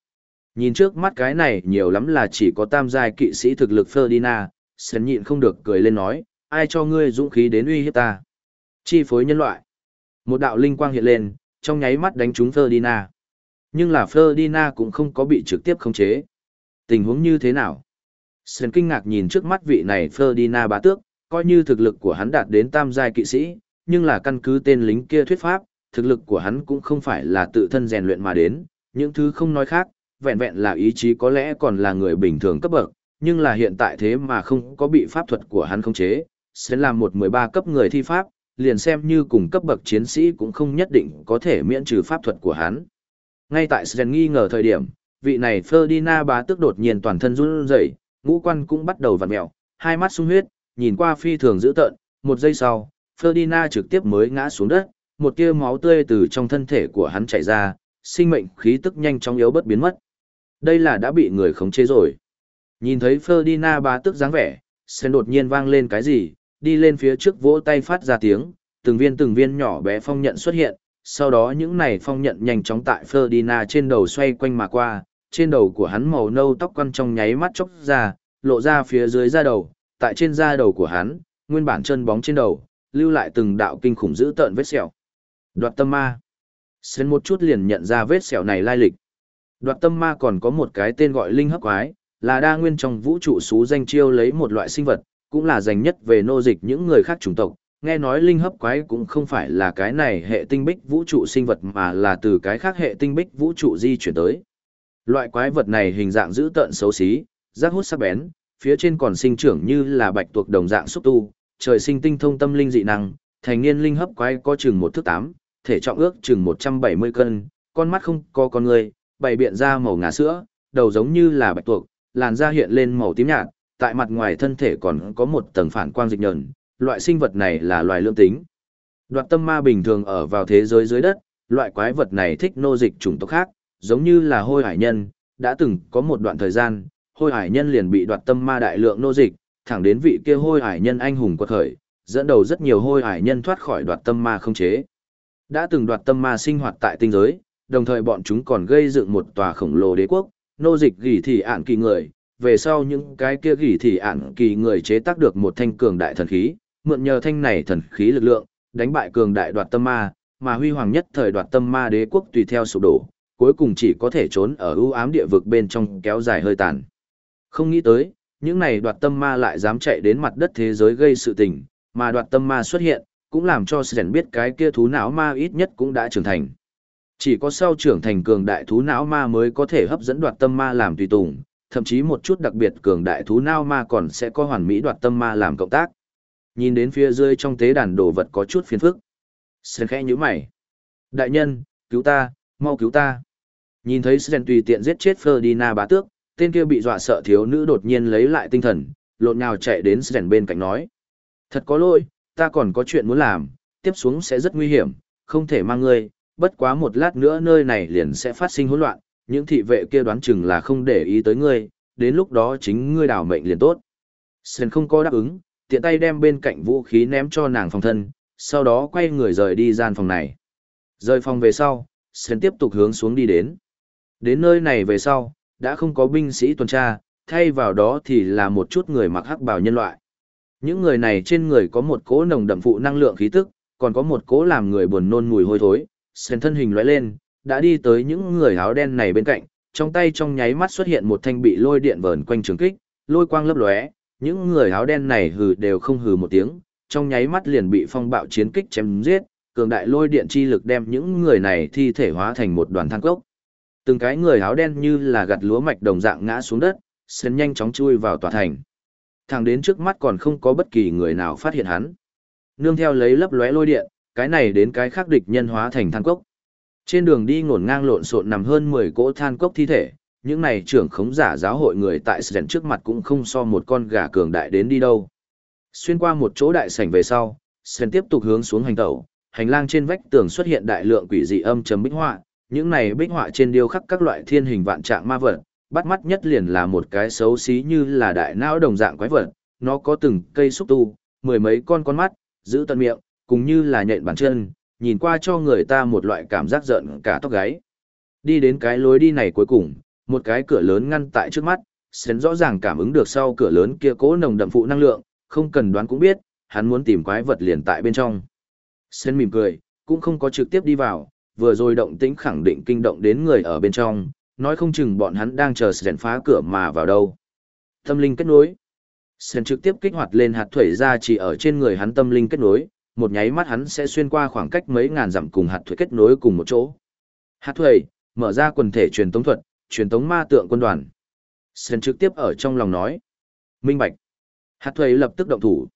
[SPEAKER 1] Nhìn trước mắt cái này nhiều lắm là chỉ có tam giai kỵ sĩ thực lực Ferdinand, sấn nhịn không được cười lên nói, ai cho ngươi dũng khí đến uy hiếp ta? Chi phối nhân loại. Một đạo linh quang hiện lên, trong nháy mắt đánh trúng Ferdinand. Nhưng là Ferdinand cũng không có bị trực tiếp khống chế. Tình huống như thế nào? Sơn kinh ngạc nhìn trước mắt vị này Ferdinand bá tước, coi như thực lực của hắn đạt đến tam giai kỵ sĩ, nhưng là căn cứ tên lính kia thuyết pháp, thực lực của hắn cũng không phải là tự thân rèn luyện mà đến, những thứ không nói khác, vẹn vẹn là ý chí có lẽ còn là người bình thường cấp bậc, nhưng là hiện tại thế mà không có bị pháp thuật của hắn khống chế, sẽ là một 13 cấp người thi pháp, liền xem như cùng cấp bậc chiến sĩ cũng không nhất định có thể miễn trừ pháp thuật của hắn. Ngay tại Sren nghi ngờ thời điểm, vị này Ferdinand bá tức đột nhiên toàn thân run rẩy, ngũ quan cũng bắt đầu vặn mèo, hai mắt sung huyết, nhìn qua phi thường dữ tợn, một giây sau, Ferdinand trực tiếp mới ngã xuống đất, một tia máu tươi từ trong thân thể của hắn chảy ra, sinh mệnh khí tức nhanh chóng yếu bất biến mất. Đây là đã bị người khống chế rồi. Nhìn thấy Ferdinand bá tức dáng vẻ, Sen đột nhiên vang lên cái gì, đi lên phía trước vỗ tay phát ra tiếng, từng viên từng viên nhỏ bé phong nhận xuất hiện, sau đó những này phong nhận nhanh chóng tại Ferdinand trên đầu xoay quanh mà qua, trên đầu của hắn màu nâu tóc quăn trong nháy mắt chốc ra, lộ ra phía dưới da đầu, tại trên da đầu của hắn, nguyên bản chân bóng trên đầu, lưu lại từng đạo kinh khủng dữ tợn vết sẹo. Đoạt tâm ma. Xên một chút liền nhận ra vết sẹo này lai lịch. Đoạt tâm ma còn có một cái tên gọi linh hấp quái, là đa nguyên trong vũ trụ xú danh chiêu lấy một loại sinh vật, cũng là dành nhất về nô dịch những người khác chủng tộc. Nghe nói linh hấp quái cũng không phải là cái này hệ tinh bích vũ trụ sinh vật mà là từ cái khác hệ tinh bích vũ trụ di chuyển tới. Loại quái vật này hình dạng dữ tợn xấu xí, rác hút sắc bén, phía trên còn sinh trưởng như là bạch tuộc đồng dạng xúc tu, trời sinh tinh thông tâm linh dị năng, thành niên linh hấp quái có chừng một thước tám, thể trọng ước chừng 170 cân, con mắt không có con người, bày biện ra màu ngà sữa, đầu giống như là bạch tuộc, làn da hiện lên màu tím nhạt, tại mặt ngoài thân thể còn có một tầng phản quang dịch nhờn, loại sinh vật này là loài lương tính. Đoạt tâm ma bình thường ở vào thế giới dưới đất, loại quái vật này thích nô dịch chủng tộc khác, giống như là hôi hải nhân, đã từng có một đoạn thời gian, hôi hải nhân liền bị đoạt tâm ma đại lượng nô dịch, thẳng đến vị kia hôi hải nhân anh hùng quật khởi, dẫn đầu rất nhiều hôi hải nhân thoát khỏi đoạt tâm ma không chế. Đã từng đoạt tâm ma sinh hoạt tại tinh giới, đồng thời bọn chúng còn gây dựng một tòa khổng lồ đế quốc, nô dịch gỉ thị ạn kỳ người, về sau những cái kia gỉ thị ạn kỳ người chế tác được một thanh cường đại thần khí, mượn nhờ thanh này thần khí lực lượng, đánh bại cường đại đoạt tâm ma, mà huy hoàng nhất thời đoạt tâm ma đế quốc tùy theo sụp đổ, cuối cùng chỉ có thể trốn ở ưu ám địa vực bên trong kéo dài hơi tàn. Không nghĩ tới, những này đoạt tâm ma lại dám chạy đến mặt đất thế giới gây sự tình, mà đoạt tâm ma xuất hiện, cũng làm cho Sren biết cái kia thú não ma ít nhất cũng đã trưởng thành. Chỉ có sau trưởng thành cường đại thú não ma mới có thể hấp dẫn đoạt tâm ma làm tùy tùng, thậm chí một chút đặc biệt cường đại thú não ma còn sẽ có hoàn mỹ đoạt tâm ma làm cộng tác. Nhìn đến phía dưới trong tế đàn đồ vật có chút phiền phức. Sren khẽ như mày. Đại nhân, cứu ta, mau cứu ta. Nhìn thấy Sren tùy tiện giết chết Ferdinand bá tước, tên kia bị dọa sợ thiếu nữ đột nhiên lấy lại tinh thần, lộn nhào chạy đến Sren bên cạnh nói. Thật có lỗi, ta còn có chuyện muốn làm, tiếp xuống sẽ rất nguy hiểm, không thể mang ngươi, bất quá một lát nữa nơi này liền sẽ phát sinh hỗn loạn, những thị vệ kia đoán chừng là không để ý tới ngươi, đến lúc đó chính ngươi đảo mệnh liền tốt. Sren không có đáp ứng, tiện tay đem bên cạnh vũ khí ném cho nàng phòng thân, sau đó quay người rời đi gian phòng này. Rời phòng về sau, Sơn tiếp tục hướng xuống đi đến. Đến nơi này về sau, đã không có binh sĩ tuần tra, thay vào đó thì là một chút người mặc hắc bào nhân loại. Những người này trên người có một cỗ nồng đậm phụ năng lượng khí tức, còn có một cỗ làm người buồn nôn mùi hôi thối. Sơn thân hình lóe lên, đã đi tới những người áo đen này bên cạnh, trong tay trong nháy mắt xuất hiện một thanh bị lôi điện vờn quanh trường kích, lôi quang lấp lóe, những người áo đen này hừ đều không hừ một tiếng, trong nháy mắt liền bị phong bạo chiến kích chém giết, cường đại lôi điện chi lực đem những người này thi thể hóa thành một đoàn than cốc. Từng cái người áo đen như là gặt lúa mạch đồng dạng ngã xuống đất, sến nhanh chóng chui vào tòa thành. Thẳng đến trước mắt còn không có bất kỳ người nào phát hiện hắn. Nương theo lấy lấp lóe lôi điện, cái này đến cái khác địch nhân hóa thành than cốc. Trên đường đi ngổn ngang lộn xộn nằm hơn 10 cỗ than cốc thi thể, những này trưởng khống giả giáo hội người tại Sren trước mặt cũng không so một con gà cường đại đến đi đâu. Xuyên qua một chỗ đại sảnh về sau, Sren tiếp tục hướng xuống hành tẩu, hành lang trên vách tường xuất hiện đại lượng quỷ dị âm chấm bích họa, những này bích họa trên điêu khắc các loại thiên hình vạn trạng ma vật, bắt mắt nhất liền là một cái xấu xí như là đại não đồng dạng quái vật, nó có từng cây xúc tu, mười mấy con con mắt, giữ tận miệng, cùng như là nhện bàn chân, nhìn qua cho người ta một loại cảm giác giận cả tóc gáy. Đi đến cái lối đi này cuối cùng, một cái cửa lớn ngăn tại trước mắt, Sến rõ ràng cảm ứng được sau cửa lớn kia cố nồng đậm phụ năng lượng, không cần đoán cũng biết, hắn muốn tìm quái vật liền tại bên trong. Sến mỉm cười, cũng không có trực tiếp đi vào, vừa rồi động tĩnh khẳng định kinh động đến người ở bên trong, nói không chừng bọn hắn đang chờ Sến phá cửa mà vào đâu. Tâm linh kết nối. Sến trực tiếp kích hoạt lên hạt thủy ra chỉ ở trên người hắn tâm linh kết nối, một nháy mắt hắn sẽ xuyên qua khoảng cách mấy ngàn dặm cùng hạt thủy kết nối cùng một chỗ. Hạt thủy, mở ra quần thể truyền tống thuật, truyền tống ma tượng quân đoàn. Sen trực tiếp ở trong lòng nói. Minh Bạch. Hạt thuế lập tức động thủ.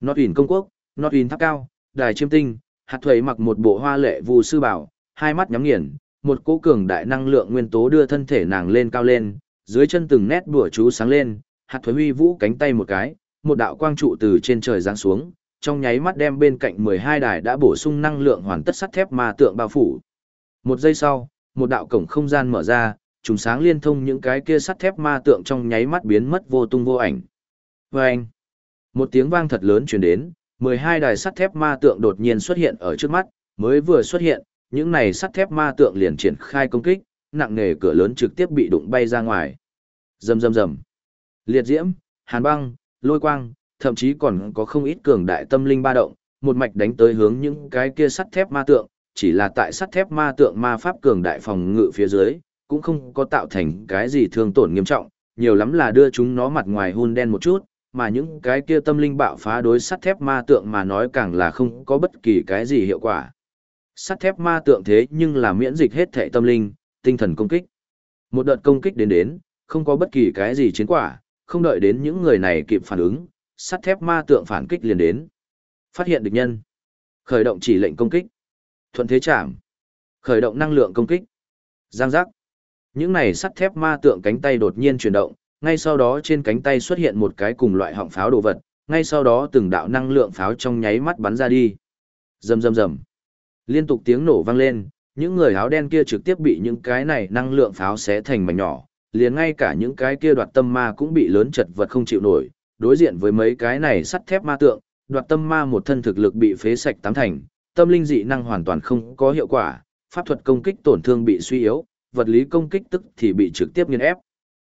[SPEAKER 1] Nọt ỉn công quốc, nọt ỉn tháp cao, đài chiêm tinh, hạt thuế mặc một bộ hoa lệ vù sư bảo, hai mắt nhắm nghiền, một cỗ cường đại năng lượng nguyên tố đưa thân thể nàng lên cao lên, dưới chân từng nét bùa chú sáng lên, hạt thuế huy vũ cánh tay một cái, một đạo quang trụ từ trên trời giáng xuống, trong nháy mắt đem bên cạnh 12 đài đã bổ sung năng lượng hoàn tất sắt thép ma tượng bao phủ. Một giây sau, một đạo cổng không gian mở ra, trùng sáng liên thông những cái kia sắt thép ma tượng trong nháy mắt biến mất vô tung vô ảnh. Vâng! Một tiếng vang thật lớn truyền đến, 12 đài sắt thép ma tượng đột nhiên xuất hiện ở trước mắt, mới vừa xuất hiện, những này sắt thép ma tượng liền triển khai công kích, nặng nề cửa lớn trực tiếp bị đụng bay ra ngoài. Rầm rầm rầm. Liệt diễm, hàn băng, lôi quang, thậm chí còn có không ít cường đại tâm linh ba động, một mạch đánh tới hướng những cái kia sắt thép ma tượng, chỉ là tại sắt thép ma tượng ma pháp cường đại phòng ngự phía dưới, cũng không có tạo thành cái gì thương tổn nghiêm trọng, nhiều lắm là đưa chúng nó mặt ngoài hun đen một chút, mà những cái kia tâm linh bạo phá đối sắt thép ma tượng mà nói càng là không có bất kỳ cái gì hiệu quả. Sắt thép ma tượng thế nhưng là miễn dịch hết thể tâm linh, tinh thần công kích. Một đợt công kích đến đến, không có bất kỳ cái gì chiến quả, không đợi đến những người này kịp phản ứng, sắt thép ma tượng phản kích liền đến. Phát hiện địch nhân. Khởi động chỉ lệnh công kích. Thuận thế chạm. Khởi động năng lượng công kích. Giang giác. Những này sắt thép ma tượng cánh tay đột nhiên chuyển động, ngay sau đó trên cánh tay xuất hiện một cái cùng loại họng pháo đồ vật, ngay sau đó từng đạo năng lượng pháo trong nháy mắt bắn ra đi. Rầm rầm rầm. Liên tục tiếng nổ vang lên, những người áo đen kia trực tiếp bị những cái này năng lượng pháo xé thành mảnh nhỏ, liền ngay cả những cái kia đoạt tâm ma cũng bị lớn chật vật không chịu nổi, đối diện với mấy cái này sắt thép ma tượng, đoạt tâm ma một thân thực lực bị phế sạch tám thành, tâm linh dị năng hoàn toàn không có hiệu quả, pháp thuật công kích tổn thương bị suy yếu, vật lý công kích tức thì bị trực tiếp nghiền ép.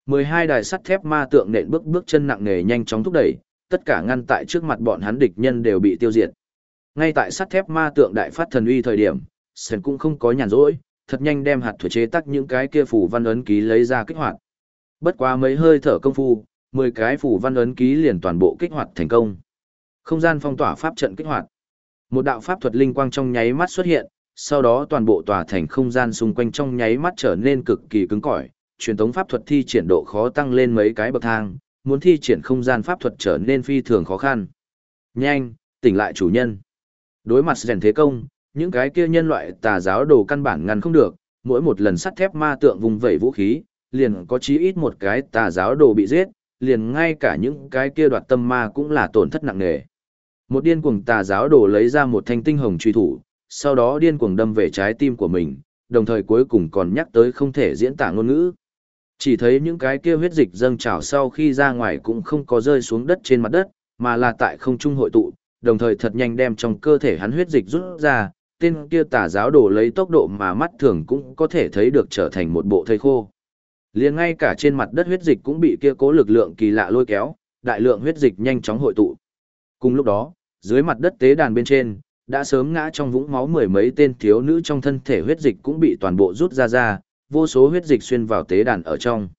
[SPEAKER 1] 12 đài sắt thép ma tượng nện bước bước chân nặng nề nhanh chóng thúc đẩy, tất cả ngăn tại trước mặt bọn hắn địch nhân đều bị tiêu diệt. Ngay tại sắt thép ma tượng đại phát thần uy thời điểm, Sơn cũng không có nhàn rỗi, thật nhanh đem hạt thủy chế tắc những cái kia phủ văn ấn ký lấy ra kích hoạt. Bất quá mấy hơi thở công phu, 10 cái phủ văn ấn ký liền toàn bộ kích hoạt thành công. Không gian phong tỏa pháp trận kích hoạt. Một đạo pháp thuật linh quang trong nháy mắt xuất hiện, sau đó toàn bộ tòa thành không gian xung quanh trong nháy mắt trở nên cực kỳ cứng cỏi, truyền tống pháp thuật thi triển độ khó tăng lên mấy cái bậc thang, muốn thi triển không gian pháp thuật trở nên phi thường khó khăn. Nhanh, tỉnh lại chủ nhân. Đối mặt rèn thế công, những cái kia nhân loại tà giáo đồ căn bản ngăn không được, mỗi một lần sắt thép ma tượng vùng vẩy vũ khí, liền có chí ít một cái tà giáo đồ bị giết, liền ngay cả những cái kia đoạt tâm ma cũng là tổn thất nặng nề. Một điên cuồng tà giáo đồ lấy ra một thanh tinh hồng truy thủ, sau đó điên cuồng đâm về trái tim của mình, đồng thời cuối cùng còn nhắc tới không thể diễn tả ngôn ngữ. Chỉ thấy những cái kia huyết dịch dâng trào sau khi ra ngoài cũng không có rơi xuống đất trên mặt đất, mà là tại không trung hội tụ, đồng thời thật nhanh đem trong cơ thể hắn huyết dịch rút ra, tên kia tà giáo đồ lấy tốc độ mà mắt thường cũng có thể thấy được trở thành một bộ thây khô. Liền ngay cả trên mặt đất huyết dịch cũng bị kia cố lực lượng kỳ lạ lôi kéo, đại lượng huyết dịch nhanh chóng hội tụ. Cùng lúc đó, dưới mặt đất tế đàn bên trên, đã sớm ngã trong vũng máu mười mấy tên thiếu nữ trong thân thể huyết dịch cũng bị toàn bộ rút ra ra, vô số huyết dịch xuyên vào tế đàn ở trong.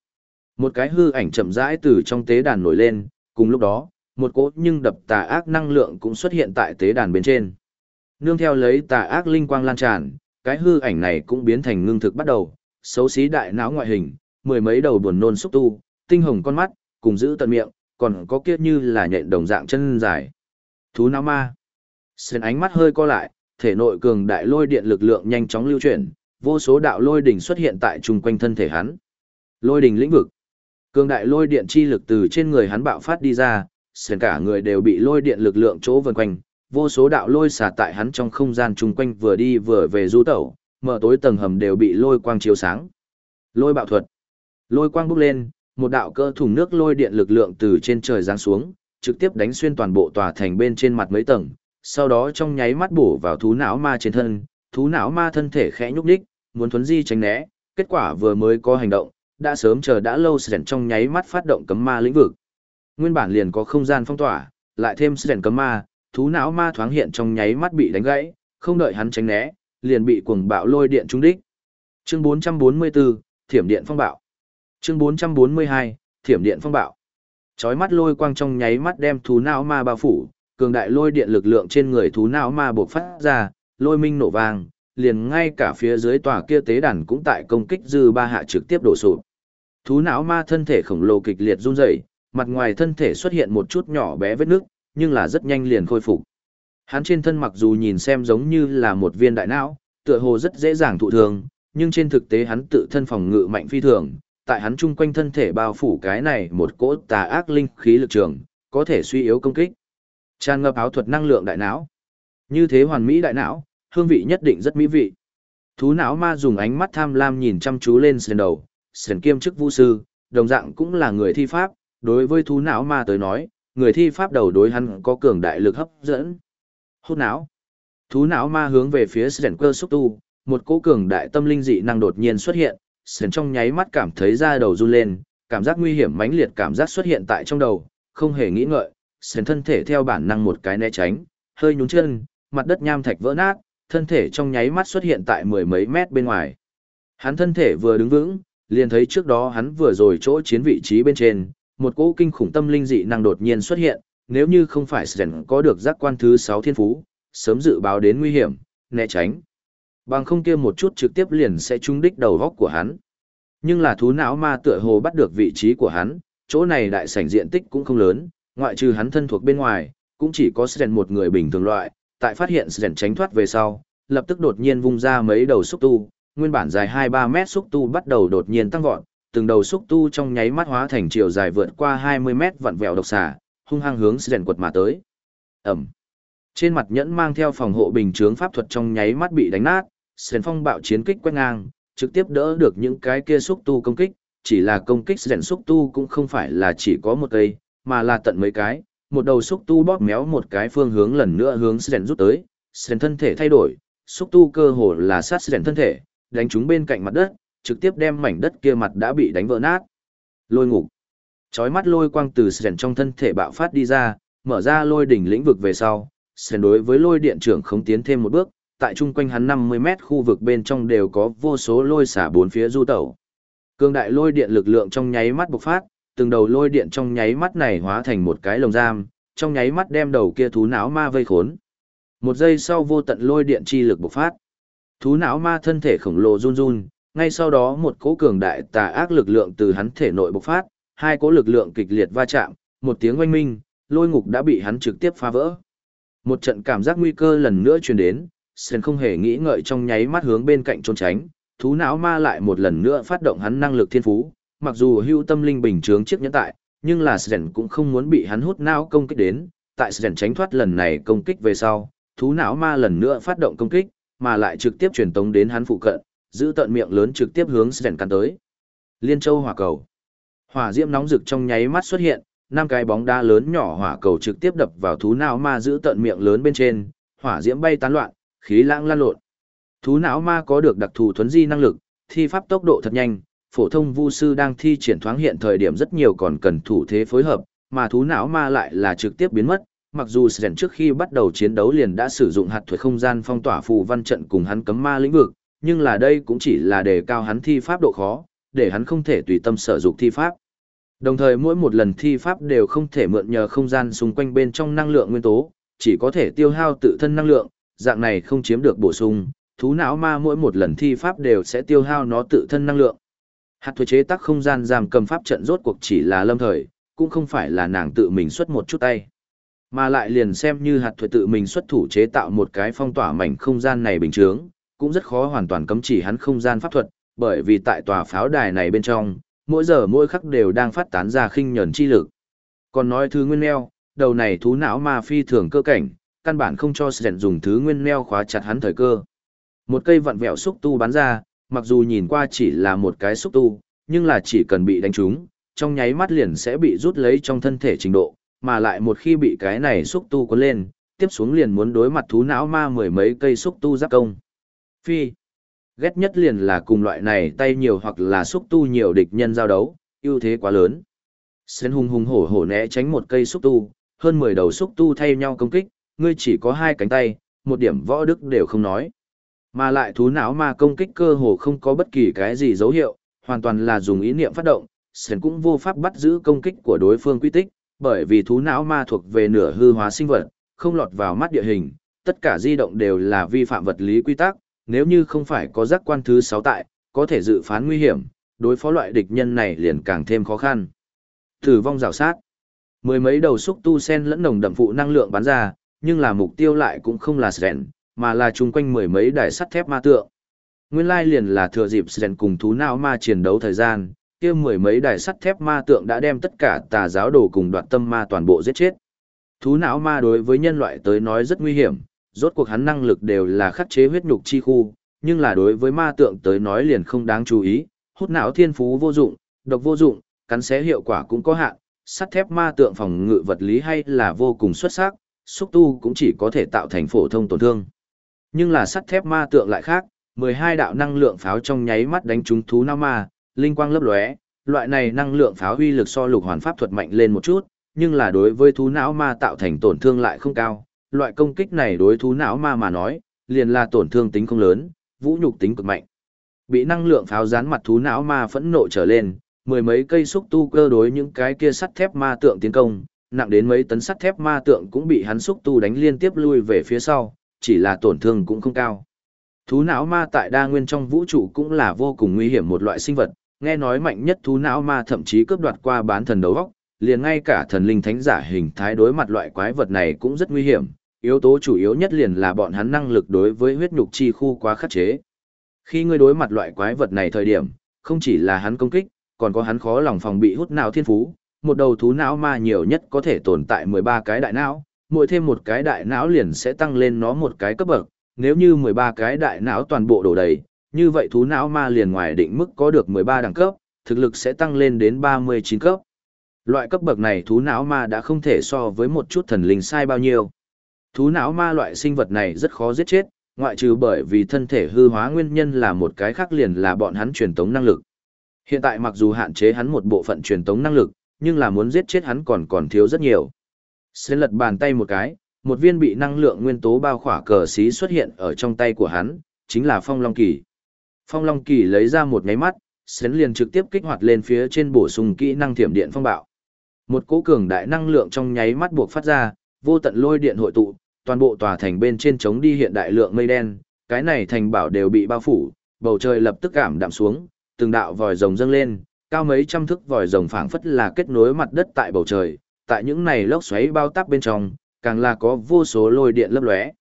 [SPEAKER 1] Một cái hư ảnh chậm rãi từ trong tế đàn nổi lên, cùng lúc đó, một cỗ nhưng đập tà ác năng lượng cũng xuất hiện tại tế đàn bên trên. Nương theo lấy tà ác linh quang lan tràn, cái hư ảnh này cũng biến thành ngưng thực bắt đầu, xấu xí đại não ngoại hình, mười mấy đầu buồn nôn xúc tu, tinh hồng con mắt, cùng giữ tận miệng, còn có kia như là nhện đồng dạng chân dài. Thú não ma. Sến ánh mắt hơi co lại, thể nội cường đại lôi điện lực lượng nhanh chóng lưu chuyển, vô số đạo lôi đỉnh xuất hiện tại chung quanh thân thể hắn. Lôi đỉnh lĩnh vực. Cường đại lôi điện chi lực từ trên người hắn bạo phát đi ra, sến cả người đều bị lôi điện lực lượng chỗ vần quanh, vô số đạo lôi xả tại hắn trong không gian chung quanh vừa đi vừa về du tẩu, mở tối tầng hầm đều bị lôi quang chiếu sáng. Lôi bạo thuật. Lôi quang bốc lên, một đạo cơ thùng nước lôi điện lực lượng từ trên trời giáng xuống, trực tiếp đánh xuyên toàn bộ tòa thành bên trên mặt mấy tầng, sau đó trong nháy mắt bổ vào thú não ma trên thân, thú não ma thân thể khẽ nhúc nhích, muốn thuấn di tránh né, kết quả vừa mới có hành động, đã sớm chờ đã lâu sren trong nháy mắt phát động cấm ma lĩnh vực. Nguyên bản liền có không gian phong tỏa, lại thêm sren cấm ma, thú não ma thoáng hiện trong nháy mắt bị đánh gãy, không đợi hắn tránh né, liền bị cuồng bạo lôi điện trúng đích. Chương 444, Thiểm điện phong bạo. Chương 442, Thiểm điện phong bạo. Chói mắt lôi quang trong nháy mắt đem thú não ma bao phủ, cường đại lôi điện lực lượng trên người thú não ma bộc phát ra, lôi minh nổ vang, liền ngay cả phía dưới tòa kia tế đàn cũng tại công kích dư ba hạ trực tiếp đổ sụp. Thú não ma thân thể khổng lồ kịch liệt run rẩy, mặt ngoài thân thể xuất hiện một chút nhỏ bé vết nước, nhưng là rất nhanh liền khôi phục. Hắn trên thân mặc dù nhìn xem giống như là một viên đại não, tựa hồ rất dễ dàng thụ thương, nhưng trên thực tế hắn tự thân phòng ngự mạnh phi thường, tại hắn chung quanh thân thể bao phủ cái này một cỗ tà ác linh khí lực trường, có thể suy yếu công kích. Tràn ngập áo thuật năng lượng đại não. Như thế hoàn mỹ đại não, hương vị nhất định rất mỹ vị. Thú não ma dùng ánh mắt tham lam nhìn chăm chú lên sền đầu, sền kiêm chức vũ sư, đồng dạng cũng là người thi pháp, đối với thú não ma tới nói, người thi pháp đầu đối hắn có cường đại lực hấp dẫn. Hút não. Thú não ma hướng về phía sền cơ xúc tu, một cỗ cường đại tâm linh dị năng đột nhiên xuất hiện, sền trong nháy mắt cảm thấy da đầu run lên, cảm giác nguy hiểm mãnh liệt cảm giác xuất hiện tại trong đầu, không hề nghĩ ngợi, sền thân thể theo bản năng một cái né tránh, hơi nhún chân, mặt đất nham thạch vỡ nát, thân thể trong nháy mắt xuất hiện tại mười mấy mét bên ngoài. Hắn thân thể vừa đứng vững, liền thấy trước đó hắn vừa rồi chỗ chiến vị trí bên trên, một cỗ kinh khủng tâm linh dị năng đột nhiên xuất hiện, nếu như không phải Sren có được giác quan thứ 6 thiên phú, sớm dự báo đến nguy hiểm, né tránh. Bằng không kia một chút trực tiếp liền sẽ trúng đích đầu góc của hắn. Nhưng là thú não ma tựa hồ bắt được vị trí của hắn, chỗ này đại sảnh diện tích cũng không lớn, ngoại trừ hắn thân thuộc bên ngoài, cũng chỉ có Sren một người bình thường loại, tại phát hiện Sren tránh thoát về sau, lập tức đột nhiên vung ra mấy đầu xúc tu, nguyên bản dài 2-3 mét xúc tu bắt đầu đột nhiên tăng vọt, từng đầu xúc tu trong nháy mắt hóa thành chiều dài vượt qua 20 mét vặn vẹo độc xà, hung hăng hướng Sren quật mà tới. Ẩm. Trên mặt nhẫn mang theo phòng hộ bình chướng pháp thuật trong nháy mắt bị đánh nát, Sren phong bạo chiến kích quét ngang, trực tiếp đỡ được những cái kia xúc tu công kích, chỉ là công kích Sren xúc tu cũng không phải là chỉ có một cây, mà là tận mấy cái, một đầu xúc tu bóp méo một cái phương hướng lần nữa hướng Sren rút tới, Sren thân thể thay đổi, xúc tu cơ hồ là sát Sren thân thể, đánh chúng bên cạnh mặt đất, trực tiếp đem mảnh đất kia mặt đã bị đánh vỡ nát. Lôi ngục. Chói mắt lôi quang từ Sren trong thân thể bạo phát đi ra, mở ra lôi đỉnh lĩnh vực về sau, Sren đối với lôi điện trưởng không tiến thêm một bước, tại chung quanh hắn 50 mét khu vực bên trong đều có vô số lôi xả bốn phía du tẩu. Cương đại lôi điện lực lượng trong nháy mắt bộc phát, từng đầu lôi điện trong nháy mắt này hóa thành một cái lồng giam, trong nháy mắt đem đầu kia thú não ma vây khốn. Một giây sau vô tận lôi điện chi lực bộc phát. Thú não ma thân thể khổng lồ run run, Ngay sau đó một cỗ cường đại tà ác lực lượng từ hắn thể nội bộc phát, hai cỗ lực lượng kịch liệt va chạm, một tiếng oanh minh, lôi ngục đã bị hắn trực tiếp phá vỡ. Một trận cảm giác nguy cơ lần nữa truyền đến, Sen không hề nghĩ ngợi trong nháy mắt hướng bên cạnh trốn tránh, thú não ma lại một lần nữa phát động hắn năng lực thiên phú, mặc dù hưu tâm linh bình chướng chiếc nhẫn tại, nhưng là Sren cũng không muốn bị hắn hút não công kích đến, tại Sren tránh thoát lần này công kích về sau, thú não ma lần nữa phát động công kích, mà lại trực tiếp truyền tống đến hắn phụ cận, giữ tận miệng lớn trực tiếp hướng Sren cắn tới. Liên Châu hỏa cầu. Hỏa diễm nóng rực trong nháy mắt xuất hiện, năm cái bóng đá lớn nhỏ hỏa cầu trực tiếp đập vào thú não ma giữ tận miệng lớn bên trên, hỏa diễm bay tán loạn, khí lãng lan lộn. Thú não ma có được đặc thù thuấn di năng lực, thi pháp tốc độ thật nhanh, phổ thông vu sư đang thi triển thoáng hiện thời điểm rất nhiều còn cần thủ thế phối hợp, mà thú não ma lại là trực tiếp biến mất. Mặc dù Sren trước khi bắt đầu chiến đấu liền đã sử dụng hạt thuế không gian phong tỏa phù văn trận cùng hắn cấm ma lĩnh vực, nhưng là đây cũng chỉ là để cao hắn thi pháp độ khó, để hắn không thể tùy tâm sở dụng thi pháp. Đồng thời mỗi một lần thi pháp đều không thể mượn nhờ không gian xung quanh bên trong năng lượng nguyên tố, chỉ có thể tiêu hao tự thân năng lượng, dạng này không chiếm được bổ sung, thú não ma mỗi một lần thi pháp đều sẽ tiêu hao nó tự thân năng lượng. Hạt thuế chế tác không gian giam cầm pháp trận rốt cuộc chỉ là lâm thời, cũng không phải là nàng tự mình xuất một chút tay. Mà lại liền xem như hạt thuế tự mình xuất thủ chế tạo một cái phong tỏa mảnh không gian này bình thường, cũng rất khó hoàn toàn cấm chỉ hắn không gian pháp thuật, bởi vì tại tòa pháo đài này bên trong, mỗi giờ mỗi khắc đều đang phát tán ra khinh nhẫn chi lực. Còn nói thứ nguyên neo, đầu này thú não ma phi thường cơ cảnh, căn bản không cho Sren dùng thứ nguyên neo khóa chặt hắn thời cơ. Một cây vặn vẹo xúc tu bắn ra, mặc dù nhìn qua chỉ là một cái xúc tu, nhưng là chỉ cần bị đánh trúng, trong nháy mắt liền sẽ bị rút lấy trong thân thể trình độ, mà lại một khi bị cái này xúc tu cuốn lên, tiếp xuống liền muốn đối mặt thú não ma mười mấy cây xúc tu giáp công. Phi. Ghét nhất liền là cùng loại này tay nhiều hoặc là xúc tu nhiều địch nhân giao đấu, ưu thế quá lớn. Sến hung hung hổ hổ né tránh một cây xúc tu, hơn 10 đầu xúc tu thay nhau công kích, ngươi chỉ có hai cánh tay, một điểm võ đức đều không nói. Mà lại thú não ma công kích cơ hồ không có bất kỳ cái gì dấu hiệu, hoàn toàn là dùng ý niệm phát động, Sến cũng vô pháp bắt giữ công kích của đối phương quy tích, bởi vì thú não ma thuộc về nửa hư hóa sinh vật, không lọt vào mắt địa hình, tất cả di động đều là vi phạm vật lý quy tắc, nếu như không phải có giác quan thứ sáu tại, có thể dự phán nguy hiểm, đối phó loại địch nhân này liền càng thêm khó khăn. Tử vong rào sát. Mười mấy đầu xúc tu sen lẫn nồng đậm phụ năng lượng bắn ra, nhưng là mục tiêu lại cũng không là Sren, mà là chung quanh mười mấy đài sắt thép ma tượng. Nguyên lai liền là thừa dịp Sren cùng thú não ma chiến đấu thời gian, kia mười mấy đài sắt thép ma tượng đã đem tất cả tà giáo đồ cùng đoạt tâm ma toàn bộ giết chết. Thú não ma đối với nhân loại tới nói rất nguy hiểm, rốt cuộc hắn năng lực đều là khắc chế huyết nhục chi khu, nhưng là đối với ma tượng tới nói liền không đáng chú ý, hút não thiên phú vô dụng, độc vô dụng, cắn xé hiệu quả cũng có hạn, sắt thép ma tượng phòng ngự vật lý hay là vô cùng xuất sắc, xúc tu cũng chỉ có thể tạo thành phổ thông tổn thương. Nhưng là sắt thép ma tượng lại khác, 12 đạo năng lượng pháo trong nháy mắt đánh trúng thú não ma, linh quang lấp lóe, loại này năng lượng pháo uy lực so lục hoàn pháp thuật mạnh lên một chút, nhưng là đối với thú não ma tạo thành tổn thương lại không cao, loại công kích này đối thú não ma mà nói, liền là tổn thương tính không lớn, vũ nhục tính cực mạnh. Bị năng lượng pháo dán mặt thú não ma phẫn nộ trở lên, mười mấy cây xúc tu cơ đối những cái kia sắt thép ma tượng tiến công, nặng đến mấy tấn sắt thép ma tượng cũng bị hắn xúc tu đánh liên tiếp lui về phía sau, chỉ là tổn thương cũng không cao. Thú não ma tại đa nguyên trong vũ trụ cũng là vô cùng nguy hiểm một loại sinh vật, nghe nói mạnh nhất thú não ma thậm chí cướp đoạt qua bán thần đấu vóc, liền ngay cả thần linh thánh giả hình thái đối mặt loại quái vật này cũng rất nguy hiểm, yếu tố chủ yếu nhất liền là bọn hắn năng lực đối với huyết nhục chi khu quá khắc chế. Khi ngươi đối mặt loại quái vật này thời điểm, không chỉ là hắn công kích, còn có hắn khó lòng phòng bị hút não thiên phú, một đầu thú não ma nhiều nhất có thể tồn tại 13 cái đại não, mỗi thêm một cái đại não liền sẽ tăng lên nó một cái cấp bậc, nếu như 13 cái đại não toàn bộ đổ đầy, như vậy thú não ma liền ngoài định mức có được 13 đẳng cấp, thực lực sẽ tăng lên đến 39 cấp. Loại cấp bậc này thú não ma đã không thể so với một chút thần linh sai bao nhiêu. Thú não ma loại sinh vật này rất khó giết chết, ngoại trừ bởi vì thân thể hư hóa nguyên nhân là một cái khác liền là bọn hắn truyền tống năng lực. Hiện tại mặc dù hạn chế hắn một bộ phận truyền tống năng lực, nhưng là muốn giết chết hắn còn còn thiếu rất nhiều. Sẽ lật bàn tay một cái, một viên bị năng lượng nguyên tố bao khỏa cờ xí xuất hiện ở trong tay của hắn, chính là Phong Long Kỳ. Phong Long Kỳ lấy ra một ngáy mắt, Sến liền trực tiếp kích hoạt lên phía trên bổ sung kỹ năng thiểm điện phong bạo. Một cỗ cường đại năng lượng trong nháy mắt buộc phát ra, vô tận lôi điện hội tụ, toàn bộ tòa thành bên trên chống đi hiện đại lượng mây đen, cái này thành bảo đều bị bao phủ, bầu trời lập tức cảm đạm xuống, từng đạo vòi rồng dâng lên, cao mấy trăm thước vòi rồng phảng phất là kết nối mặt đất tại bầu trời, tại những này lốc xoáy bao táp bên trong, càng là có vô số lôi điện lấp lóe.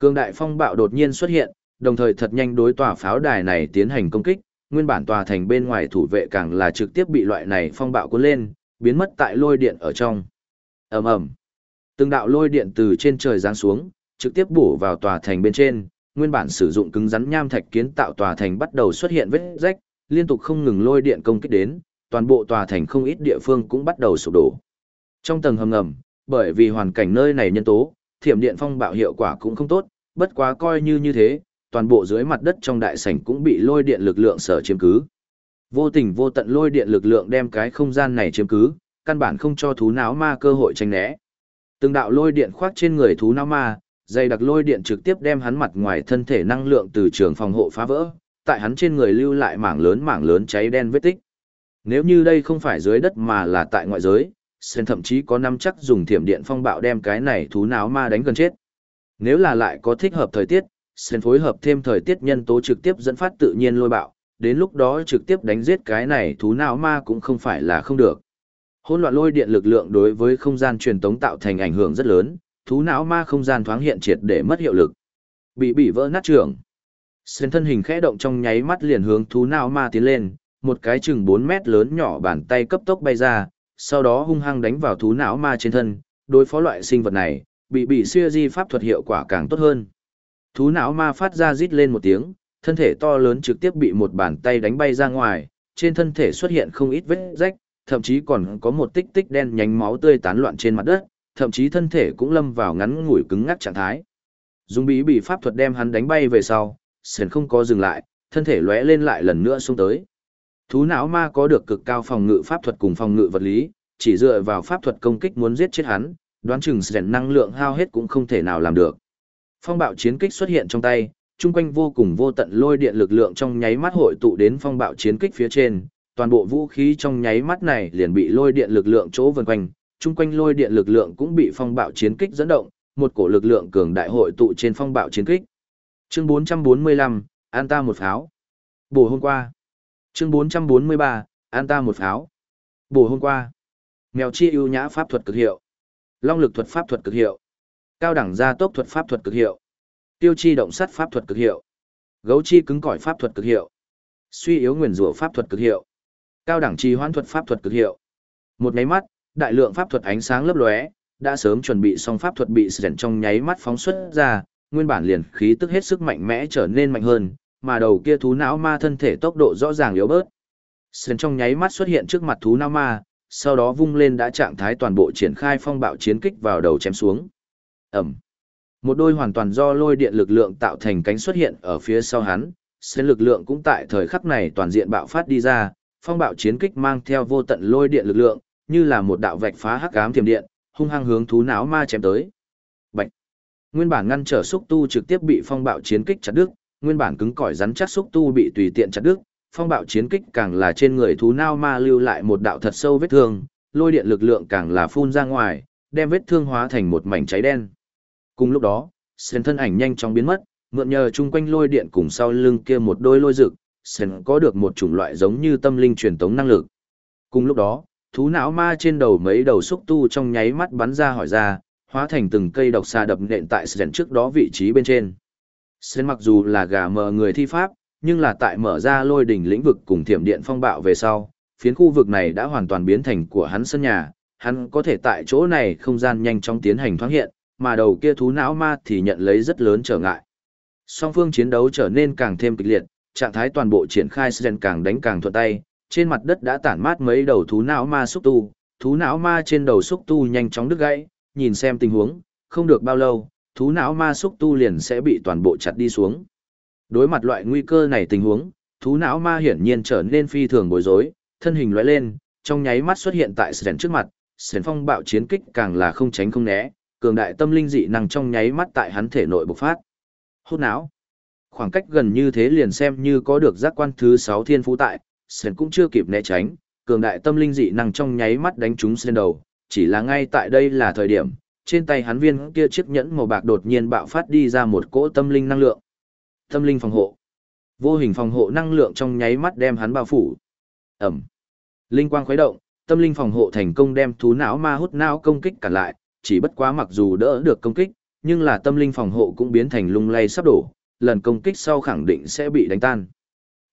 [SPEAKER 1] Cương đại phong bạo đột nhiên xuất hiện, đồng thời thật nhanh đối tòa pháo đài này tiến hành công kích, nguyên bản tòa thành bên ngoài thủ vệ càng là trực tiếp bị loại này phong bạo cuốn lên, biến mất tại lôi điện ở trong. Ầm ầm. Từng đạo lôi điện từ trên trời giáng xuống, trực tiếp bổ vào tòa thành bên trên, nguyên bản sử dụng cứng rắn nham thạch kiến tạo tòa thành bắt đầu xuất hiện vết rách, liên tục không ngừng lôi điện công kích đến, toàn bộ tòa thành không ít địa phương cũng bắt đầu sụp đổ. Trong tầng hầm ngầm, bởi vì hoàn cảnh nơi này nhân tố, thiểm điện phong bạo hiệu quả cũng không tốt, bất quá coi như như thế, toàn bộ dưới mặt đất trong đại sảnh cũng bị lôi điện lực lượng sở chiếm cứ. Vô tình vô tận lôi điện lực lượng đem cái không gian này chiếm cứ, căn bản không cho thú não ma cơ hội tranh né. Từng đạo lôi điện khoác trên người thú não ma, dày đặc lôi điện trực tiếp đem hắn mặt ngoài thân thể năng lượng từ trường phòng hộ phá vỡ, tại hắn trên người lưu lại mảng lớn mảng lớn cháy đen vết tích. Nếu như đây không phải dưới đất mà là tại ngoại giới, Sen thậm chí có năm chắc dùng thiểm điện phong bạo đem cái này thú não ma đánh gần chết. Nếu là lại có thích hợp thời tiết, Sen phối hợp thêm thời tiết nhân tố trực tiếp dẫn phát tự nhiên lôi bạo, đến lúc đó trực tiếp đánh giết cái này thú não ma cũng không phải là không được. Hỗn loạn lôi điện lực lượng đối với không gian truyền tống tạo thành ảnh hưởng rất lớn, thú não ma không gian thoáng hiện triệt để mất hiệu lực. Bị bị vỡ nát trường. Sơn thân hình khẽ động trong nháy mắt liền hướng thú não ma tiến lên, một cái chừng 4 mét lớn nhỏ bàn tay cấp tốc bay ra, sau đó hung hăng đánh vào thú não ma trên thân, đối phó loại sinh vật này, bị bị xưa di pháp thuật hiệu quả càng tốt hơn. Thú não ma phát ra rít lên một tiếng, thân thể to lớn trực tiếp bị một bàn tay đánh bay ra ngoài, trên thân thể xuất hiện không ít vết rách, thậm chí còn có một tích tích đen nhánh máu tươi tán loạn trên mặt đất, thậm chí thân thể cũng lâm vào ngắn ngủi cứng ngắc trạng thái. dùng bí bị pháp thuật đem hắn đánh bay về sau, sền không có dừng lại, thân thể lóe lên lại lần nữa xuống tới. Thú não ma có được cực cao phòng ngự pháp thuật cùng phòng ngự vật lý, chỉ dựa vào pháp thuật công kích muốn giết chết hắn, đoán chừng rèn năng lượng hao hết cũng không thể nào làm được. Phong bạo chiến kích xuất hiện trong tay, chung quanh vô cùng vô tận lôi điện lực lượng trong nháy mắt hội tụ đến phong bạo chiến kích phía trên, toàn bộ vũ khí trong nháy mắt này liền bị lôi điện lực lượng chỗ vần quanh, chung quanh lôi điện lực lượng cũng bị phong bạo chiến kích dẫn động, một cổ lực lượng cường đại hội tụ trên phong bạo chiến kích. Chương 445, an ta một pháo. Bổ hôm qua. Chương 443, an ta một pháo. Bổ hôm qua. Mèo chi ưu nhã pháp thuật cực hiệu. Long lực thuật pháp thuật cực hiệu. Cao đẳng gia tốc thuật pháp thuật cực hiệu. Tiêu chi động sát pháp thuật cực hiệu. Gấu chi cứng cỏi pháp thuật cực hiệu. Suy yếu nguyền rủa pháp thuật cực hiệu. Cao đẳng trì hoãn thuật pháp thuật cực hiệu. Một nháy mắt, đại lượng pháp thuật ánh sáng lấp lóe, đã sớm chuẩn bị xong pháp thuật bị sển trong nháy mắt phóng xuất ra, nguyên bản liền khí tức hết sức mạnh mẽ trở nên mạnh hơn, mà đầu kia thú não ma thân thể tốc độ rõ ràng yếu bớt. Sơn trong nháy mắt xuất hiện trước mặt thú não ma, sau đó vung lên đã trạng thái toàn bộ triển khai phong bạo chiến kích vào đầu chém xuống. Ẩm. Một đôi hoàn toàn do lôi điện lực lượng tạo thành cánh xuất hiện ở phía sau hắn, Sơn lực lượng cũng tại thời khắc này toàn diện bạo phát đi ra, phong bạo chiến kích mang theo vô tận lôi điện lực lượng, như là một đạo vạch phá hắc ám thiểm điện, hung hăng hướng thú não ma chém tới. Bạch. Nguyên bản ngăn trở xúc tu trực tiếp bị phong bạo chiến kích chặt đứt, nguyên bản cứng cỏi rắn chắc xúc tu bị tùy tiện chặt đứt, phong bạo chiến kích càng là trên người thú não ma lưu lại một đạo thật sâu vết thương, lôi điện lực lượng càng là phun ra ngoài, đem vết thương hóa thành một mảnh cháy đen. Cùng lúc đó, sền thân ảnh nhanh chóng biến mất, mượn nhờ chung quanh lôi điện cùng sau lưng kia một đôi lôi rực, sền có được một chủng loại giống như tâm linh truyền tống năng lực. Cùng lúc đó, thú não ma trên đầu mấy đầu xúc tu trong nháy mắt bắn ra hỏi ra, hóa thành từng cây độc xa đập nện tại sền trước đó vị trí bên trên. Sơn mặc dù là gà mờ người thi pháp, nhưng là tại mở ra lôi đỉnh lĩnh vực cùng thiểm điện phong bạo về sau, phiến khu vực này đã hoàn toàn biến thành của hắn sân nhà, hắn có thể tại chỗ này không gian nhanh chóng tiến hành thoáng hiện, mà đầu kia thú não ma thì nhận lấy rất lớn trở ngại. Song phương chiến đấu trở nên càng thêm kịch liệt, trạng thái toàn bộ triển khai Sren càng đánh càng thuận tay, trên mặt đất đã tản mát mấy đầu thú não ma xúc tu, thú não ma trên đầu xúc tu nhanh chóng đứt gãy, nhìn xem tình huống, không được bao lâu, thú não ma xúc tu liền sẽ bị toàn bộ chặt đi xuống. Đối mặt loại nguy cơ này tình huống, thú não ma hiển nhiên trở nên phi thường bối rối, thân hình lóe lên, trong nháy mắt xuất hiện tại Sren trước mặt, Sren phong bạo chiến kích càng là không tránh không né, cường đại tâm linh dị năng trong nháy mắt tại hắn thể nội bộc phát. Hút não. Khoảng cách gần như thế liền xem như có được giác quan thứ 6 thiên phú tại, Sren cũng chưa kịp né tránh, cường đại tâm linh dị năng trong nháy mắt đánh trúng Sren đầu, chỉ là ngay tại đây là thời điểm, trên tay hắn viên kia chiếc nhẫn màu bạc đột nhiên bạo phát đi ra một cỗ tâm linh năng lượng. Tâm linh phòng hộ. Vô hình phòng hộ năng lượng trong nháy mắt đem hắn bao phủ. Ẩm. Linh quang khuấy động, tâm linh phòng hộ thành công đem thú não ma hút não công kích cản lại, chỉ bất quá mặc dù đỡ được công kích, nhưng là tâm linh phòng hộ cũng biến thành lung lay sắp đổ, lần công kích sau khẳng định sẽ bị đánh tan.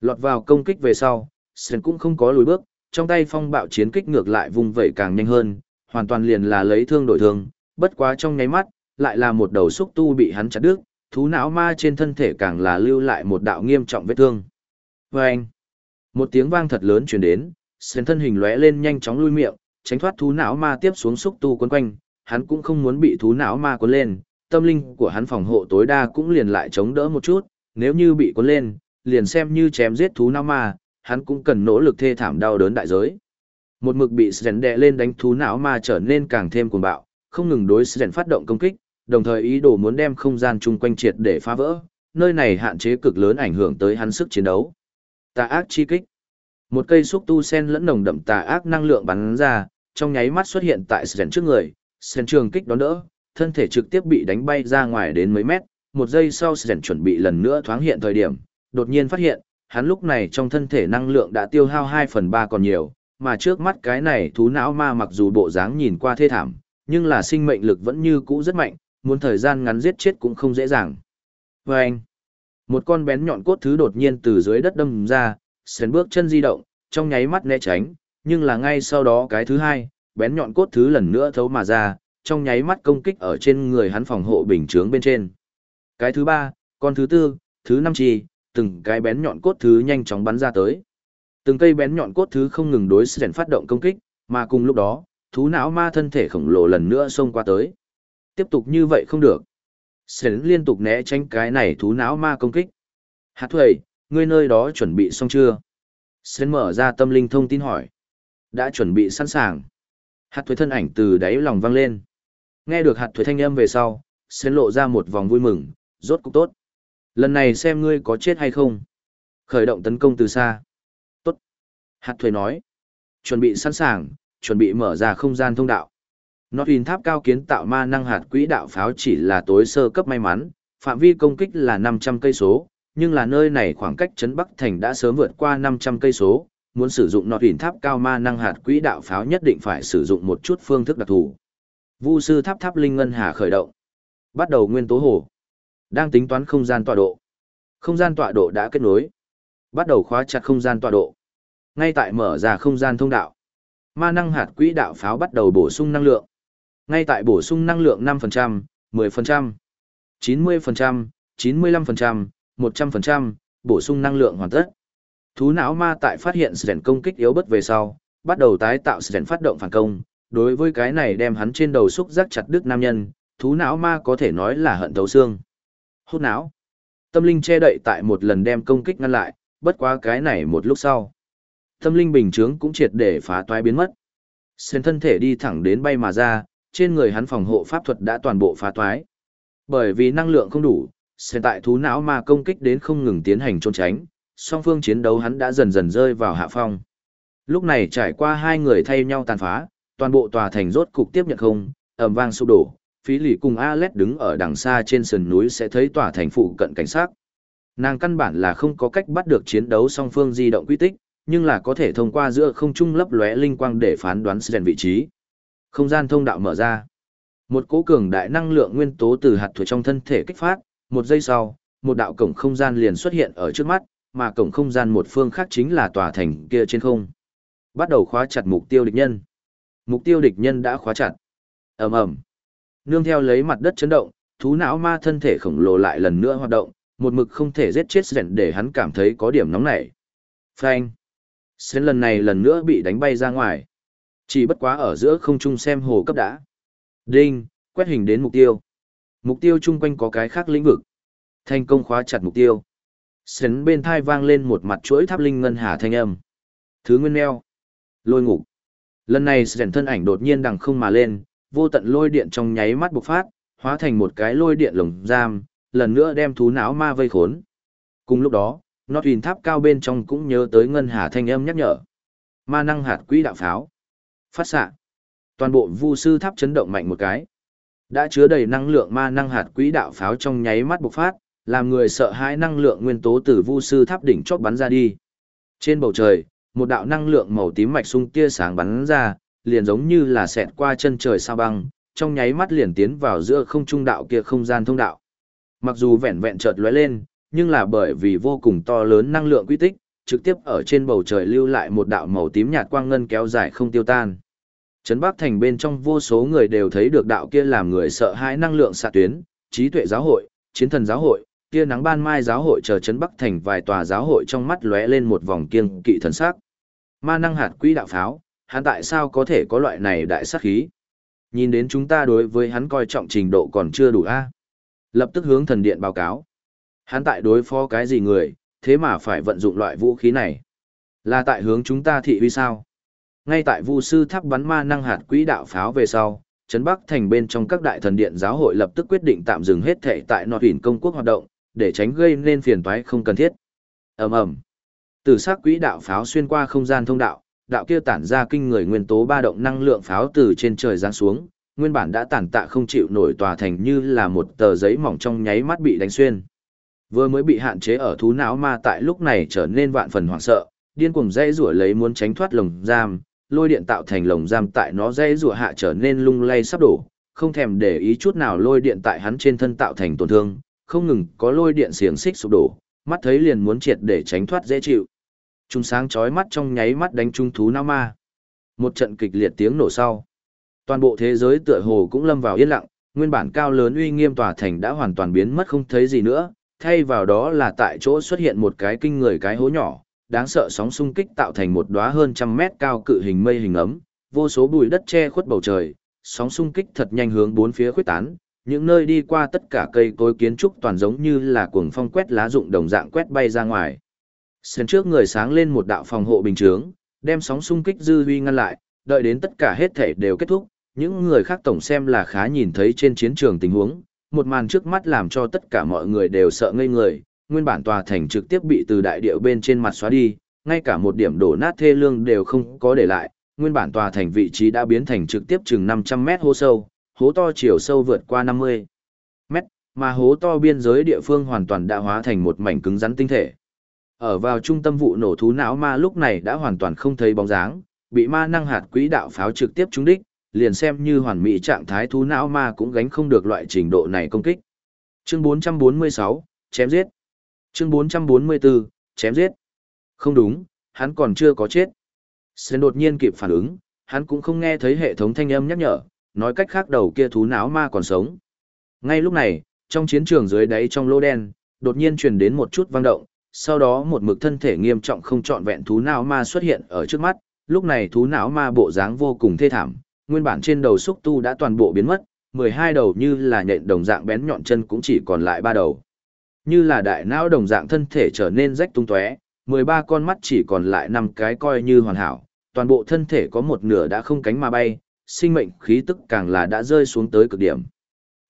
[SPEAKER 1] Lọt vào công kích về sau, Sen cũng không có lùi bước, trong tay phong bạo chiến kích ngược lại vùng vẩy càng nhanh hơn, hoàn toàn liền là lấy thương đổi thương, bất quá trong nháy mắt, lại là một đầu xúc tu bị hắn chặt đứt, thú não ma trên thân thể càng là lưu lại một đạo nghiêm trọng vết thương. Vâng! Một tiếng vang thật lớn truyền đến, Sen thân hình lóe lên nhanh chóng lui miệng, tránh thoát thú não ma tiếp xuống xúc tu quấn quanh, hắn cũng không muốn bị thú não ma cuốn lên, tâm linh của hắn phòng hộ tối đa cũng liền lại chống đỡ một chút, nếu như bị cuốn lên, liền xem như chém giết thú não ma, hắn cũng cần nỗ lực thê thảm đau đớn đại giới. Một mực bị Sren đè lên đánh thú não ma trở nên càng thêm cuồng bạo, không ngừng đối Sren phát động công kích, đồng thời ý đồ muốn đem không gian chung quanh triệt để phá vỡ, nơi này hạn chế cực lớn ảnh hưởng tới hắn sức chiến đấu. Tà ác chi kích. Một cây xúc tu sen lẫn nồng đậm tà ác năng lượng bắn ra, trong nháy mắt xuất hiện tại Sren trước người, Sren trường kích đón đỡ, thân thể trực tiếp bị đánh bay ra ngoài đến mấy mét, một giây sau Sren chuẩn bị lần nữa thoáng hiện thời điểm, đột nhiên phát hiện, hắn lúc này trong thân thể năng lượng đã tiêu hao 2 phần 3 còn nhiều, mà trước mắt cái này thú não ma mặc dù bộ dáng nhìn qua thê thảm, nhưng là sinh mệnh lực vẫn như cũ rất mạnh, muốn thời gian ngắn giết chết cũng không dễ dàng. Và anh, một con bén nhọn cốt thứ đột nhiên từ dưới đất đâm ra, sến bước chân di động, trong nháy mắt né tránh, nhưng là ngay sau đó cái thứ hai, bén nhọn cốt thứ lần nữa thấu mà ra, trong nháy mắt công kích ở trên người hắn phòng hộ bình chướng bên trên. Cái thứ ba, con thứ tư, thứ năm chi, từng cái bén nhọn cốt thứ nhanh chóng bắn ra tới. Từng cây bén nhọn cốt thứ không ngừng đối sến phát động công kích, mà cùng lúc đó, thú não ma thân thể khổng lồ lần nữa xông qua tới. Tiếp tục như vậy không được. sến liên tục né tránh cái này thú não ma công kích. Hạt thuầy, ngươi nơi đó chuẩn bị xong chưa? sến mở ra tâm linh thông tin hỏi. Đã chuẩn bị sẵn sàng. Hạt thuế thân ảnh từ đáy lòng vang lên. Nghe được hạt thuế thanh âm về sau, sến lộ ra một vòng vui mừng, rốt cục tốt. Lần này xem ngươi có chết hay không. Khởi động tấn công từ xa. Tốt. Hạt thuế nói. Chuẩn bị sẵn sàng, chuẩn bị mở ra không gian thông đạo. Nọt hình tháp cao kiến tạo ma năng hạt quỹ đạo pháo chỉ là tối sơ cấp may mắn, phạm vi công kích là 500 cây số, nhưng là nơi này khoảng cách trấn Bắc Thành đã sớm vượt qua 500 cây số, muốn sử dụng nọt hình tháp cao ma năng hạt quỹ đạo pháo nhất định phải sử dụng một chút phương thức đặc thù. Vu sư tháp tháp linh ngân hà khởi động. Bắt đầu nguyên tố hồ. Đang tính toán không gian tọa độ. Không gian tọa độ đã kết nối. Bắt đầu khóa chặt không gian tọa độ. Ngay tại mở ra không gian thông đạo. Ma năng hạt quỹ đạo pháo bắt đầu bổ sung năng lượng. Ngay tại bổ sung năng lượng 5%, 10%, 90%, 95%, 100%, bổ sung năng lượng hoàn tất. Thú não ma tại phát hiện sự công kích yếu bất về sau, bắt đầu tái tạo sự phát động phản công. Đối với cái này đem hắn trên đầu xúc giác chặt đứt nam nhân, thú não ma có thể nói là hận thấu xương. Hút não. Tâm linh che đậy tại một lần đem công kích ngăn lại, bất quá cái này một lúc sau. Tâm linh bình chướng cũng triệt để phá toái biến mất. sơn thân thể đi thẳng đến bay mà ra, trên người hắn phòng hộ pháp thuật đã toàn bộ phá toái. Bởi vì năng lượng không đủ, sơn tại thú não mà công kích đến không ngừng tiến hành trốn tránh, song phương chiến đấu hắn đã dần dần rơi vào hạ phong. Lúc này trải qua hai người thay nhau tàn phá, toàn bộ tòa thành rốt cục tiếp nhận không, ầm vang sụp đổ, phí lì cùng alex đứng ở đằng xa trên sườn núi sẽ thấy tòa thành phụ cận cảnh sát. Nàng căn bản là không có cách bắt được chiến đấu song phương di động quy tích, nhưng là có thể thông qua giữa không trung lấp lóe linh quang để phán đoán Sren vị trí. Không gian thông đạo mở ra. Một cỗ cường đại năng lượng nguyên tố từ hạt thuở trong thân thể kích phát, một giây sau, một đạo cổng không gian liền xuất hiện ở trước mắt, mà cổng không gian một phương khác chính là tòa thành kia trên không. Bắt đầu khóa chặt mục tiêu địch nhân. Mục tiêu địch nhân đã khóa chặt. Ầm ầm. Nương theo lấy mặt đất chấn động, thú não ma thân thể khổng lồ lại lần nữa hoạt động, một mực không thể giết chết Sren để hắn cảm thấy có điểm nóng nảy. Phanh. Sren lần này lần nữa bị đánh bay ra ngoài. Chỉ bất quá ở giữa không trung xem hồ cấp đã. Đinh, quét hình đến mục tiêu. Mục tiêu chung quanh có cái khác lĩnh vực. Thành công khóa chặt mục tiêu. Sến bên thai vang lên một mặt chuỗi tháp linh ngân hà thanh âm. Thứ nguyên neo. Lôi ngục. Lần này Sến thân ảnh đột nhiên đằng không mà lên, vô tận lôi điện trong nháy mắt bộc phát, hóa thành một cái lôi điện lồng giam, lần nữa đem thú não ma vây khốn. Cùng lúc đó, Nọt Huyền Tháp cao bên trong cũng nhớ tới ngân hà thanh âm nhắc nhở. Ma năng hạt quỹ đạo pháo. Phát xạ. Toàn bộ vu sư tháp chấn động mạnh một cái. Đã chứa đầy năng lượng ma năng hạt quỹ đạo pháo trong nháy mắt bộc phát, làm người sợ hãi năng lượng nguyên tố từ vu sư tháp đỉnh chót bắn ra đi. Trên bầu trời, một đạo năng lượng màu tím mạch sung tia sáng bắn ra, liền giống như là xẹt qua chân trời sao băng, trong nháy mắt liền tiến vào giữa không trung đạo kia không gian thông đạo. Mặc dù vẹn vẹn chợt lóe lên, nhưng là bởi vì vô cùng to lớn năng lượng quy tích, trực tiếp ở trên bầu trời lưu lại một đạo màu tím nhạt quang ngân kéo dài không tiêu tan. Trấn Bắc Thành bên trong vô số người đều thấy được đạo kia làm người sợ hãi năng lượng xạ tuyến, trí tuệ giáo hội, chiến thần giáo hội, kia nắng ban mai giáo hội chờ Trấn Bắc Thành vài tòa giáo hội trong mắt lóe lên một vòng kiêng kỵ thần sắc. Ma năng hạt quỹ đạo pháo, hắn tại sao có thể có loại này đại sát khí? Nhìn đến chúng ta đối với hắn coi trọng trình độ còn chưa đủ a. Lập tức hướng thần điện báo cáo. Hắn tại đối phó cái gì người, thế mà phải vận dụng loại vũ khí này? Là tại hướng chúng ta thị uy sao? Ngay tại Vu sư tháp bắn ma năng hạt quỹ đạo pháo về sau, trấn Bắc thành bên trong các đại thần điện giáo hội lập tức quyết định tạm dừng hết thể tại Nọ Huyền công quốc hoạt động, để tránh gây nên phiền toái không cần thiết. Ầm ầm. Từ sắc quỹ đạo pháo xuyên qua không gian thông đạo, đạo kia tản ra kinh người nguyên tố ba động năng lượng pháo từ trên trời giáng xuống, nguyên bản đã tản tạ không chịu nổi tòa thành như là một tờ giấy mỏng trong nháy mắt bị đánh xuyên. Vừa mới bị hạn chế ở thú não ma tại lúc này trở nên vạn phần hoảng sợ, điên cuồng dây rủa lấy muốn tránh thoát lồng giam, lôi điện tạo thành lồng giam tại nó dây rủa hạ trở nên lung lay sắp đổ, không thèm để ý chút nào lôi điện tại hắn trên thân tạo thành tổn thương, không ngừng có lôi điện xiềng xích sụp đổ, mắt thấy liền muốn triệt để tránh thoát dễ chịu. Trung sáng chói mắt trong nháy mắt đánh trung thú não ma. Một trận kịch liệt tiếng nổ sau. Toàn bộ thế giới tựa hồ cũng lâm vào yên lặng, nguyên bản cao lớn uy nghiêm tòa thành đã hoàn toàn biến mất không thấy gì nữa, thay vào đó là tại chỗ xuất hiện một cái kinh người cái hố nhỏ, đáng sợ sóng xung kích tạo thành một đóa hơn trăm mét cao cự hình mây hình ấm, vô số bụi đất che khuất bầu trời, sóng xung kích thật nhanh hướng bốn phía khuếch tán, những nơi đi qua tất cả cây cối kiến trúc toàn giống như là cuồng phong quét lá rụng đồng dạng quét bay ra ngoài. Sân trước người sáng lên một đạo phòng hộ bình chướng, đem sóng xung kích dư huy ngăn lại, đợi đến tất cả hết thể đều kết thúc, những người khác tổng xem là khá nhìn thấy trên chiến trường tình huống, một màn trước mắt làm cho tất cả mọi người đều sợ ngây người, nguyên bản tòa thành trực tiếp bị từ đại địa bên trên mặt xóa đi, ngay cả một điểm đổ nát thê lương đều không có để lại, nguyên bản tòa thành vị trí đã biến thành trực tiếp chừng 500 mét hố sâu, hố to chiều sâu vượt qua 50 mét, mà hố to biên giới địa phương hoàn toàn đã hóa thành một mảnh cứng rắn tinh thể. Ở vào trung tâm vụ nổ thú não ma lúc này đã hoàn toàn không thấy bóng dáng, bị ma năng hạt quỹ đạo pháo trực tiếp trúng đích, liền xem như hoàn mỹ trạng thái thú não ma cũng gánh không được loại trình độ này công kích. Chương 446, chém giết. Chương 444, chém giết. Không đúng, hắn còn chưa có chết. Sen đột nhiên kịp phản ứng, hắn cũng không nghe thấy hệ thống thanh âm nhắc nhở, nói cách khác đầu kia thú não ma còn sống. Ngay lúc này, trong chiến trường dưới đáy trong lô đen, đột nhiên truyền đến một chút vang động, sau đó một mực thân thể nghiêm trọng không trọn vẹn thú não ma xuất hiện ở trước mắt, lúc này thú não ma bộ dáng vô cùng thê thảm, nguyên bản trên đầu xúc tu đã toàn bộ biến mất, 12 đầu như là nhện đồng dạng bén nhọn chân cũng chỉ còn lại ba đầu. Như là đại não đồng dạng thân thể trở nên rách tung tóe, 13 con mắt chỉ còn lại 5 cái coi như hoàn hảo, toàn bộ thân thể có một nửa đã không cánh mà bay, sinh mệnh khí tức càng là đã rơi xuống tới cực điểm.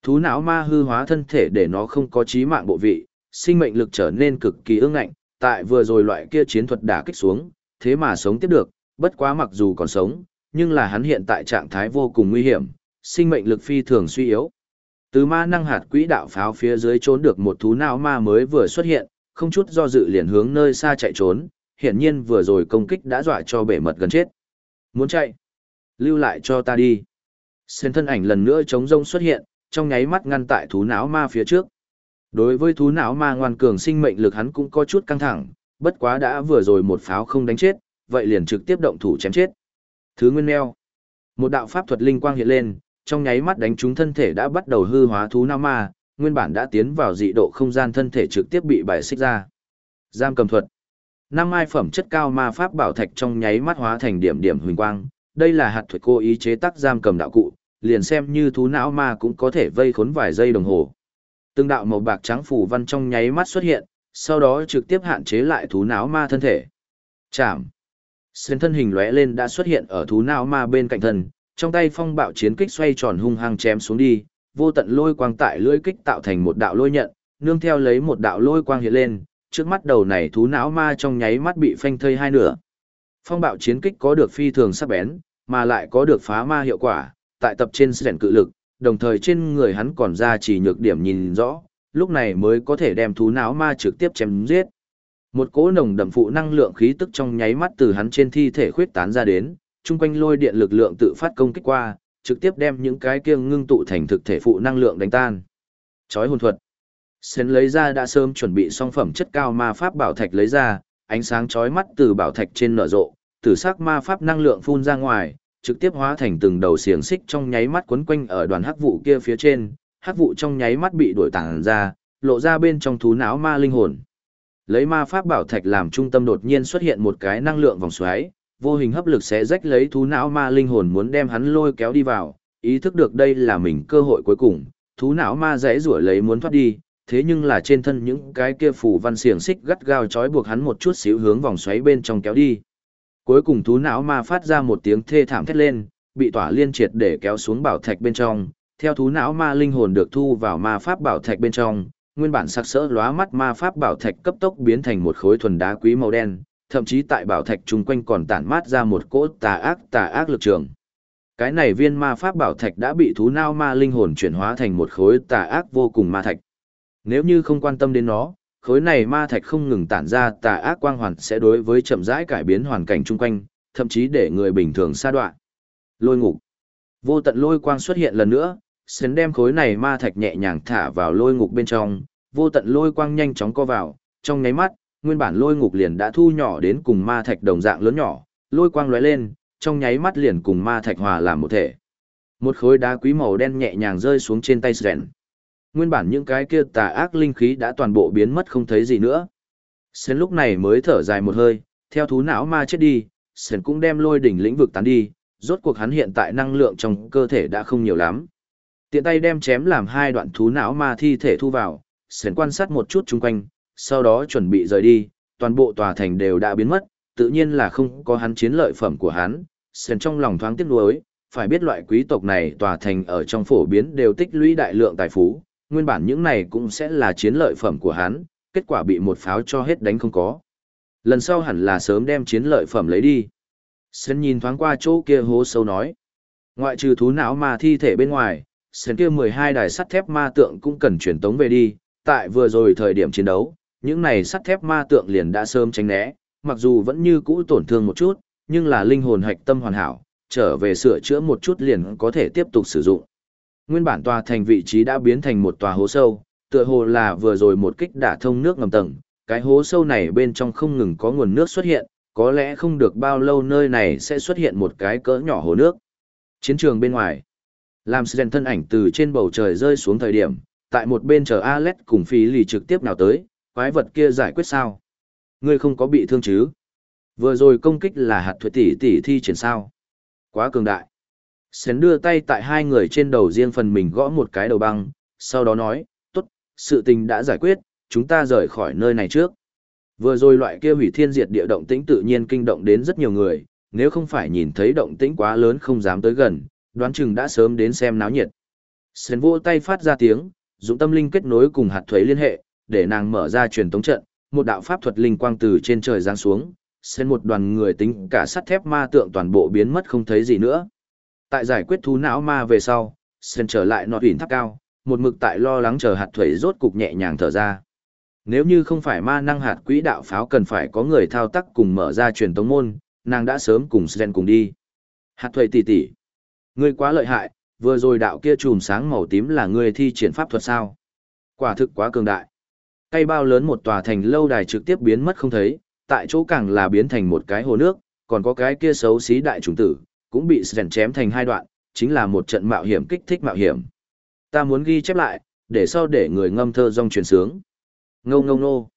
[SPEAKER 1] Thú não ma hư hóa thân thể để nó không có trí mạng bộ vị, sinh mệnh lực trở nên cực kỳ ương ngạnh, tại vừa rồi loại kia chiến thuật đả kích xuống, thế mà sống tiếp được, bất quá mặc dù còn sống, nhưng là hắn hiện tại trạng thái vô cùng nguy hiểm, sinh mệnh lực phi thường suy yếu. Từ ma năng hạt quỹ đạo pháo phía dưới trốn được một thú não ma mới vừa xuất hiện, không chút do dự liền hướng nơi xa chạy trốn, hiển nhiên vừa rồi công kích đã dọa cho bể mật gần chết. Muốn chạy? Lưu lại cho ta đi. Sen thân ảnh lần nữa chống rông xuất hiện, trong nháy mắt ngăn tại thú não ma phía trước. Đối với thú não ma ngoan cường sinh mệnh lực hắn cũng có chút căng thẳng, bất quá đã vừa rồi một pháo không đánh chết, vậy liền trực tiếp động thủ chém chết. Thứ nguyên neo. Một đạo pháp thuật linh quang hiện lên, trong nháy mắt đánh trúng thân thể đã bắt đầu hư hóa thú não ma, nguyên bản đã tiến vào dị độ không gian thân thể trực tiếp bị bài xích ra. Giam cầm thuật. Năm ai phẩm chất cao ma pháp bảo thạch trong nháy mắt hóa thành điểm điểm huỳnh quang, đây là hạt thuật cô ý chế tác giam cầm đạo cụ, liền xem như thú não ma cũng có thể vây khốn vài giây đồng hồ. Từng đạo màu bạc trắng phủ văn trong nháy mắt xuất hiện, sau đó trực tiếp hạn chế lại thú não ma thân thể. Chạm. Xuyên thân hình lóe lên đã xuất hiện ở thú não ma bên cạnh thân, trong tay phong bạo chiến kích xoay tròn hung hăng chém xuống đi, vô tận lôi quang tại lưỡi kích tạo thành một đạo lôi nhận, nương theo lấy một đạo lôi quang hiện lên, trước mắt đầu này thú não ma trong nháy mắt bị phanh thây hai nửa. Phong bạo chiến kích có được phi thường sắc bén, mà lại có được phá ma hiệu quả, tại tập trên sẻn cự lực, đồng thời trên người hắn còn ra chỉ nhược điểm nhìn rõ, lúc này mới có thể đem thú não ma trực tiếp chém giết. Một cỗ nồng đậm phụ năng lượng khí tức trong nháy mắt từ hắn trên thi thể khuyết tán ra đến, chung quanh lôi điện lực lượng tự phát công kích qua, trực tiếp đem những cái kia ngưng tụ thành thực thể phụ năng lượng đánh tan. Chói hồn thuật. Sến lấy ra đã sớm chuẩn bị xong phẩm chất cao ma pháp bảo thạch lấy ra, ánh sáng chói mắt từ bảo thạch trên nở rộ, tử sắc ma pháp năng lượng phun ra ngoài, trực tiếp hóa thành từng đầu xiềng xích trong nháy mắt quấn quanh ở đoàn hắc vụ kia phía trên, hắc vụ trong nháy mắt bị đuổi tản ra, lộ ra bên trong thú não ma linh hồn. Lấy ma pháp bảo thạch làm trung tâm đột nhiên xuất hiện một cái năng lượng vòng xoáy, vô hình hấp lực sẽ rách lấy thú não ma linh hồn muốn đem hắn lôi kéo đi vào, ý thức được đây là mình cơ hội cuối cùng, thú não ma rẽ rủa lấy muốn thoát đi, thế nhưng là trên thân những cái kia phủ văn xiềng xích gắt gao trói buộc hắn một chút xíu hướng vòng xoáy bên trong kéo đi. Cuối cùng thú não ma phát ra một tiếng thê thảm thét lên, bị tỏa liên triệt để kéo xuống bảo thạch bên trong, theo thú não ma linh hồn được thu vào ma pháp bảo thạch bên trong, nguyên bản sắc sỡ lóa mắt ma pháp bảo thạch cấp tốc biến thành một khối thuần đá quý màu đen, thậm chí tại bảo thạch chung quanh còn tản mát ra một cỗ tà ác tà ác lực trường. Cái này viên ma pháp bảo thạch đã bị thú nao ma linh hồn chuyển hóa thành một khối tà ác vô cùng ma thạch. Nếu như không quan tâm đến nó, khối này ma thạch không ngừng tản ra tà ác quang hoàn sẽ đối với chậm rãi cải biến hoàn cảnh chung quanh, thậm chí để người bình thường xa đoạn. Lôi ngục. Vô tận lôi quang xuất hiện lần nữa, sến đem khối này ma thạch nhẹ nhàng thả vào lôi ngục bên trong, vô tận lôi quang nhanh chóng co vào, trong nháy mắt, nguyên bản lôi ngục liền đã thu nhỏ đến cùng ma thạch đồng dạng lớn nhỏ, lôi quang lóe lên, trong nháy mắt liền cùng ma thạch hòa làm một thể. Một khối đá quý màu đen nhẹ nhàng rơi xuống trên tay Sren. Nguyên bản những cái kia tà ác linh khí đã toàn bộ biến mất không thấy gì nữa. Sren lúc này mới thở dài một hơi, theo thú não ma chết đi, Sren cũng đem lôi đỉnh lĩnh vực tán đi, rốt cuộc hắn hiện tại năng lượng trong cơ thể đã không nhiều lắm. Tiện tay đem chém làm hai đoạn thú não ma thi thể thu vào, sến quan sát một chút chung quanh, sau đó chuẩn bị rời đi, toàn bộ tòa thành đều đã biến mất, tự nhiên là không có hắn chiến lợi phẩm của hắn, sến trong lòng thoáng tiếc nuối, phải biết loại quý tộc này tòa thành ở trong phổ biến đều tích lũy đại lượng tài phú, nguyên bản những này cũng sẽ là chiến lợi phẩm của hắn, kết quả bị một pháo cho hết đánh không có. Lần sau hẳn là sớm đem chiến lợi phẩm lấy đi. Sến nhìn thoáng qua chỗ kia hố sâu nói. Ngoại trừ thú não ma thi thể bên ngoài, Sren kia 12 đài sắt thép ma tượng cũng cần chuyển tống về đi. Tại vừa rồi thời điểm chiến đấu, những này sắt thép ma tượng liền đã sớm tránh né, mặc dù vẫn như cũ tổn thương một chút, nhưng là linh hồn hạch tâm hoàn hảo, trở về sửa chữa một chút liền có thể tiếp tục sử dụng. Nguyên bản tòa thành vị trí đã biến thành một tòa hố sâu, tựa hồ là vừa rồi một kích đả thông nước ngầm tầng, cái hố sâu này bên trong không ngừng có nguồn nước xuất hiện, có lẽ không được bao lâu nơi này sẽ xuất hiện một cái cỡ nhỏ hồ nước. Chiến trường bên ngoài, làm Sren thân ảnh từ trên bầu trời rơi xuống thời điểm, tại một bên chờ Alex cùng phí lì trực tiếp nào tới, quái vật kia giải quyết sao? Ngươi không có bị thương chứ? Vừa rồi công kích là hạt thuật tỷ tỷ thi triển sao? Quá cường đại. Sến đưa tay tại hai người trên đầu riêng phần mình gõ một cái đầu băng, sau đó nói, tốt, sự tình đã giải quyết, chúng ta rời khỏi nơi này trước. Vừa rồi loại kia hủy thiên diệt địa động tĩnh tự nhiên kinh động đến rất nhiều người, nếu không phải nhìn thấy động tĩnh quá lớn không dám tới gần, đoán chừng đã sớm đến xem náo nhiệt. Sến vỗ tay phát ra tiếng, dụng tâm linh kết nối cùng hạt thuế liên hệ, để nàng mở ra truyền tống trận, một đạo pháp thuật linh quang từ trên trời giáng xuống, Sến một đoàn người tính cả sắt thép ma tượng toàn bộ biến mất không thấy gì nữa. Tại giải quyết thú não ma về sau, sen trở lại nọt huyền tháp cao, một mực tại lo lắng chờ hạt thuế rốt cục nhẹ nhàng thở ra. Nếu như không phải ma năng hạt quỹ đạo pháo cần phải có người thao tác cùng mở ra truyền tống môn, nàng đã sớm cùng Sren cùng đi. Hạt thuế tỷ tỷ, ngươi quá lợi hại, vừa rồi đạo kia chùm sáng màu tím là ngươi thi triển pháp thuật sao? Quả thực quá cường đại. Cây bao lớn một tòa thành lâu đài trực tiếp biến mất không thấy, tại chỗ càng là biến thành một cái hồ nước, còn có cái kia xấu xí đại trùng tử, cũng bị rèn chém thành hai đoạn, chính là một trận mạo hiểm kích thích mạo hiểm. Ta muốn ghi chép lại, để sau để người ngâm thơ rong truyền sướng. Ngâu ngâu nô.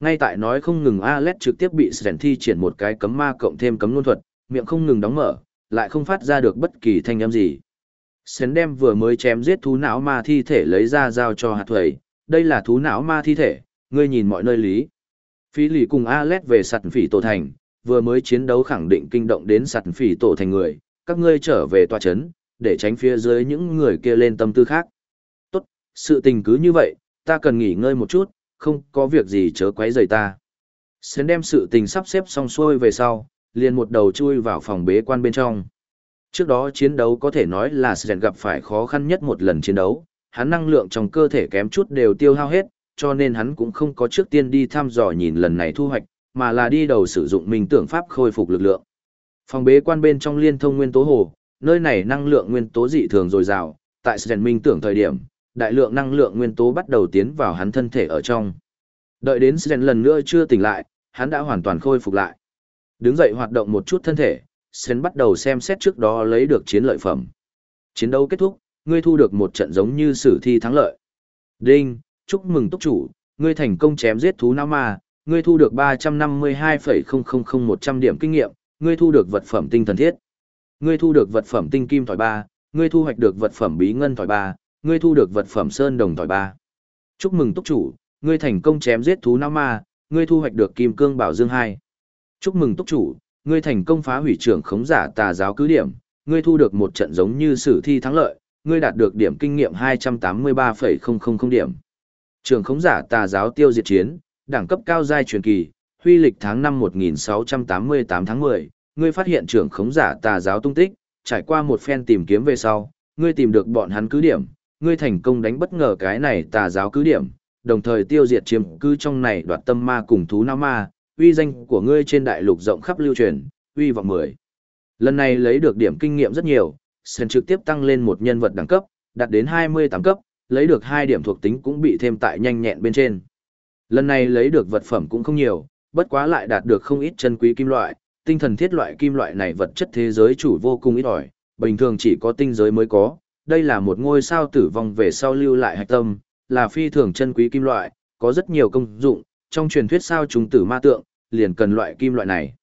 [SPEAKER 1] Ngay tại nói không ngừng Alet trực tiếp bị Sren thi triển một cái cấm ma cộng thêm cấm luân thuật, miệng không ngừng đóng mở, lại không phát ra được bất kỳ thanh âm gì. Sến đem vừa mới chém giết thú não ma thi thể lấy ra giao cho hạt thuầy, đây là thú não ma thi thể, ngươi nhìn mọi nơi lý. Phi lì cùng Alet về sặt phỉ tổ thành, vừa mới chiến đấu khẳng định kinh động đến sặt phỉ tổ thành người, các ngươi trở về tòa chấn, để tránh phía dưới những người kia lên tâm tư khác. Tốt, sự tình cứ như vậy, ta cần nghỉ ngơi một chút, không có việc gì chớ quấy rầy ta. Sến đem sự tình sắp xếp xong xuôi về sau, liền một đầu chui vào phòng bế quan bên trong. Trước đó chiến đấu có thể nói là Sren gặp phải khó khăn nhất một lần chiến đấu, hắn năng lượng trong cơ thể kém chút đều tiêu hao hết, cho nên hắn cũng không có trước tiên đi thăm dò nhìn lần này thu hoạch, mà là đi đầu sử dụng minh tưởng pháp khôi phục lực lượng. Phòng bế quan bên trong liên thông nguyên tố hồ, nơi này năng lượng nguyên tố dị thường dồi dào, tại Sren minh tưởng thời điểm, đại lượng năng lượng nguyên tố bắt đầu tiến vào hắn thân thể ở trong. Đợi đến Sren lần nữa chưa tỉnh lại, hắn đã hoàn toàn khôi phục lại. Đứng dậy hoạt động một chút thân thể, Sến bắt đầu xem xét trước đó lấy được chiến lợi phẩm. Chiến đấu kết thúc, ngươi thu được một trận giống như sử thi thắng lợi. Đinh, chúc mừng túc chủ, ngươi thành công chém giết thú não ma, ngươi thu được 352,000100 điểm kinh nghiệm, ngươi thu được vật phẩm tinh thần thiết. Ngươi thu được vật phẩm tinh kim thỏi ba, ngươi thu hoạch được vật phẩm bí ngân thỏi ba, ngươi thu được vật phẩm sơn đồng thỏi ba. Chúc mừng túc chủ, ngươi thành công chém giết thú não ma, ngươi thu hoạch được kim cương bảo dương 2. Chúc mừng túc chủ, ngươi thành công phá hủy trưởng khống giả tà giáo cứ điểm, ngươi thu được một trận giống như sử thi thắng lợi, ngươi đạt được điểm kinh nghiệm 283,000 điểm. Trưởng khống giả tà giáo tiêu diệt chiến, đẳng cấp cao giai truyền kỳ, huy lịch tháng 5 1688 tháng 10, ngươi phát hiện trưởng khống giả tà giáo tung tích, trải qua một phen tìm kiếm về sau, ngươi tìm được bọn hắn cứ điểm, ngươi thành công đánh bất ngờ cái này tà giáo cứ điểm, đồng thời tiêu diệt chiếm cứ trong này đoạt tâm ma cùng thú não ma, uy danh của ngươi trên đại lục rộng khắp lưu truyền, uy vọng 10. Lần này lấy được điểm kinh nghiệm rất nhiều, Sen trực tiếp tăng lên một nhân vật đẳng cấp, đạt đến 28 cấp, lấy được 2 điểm thuộc tính cũng bị thêm tại nhanh nhẹn bên trên. Lần này lấy được vật phẩm cũng không nhiều, bất quá lại đạt được không ít chân quý kim loại, tinh thần thiết loại kim loại này vật chất thế giới chủ vô cùng ít ỏi, bình thường chỉ có tinh giới mới có. Đây là một ngôi sao tử vong về sau lưu lại hạch tâm, là phi thường chân quý kim loại, có rất nhiều công dụng, trong truyền thuyết sao trùng tử ma tượng, liền cần loại kim loại này.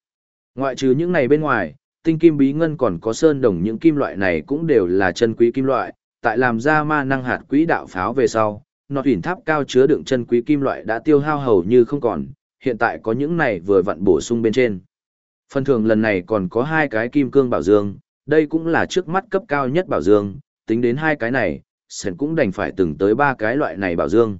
[SPEAKER 1] Ngoại trừ những này bên ngoài, tinh kim bí ngân còn có sơn đồng những kim loại này cũng đều là chân quý kim loại, tại làm ra ma năng hạt quỹ đạo pháo về sau, nọt huyền tháp cao chứa đựng chân quý kim loại đã tiêu hao hầu như không còn, hiện tại có những này vừa vặn bổ sung bên trên. Phần thường lần này còn có hai cái kim cương bảo dương, đây cũng là trước mắt cấp cao nhất bảo dương, tính đến hai cái này, Sển cũng đành phải từng tới ba cái loại này bảo dương.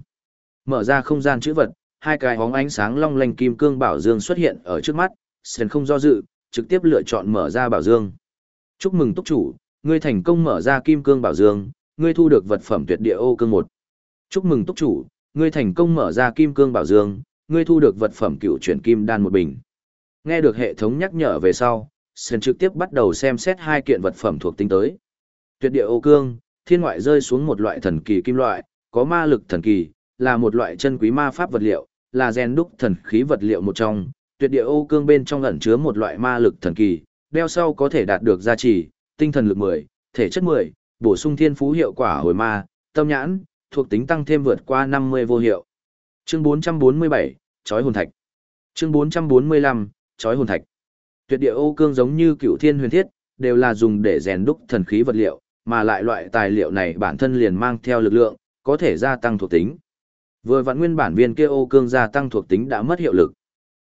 [SPEAKER 1] Mở ra không gian chữ vật, hai cái hóng ánh sáng long lanh kim cương bảo dương xuất hiện ở trước mắt, sơn không do dự, trực tiếp lựa chọn mở ra bảo dương. Chúc mừng túc chủ, ngươi thành công mở ra kim cương bảo dương, ngươi thu được vật phẩm tuyệt địa ô cương một. Chúc mừng túc chủ, ngươi thành công mở ra kim cương bảo dương, ngươi thu được vật phẩm cựu chuyển kim đan một bình. Nghe được hệ thống nhắc nhở về sau, Sơn trực tiếp bắt đầu xem xét hai kiện vật phẩm thuộc tính tới. Tuyệt địa ô cương, thiên ngoại rơi xuống một loại thần kỳ kim loại, có ma lực thần kỳ, là một loại chân quý ma pháp vật liệu, là gen đúc thần khí vật liệu một trong. Tuyệt địa ô cương bên trong ẩn chứa một loại ma lực thần kỳ, đeo sau có thể đạt được gia trì, tinh thần lực 10, thể chất 10, bổ sung thiên phú hiệu quả hồi ma, tâm nhãn, thuộc tính tăng thêm vượt qua 50 vô hiệu. Chương 447, chói hồn thạch. Chương 445, chói hồn thạch. Tuyệt địa ô cương giống như cựu thiên huyền thiết, đều là dùng để rèn đúc thần khí vật liệu, mà lại loại tài liệu này bản thân liền mang theo lực lượng, có thể gia tăng thuộc tính. Vừa vặn nguyên bản viên kia ô cương gia tăng thuộc tính đã mất hiệu lực.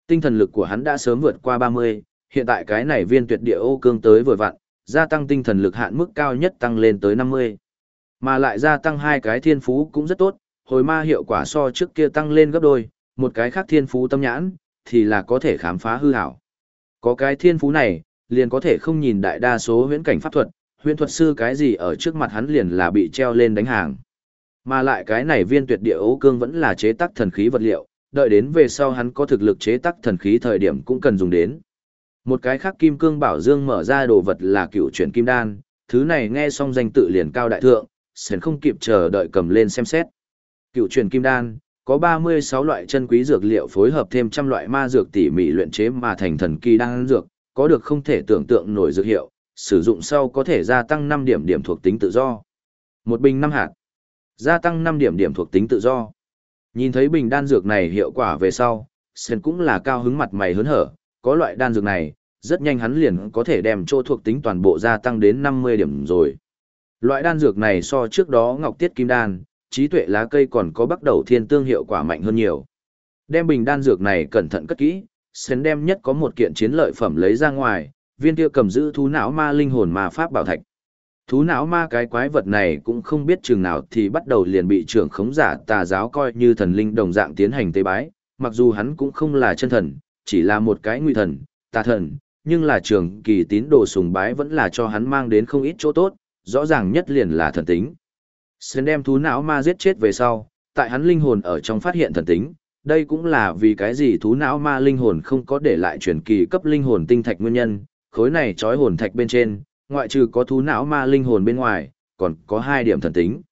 [SPEAKER 1] Tinh thần lực của hắn đã sớm vượt qua 30, hiện tại cái này viên tuyệt địa ô cương tới vừa vặn, gia tăng tinh thần lực hạn mức cao nhất tăng lên tới 50. Mà lại gia tăng hai cái thiên phú cũng rất tốt, hồi ma hiệu quả so trước kia tăng lên gấp đôi, một cái khác thiên phú tâm nhãn, thì là có thể khám phá hư hảo. Có cái thiên phú này, liền có thể không nhìn đại đa số huyễn cảnh pháp thuật, huyễn thuật sư cái gì ở trước mặt hắn liền là bị treo lên đánh hàng. Mà lại cái này viên tuyệt địa ấu cương vẫn là chế tác thần khí vật liệu, đợi đến về sau hắn có thực lực chế tác thần khí thời điểm cũng cần dùng đến. Một cái khác kim cương bảo dương mở ra đồ vật là cựu chuyển kim đan, thứ này nghe xong danh tự liền cao đại thượng, sến không kịp chờ đợi cầm lên xem xét. Cựu chuyển kim đan, có 36 loại chân quý dược liệu phối hợp thêm trăm loại ma dược tỉ mỉ luyện chế mà thành thần kỳ đan dược, có được không thể tưởng tượng nổi dược hiệu, sử dụng sau có thể gia tăng 5 điểm điểm thuộc tính tự do. Một bình 5 hạt, gia tăng 5 điểm điểm thuộc tính tự do. Nhìn thấy bình đan dược này hiệu quả về sau, Sen cũng là cao hứng mặt mày hớn hở, có loại đan dược này, rất nhanh hắn liền có thể đem chỗ thuộc tính toàn bộ gia tăng đến 50 điểm rồi. Loại đan dược này so trước đó Ngọc Tiết Kim Đan, trí tuệ lá cây còn có bắt đầu thiên tương hiệu quả mạnh hơn nhiều. Đem bình đan dược này cẩn thận cất kỹ, Sen đem nhất có một kiện chiến lợi phẩm lấy ra ngoài, viên kia cầm giữ thú não ma linh hồn ma pháp bảo thạch. Thú não ma cái quái vật này cũng không biết chừng nào thì bắt đầu liền bị trưởng khống giả tà giáo coi như thần linh đồng dạng tiến hành tế bái, mặc dù hắn cũng không là chân thần, chỉ là một cái nguy thần, tà thần, nhưng là trường kỳ tín đồ sùng bái vẫn là cho hắn mang đến không ít chỗ tốt, rõ ràng nhất liền là thần tính. Sơn đem thú não ma giết chết về sau, tại hắn linh hồn ở trong phát hiện thần tính, đây cũng là vì cái gì thú não ma linh hồn không có để lại truyền kỳ cấp linh hồn tinh thạch nguyên nhân, khối này trói hồn thạch bên trên, ngoại trừ có thú não ma linh hồn bên ngoài, còn có hai điểm thần tính.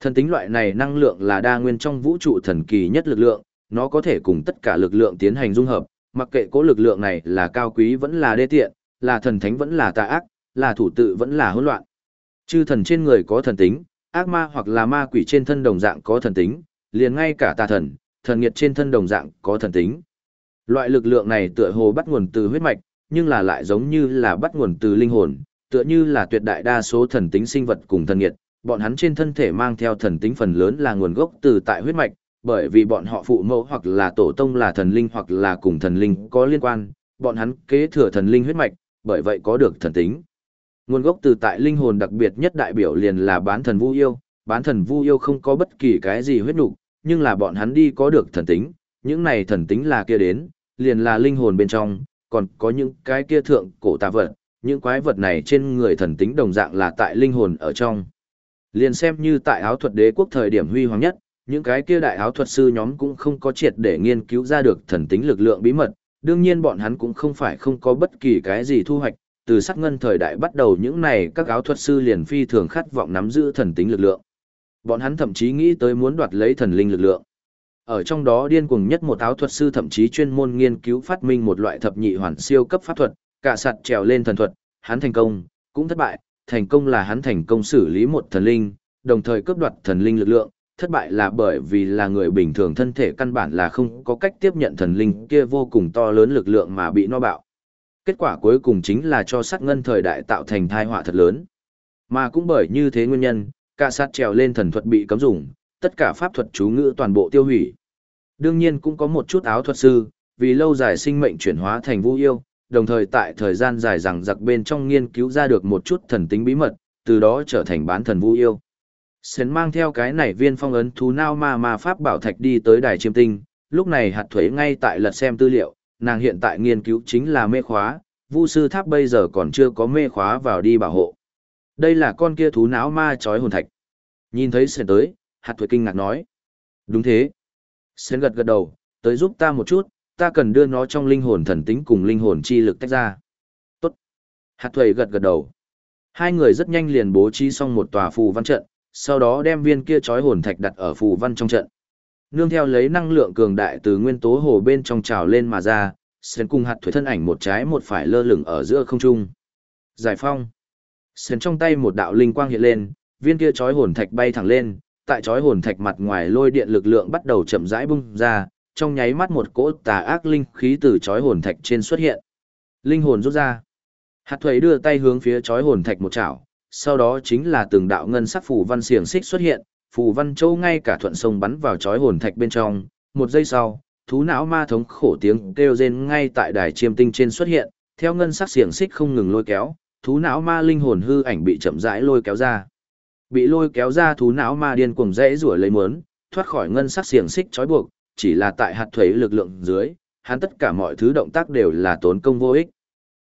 [SPEAKER 1] Thần tính loại này năng lượng là đa nguyên trong vũ trụ thần kỳ nhất lực lượng, nó có thể cùng tất cả lực lượng tiến hành dung hợp, mặc kệ cố lực lượng này là cao quý vẫn là đê tiện, là thần thánh vẫn là tà ác, là thủ tự vẫn là hỗn loạn. Chư thần trên người có thần tính, ác ma hoặc là ma quỷ trên thân đồng dạng có thần tính, liền ngay cả tà thần, thần nghiệt trên thân đồng dạng có thần tính. Loại lực lượng này tựa hồ bắt nguồn từ huyết mạch, nhưng là lại giống như là bắt nguồn từ linh hồn, tựa như là tuyệt đại đa số thần tính sinh vật cùng thần nghiệt, bọn hắn trên thân thể mang theo thần tính phần lớn là nguồn gốc từ tại huyết mạch, bởi vì bọn họ phụ mẫu hoặc là tổ tông là thần linh hoặc là cùng thần linh có liên quan, bọn hắn kế thừa thần linh huyết mạch, bởi vậy có được thần tính. Nguồn gốc từ tại linh hồn đặc biệt nhất đại biểu liền là bán thần vu yêu, bán thần vu yêu không có bất kỳ cái gì huyết nục, nhưng là bọn hắn đi có được thần tính, những này thần tính là kia đến, liền là linh hồn bên trong, còn có những cái kia thượng cổ tà vật, những quái vật này trên người thần tính đồng dạng là tại linh hồn ở trong. Liền xem như tại áo thuật đế quốc thời điểm huy hoàng nhất, những cái kia đại áo thuật sư nhóm cũng không có triệt để nghiên cứu ra được thần tính lực lượng bí mật, đương nhiên bọn hắn cũng không phải không có bất kỳ cái gì thu hoạch, từ sắc ngân thời đại bắt đầu những này các áo thuật sư liền phi thường khát vọng nắm giữ thần tính lực lượng. Bọn hắn thậm chí nghĩ tới muốn đoạt lấy thần linh lực lượng. Ở trong đó điên cuồng nhất một áo thuật sư thậm chí chuyên môn nghiên cứu phát minh một loại thập nhị hoàn siêu cấp pháp thuật, cả sạt trèo lên thần thuật, hắn thành công, cũng thất bại, thành công là hắn thành công xử lý một thần linh, đồng thời cướp đoạt thần linh lực lượng, thất bại là bởi vì là người bình thường thân thể căn bản là không có cách tiếp nhận thần linh kia vô cùng to lớn lực lượng mà bị no bạo. Kết quả cuối cùng chính là cho sát ngân thời đại tạo thành thai họa thật lớn. Mà cũng bởi như thế nguyên nhân, cả sát trèo lên thần thuật bị cấm dùng, tất cả pháp thuật chú ngữ toàn bộ tiêu hủy. Đương nhiên cũng có một chút áo thuật sư, vì lâu dài sinh mệnh chuyển hóa thành vũ yêu, đồng thời tại thời gian dài rằng giặc bên trong nghiên cứu ra được một chút thần tính bí mật, từ đó trở thành bán thần vũ yêu. Sến mang theo cái này viên phong ấn thú nao ma ma pháp bảo thạch đi tới đài chiêm tinh, lúc này hạt thuế ngay tại lật xem tư liệu, nàng hiện tại nghiên cứu chính là mê khóa, vu sư tháp bây giờ còn chưa có mê khóa vào đi bảo hộ. Đây là con kia thú não ma chói hồn thạch. Nhìn thấy Sến tới, hạt thuế kinh ngạc nói. Đúng thế. Sến gật gật đầu, tới giúp ta một chút, ta cần đưa nó trong linh hồn thần tính cùng linh hồn chi lực tách ra. Tốt. Hạt thuầy gật gật đầu. Hai người rất nhanh liền bố trí xong một tòa phù văn trận, sau đó đem viên kia chói hồn thạch đặt ở phù văn trong trận. Nương theo lấy năng lượng cường đại từ nguyên tố hồ bên trong trào lên mà ra, Sen cùng hạt thuế thân ảnh một trái một phải lơ lửng ở giữa không trung. Giải phong. Sen trong tay một đạo linh quang hiện lên, viên kia chói hồn thạch bay thẳng lên, tại chói hồn thạch mặt ngoài lôi điện lực lượng bắt đầu chậm rãi bung ra, trong nháy mắt một cỗ tà ác linh khí từ chói hồn thạch trên xuất hiện. Linh hồn rút ra. Hạt thuế đưa tay hướng phía chói hồn thạch một chảo, sau đó chính là từng đạo ngân sắc phù văn xiềng xích xuất hiện, phù văn châu ngay cả thuận sông bắn vào chói hồn thạch bên trong, một giây sau, thú não ma thống khổ tiếng kêu rên ngay tại đài chiêm tinh trên xuất hiện, theo ngân sắc xiềng xích không ngừng lôi kéo, thú não ma linh hồn hư ảnh bị chậm rãi lôi kéo ra. Bị lôi kéo ra thú não ma điên cuồng rẽ rủa lấy muốn thoát khỏi ngân sắc xiềng xích trói buộc, chỉ là tại hạt thuế lực lượng dưới, hắn tất cả mọi thứ động tác đều là tốn công vô ích.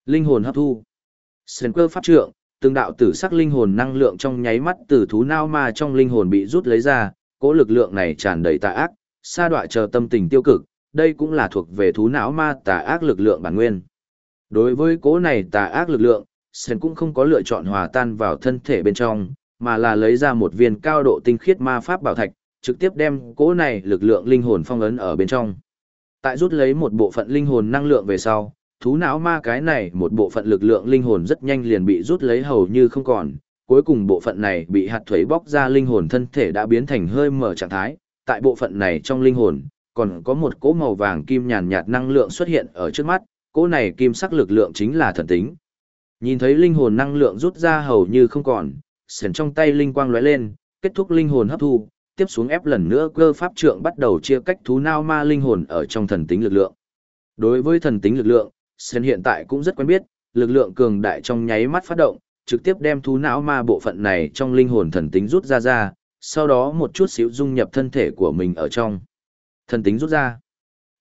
[SPEAKER 1] Linh hồn hấp thu. sơn cơ pháp trượng, từng đạo tử sắc linh hồn năng lượng trong nháy mắt từ thú nao ma trong linh hồn bị rút lấy ra, cỗ lực lượng này tràn đầy tà ác, sa đọa chờ tâm tình tiêu cực, đây cũng là thuộc về thú não ma tà ác lực lượng bản nguyên. Đối với cỗ này tà ác lực lượng, sơn cũng không có lựa chọn hòa tan vào thân thể bên trong, mà là lấy ra một viên cao độ tinh khiết ma pháp bảo thạch, trực tiếp đem cỗ này lực lượng linh hồn phong ấn ở bên trong. Tại rút lấy một bộ phận linh hồn năng lượng về sau, thú não ma cái này một bộ phận lực lượng linh hồn rất nhanh liền bị rút lấy hầu như không còn, cuối cùng bộ phận này bị hạt thuế bóc ra linh hồn thân thể đã biến thành hơi mở trạng thái, tại bộ phận này trong linh hồn, còn có một cỗ màu vàng kim nhàn nhạt năng lượng xuất hiện ở trước mắt, cỗ này kim sắc lực lượng chính là thần tính. Nhìn thấy linh hồn năng lượng rút ra hầu như không còn, sền trong tay linh quang lóe lên, kết thúc linh hồn hấp thu, tiếp xuống ép lần nữa cơ pháp trượng bắt đầu chia cách thú nao ma linh hồn ở trong thần tính lực lượng. Đối với thần tính lực lượng, Sen hiện tại cũng rất quen biết, lực lượng cường đại trong nháy mắt phát động, trực tiếp đem thú não ma bộ phận này trong linh hồn thần tính rút ra ra, sau đó một chút xíu dung nhập thân thể của mình ở trong. Thần tính rút ra.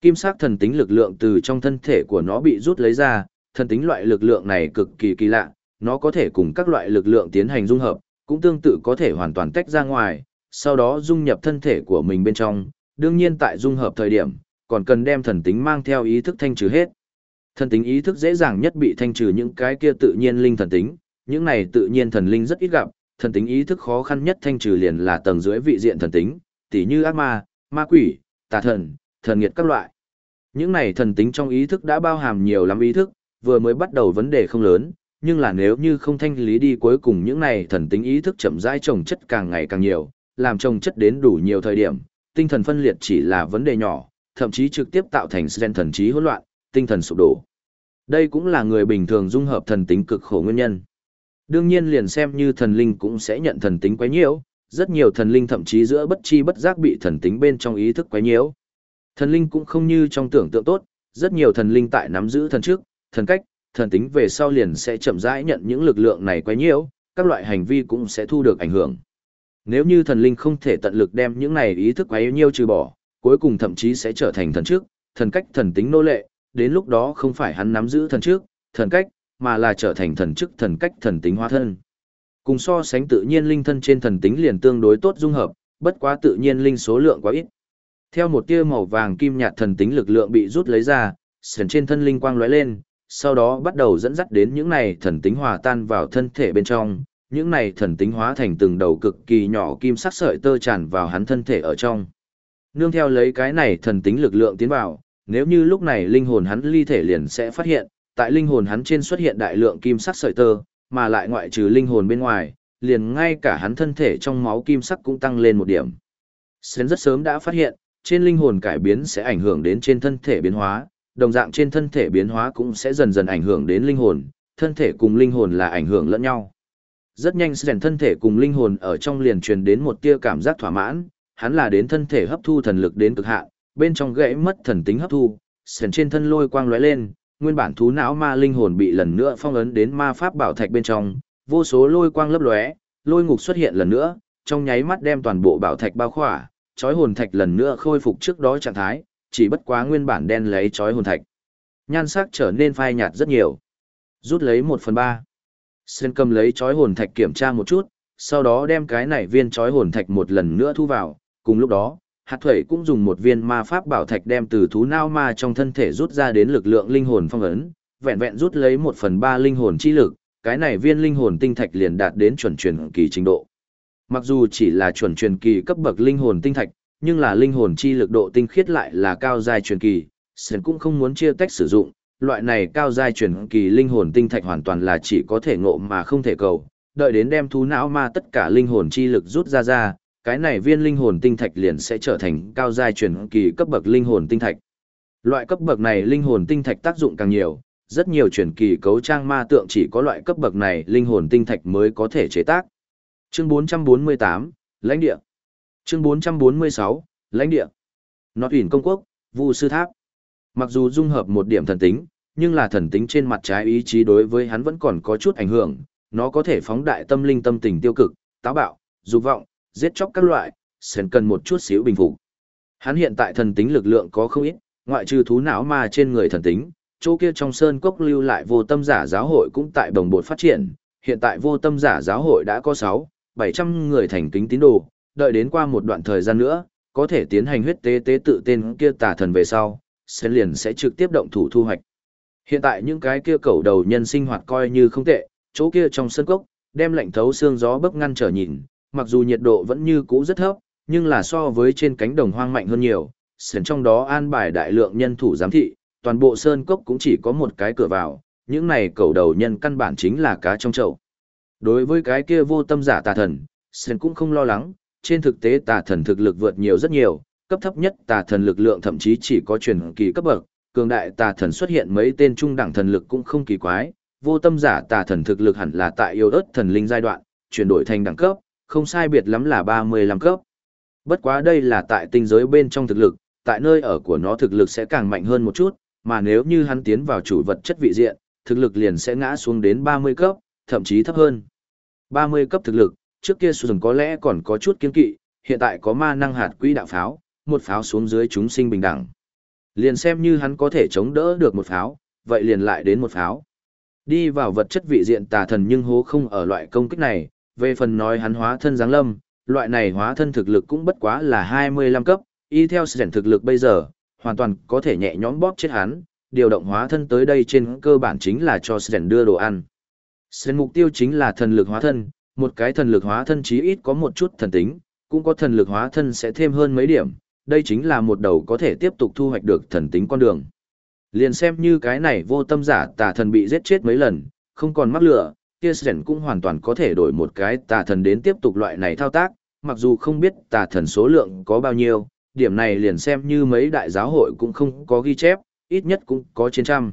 [SPEAKER 1] Kim sắc thần tính lực lượng từ trong thân thể của nó bị rút lấy ra, thần tính loại lực lượng này cực kỳ kỳ lạ, nó có thể cùng các loại lực lượng tiến hành dung hợp, cũng tương tự có thể hoàn toàn tách ra ngoài, sau đó dung nhập thân thể của mình bên trong, đương nhiên tại dung hợp thời điểm, còn cần đem thần tính mang theo ý thức thanh trừ hết. Thần tính ý thức dễ dàng nhất bị thanh trừ những cái kia tự nhiên linh thần tính, những này tự nhiên thần linh rất ít gặp, thần tính ý thức khó khăn nhất thanh trừ liền là tầng dưới vị diện thần tính, tỉ như ác ma, ma quỷ, tà thần, thần nghiệt các loại. Những này thần tính trong ý thức đã bao hàm nhiều lắm ý thức, vừa mới bắt đầu vấn đề không lớn, nhưng là nếu như không thanh lý đi cuối cùng những này thần tính ý thức chậm rãi trồng chất càng ngày càng nhiều, làm trồng chất đến đủ nhiều thời điểm, tinh thần phân liệt chỉ là vấn đề nhỏ, thậm chí trực tiếp tạo thành gen thần trí hỗn loạn, tinh thần sụp đổ. Đây cũng là người bình thường dung hợp thần tính cực khổ nguyên nhân. Đương nhiên liền xem như thần linh cũng sẽ nhận thần tính quấy nhiễu, rất nhiều thần linh thậm chí giữa bất chi bất giác bị thần tính bên trong ý thức quấy nhiễu. Thần linh cũng không như trong tưởng tượng tốt, rất nhiều thần linh tại nắm giữ thần trước, thần cách, thần tính về sau liền sẽ chậm rãi nhận những lực lượng này quấy nhiễu, các loại hành vi cũng sẽ thu được ảnh hưởng. Nếu như thần linh không thể tận lực đem những này ý thức quá yêu nhiêu trừ bỏ, cuối cùng thậm chí sẽ trở thành thần trước, thần cách thần tính nô lệ, đến lúc đó không phải hắn nắm giữ thần trước, thần cách, mà là trở thành thần chức thần cách thần tính hóa thân. Cùng so sánh tự nhiên linh thân trên thần tính liền tương đối tốt dung hợp, bất quá tự nhiên linh số lượng quá ít. Theo một tia màu vàng kim nhạt thần tính lực lượng bị rút lấy ra, sườn trên thân linh quang lóe lên, sau đó bắt đầu dẫn dắt đến những này thần tính hòa tan vào thân thể bên trong, những này thần tính hóa thành từng đầu cực kỳ nhỏ kim sắc sợi tơ tràn vào hắn thân thể ở trong. Nương theo lấy cái này thần tính lực lượng tiến vào, nếu như lúc này linh hồn hắn ly thể liền sẽ phát hiện, tại linh hồn hắn trên xuất hiện đại lượng kim sắc sợi tơ, mà lại ngoại trừ linh hồn bên ngoài, liền ngay cả hắn thân thể trong máu kim sắc cũng tăng lên một điểm. Sến rất sớm đã phát hiện, trên linh hồn cải biến sẽ ảnh hưởng đến trên thân thể biến hóa, đồng dạng trên thân thể biến hóa cũng sẽ dần dần ảnh hưởng đến linh hồn, thân thể cùng linh hồn là ảnh hưởng lẫn nhau. Rất nhanh rèn thân thể cùng linh hồn ở trong liền truyền đến một tia cảm giác thỏa mãn, hắn là đến thân thể hấp thu thần lực đến cực hạn, bên trong gãy mất thần tính hấp thu, Sến trên thân lôi quang lóe lên, nguyên bản thú não ma linh hồn bị lần nữa phong ấn đến ma pháp bảo thạch bên trong, vô số lôi quang lấp lóe, lôi ngục xuất hiện lần nữa, trong nháy mắt đem toàn bộ bảo thạch bao khỏa, chói hồn thạch lần nữa khôi phục trước đó trạng thái, chỉ bất quá nguyên bản đen lấy chói hồn thạch. Nhan sắc trở nên phai nhạt rất nhiều. Rút lấy một phần ba. Sơn cầm lấy chói hồn thạch kiểm tra một chút, sau đó đem cái này viên chói hồn thạch một lần nữa thu vào, cùng lúc đó, hạt thuẩy cũng dùng một viên ma pháp bảo thạch đem từ thú nao ma trong thân thể rút ra đến lực lượng linh hồn phong ấn, vẹn vẹn rút lấy một phần ba linh hồn chi lực, cái này viên linh hồn tinh thạch liền đạt đến chuẩn truyền kỳ trình độ. Mặc dù chỉ là chuẩn truyền kỳ cấp bậc linh hồn tinh thạch, nhưng là linh hồn chi lực độ tinh khiết lại là cao dài truyền kỳ, Sơn cũng không muốn chia tách sử dụng, loại này cao giai truyền kỳ linh hồn tinh thạch hoàn toàn là chỉ có thể ngộ mà không thể cầu, đợi đến đem thú não ma tất cả linh hồn chi lực rút ra ra, cái này viên linh hồn tinh thạch liền sẽ trở thành cao giai truyền kỳ cấp bậc linh hồn tinh thạch. Loại cấp bậc này linh hồn tinh thạch tác dụng càng nhiều, rất nhiều truyền kỳ cấu trang ma tượng chỉ có loại cấp bậc này linh hồn tinh thạch mới có thể chế tác. Chương 448, lãnh địa. Chương 446, lãnh địa. Nọt ủy công quốc, Vu sư tháp. Mặc dù dung hợp một điểm thần tính, nhưng là thần tính trên mặt trái ý chí đối với hắn vẫn còn có chút ảnh hưởng, nó có thể phóng đại tâm linh tâm tình tiêu cực, táo bạo, dục vọng, giết chóc các loại, sen cần một chút xíu bình phục. Hắn hiện tại thần tính lực lượng có không ít, ngoại trừ thú não mà trên người thần tính, chỗ kia trong sơn cốc lưu lại vô tâm giả giáo hội cũng tại đồng bộ phát triển, hiện tại vô tâm giả giáo hội đã có 6, 700 người thành kính tín đồ, đợi đến qua một đoạn thời gian nữa, có thể tiến hành huyết tế tế tự tên kia tà thần về sau, sẽ liền sẽ trực tiếp động thủ thu hoạch. Hiện tại những cái kia cầu đầu nhân sinh hoạt coi như không tệ, chỗ kia trong sân cốc, đem lạnh thấu xương gió bấc ngăn trở nhìn, mặc dù nhiệt độ vẫn như cũ rất thấp, nhưng là so với trên cánh đồng hoang mạnh hơn nhiều, sển trong đó an bài đại lượng nhân thủ giám thị, toàn bộ sơn cốc cũng chỉ có một cái cửa vào, những này cầu đầu nhân căn bản chính là cá trong chậu. Đối với cái kia vô tâm giả tà thần, sển cũng không lo lắng, trên thực tế tà thần thực lực vượt nhiều rất nhiều, cấp thấp nhất tà thần lực lượng thậm chí chỉ có truyền kỳ cấp bậc, cường đại tà thần xuất hiện mấy tên trung đẳng thần lực cũng không kỳ quái, vô tâm giả tà thần thực lực hẳn là tại yêu ớt thần linh giai đoạn, chuyển đổi thành đẳng cấp, không sai biệt lắm là 35 cấp. Bất quá đây là tại tinh giới bên trong thực lực, tại nơi ở của nó thực lực sẽ càng mạnh hơn một chút, mà nếu như hắn tiến vào chủ vật chất vị diện, thực lực liền sẽ ngã xuống đến 30 cấp, thậm chí thấp hơn. 30 cấp thực lực, trước kia Sùn có lẽ còn có chút kiên kỵ, hiện tại có ma năng hạt quỹ đạo pháo, một pháo xuống dưới chúng sinh bình đẳng. Liền xem như hắn có thể chống đỡ được một pháo, vậy liền lại đến một pháo. Đi vào vật chất vị diện tà thần nhưng hố không ở loại công kích này, về phần nói hắn hóa thân giáng lâm, loại này hóa thân thực lực cũng bất quá là 25 cấp, y theo Sren thực lực bây giờ, hoàn toàn có thể nhẹ nhõm bóp chết hắn, điều động hóa thân tới đây trên cơ bản chính là cho Sren đưa đồ ăn. Sren mục tiêu chính là thần lực hóa thân, một cái thần lực hóa thân chí ít có một chút thần tính, cũng có thần lực hóa thân sẽ thêm hơn mấy điểm, đây chính là một đầu có thể tiếp tục thu hoạch được thần tính con đường. Liền xem như cái này vô tâm giả tà thần bị giết chết mấy lần, không còn mắc lửa, kia sẻn cũng hoàn toàn có thể đổi một cái tà thần đến tiếp tục loại này thao tác, mặc dù không biết tà thần số lượng có bao nhiêu, điểm này liền xem như mấy đại giáo hội cũng không có ghi chép, ít nhất cũng có trên trăm.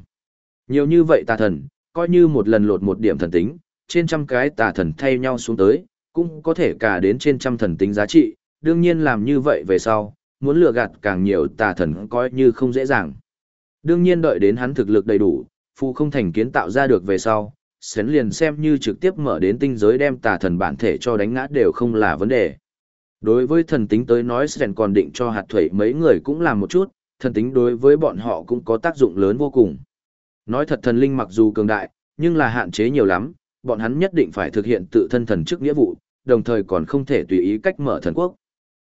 [SPEAKER 1] Nhiều như vậy tà thần, coi như một lần lột một điểm thần tính, trên trăm cái tà thần thay nhau xuống tới, cũng có thể cả đến trên trăm thần tính giá trị, đương nhiên làm như vậy về sau, muốn lừa gạt càng nhiều tà thần coi như không dễ dàng. Đương nhiên đợi đến hắn thực lực đầy đủ, phụ không thành kiến tạo ra được về sau, Sến liền xem như trực tiếp mở đến tinh giới đem tà thần bản thể cho đánh ngã đều không là vấn đề. Đối với thần tính tới nói Sến còn định cho hạt thủy mấy người cũng làm một chút, thần tính đối với bọn họ cũng có tác dụng lớn vô cùng. Nói thật thần linh mặc dù cường đại, nhưng là hạn chế nhiều lắm, bọn hắn nhất định phải thực hiện tự thân thần chức nghĩa vụ, đồng thời còn không thể tùy ý cách mở thần quốc.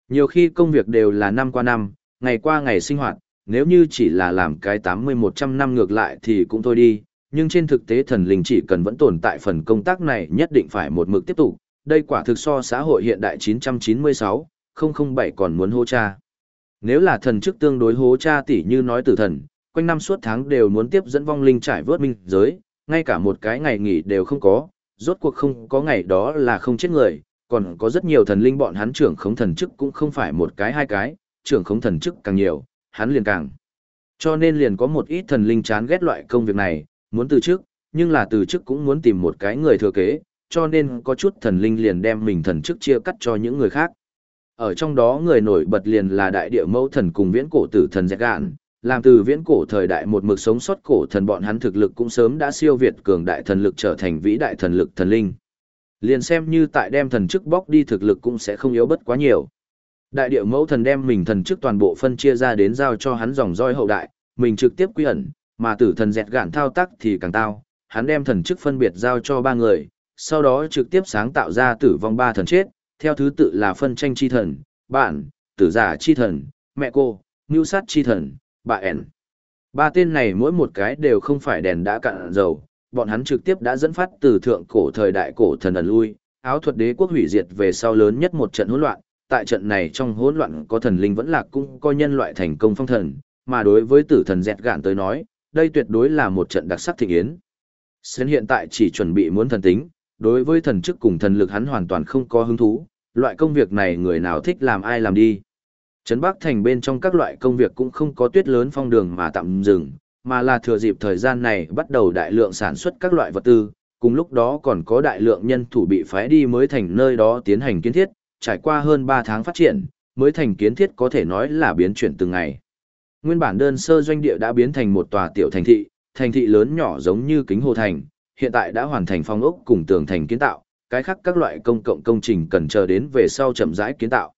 [SPEAKER 1] Nhiều khi công việc đều là năm qua năm, ngày qua ngày sinh hoạt, nếu như chỉ là làm cái 80-100 năm ngược lại thì cũng thôi đi, nhưng trên thực tế thần linh chỉ cần vẫn tồn tại phần công tác này nhất định phải một mực tiếp tục, đây quả thực so xã hội hiện đại 996, 007 còn muốn hô cha. Nếu là thần chức tương đối hố cha tỷ như nói tử thần, quanh năm suốt tháng đều muốn tiếp dẫn vong linh trải vớt minh giới, ngay cả một cái ngày nghỉ đều không có, rốt cuộc không có ngày đó là không chết người, còn có rất nhiều thần linh bọn hắn trưởng khống thần chức cũng không phải một cái hai cái, trưởng khống thần chức càng nhiều, hắn liền càng. Cho nên liền có một ít thần linh chán ghét loại công việc này, muốn từ chức, nhưng là từ chức cũng muốn tìm một cái người thừa kế, cho nên có chút thần linh liền đem mình thần chức chia cắt cho những người khác. Ở trong đó người nổi bật liền là đại địa mẫu thần cùng viễn cổ tử thần dẹt gạn, làm từ viễn cổ thời đại một mực sống sót cổ thần bọn hắn thực lực cũng sớm đã siêu việt cường đại thần lực trở thành vĩ đại thần lực thần linh. Liền xem như tại đem thần chức bóc đi thực lực cũng sẽ không yếu bất quá nhiều. Đại địa mẫu thần đem mình thần chức toàn bộ phân chia ra đến giao cho hắn dòng roi hậu đại, mình trực tiếp quy ẩn, mà tử thần dẹt gạn thao tác thì càng tao, hắn đem thần chức phân biệt giao cho ba người, sau đó trực tiếp sáng tạo ra tử vong ba thần chết, theo thứ tự là phân tranh chi thần, bạn, tử giả chi thần, mẹ cô, ngưu sát chi thần, bà ẻn. Ba tên này mỗi một cái đều không phải đèn đã cạn dầu, bọn hắn trực tiếp đã dẫn phát từ thượng cổ thời đại cổ thần ẩn lui, áo thuật đế quốc hủy diệt về sau lớn nhất một trận hỗn loạn, tại trận này trong hỗn loạn có thần linh vẫn lạc cũng có nhân loại thành công phong thần, mà đối với tử thần dẹt gạn tới nói, đây tuyệt đối là một trận đặc sắc thịnh yến. Sến hiện tại chỉ chuẩn bị muốn thần tính, đối với thần chức cùng thần lực hắn hoàn toàn không có hứng thú, loại công việc này người nào thích làm ai làm đi. Trấn Bắc Thành bên trong các loại công việc cũng không có tuyết lớn phong đường mà tạm dừng, mà là thừa dịp thời gian này bắt đầu đại lượng sản xuất các loại vật tư, cùng lúc đó còn có đại lượng nhân thủ bị phái đi mới thành nơi đó tiến hành kiến thiết, trải qua hơn 3 tháng phát triển, mới thành kiến thiết có thể nói là biến chuyển từng ngày. Nguyên bản đơn sơ doanh địa đã biến thành một tòa tiểu thành thị, thành thị lớn nhỏ giống như kính hồ thành, hiện tại đã hoàn thành phong ốc cùng tường thành kiến tạo, cái khác các loại công cộng công trình cần chờ đến về sau chậm rãi kiến tạo.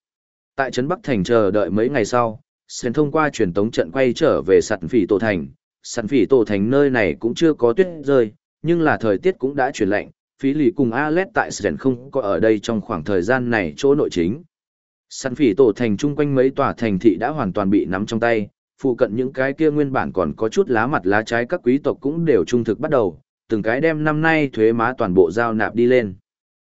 [SPEAKER 1] Tại trấn Bắc Thành chờ đợi mấy ngày sau, Sen thông qua truyền tống trận quay trở về sạt phỉ tổ thành. Sẵn phỉ tổ thành nơi này cũng chưa có tuyết rơi, nhưng là thời tiết cũng đã chuyển lạnh, phí lì cùng Alet tại Sen không có ở đây trong khoảng thời gian này chỗ nội chính. Sẵn phỉ tổ thành chung quanh mấy tòa thành thị đã hoàn toàn bị nắm trong tay, phụ cận những cái kia nguyên bản còn có chút lá mặt lá trái các quý tộc cũng đều trung thực bắt đầu, từng cái đem năm nay thuế má toàn bộ giao nạp đi lên.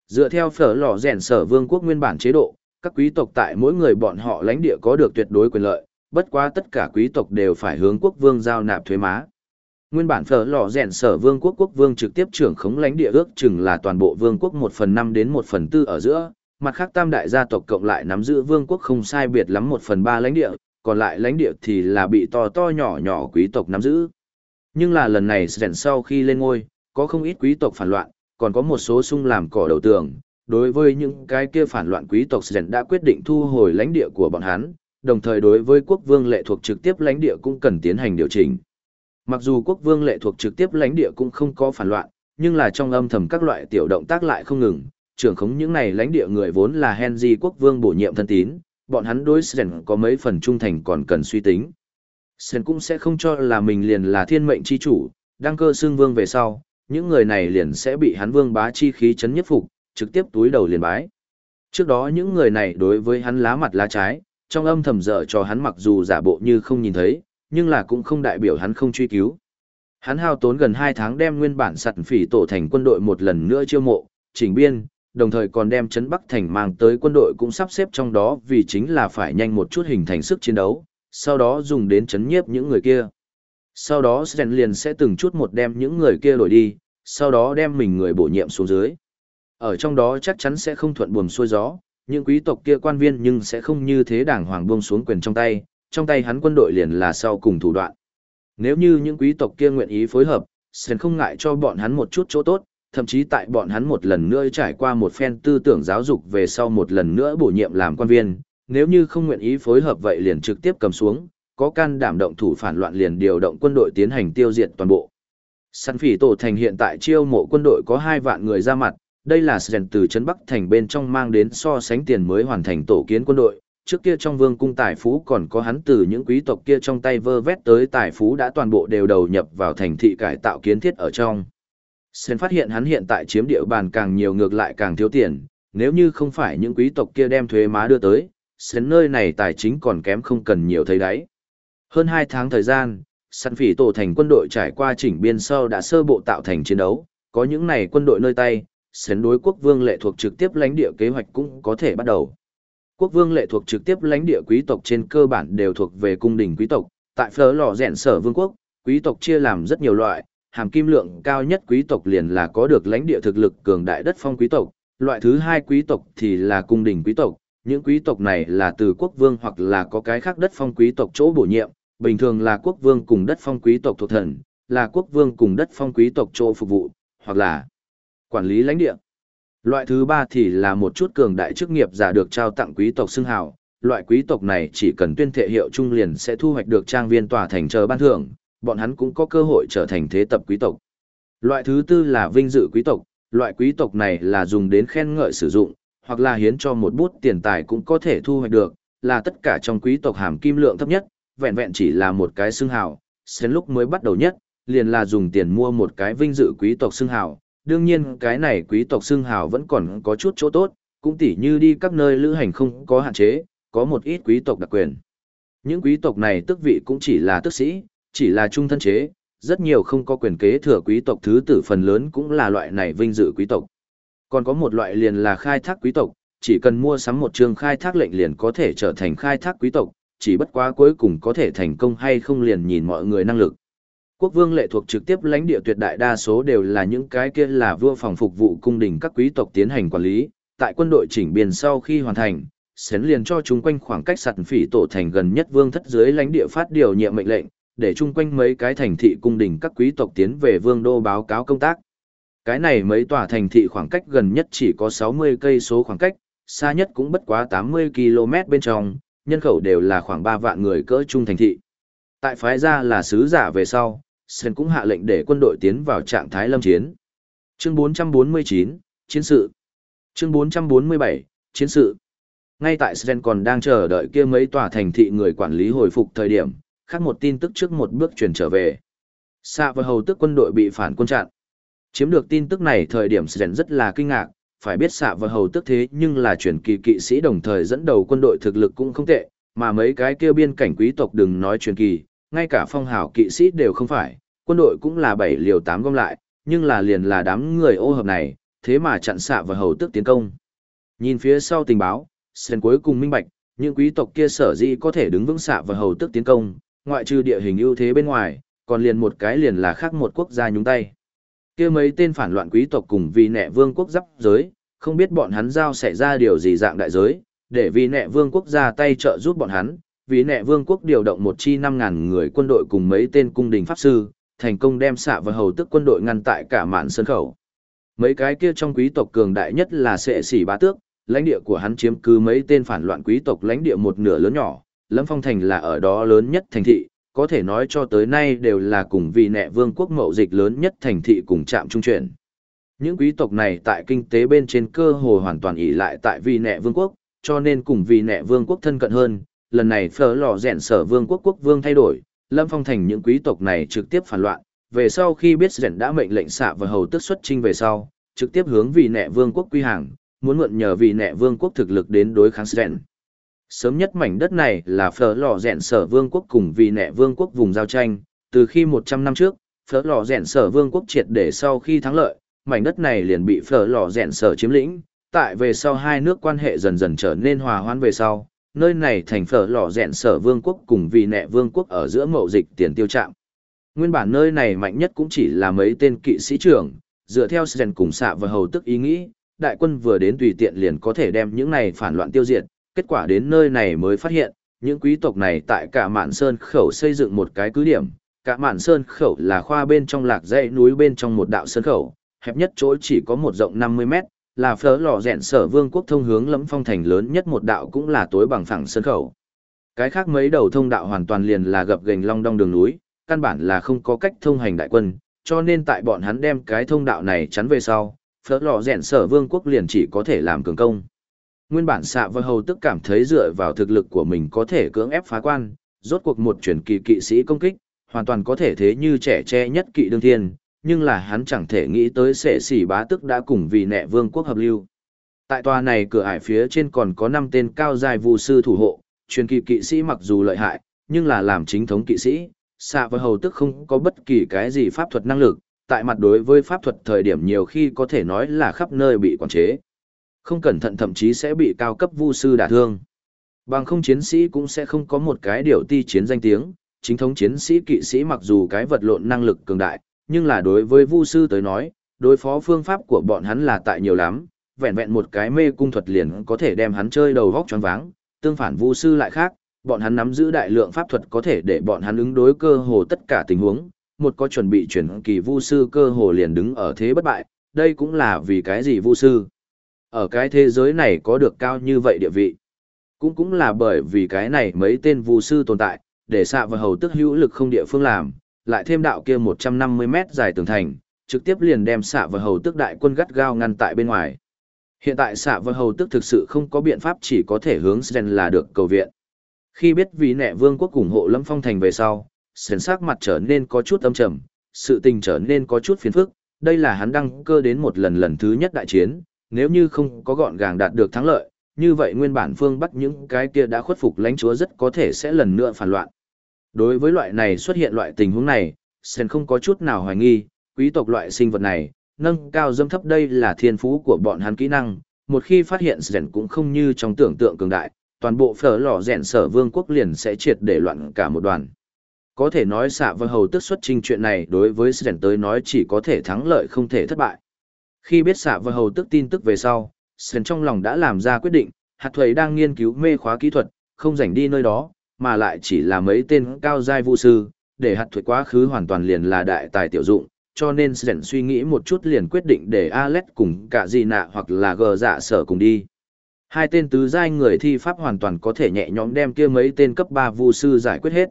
[SPEAKER 1] Dựa theo phở lò rèn sở vương quốc nguyên bản chế độ, các quý tộc tại mỗi người bọn họ lãnh địa có được tuyệt đối quyền lợi, bất quá tất cả quý tộc đều phải hướng quốc vương giao nạp thuế má. Nguyên bản phở lò rèn sở vương quốc quốc vương trực tiếp trưởng khống lãnh địa ước chừng là toàn bộ vương quốc 1 phần 5 đến 1 phần 4 ở giữa, mặt khác tam đại gia tộc cộng lại nắm giữ vương quốc không sai biệt lắm 1 phần 3 lãnh địa, còn lại lãnh địa thì là bị to to nhỏ nhỏ quý tộc nắm giữ. Nhưng là lần này rèn sau khi lên ngôi, có không ít quý tộc phản loạn, còn có một số sung làm cỏ đầu tường. Đối với những cái kia phản loạn quý tộc Sren đã quyết định thu hồi lãnh địa của bọn hắn, đồng thời đối với quốc vương lệ thuộc trực tiếp lãnh địa cũng cần tiến hành điều chỉnh. Mặc dù quốc vương lệ thuộc trực tiếp lãnh địa cũng không có phản loạn, nhưng là trong âm thầm các loại tiểu động tác lại không ngừng, trưởng khống những này lãnh địa người vốn là Henry quốc vương bổ nhiệm thân tín, bọn hắn đối Sren có mấy phần trung thành còn cần suy tính. Sren cũng sẽ không cho là mình liền là thiên mệnh chi chủ, đăng cơ xương vương về sau, những người này liền sẽ bị hắn vương bá chi khí chấn nhất phục, trực tiếp túi đầu liền bái. Trước đó những người này đối với hắn lá mặt lá trái, trong âm thầm dở cho hắn mặc dù giả bộ như không nhìn thấy, nhưng là cũng không đại biểu hắn không truy cứu. Hắn hao tốn gần 2 tháng đem nguyên bản sặt phỉ tổ thành quân đội một lần nữa chiêu mộ, chỉnh biên, đồng thời còn đem Trấn Bắc Thành mang tới quân đội cũng sắp xếp trong đó vì chính là phải nhanh một chút hình thành sức chiến đấu, sau đó dùng đến chấn nhiếp những người kia. Sau đó Sren liền sẽ từng chút một đem những người kia đổi đi, sau đó đem mình người bổ nhiệm xuống dưới. Ở trong đó chắc chắn sẽ không thuận buồm xuôi gió, những quý tộc kia quan viên nhưng sẽ không như thế đảng hoàng buông xuống quyền trong tay, trong tay hắn quân đội liền là sau cùng thủ đoạn. Nếu như những quý tộc kia nguyện ý phối hợp, sẽ không ngại cho bọn hắn một chút chỗ tốt, thậm chí tại bọn hắn một lần nữa trải qua một phen tư tưởng giáo dục về sau một lần nữa bổ nhiệm làm quan viên, nếu như không nguyện ý phối hợp vậy liền trực tiếp cầm xuống, có can đảm động thủ phản loạn liền điều động quân đội tiến hành tiêu diệt toàn bộ. Săn phỉ tổ thành hiện tại chiêu mộ quân đội có 2 vạn người ra mặt, đây là sèn từ Trấn Bắc thành bên trong mang đến so sánh tiền mới hoàn thành tổ kiến quân đội. Trước kia trong vương cung tài phú còn có hắn từ những quý tộc kia trong tay vơ vét tới tài phú đã toàn bộ đều đầu nhập vào thành thị cải tạo kiến thiết ở trong. sèn phát hiện hắn hiện tại chiếm địa bàn càng nhiều ngược lại càng thiếu tiền, nếu như không phải những quý tộc kia đem thuế má đưa tới, sèn nơi này tài chính còn kém không cần nhiều thấy đấy. Hơn hai tháng thời gian, săn phỉ tổ thành quân đội trải qua chỉnh biên sâu đã sơ bộ tạo thành chiến đấu, có những này quân đội nơi tay, sến đối quốc vương lệ thuộc trực tiếp lãnh địa kế hoạch cũng có thể bắt đầu. Quốc vương lệ thuộc trực tiếp lãnh địa quý tộc trên cơ bản đều thuộc về cung đình quý tộc, tại phở lò rèn sở vương quốc, quý tộc chia làm rất nhiều loại, hàm kim lượng cao nhất quý tộc liền là có được lãnh địa thực lực cường đại đất phong quý tộc, loại thứ hai quý tộc thì là cung đình quý tộc, những quý tộc này là từ quốc vương hoặc là có cái khác đất phong quý tộc chỗ bổ nhiệm, bình thường là quốc vương cùng đất phong quý tộc thuộc thần, là quốc vương cùng đất phong quý tộc chỗ phục vụ, hoặc là quản lý lãnh địa. Loại thứ ba thì là một chút cường đại chức nghiệp giả được trao tặng quý tộc xưng hào, loại quý tộc này chỉ cần tuyên thệ hiệu trung liền sẽ thu hoạch được trang viên tòa thành chờ ban thưởng, bọn hắn cũng có cơ hội trở thành thế tập quý tộc. Loại thứ tư là vinh dự quý tộc, loại quý tộc này là dùng đến khen ngợi sử dụng, hoặc là hiến cho một bút tiền tài cũng có thể thu hoạch được, là tất cả trong quý tộc hàm kim lượng thấp nhất, vẹn vẹn chỉ là một cái xưng hào, xến lúc mới bắt đầu nhất, liền là dùng tiền mua một cái vinh dự quý tộc xưng hào. Đương nhiên cái này quý tộc xưng hào vẫn còn có chút chỗ tốt, cũng tỉ như đi các nơi lữ hành không có hạn chế, có một ít quý tộc đặc quyền. Những quý tộc này tức vị cũng chỉ là tức sĩ, chỉ là trung thân chế, rất nhiều không có quyền kế thừa quý tộc thứ tử phần lớn cũng là loại này vinh dự quý tộc. Còn có một loại liền là khai thác quý tộc, chỉ cần mua sắm một trường khai thác lệnh liền có thể trở thành khai thác quý tộc, chỉ bất quá cuối cùng có thể thành công hay không liền nhìn mọi người năng lực. Quốc vương lệ thuộc trực tiếp lãnh địa tuyệt đại đa số đều là những cái kia là vua phòng phục vụ cung đình các quý tộc tiến hành quản lý, tại quân đội chỉnh biên sau khi hoàn thành, xén liền cho chúng quanh khoảng cách sạt phỉ tổ thành gần nhất vương thất dưới lãnh địa phát điều nhiệm mệnh lệnh, để chung quanh mấy cái thành thị cung đình các quý tộc tiến về vương đô báo cáo công tác. Cái này mấy tòa thành thị khoảng cách gần nhất chỉ có 60 cây số khoảng cách, xa nhất cũng bất quá 80 km bên trong, nhân khẩu đều là khoảng 3 vạn người cỡ trung thành thị. Tại phái ra là sứ giả về sau, Sơn cũng hạ lệnh để quân đội tiến vào trạng thái lâm chiến. Chương 449, Chiến sự. Chương 447, Chiến sự. Ngay tại Sven còn đang chờ đợi kia mấy tòa thành thị người quản lý hồi phục thời điểm, khác một tin tức trước một bước truyền trở về. Sa và hầu tức quân đội bị phản quân chặn. Chiếm được tin tức này thời điểm Sơn rất là kinh ngạc, phải biết xạ và hầu tức thế nhưng là truyền kỳ kỵ sĩ đồng thời dẫn đầu quân đội thực lực cũng không tệ, mà mấy cái kêu biên cảnh quý tộc đừng nói truyền kỳ, ngay cả phong hào kỵ sĩ đều không phải, quân đội cũng là bảy liều tám gom lại, nhưng là liền là đám người ô hợp này, thế mà chặn xạ và hầu tức tiến công. Nhìn phía sau tình báo, Sen cuối cùng minh bạch, những quý tộc kia sở dĩ có thể đứng vững xạ và hầu tức tiến công, ngoại trừ địa hình ưu thế bên ngoài, còn liền một cái liền là khác một quốc gia nhúng tay. kia mấy tên phản loạn quý tộc cùng vì nẹ vương quốc giáp giới, không biết bọn hắn giao sẽ ra điều gì dạng đại giới, để vì nẹ vương quốc ra tay trợ giúp bọn hắn, vì nệ vương quốc điều động một chi 5.000 người quân đội cùng mấy tên cung đình pháp sư, thành công đem xạ và hầu tức quân đội ngăn tại cả mạn sân khẩu. Mấy cái kia trong quý tộc cường đại nhất là sệ sỉ bá tước, lãnh địa của hắn chiếm cứ mấy tên phản loạn quý tộc lãnh địa một nửa lớn nhỏ, Lâm Phong Thành là ở đó lớn nhất thành thị, có thể nói cho tới nay đều là cùng vì nệ vương quốc mậu dịch lớn nhất thành thị cùng trạm trung chuyển. Những quý tộc này tại kinh tế bên trên cơ hồ hoàn toàn ỷ lại tại vì nệ vương quốc, cho nên cùng vì nệ vương quốc thân cận hơn, lần này phở lò rèn sở vương quốc quốc vương thay đổi, Lâm Phong Thành những quý tộc này trực tiếp phản loạn, về sau khi biết rèn đã mệnh lệnh xạ và hầu tức xuất trinh về sau, trực tiếp hướng vì nẹ vương quốc quy hàng, muốn mượn nhờ vì nẹ vương quốc thực lực đến đối kháng rèn. Sớm nhất mảnh đất này là phở lò rèn sở vương quốc cùng vì nẹ vương quốc vùng giao tranh, từ khi 100 năm trước, phở lò rèn sở vương quốc triệt để sau khi thắng lợi, mảnh đất này liền bị phở lò rèn sở chiếm lĩnh, tại về sau hai nước quan hệ dần dần trở nên hòa hoãn về sau, nơi này thành phở lò rèn sở vương quốc cùng vì nẹ vương quốc ở giữa mậu dịch tiền tiêu trạm. Nguyên bản nơi này mạnh nhất cũng chỉ là mấy tên kỵ sĩ trưởng, dựa theo Sren cùng xạ và hầu tức ý nghĩ, đại quân vừa đến tùy tiện liền có thể đem những này phản loạn tiêu diệt, kết quả đến nơi này mới phát hiện, những quý tộc này tại cả Mạn Sơn khẩu xây dựng một cái cứ điểm, cả Mạn Sơn khẩu là khoa bên trong lạc dãy núi bên trong một đạo sơn khẩu, hẹp nhất chỗ chỉ có một rộng 50 mét, là phở lò rẹn sở vương quốc thông hướng lẫm phong thành lớn nhất một đạo cũng là tối bằng phẳng sơn khẩu. Cái khác mấy đầu thông đạo hoàn toàn liền là gập gành long đong đường núi, căn bản là không có cách thông hành đại quân, cho nên tại bọn hắn đem cái thông đạo này chắn về sau, phở lò rẹn sở vương quốc liền chỉ có thể làm cường công. Nguyên bản xạ và hầu tức cảm thấy dựa vào thực lực của mình có thể cưỡng ép phá quan, rốt cuộc một chuyển kỳ kỵ sĩ công kích, hoàn toàn có thể thế như trẻ tre nhất kỵ đương thiên, nhưng là hắn chẳng thể nghĩ tới sệ sỉ bá tức đã cùng vì nẹ vương quốc hợp lưu. Tại tòa này cửa ải phía trên còn có 5 tên cao dài vụ sư thủ hộ, truyền kỳ kỵ sĩ mặc dù lợi hại, nhưng là làm chính thống kỵ sĩ, xạ và hầu tức không có bất kỳ cái gì pháp thuật năng lực, tại mặt đối với pháp thuật thời điểm nhiều khi có thể nói là khắp nơi bị quản chế. Không cẩn thận thậm chí sẽ bị cao cấp vu sư đả thương. Bằng không chiến sĩ cũng sẽ không có một cái điều ti chiến danh tiếng, chính thống chiến sĩ kỵ sĩ mặc dù cái vật lộn năng lực cường đại, nhưng là đối với vu sư tới nói, đối phó phương pháp của bọn hắn là tại nhiều lắm, vẹn vẹn một cái mê cung thuật liền có thể đem hắn chơi đầu vóc choáng váng, tương phản vu sư lại khác, bọn hắn nắm giữ đại lượng pháp thuật có thể để bọn hắn ứng đối cơ hồ tất cả tình huống, một có chuẩn bị chuyển kỳ vu sư cơ hồ liền đứng ở thế bất bại, đây cũng là vì cái gì vu sư. Ở cái thế giới này có được cao như vậy địa vị. Cũng cũng là bởi vì cái này mấy tên vu sư tồn tại, để xạ và hầu tức hữu lực không địa phương làm, lại thêm đạo kia 150 mét dài tường thành, trực tiếp liền đem xạ và hầu tức đại quân gắt gao ngăn tại bên ngoài. Hiện tại xạ và hầu tức thực sự không có biện pháp chỉ có thể hướng Sren là được cầu viện. Khi biết vì nẻ vương quốc ủng hộ lâm phong thành về sau, Sren sắc mặt trở nên có chút âm trầm, sự tình trở nên có chút phiền phức, đây là hắn đăng cơ đến một lần lần thứ nhất đại chiến, nếu như không có gọn gàng đạt được thắng lợi, như vậy nguyên bản phương Bắc những cái kia đã khuất phục lãnh chúa rất có thể sẽ lần nữa phản loạn. Đối với loại này xuất hiện loại tình huống này, Sen không có chút nào hoài nghi, quý tộc loại sinh vật này, nâng cao dâm thấp đây là thiên phú của bọn hắn kỹ năng, một khi phát hiện Sen cũng không như trong tưởng tượng cường đại, toàn bộ phở lò rèn sở vương quốc liền sẽ triệt để loạn cả một đoàn. Có thể nói xạ và hầu tức xuất trình chuyện này đối với Sen tới nói chỉ có thể thắng lợi không thể thất bại. Khi biết xạ và hầu tức tin tức về sau, Sen trong lòng đã làm ra quyết định, hạt thuầy đang nghiên cứu mê khóa kỹ thuật, không rảnh đi nơi đó, mà lại chỉ là mấy tên cao giai vu sư, để hạt thuật quá khứ hoàn toàn liền là đại tài tiểu dụng, cho nên Sren suy nghĩ một chút liền quyết định để Alex cùng cả gì nạ hoặc là gờ dạ sở cùng đi. Hai tên tứ giai người thi pháp hoàn toàn có thể nhẹ nhõm đem kia mấy tên cấp 3 vu sư giải quyết hết.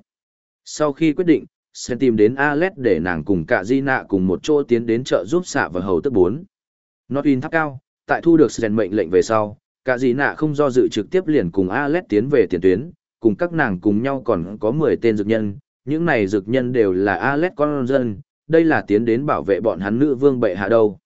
[SPEAKER 1] Sau khi quyết định, Sren tìm đến Alex để nàng cùng cả di nạ cùng một chỗ tiến đến chợ giúp xạ và hầu tức 4. Notin tháp cao, tại thu được Sren mệnh lệnh về sau, cả di nạ không do dự trực tiếp liền cùng Alex tiến về tiền tuyến, cùng các nàng cùng nhau còn có 10 tên dược nhân, những này dược nhân đều là Alex con dân, đây là tiến đến bảo vệ bọn hắn nữ vương bệ hạ đâu.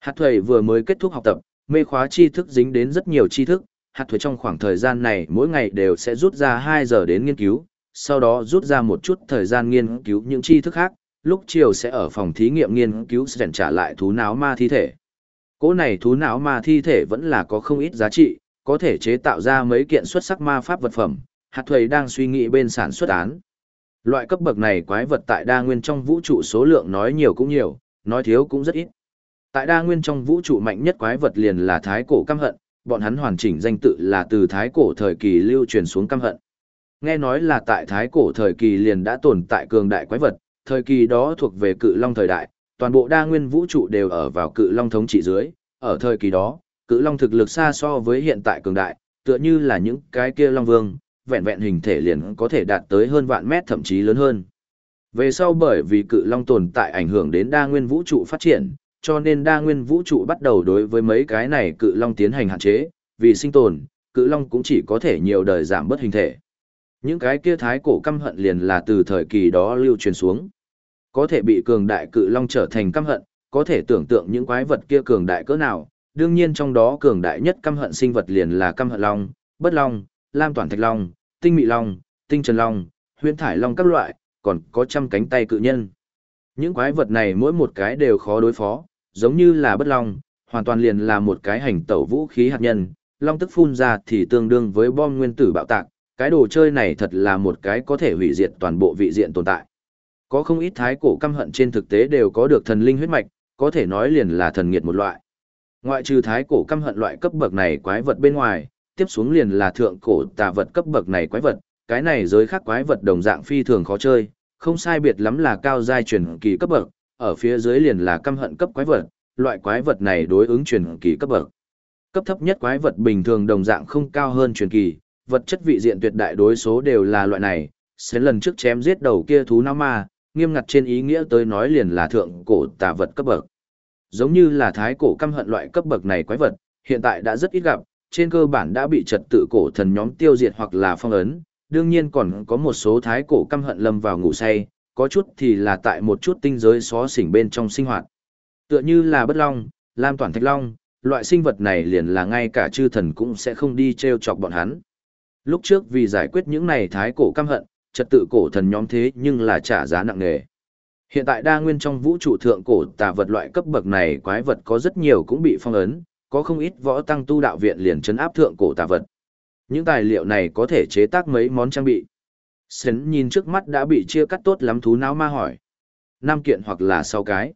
[SPEAKER 1] Hạt thuầy vừa mới kết thúc học tập, mê khóa tri thức dính đến rất nhiều tri thức, hạt thuầy trong khoảng thời gian này mỗi ngày đều sẽ rút ra 2 giờ đến nghiên cứu, sau đó rút ra một chút thời gian nghiên cứu những tri thức khác, lúc chiều sẽ ở phòng thí nghiệm nghiên cứu sẽ trả lại thú não ma thi thể. Cỗ này thú não ma thi thể vẫn là có không ít giá trị, có thể chế tạo ra mấy kiện xuất sắc ma pháp vật phẩm, hạt thuầy đang suy nghĩ bên sản xuất án. Loại cấp bậc này quái vật tại đa nguyên trong vũ trụ số lượng nói nhiều cũng nhiều, nói thiếu cũng rất ít. Tại đa nguyên trong vũ trụ mạnh nhất quái vật liền là thái cổ căm hận, bọn hắn hoàn chỉnh danh tự là từ thái cổ thời kỳ lưu truyền xuống căm hận. Nghe nói là tại thái cổ thời kỳ liền đã tồn tại cường đại quái vật, thời kỳ đó thuộc về cự long thời đại, toàn bộ đa nguyên vũ trụ đều ở vào cự long thống trị dưới, ở thời kỳ đó, cự long thực lực xa so với hiện tại cường đại, tựa như là những cái kia long vương, vẹn vẹn hình thể liền có thể đạt tới hơn vạn mét thậm chí lớn hơn. Về sau bởi vì cự long tồn tại ảnh hưởng đến đa nguyên vũ trụ phát triển, cho nên đa nguyên vũ trụ bắt đầu đối với mấy cái này cự long tiến hành hạn chế, vì sinh tồn, cự long cũng chỉ có thể nhiều đời giảm bớt hình thể. Những cái kia thái cổ căm hận liền là từ thời kỳ đó lưu truyền xuống. Có thể bị cường đại cự long trở thành căm hận, có thể tưởng tượng những quái vật kia cường đại cỡ nào, đương nhiên trong đó cường đại nhất căm hận sinh vật liền là căm hận long, bất long, lam toàn thạch long, tinh mị long, tinh trần long, huyễn thải long các loại, còn có trăm cánh tay cự nhân. Những quái vật này mỗi một cái đều khó đối phó, giống như là bất long, hoàn toàn liền là một cái hành tẩu vũ khí hạt nhân, long tức phun ra thì tương đương với bom nguyên tử bạo tạc, cái đồ chơi này thật là một cái có thể hủy diệt toàn bộ vị diện tồn tại. Có không ít thái cổ căm hận trên thực tế đều có được thần linh huyết mạch, có thể nói liền là thần nghiệt một loại. Ngoại trừ thái cổ căm hận loại cấp bậc này quái vật bên ngoài, tiếp xuống liền là thượng cổ tà vật cấp bậc này quái vật, cái này giới khác quái vật đồng dạng phi thường khó chơi, không sai biệt lắm là cao giai truyền kỳ cấp bậc, ở phía dưới liền là căm hận cấp quái vật, loại quái vật này đối ứng truyền kỳ cấp bậc. Cấp thấp nhất quái vật bình thường đồng dạng không cao hơn truyền kỳ, vật chất vị diện tuyệt đại đối số đều là loại này, sẽ lần trước chém giết đầu kia thú nam ma, nghiêm ngặt trên ý nghĩa tới nói liền là thượng cổ tà vật cấp bậc. Giống như là thái cổ căm hận loại cấp bậc này quái vật, hiện tại đã rất ít gặp, trên cơ bản đã bị trật tự cổ thần nhóm tiêu diệt hoặc là phong ấn, đương nhiên còn có một số thái cổ căm hận lâm vào ngủ say, có chút thì là tại một chút tinh giới xó xỉnh bên trong sinh hoạt. Tựa như là bất long, lam toàn thạch long, loại sinh vật này liền là ngay cả chư thần cũng sẽ không đi treo chọc bọn hắn. Lúc trước vì giải quyết những này thái cổ căm hận, trật tự cổ thần nhóm thế nhưng là trả giá nặng nề. Hiện tại đa nguyên trong vũ trụ thượng cổ tà vật loại cấp bậc này quái vật có rất nhiều cũng bị phong ấn, có không ít võ tăng tu đạo viện liền chấn áp thượng cổ tà vật. Những tài liệu này có thể chế tác mấy món trang bị. Sến nhìn trước mắt đã bị chia cắt tốt lắm thú não ma hỏi. Năm kiện hoặc là sáu cái.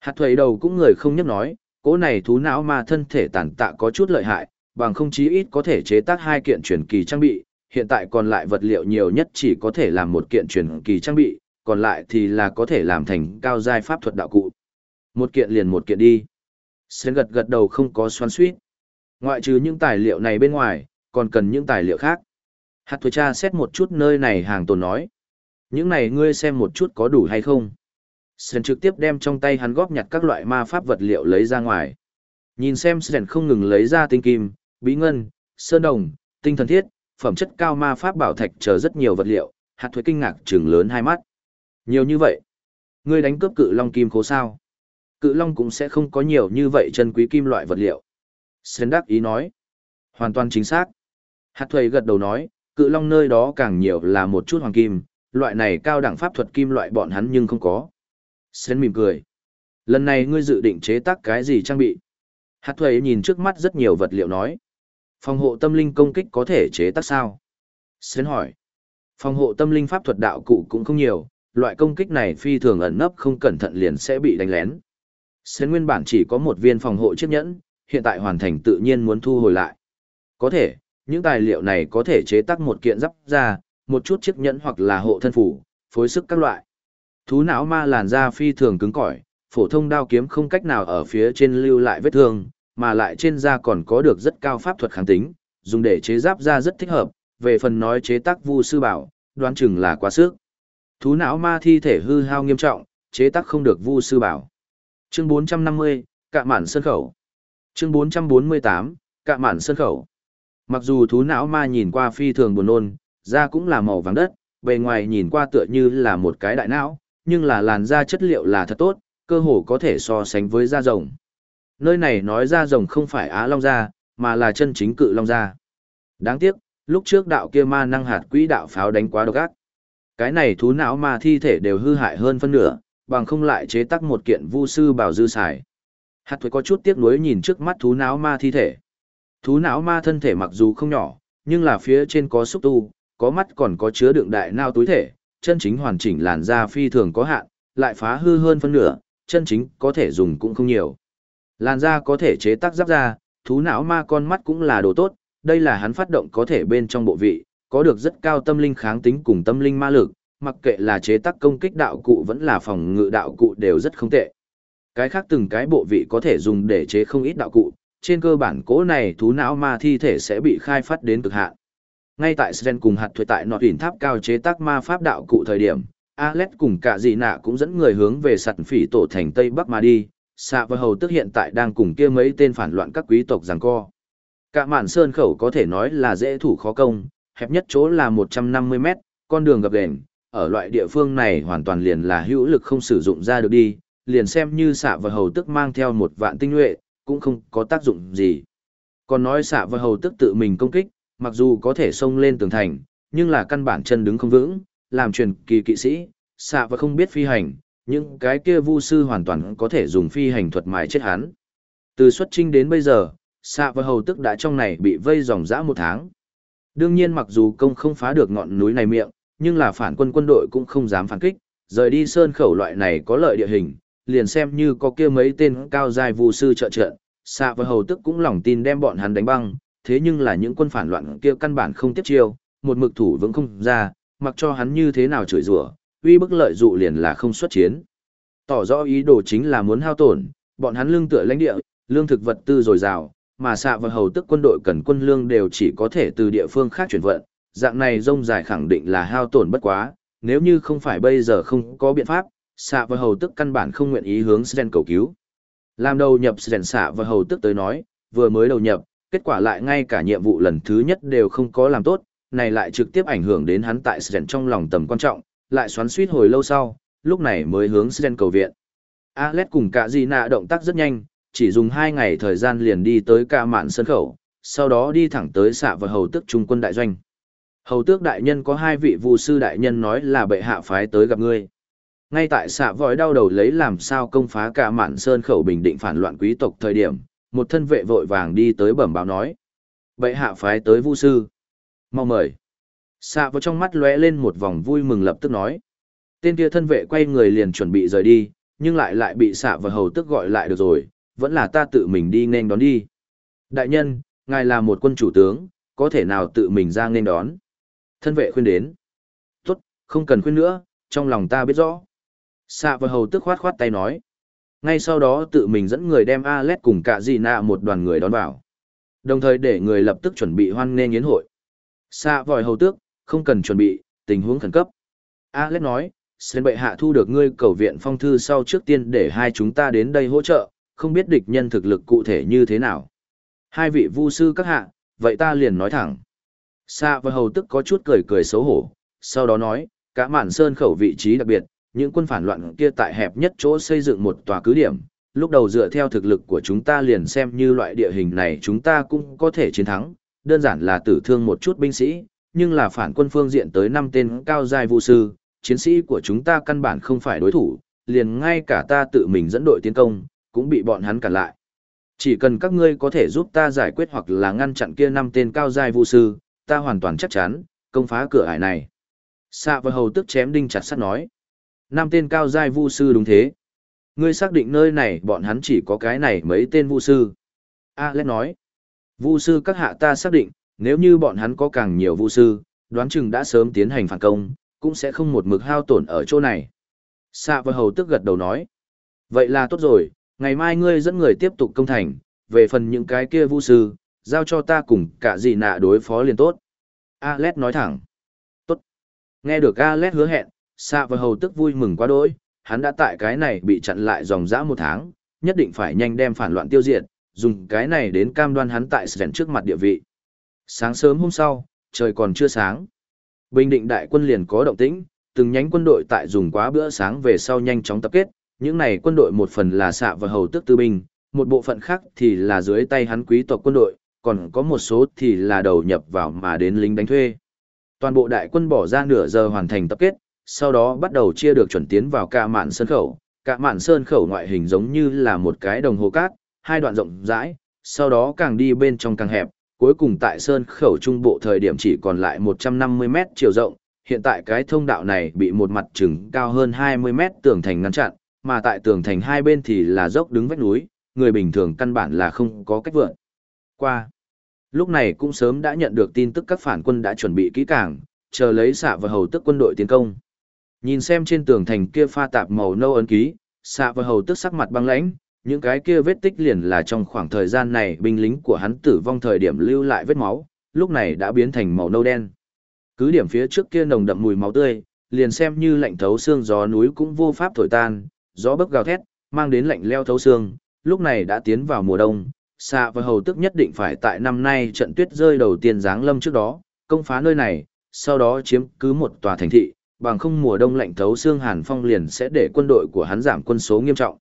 [SPEAKER 1] Hạt thuầy đầu cũng người không nhấp nói, cỗ này thú não ma thân thể tàn tạ có chút lợi hại, bằng không chí ít có thể chế tác hai kiện truyền kỳ trang bị, hiện tại còn lại vật liệu nhiều nhất chỉ có thể làm một kiện truyền kỳ trang bị, còn lại thì là có thể làm thành cao giai pháp thuật đạo cụ. Một kiện liền một kiện đi. Sến gật gật đầu không có xoắn suýt. Ngoại trừ những tài liệu này bên ngoài, còn cần những tài liệu khác. Hạt thuế cha xét một chút nơi này hàng tồn nói. Những này ngươi xem một chút có đủ hay không. Sến trực tiếp đem trong tay hắn góp nhặt các loại ma pháp vật liệu lấy ra ngoài. Nhìn xem Sến không ngừng lấy ra tinh kim, bí ngân, sơn đồng, tinh thần thiết, phẩm chất cao ma pháp bảo thạch chờ rất nhiều vật liệu, hạt thuế kinh ngạc trừng lớn hai mắt. Nhiều như vậy. Ngươi đánh cướp cự long kim khố sao? Cự long cũng sẽ không có nhiều như vậy chân quý kim loại vật liệu. Sơn đắc ý nói. Hoàn toàn chính xác. Hạt thuầy gật đầu nói, cự long nơi đó càng nhiều là một chút hoàng kim, loại này cao đẳng pháp thuật kim loại bọn hắn nhưng không có. Sơn mỉm cười. Lần này ngươi dự định chế tác cái gì trang bị? Hạt thuầy nhìn trước mắt rất nhiều vật liệu nói. Phòng hộ tâm linh công kích có thể chế tác sao? Sơn hỏi. Phòng hộ tâm linh pháp thuật đạo cụ cũng không nhiều, loại công kích này phi thường ẩn nấp không cẩn thận liền sẽ bị đánh lén. Sến nguyên bản chỉ có một viên phòng hộ chiếc nhẫn, hiện tại hoàn thành tự nhiên muốn thu hồi lại. Có thể, những tài liệu này có thể chế tác một kiện giáp ra, một chút chiếc nhẫn hoặc là hộ thân phủ, phối sức các loại. Thú não ma làn da phi thường cứng cỏi, phổ thông đao kiếm không cách nào ở phía trên lưu lại vết thương, mà lại trên da còn có được rất cao pháp thuật kháng tính, dùng để chế giáp da rất thích hợp, về phần nói chế tác vu sư bảo, đoán chừng là quá sức. Thú não ma thi thể hư hao nghiêm trọng, chế tác không được vu sư bảo. Chương 450, cạ mạn sân khẩu. Chương 448, cạ mạn sân khẩu. Mặc dù thú não ma nhìn qua phi thường buồn nôn, da cũng là màu vàng đất, bề ngoài nhìn qua tựa như là một cái đại não, nhưng là làn da chất liệu là thật tốt, cơ hồ có thể so sánh với da rồng. Nơi này nói da rồng không phải Á Long da, mà là chân chính cự Long da. Đáng tiếc, lúc trước đạo kia ma năng hạt quỹ đạo pháo đánh quá độc ác. Cái này thú não ma thi thể đều hư hại hơn phân nửa, bằng không lại chế tác một kiện vu sư bảo dư xài. Hạt thuế có chút tiếc nuối nhìn trước mắt thú não ma thi thể. Thú não ma thân thể mặc dù không nhỏ, nhưng là phía trên có xúc tu, có mắt còn có chứa đựng đại nao túi thể, chân chính hoàn chỉnh làn da phi thường có hạn, lại phá hư hơn phân nửa, chân chính có thể dùng cũng không nhiều. Làn da có thể chế tác giáp da, thú não ma con mắt cũng là đồ tốt, đây là hắn phát động có thể bên trong bộ vị, có được rất cao tâm linh kháng tính cùng tâm linh ma lực, mặc kệ là chế tác công kích đạo cụ vẫn là phòng ngự đạo cụ đều rất không tệ. Cái khác từng cái bộ vị có thể dùng để chế không ít đạo cụ, trên cơ bản cố này thú não ma thi thể sẽ bị khai phát đến cực hạn. Ngay tại Sren cùng hạt thuệ tại nọt đỉnh tháp cao chế tác ma pháp đạo cụ thời điểm, Alex cùng cả dị nạ cũng dẫn người hướng về sặt phỉ tổ thành Tây Bắc mà đi, xạ và hầu tức hiện tại đang cùng kia mấy tên phản loạn các quý tộc giằng co. Cả mạn sơn khẩu có thể nói là dễ thủ khó công, hẹp nhất chỗ là 150 mét, con đường gập ghềnh, ở loại địa phương này hoàn toàn liền là hữu lực không sử dụng ra được đi, liền xem như xạ và hầu tức mang theo một vạn tinh nhuệ, cũng không có tác dụng gì. Còn nói xạ và hầu tức tự mình công kích, mặc dù có thể xông lên tường thành, nhưng là căn bản chân đứng không vững, làm truyền kỳ kỵ sĩ, xạ và không biết phi hành, những cái kia vu sư hoàn toàn có thể dùng phi hành thuật mài chết hắn. Từ xuất trinh đến bây giờ, xạ và hầu tức đã trong này bị vây dòng dã một tháng. Đương nhiên mặc dù công không phá được ngọn núi này miệng, nhưng là phản quân quân đội cũng không dám phản kích, rời đi sơn khẩu loại này có lợi địa hình, liền xem như có kia mấy tên cao dài vu sư trợ trận, xạ và hầu tức cũng lòng tin đem bọn hắn đánh băng, thế nhưng là những quân phản loạn kia căn bản không tiếp chiêu, một mực thủ vững không ra, mặc cho hắn như thế nào chửi rủa, uy bức lợi dụ liền là không xuất chiến. Tỏ rõ ý đồ chính là muốn hao tổn, bọn hắn lương tựa lãnh địa, lương thực vật tư dồi dào, mà xạ và hầu tức quân đội cần quân lương đều chỉ có thể từ địa phương khác chuyển vận, dạng này rông dài khẳng định là hao tổn bất quá, nếu như không phải bây giờ không có biện pháp, xạ và hầu tức căn bản không nguyện ý hướng Sren cầu cứu. Làm đầu nhập Sren xạ và hầu tức tới nói, vừa mới đầu nhập, kết quả lại ngay cả nhiệm vụ lần thứ nhất đều không có làm tốt, này lại trực tiếp ảnh hưởng đến hắn tại Sren trong lòng tầm quan trọng, lại xoắn suýt hồi lâu sau, lúc này mới hướng Sren cầu viện. Alex cùng cả Gina động tác rất nhanh, chỉ dùng hai ngày thời gian liền đi tới ca mạn sân khẩu, sau đó đi thẳng tới xạ và hầu tức trung quân đại doanh. Hầu tước đại nhân có hai vị vu sư đại nhân nói là bệ hạ phái tới gặp ngươi. Ngay tại xạ vòi đau đầu lấy làm sao công phá cả mạn sơn khẩu bình định phản loạn quý tộc thời điểm, một thân vệ vội vàng đi tới bẩm báo nói. Bệ hạ phái tới vu sư. Mau mời. Xạ vào trong mắt lóe lên một vòng vui mừng lập tức nói. Tên kia thân vệ quay người liền chuẩn bị rời đi, nhưng lại lại bị xạ và hầu tức gọi lại được rồi, vẫn là ta tự mình đi nên đón đi. Đại nhân, ngài là một quân chủ tướng, có thể nào tự mình ra nên đón. Thân vệ khuyên đến. Tốt, không cần khuyên nữa, trong lòng ta biết rõ. Xạ và hầu tức khoát khoát tay nói. Ngay sau đó tự mình dẫn người đem Alet cùng cả dị nạ một đoàn người đón vào. Đồng thời để người lập tức chuẩn bị hoan nghênh yến hội. Xạ vòi hầu tước, không cần chuẩn bị, tình huống khẩn cấp. Alet nói, xin bệ hạ thu được ngươi cầu viện phong thư sau trước tiên để hai chúng ta đến đây hỗ trợ, không biết địch nhân thực lực cụ thể như thế nào. Hai vị vu sư các hạ, vậy ta liền nói thẳng. Sa và hầu tức có chút cười cười xấu hổ, sau đó nói, cả mạn sơn khẩu vị trí đặc biệt, những quân phản loạn kia tại hẹp nhất chỗ xây dựng một tòa cứ điểm. Lúc đầu dựa theo thực lực của chúng ta liền xem như loại địa hình này chúng ta cũng có thể chiến thắng, đơn giản là tử thương một chút binh sĩ, nhưng là phản quân phương diện tới năm tên cao giai vũ sư, chiến sĩ của chúng ta căn bản không phải đối thủ, liền ngay cả ta tự mình dẫn đội tiến công, cũng bị bọn hắn cản lại. Chỉ cần các ngươi có thể giúp ta giải quyết hoặc là ngăn chặn kia năm tên cao giai vũ sư, ta hoàn toàn chắc chắn, công phá cửa ải này. Xạ và hầu tức chém đinh chặt sắt nói. Năm tên cao giai vu sư đúng thế. Ngươi xác định nơi này bọn hắn chỉ có cái này mấy tên vu sư. Alex nói. Vu sư các hạ ta xác định, nếu như bọn hắn có càng nhiều vu sư, đoán chừng đã sớm tiến hành phản công, cũng sẽ không một mực hao tổn ở chỗ này. Xạ và hầu tức gật đầu nói. Vậy là tốt rồi, ngày mai ngươi dẫn người tiếp tục công thành, về phần những cái kia vu sư, giao cho ta cùng cả gì nạ đối phó liền tốt. Alet nói thẳng. Tốt. Nghe được Alet hứa hẹn, Sa và hầu tức vui mừng quá đỗi, hắn đã tại cái này bị chặn lại dòng dã một tháng, nhất định phải nhanh đem phản loạn tiêu diệt, dùng cái này đến cam đoan hắn tại sẻn trước mặt địa vị. Sáng sớm hôm sau, trời còn chưa sáng. Bình định đại quân liền có động tĩnh, từng nhánh quân đội tại dùng quá bữa sáng về sau nhanh chóng tập kết, những này quân đội một phần là xạ và hầu tước tư binh, một bộ phận khác thì là dưới tay hắn quý tộc quân đội, còn có một số thì là đầu nhập vào mà đến lính đánh thuê. Toàn bộ đại quân bỏ ra nửa giờ hoàn thành tập kết, sau đó bắt đầu chia được chuẩn tiến vào cả mạn sơn khẩu. Cả mạn sơn khẩu ngoại hình giống như là một cái đồng hồ cát, hai đoạn rộng rãi, sau đó càng đi bên trong càng hẹp, cuối cùng tại sơn khẩu trung bộ thời điểm chỉ còn lại 150 mét chiều rộng. Hiện tại cái thông đạo này bị một mặt trừng cao hơn 20 mét tường thành ngăn chặn, mà tại tường thành hai bên thì là dốc đứng vách núi, người bình thường căn bản là không có cách vượt. Qua. Lúc này cũng sớm đã nhận được tin tức các phản quân đã chuẩn bị kỹ càng, chờ lấy xạ và hầu tức quân đội tiến công. Nhìn xem trên tường thành kia pha tạp màu nâu ấn ký, xạ và hầu tức sắc mặt băng lãnh, những cái kia vết tích liền là trong khoảng thời gian này binh lính của hắn tử vong thời điểm lưu lại vết máu, lúc này đã biến thành màu nâu đen. Cứ điểm phía trước kia nồng đậm mùi máu tươi, liền xem như lạnh thấu xương gió núi cũng vô pháp thổi tan, gió bấc gào thét, mang đến lạnh leo thấu xương, lúc này đã tiến vào mùa đông, xạ và hầu tức nhất định phải tại năm nay trận tuyết rơi đầu tiên giáng lâm trước đó, công phá nơi này, sau đó chiếm cứ một tòa thành thị, bằng không mùa đông lạnh thấu xương hàn phong liền sẽ để quân đội của hắn giảm quân số nghiêm trọng.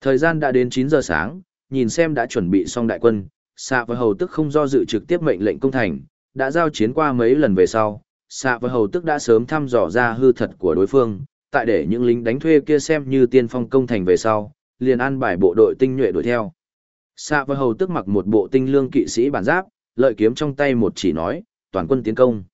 [SPEAKER 1] Thời gian đã đến 9 giờ sáng, nhìn xem đã chuẩn bị xong đại quân, xạ và hầu tức không do dự trực tiếp mệnh lệnh công thành, đã giao chiến qua mấy lần về sau, xạ và hầu tức đã sớm thăm dò ra hư thật của đối phương, tại để những lính đánh thuê kia xem như tiên phong công thành về sau, liền an bài bộ đội tinh nhuệ đuổi theo. Xạ và hầu tức mặc một bộ tinh lương kỵ sĩ bản giáp, lợi kiếm trong tay một chỉ nói, toàn quân tiến công.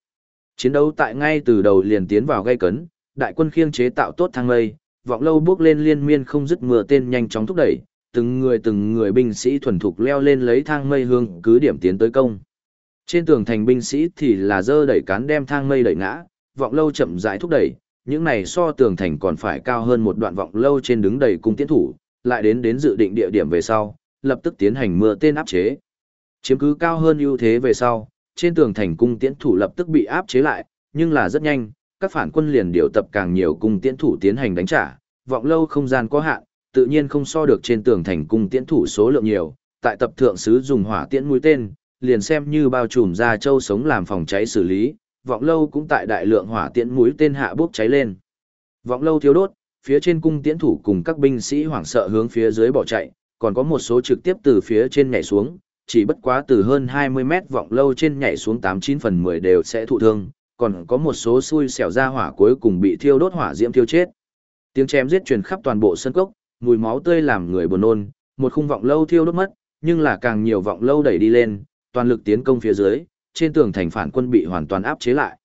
[SPEAKER 1] Chiến đấu tại ngay từ đầu liền tiến vào gây cấn, đại quân khiêng chế tạo tốt thang mây, vọng lâu bước lên liên miên không dứt mưa tên nhanh chóng thúc đẩy, từng người từng người binh sĩ thuần thục leo lên lấy thang mây hương cứ điểm tiến tới công. Trên tường thành binh sĩ thì là dơ đẩy cán đem thang mây đẩy ngã, vọng lâu chậm rãi thúc đẩy, những này so tường thành còn phải cao hơn một đoạn vọng lâu trên đứng đầy cung tiến thủ, lại đến đến dự định địa điểm về sau, lập tức tiến hành mưa tên áp chế. Chiếm cứ cao hơn ưu thế về sau, trên tường thành cung tiễn thủ lập tức bị áp chế lại, nhưng là rất nhanh, các phản quân liền điều tập càng nhiều cung tiễn thủ tiến hành đánh trả, vọng lâu không gian có hạn, tự nhiên không so được trên tường thành cung tiễn thủ số lượng nhiều, tại tập thượng sứ dùng hỏa tiễn mũi tên, liền xem như bao trùm ra châu sống làm phòng cháy xử lý, vọng lâu cũng tại đại lượng hỏa tiễn mũi tên hạ bốc cháy lên. Vọng lâu thiếu đốt, phía trên cung tiễn thủ cùng các binh sĩ hoảng sợ hướng phía dưới bỏ chạy, còn có một số trực tiếp từ phía trên nhảy xuống, chỉ bất quá từ hơn 20 mét vọng lâu trên nhảy xuống 89 phần 10 đều sẽ thụ thương, còn có một số xui xẻo ra hỏa cuối cùng bị thiêu đốt hỏa diễm thiêu chết. Tiếng chém giết truyền khắp toàn bộ sân cốc, mùi máu tươi làm người buồn nôn, một khung vọng lâu thiêu đốt mất, nhưng là càng nhiều vọng lâu đẩy đi lên, toàn lực tiến công phía dưới, trên tường thành phản quân bị hoàn toàn áp chế lại.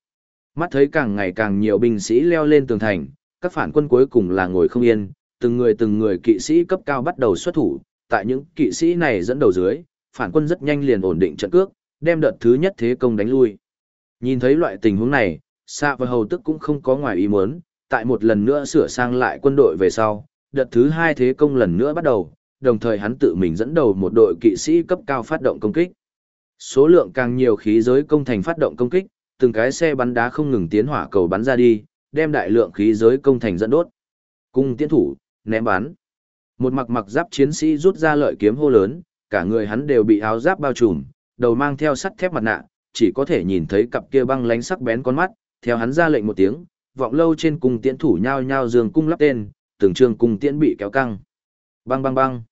[SPEAKER 1] Mắt thấy càng ngày càng nhiều binh sĩ leo lên tường thành, các phản quân cuối cùng là ngồi không yên, từng người từng người kỵ sĩ cấp cao bắt đầu xuất thủ, tại những kỵ sĩ này dẫn đầu dưới, phản quân rất nhanh liền ổn định trận cước, đem đợt thứ nhất thế công đánh lui. Nhìn thấy loại tình huống này, Sa và Hầu Tức cũng không có ngoài ý muốn, tại một lần nữa sửa sang lại quân đội về sau, đợt thứ hai thế công lần nữa bắt đầu, đồng thời hắn tự mình dẫn đầu một đội kỵ sĩ cấp cao phát động công kích. Số lượng càng nhiều khí giới công thành phát động công kích, từng cái xe bắn đá không ngừng tiến hỏa cầu bắn ra đi, đem đại lượng khí giới công thành dẫn đốt. Cung tiến thủ, ném bắn. Một mặc mặc giáp chiến sĩ rút ra lợi kiếm hô lớn, cả người hắn đều bị áo giáp bao trùm, đầu mang theo sắt thép mặt nạ, chỉ có thể nhìn thấy cặp kia băng lánh sắc bén con mắt, theo hắn ra lệnh một tiếng, vọng lâu trên cung tiễn thủ nhao nhao giường cung lắp tên, từng trường cung tiễn bị kéo căng. Băng băng băng.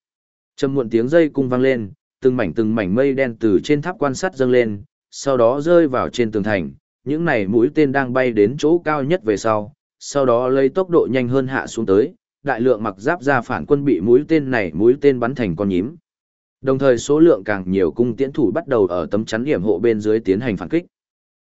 [SPEAKER 1] Trầm muộn tiếng dây cung vang lên, từng mảnh từng mảnh mây đen từ trên tháp quan sát dâng lên, sau đó rơi vào trên tường thành, những này mũi tên đang bay đến chỗ cao nhất về sau, sau đó lấy tốc độ nhanh hơn hạ xuống tới, đại lượng mặc giáp ra phản quân bị mũi tên này mũi tên bắn thành con nhím. Đồng thời số lượng càng nhiều cung tiễn thủ bắt đầu ở tấm chắn điểm hộ bên dưới tiến hành phản kích.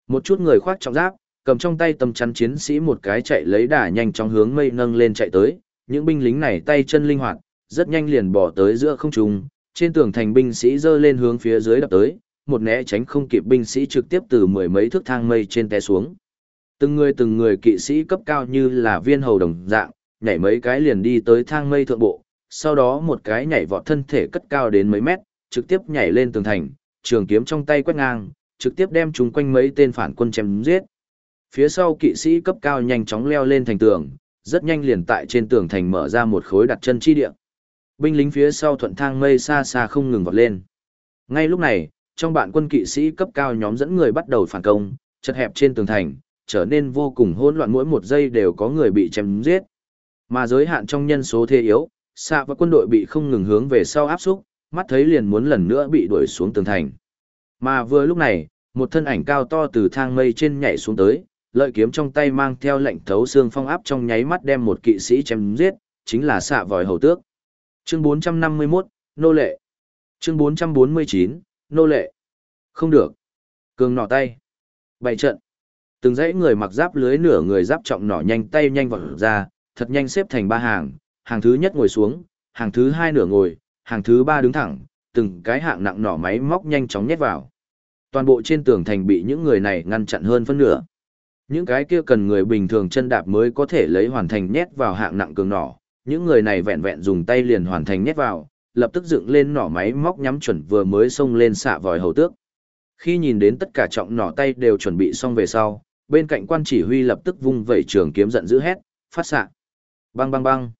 [SPEAKER 1] Một chút người khoác trọng giáp, cầm trong tay tấm chắn chiến sĩ một cái chạy lấy đà nhanh chóng hướng mây nâng lên chạy tới, những binh lính này tay chân linh hoạt, rất nhanh liền bỏ tới giữa không trung, trên tường thành binh sĩ giơ lên hướng phía dưới đập tới, một né tránh không kịp binh sĩ trực tiếp từ mười mấy thước thang mây trên té xuống. Từng người từng người kỵ sĩ cấp cao như là viên hầu đồng dạng, nhảy mấy cái liền đi tới thang mây thượng bộ, sau đó một cái nhảy vọt thân thể cất cao đến mấy mét, trực tiếp nhảy lên tường thành, trường kiếm trong tay quét ngang, trực tiếp đem chúng quanh mấy tên phản quân chém giết. Phía sau kỵ sĩ cấp cao nhanh chóng leo lên thành tường, rất nhanh liền tại trên tường thành mở ra một khối đặt chân chi địa. Binh lính phía sau thuận thang mây xa xa không ngừng vọt lên. Ngay lúc này, trong bạn quân kỵ sĩ cấp cao nhóm dẫn người bắt đầu phản công, chật hẹp trên tường thành, trở nên vô cùng hỗn loạn mỗi một giây đều có người bị chém giết. Mà giới hạn trong nhân số thế yếu, xạ và quân đội bị không ngừng hướng về sau áp xúc, mắt thấy liền muốn lần nữa bị đuổi xuống tường thành. Mà vừa lúc này, một thân ảnh cao to từ thang mây trên nhảy xuống tới, lợi kiếm trong tay mang theo lệnh thấu xương phong áp trong nháy mắt đem một kỵ sĩ chém giết, chính là xạ vòi hầu tước. Chương 451, nô lệ. Chương 449, nô lệ. Không được. Cường nỏ tay. Bày trận. Từng dãy người mặc giáp lưới nửa người giáp trọng nỏ nhanh tay nhanh vào ra, thật nhanh xếp thành ba hàng, hàng thứ nhất ngồi xuống, hàng thứ hai nửa ngồi, hàng thứ ba đứng thẳng, từng cái hạng nặng nỏ máy móc nhanh chóng nhét vào. Toàn bộ trên tường thành bị những người này ngăn chặn hơn phân nửa. Những cái kia cần người bình thường chân đạp mới có thể lấy hoàn thành nhét vào hạng nặng cường nỏ, những người này vẹn vẹn dùng tay liền hoàn thành nhét vào, lập tức dựng lên nỏ máy móc nhắm chuẩn vừa mới xông lên xạ vòi hầu tước. Khi nhìn đến tất cả trọng nỏ tay đều chuẩn bị xong về sau, bên cạnh quan chỉ huy lập tức vung vẩy trường kiếm giận dữ hét, phát xạ. Bang bang bang.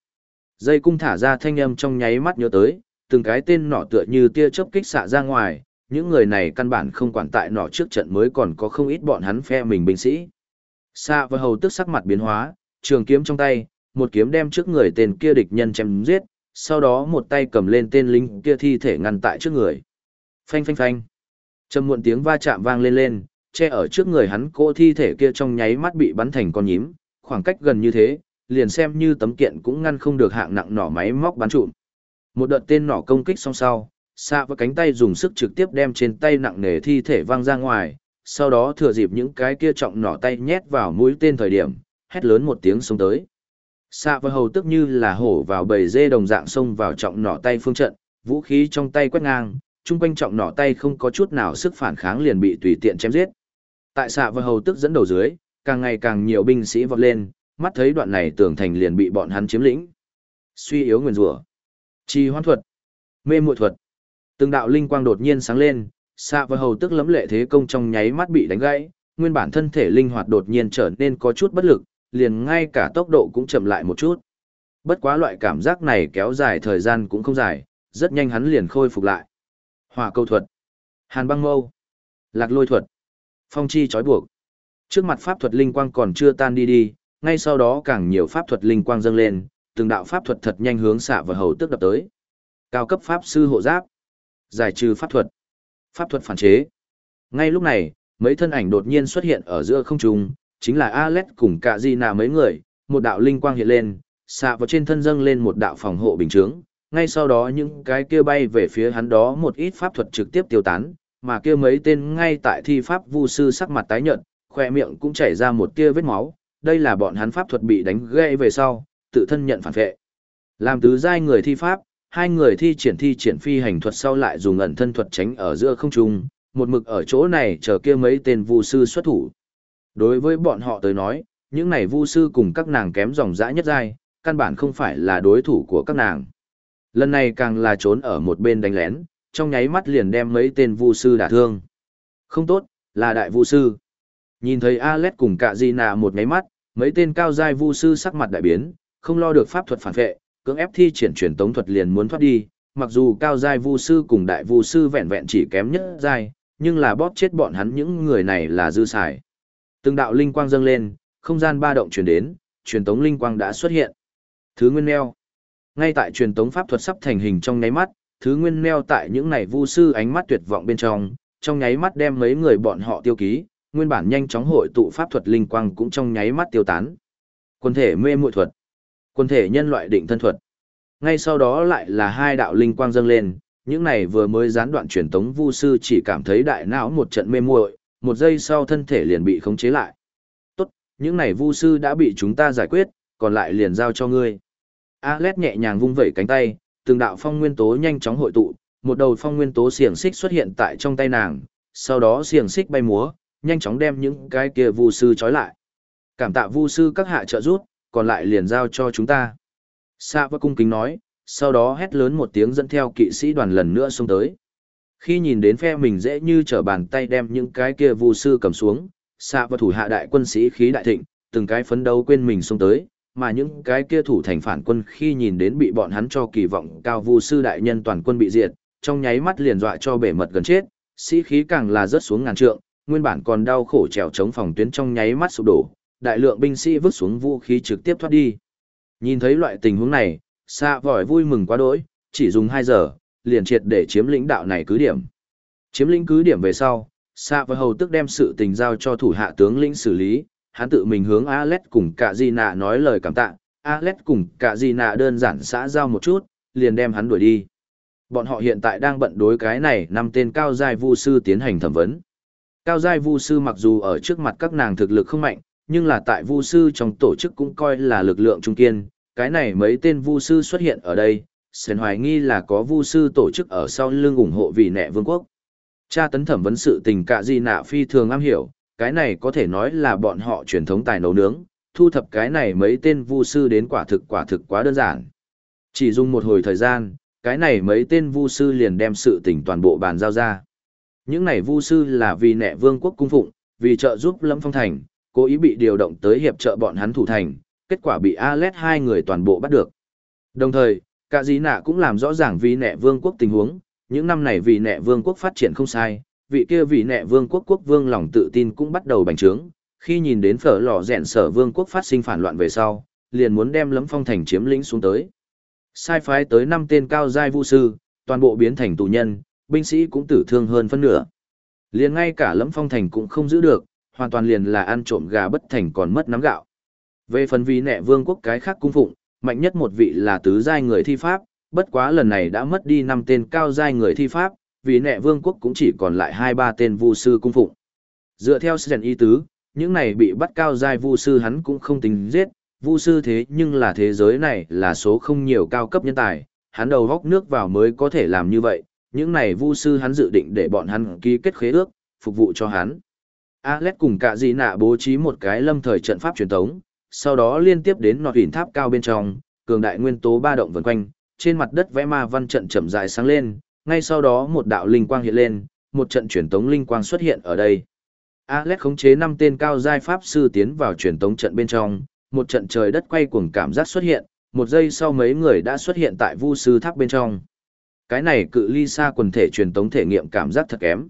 [SPEAKER 1] Dây cung thả ra thanh âm trong nháy mắt nhớ tới, từng cái tên nỏ tựa như tia chớp kích xạ ra ngoài, những người này căn bản không quản tại nỏ trước trận mới còn có không ít bọn hắn phe mình binh sĩ. Xạ và hầu tức sắc mặt biến hóa, trường kiếm trong tay, một kiếm đem trước người tên kia địch nhân chém giết, sau đó một tay cầm lên tên lính kia thi thể ngăn tại trước người. Phanh phanh phanh. Trầm muộn tiếng va chạm vang lên lên, che ở trước người hắn cô thi thể kia trong nháy mắt bị bắn thành con nhím, khoảng cách gần như thế, liền xem như tấm kiện cũng ngăn không được hạng nặng nỏ máy móc bắn trụm. Một đợt tên nỏ công kích song sau, xạ và cánh tay dùng sức trực tiếp đem trên tay nặng nề thi thể văng ra ngoài, sau đó thừa dịp những cái kia trọng nỏ tay nhét vào mũi tên thời điểm, hét lớn một tiếng xông tới. Xạ và hầu tức như là hổ vào bầy dê đồng dạng xông vào trọng nỏ tay phương trận, vũ khí trong tay quét ngang, chung quanh trọng nỏ tay không có chút nào sức phản kháng liền bị tùy tiện chém giết. Tại xạ và hầu tức dẫn đầu dưới, càng ngày càng nhiều binh sĩ vọt lên, mắt thấy đoạn này tường thành liền bị bọn hắn chiếm lĩnh. Suy yếu nguyên rủa, trì hoãn thuật, mê muội thuật. Từng đạo linh quang đột nhiên sáng lên, xạ và hầu tức lấm lệ thế công trong nháy mắt bị đánh gãy, nguyên bản thân thể linh hoạt đột nhiên trở nên có chút bất lực, liền ngay cả tốc độ cũng chậm lại một chút. Bất quá loại cảm giác này kéo dài thời gian cũng không dài, rất nhanh hắn liền khôi phục lại. Hỏa câu thuật, hàn băng mâu, lạc lôi thuật, phong chi trói buộc. Trước mặt pháp thuật linh quang còn chưa tan đi đi, ngay sau đó càng nhiều pháp thuật linh quang dâng lên, từng đạo pháp thuật thật nhanh hướng xạ và hầu tức đập tới. Cao cấp pháp sư hộ giáp, giải trừ pháp thuật, pháp thuật phản chế. Ngay lúc này, mấy thân ảnh đột nhiên xuất hiện ở giữa không trung, chính là Alet cùng cả Gina mấy người, một đạo linh quang hiện lên, xạ vào trên thân dâng lên một đạo phòng hộ bình chướng, ngay sau đó những cái kia bay về phía hắn đó một ít pháp thuật trực tiếp tiêu tán, mà kia mấy tên ngay tại thi pháp vu sư sắc mặt tái nhợt, khoe miệng cũng chảy ra một tia vết máu, đây là bọn hắn pháp thuật bị đánh gãy về sau, tự thân nhận phản vệ. Làm tứ giai người thi pháp, hai người thi triển thi triển phi hành thuật sau lại dùng ẩn thân thuật tránh ở giữa không trung, một mực ở chỗ này chờ kia mấy tên vu sư xuất thủ. Đối với bọn họ tới nói, những này vu sư cùng các nàng kém dòng dã nhất giai, căn bản không phải là đối thủ của các nàng. Lần này càng là trốn ở một bên đánh lén, trong nháy mắt liền đem mấy tên vu sư đả thương. Không tốt, là đại vu sư. Nhìn thấy Alet cùng cả Gina một nháy mắt, mấy tên cao giai vu sư sắc mặt đại biến, không lo được pháp thuật phản vệ, cưỡng ép thi triển truyền tống thuật liền muốn thoát đi, mặc dù cao giai vu sư cùng đại vu sư vẹn vẹn chỉ kém nhất giai, nhưng là bóp chết bọn hắn những người này là dư xài. Từng đạo linh quang dâng lên, không gian ba động truyền đến, truyền tống linh quang đã xuất hiện. Thứ nguyên neo. Ngay tại truyền tống pháp thuật sắp thành hình trong nháy mắt, thứ nguyên neo tại những này vu sư ánh mắt tuyệt vọng bên trong, trong nháy mắt đem mấy người bọn họ tiêu ký, nguyên bản nhanh chóng hội tụ pháp thuật linh quang cũng trong nháy mắt tiêu tán. Quân thể mê muội thuật, quân thể nhân loại định thân thuật. Ngay sau đó lại là hai đạo linh quang dâng lên, những này vừa mới gián đoạn truyền tống vu sư chỉ cảm thấy đại não một trận mê muội, một giây sau thân thể liền bị khống chế lại. Tốt, những này vu sư đã bị chúng ta giải quyết, còn lại liền giao cho ngươi. Alet nhẹ nhàng vung vẩy cánh tay, từng đạo phong nguyên tố nhanh chóng hội tụ, một đầu phong nguyên tố xiềng xích xuất hiện tại trong tay nàng, sau đó xiềng xích bay múa, nhanh chóng đem những cái kia vu sư trói lại. Cảm tạ vu sư các hạ trợ giúp, còn lại liền giao cho chúng ta. Sa và cung kính nói, sau đó hét lớn một tiếng dẫn theo kỵ sĩ đoàn lần nữa xông tới. Khi nhìn đến phe mình dễ như trở bàn tay đem những cái kia vu sư cầm xuống, Sa và thủ hạ đại quân sĩ khí đại thịnh, từng cái phấn đấu quên mình xông tới, mà những cái kia thủ thành phản quân khi nhìn đến bị bọn hắn cho kỳ vọng cao vu sư đại nhân toàn quân bị diệt, trong nháy mắt liền dọa cho bể mật gần chết, sĩ khí càng là rớt xuống ngàn trượng, nguyên bản còn đau khổ trèo chống phòng tuyến trong nháy mắt sụp đổ, đại lượng binh sĩ vứt xuống vũ khí trực tiếp thoát đi. Nhìn thấy loại tình huống này, Sa vòi vui mừng quá đỗi, chỉ dùng 2 giờ, liền triệt để chiếm lĩnh đạo này cứ điểm. Chiếm lĩnh cứ điểm về sau, Sa vòi hầu tức đem sự tình giao cho thủ hạ tướng lĩnh xử lý, hắn tự mình hướng Alet cùng cả Di Nạ nói lời cảm tạ, Alet cùng cả Di Nạ đơn giản xã giao một chút, liền đem hắn đuổi đi. Bọn họ hiện tại đang bận đối cái này năm tên cao giai vu sư tiến hành thẩm vấn. Cao giai vu sư mặc dù ở trước mặt các nàng thực lực không mạnh, nhưng là tại vu sư trong tổ chức cũng coi là lực lượng trung kiên, cái này mấy tên vu sư xuất hiện ở đây, Sến hoài nghi là có vu sư tổ chức ở sau lưng ủng hộ vì nệ vương quốc. Cha tấn thẩm vấn sự tình cả di nạ phi thường am hiểu, cái này có thể nói là bọn họ truyền thống tài nấu nướng, thu thập cái này mấy tên vu sư đến quả thực quả thực quá đơn giản. Chỉ dùng một hồi thời gian, cái này mấy tên vu sư liền đem sự tình toàn bộ bàn giao ra. Những này vu sư là vì nệ vương quốc cung phụng, vì trợ giúp Lâm Phong Thành, cố ý bị điều động tới hiệp trợ bọn hắn thủ thành, kết quả bị Alet hai người toàn bộ bắt được. Đồng thời, cả dí nạ cũng làm rõ ràng vì nệ vương quốc tình huống, những năm này vì nệ vương quốc phát triển không sai, vị kia vì nệ vương quốc quốc vương lòng tự tin cũng bắt đầu bành trướng, khi nhìn đến phở lò rèn sở vương quốc phát sinh phản loạn về sau, liền muốn đem lấm phong thành chiếm lĩnh xuống tới. Sai phái tới năm tên cao giai vu sư, toàn bộ biến thành tù nhân, binh sĩ cũng tử thương hơn phân nửa. Liền ngay cả lẫm phong thành cũng không giữ được, hoàn toàn liền là ăn trộm gà bất thành còn mất nắm gạo. Về phần vì nệ vương quốc cái khác cung phụng, mạnh nhất một vị là tứ giai người thi pháp, bất quá lần này đã mất đi năm tên cao giai người thi pháp, vì nệ vương quốc cũng chỉ còn lại hai ba tên vu sư cung phụng. Dựa theo Sren y tứ, những này bị bắt cao giai vu sư hắn cũng không tính giết, vu sư thế nhưng là thế giới này là số không nhiều cao cấp nhân tài, hắn đầu góc nước vào mới có thể làm như vậy, những này vu sư hắn dự định để bọn hắn ký kết khế ước, phục vụ cho hắn. Alex cùng cả gì nạ bố trí một cái lâm thời trận pháp truyền thống, sau đó liên tiếp đến nọt hình tháp cao bên trong, cường đại nguyên tố ba động vần quanh, trên mặt đất vẽ ma văn trận chậm dài sáng lên, ngay sau đó một đạo linh quang hiện lên, một trận truyền tống linh quang xuất hiện ở đây. Alex khống chế năm tên cao giai pháp sư tiến vào truyền tống trận bên trong, một trận trời đất quay cuồng cảm giác xuất hiện, một giây sau mấy người đã xuất hiện tại vu sư tháp bên trong. Cái này cự ly xa quần thể truyền tống thể nghiệm cảm giác thật kém.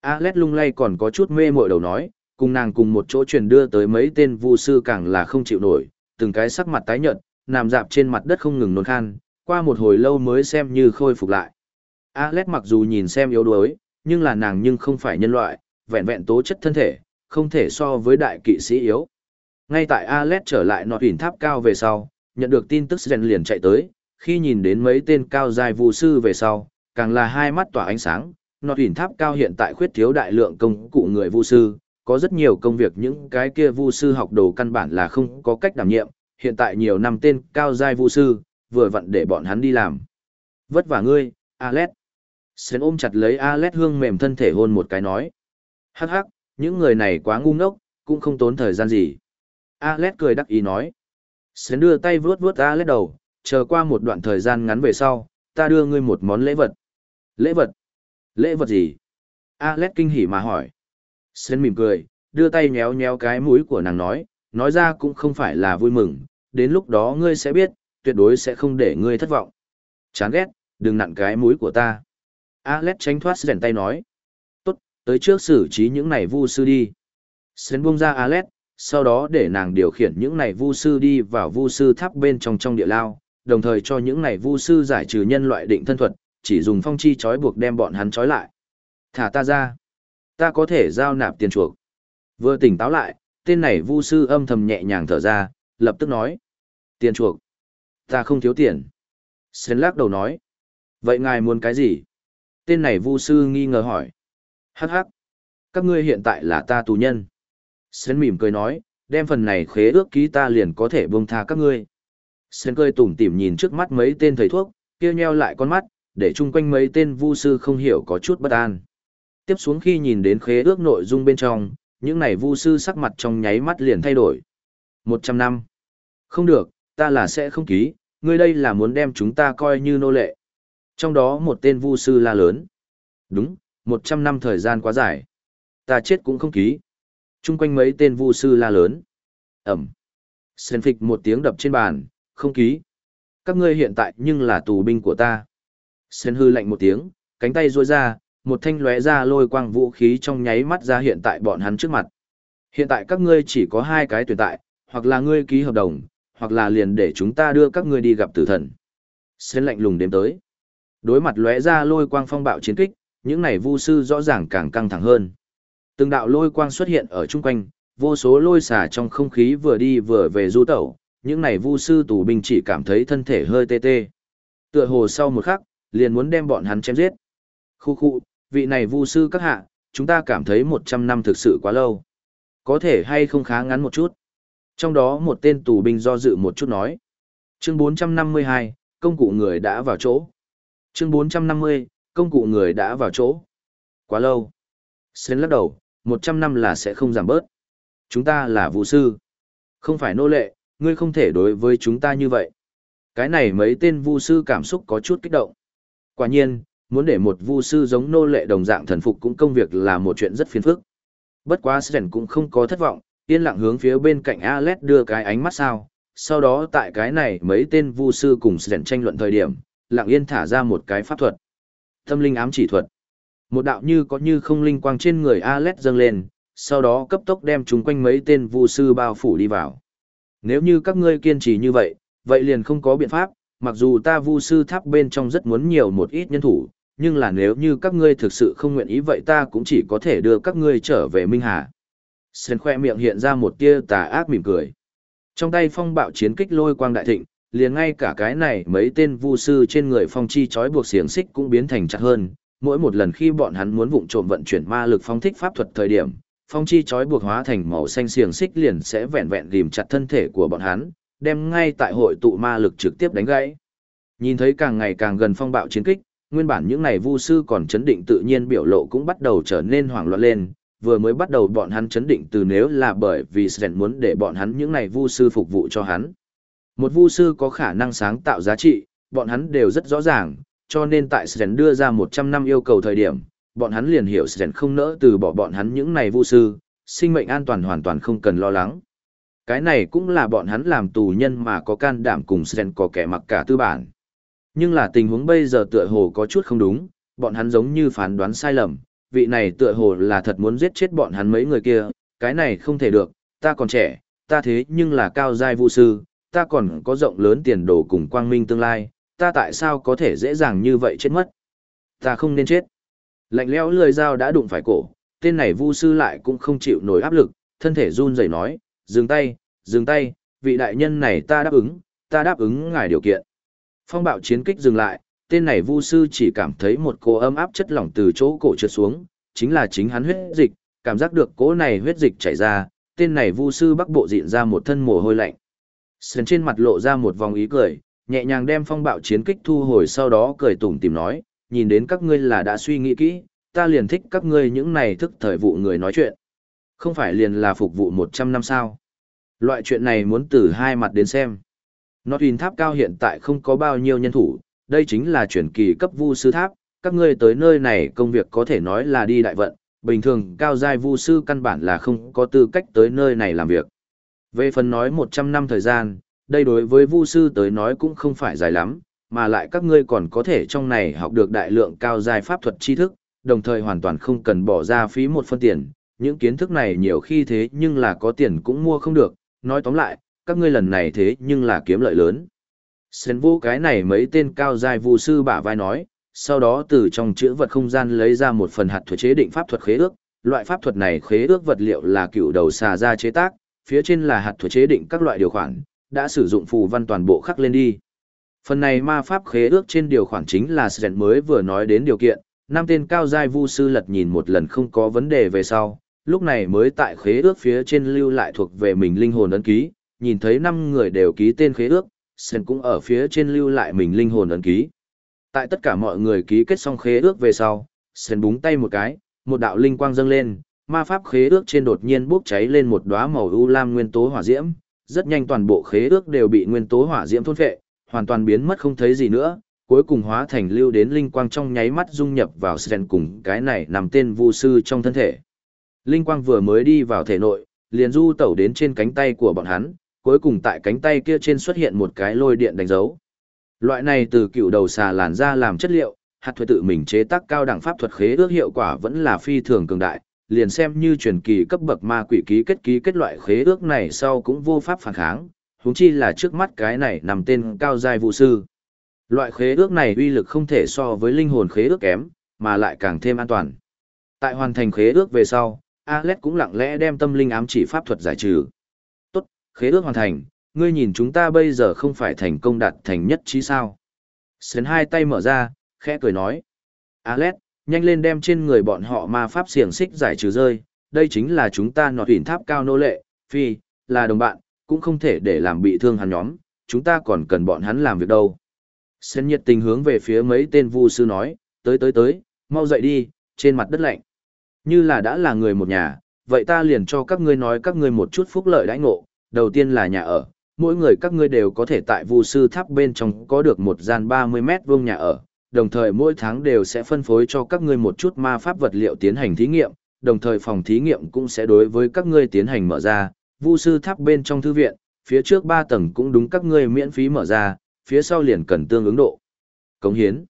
[SPEAKER 1] Alex lung lay còn có chút mê mội đầu nói, cùng nàng cùng một chỗ truyền đưa tới mấy tên vu sư càng là không chịu nổi, từng cái sắc mặt tái nhợt, nằm dạp trên mặt đất không ngừng nôn khan, qua một hồi lâu mới xem như khôi phục lại. Alex mặc dù nhìn xem yếu đuối, nhưng là nàng nhưng không phải nhân loại, vẹn vẹn tố chất thân thể, không thể so với đại kỵ sĩ yếu. Ngay tại Alex trở lại nọt hình tháp cao về sau, nhận được tin tức Sren liền chạy tới, khi nhìn đến mấy tên cao dài vu sư về sau, càng là hai mắt tỏa ánh sáng. nọ thủy tháp cao hiện tại khuyết thiếu đại lượng công cụ người vu sư, có rất nhiều công việc những cái kia vu sư học đồ căn bản là không có cách đảm nhiệm, hiện tại nhiều năm tên cao giai vu sư, vừa vặn để bọn hắn đi làm. Vất vả ngươi, Alet. Sến ôm chặt lấy Alet hương mềm thân thể hôn một cái nói. Hắc hắc, những người này quá ngu ngốc, cũng không tốn thời gian gì. Alet cười đắc ý nói. Sến đưa tay vuốt vuốt Alet đầu, chờ qua một đoạn thời gian ngắn về sau, ta đưa ngươi một món lễ vật. Lễ vật? Lễ vật gì? Alex kinh hỉ mà hỏi. Sến mỉm cười, đưa tay nhéo nhéo cái mũi của nàng nói, nói ra cũng không phải là vui mừng, đến lúc đó ngươi sẽ biết, tuyệt đối sẽ không để ngươi thất vọng. Chán ghét, đừng nặn cái mũi của ta. Alex tránh thoát rèn tay nói. Tốt, tới trước xử trí những này vu sư đi. Sến buông ra Alex, sau đó để nàng điều khiển những này vu sư đi vào vu sư tháp bên trong trong địa lao, đồng thời cho những này vu sư giải trừ nhân loại định thân thuật, chỉ dùng phong chi trói buộc đem bọn hắn trói lại. Thả ta ra. Ta có thể giao nạp tiền chuộc. Vừa tỉnh táo lại, tên này vu sư âm thầm nhẹ nhàng thở ra, lập tức nói. Tiền chuộc. Ta không thiếu tiền. Sến lắc đầu nói. Vậy ngài muốn cái gì? Tên này vu sư nghi ngờ hỏi. Hắc hắc. Các ngươi hiện tại là ta tù nhân. Sến mỉm cười nói, đem phần này khế ước ký ta liền có thể buông tha các ngươi. Sơn cười tủm tỉm nhìn trước mắt mấy tên thầy thuốc, kia nheo lại con mắt, để chung quanh mấy tên vu sư không hiểu có chút bất an. Tiếp xuống khi nhìn đến khế ước nội dung bên trong, những này vu sư sắc mặt trong nháy mắt liền thay đổi. Một trăm năm. Không được, ta là sẽ không ký, ngươi đây là muốn đem chúng ta coi như nô lệ. Trong đó một tên vu sư la lớn. Đúng, một trăm năm thời gian quá dài. Ta chết cũng không ký. Trung quanh mấy tên vu sư la lớn. Ẩm. Sơn phịch một tiếng đập trên bàn, không ký. Các ngươi hiện tại nhưng là tù binh của ta. Sen hư lạnh một tiếng, cánh tay ruôi ra, một thanh lóe ra lôi quang vũ khí trong nháy mắt ra hiện tại bọn hắn trước mặt. Hiện tại các ngươi chỉ có hai cái tuyển tại, hoặc là ngươi ký hợp đồng, hoặc là liền để chúng ta đưa các ngươi đi gặp tử thần. Sen lạnh lùng đếm tới. Đối mặt lóe ra lôi quang phong bạo chiến kích, những này vu sư rõ ràng càng căng thẳng hơn. Từng đạo lôi quang xuất hiện ở chung quanh, vô số lôi xả trong không khí vừa đi vừa về du tẩu, những này vu sư tù binh chỉ cảm thấy thân thể hơi tê tê. Tựa hồ sau một khắc, liền muốn đem bọn hắn chém giết. Khu khu, vị này vu sư các hạ, chúng ta cảm thấy 100 năm thực sự quá lâu. Có thể hay không khá ngắn một chút. Trong đó một tên tù binh do dự một chút nói. Chương 452, công cụ người đã vào chỗ. Chương 450, công cụ người đã vào chỗ. Quá lâu. Xến lắc đầu, 100 năm là sẽ không giảm bớt. Chúng ta là vũ sư. Không phải nô lệ, ngươi không thể đối với chúng ta như vậy. Cái này mấy tên vu sư cảm xúc có chút kích động. Quả nhiên, muốn để một vu sư giống nô lệ đồng dạng thần phục cũng công việc là một chuyện rất phiền phức. Bất quá Sren cũng không có thất vọng, yên lặng hướng phía bên cạnh Alet đưa cái ánh mắt sao. Sau đó tại cái này mấy tên vu sư cùng Sren tranh luận thời điểm, lặng yên thả ra một cái pháp thuật. Tâm linh ám chỉ thuật. Một đạo như có như không linh quang trên người Alet dâng lên, sau đó cấp tốc đem chúng quanh mấy tên vu sư bao phủ đi vào. Nếu như các ngươi kiên trì như vậy, vậy liền không có biện pháp, mặc dù ta vu sư tháp bên trong rất muốn nhiều một ít nhân thủ, nhưng là nếu như các ngươi thực sự không nguyện ý vậy ta cũng chỉ có thể đưa các ngươi trở về Minh Hà. Sơn khoe miệng hiện ra một tia tà ác mỉm cười. Trong tay phong bạo chiến kích lôi quang đại thịnh, liền ngay cả cái này mấy tên vu sư trên người phong chi trói buộc xiềng xích cũng biến thành chặt hơn. Mỗi một lần khi bọn hắn muốn vụng trộm vận chuyển ma lực phong thích pháp thuật thời điểm, phong chi trói buộc hóa thành màu xanh xiềng xích liền sẽ vẹn vẹn ghìm chặt thân thể của bọn hắn, đem ngay tại hội tụ ma lực trực tiếp đánh gãy. Nhìn thấy càng ngày càng gần phong bạo chiến kích, nguyên bản những này vu sư còn chấn định tự nhiên biểu lộ cũng bắt đầu trở nên hoảng loạn lên, vừa mới bắt đầu bọn hắn chấn định từ nếu là bởi vì Sren muốn để bọn hắn những này vu sư phục vụ cho hắn. Một vu sư có khả năng sáng tạo giá trị, bọn hắn đều rất rõ ràng, cho nên tại Sren đưa ra 100 năm yêu cầu thời điểm, bọn hắn liền hiểu Sren không nỡ từ bỏ bọn hắn những này vu sư, sinh mệnh an toàn hoàn toàn không cần lo lắng. Cái này cũng là bọn hắn làm tù nhân mà có can đảm cùng Sren có kẻ mặc cả tư bản. Nhưng là tình huống bây giờ tựa hồ có chút không đúng, bọn hắn giống như phán đoán sai lầm, vị này tựa hồ là thật muốn giết chết bọn hắn mấy người kia, cái này không thể được, ta còn trẻ, ta thế nhưng là cao giai vu sư, ta còn có rộng lớn tiền đồ cùng quang minh tương lai, ta tại sao có thể dễ dàng như vậy chết mất? Ta không nên chết. Lạnh lẽo lười dao đã đụng phải cổ, tên này vu sư lại cũng không chịu nổi áp lực, thân thể run rẩy nói, dừng tay, dừng tay, vị đại nhân này ta đáp ứng, ta đáp ứng ngài điều kiện. Phong bạo chiến kích dừng lại, tên này vu sư chỉ cảm thấy một cô ấm áp chất lỏng từ chỗ cổ trượt xuống, chính là chính hắn huyết dịch, cảm giác được cỗ này huyết dịch chảy ra, tên này vu sư bắc bộ dịn ra một thân mồ hôi lạnh. Sến trên mặt lộ ra một vòng ý cười, nhẹ nhàng đem phong bạo chiến kích thu hồi sau đó cười tủm tìm nói, nhìn đến các ngươi là đã suy nghĩ kỹ, ta liền thích các ngươi những này thức thời vụ người nói chuyện. Không phải liền là phục vụ 100 năm sao. Loại chuyện này muốn từ hai mặt đến xem. Nó thuyền tháp cao hiện tại không có bao nhiêu nhân thủ, đây chính là chuyển kỳ cấp vu sư tháp, các ngươi tới nơi này công việc có thể nói là đi đại vận, bình thường cao giai vu sư căn bản là không có tư cách tới nơi này làm việc. Về phần nói 100 năm thời gian, đây đối với vu sư tới nói cũng không phải dài lắm, mà lại các ngươi còn có thể trong này học được đại lượng cao giai pháp thuật tri thức, đồng thời hoàn toàn không cần bỏ ra phí một phân tiền. Những kiến thức này nhiều khi thế nhưng là có tiền cũng mua không được, nói tóm lại, các ngươi lần này thế nhưng là kiếm lợi lớn. Sến vô cái này mấy tên cao giai vu sư bả vai nói, sau đó từ trong chữ vật không gian lấy ra một phần hạt thuật chế định pháp thuật khế ước, loại pháp thuật này khế ước vật liệu là cựu đầu xà ra chế tác, phía trên là hạt thuật chế định các loại điều khoản, đã sử dụng phù văn toàn bộ khắc lên đi. Phần này ma pháp khế ước trên điều khoản chính là Sren mới vừa nói đến điều kiện, năm tên cao giai vu sư lật nhìn một lần không có vấn đề về sau, lúc này mới tại khế ước phía trên lưu lại thuộc về mình linh hồn ấn ký, nhìn thấy năm người đều ký tên khế ước, Sen cũng ở phía trên lưu lại mình linh hồn ấn ký. Tại tất cả mọi người ký kết xong khế ước về sau, Sen búng tay một cái, một đạo linh quang dâng lên, ma pháp khế ước trên đột nhiên bốc cháy lên một đóa màu u lam nguyên tố hỏa diễm, rất nhanh toàn bộ khế ước đều bị nguyên tố hỏa diễm thôn phệ, hoàn toàn biến mất không thấy gì nữa, cuối cùng hóa thành lưu đến linh quang trong nháy mắt dung nhập vào Sren cùng cái này nằm tên vu sư trong thân thể. Linh quang vừa mới đi vào thể nội, liền du tẩu đến trên cánh tay của bọn hắn, cuối cùng tại cánh tay kia trên xuất hiện một cái lôi điện đánh dấu. Loại này từ cựu đầu xà làn ra làm chất liệu, hạt thuế tự mình chế tác cao đẳng pháp thuật khế ước hiệu quả vẫn là phi thường cường đại, liền xem như truyền kỳ cấp bậc ma quỷ ký kết ký kết loại khế ước này sau cũng vô pháp phản kháng, huống chi là trước mắt cái này nằm tên cao giai vụ sư. Loại khế ước này uy lực không thể so với linh hồn khế ước kém, mà lại càng thêm an toàn. Tại hoàn thành khế ước về sau, Alex cũng lặng lẽ đem tâm linh ám chỉ pháp thuật giải trừ tốt khế ước hoàn thành, ngươi nhìn chúng ta bây giờ không phải thành công đạt thành nhất trí sao. Sến hai tay mở ra, khẽ cười nói. Alex, nhanh lên đem trên người bọn họ ma pháp xiềng xích giải trừ rơi, đây chính là chúng ta nọt huyền tháp cao nô lệ, phi, là đồng bạn, cũng không thể để làm bị thương hắn nhóm, chúng ta còn cần bọn hắn làm việc đâu. Sơn nhiệt tình hướng về phía mấy tên vu sư nói, tới tới tới, mau dậy đi, trên mặt đất lạnh. Như là đã là người một nhà, vậy ta liền cho các ngươi nói các ngươi một chút phúc lợi đãi ngộ, đầu tiên là nhà ở, mỗi người các ngươi đều có thể tại vu sư tháp bên trong có được một gian 30 mét vuông nhà ở, đồng thời mỗi tháng đều sẽ phân phối cho các ngươi một chút ma pháp vật liệu tiến hành thí nghiệm, đồng thời phòng thí nghiệm cũng sẽ đối với các ngươi tiến hành mở ra, vu sư tháp bên trong thư viện, phía trước ba tầng cũng đúng các ngươi miễn phí mở ra, phía sau liền cần tương ứng độ. Cống hiến.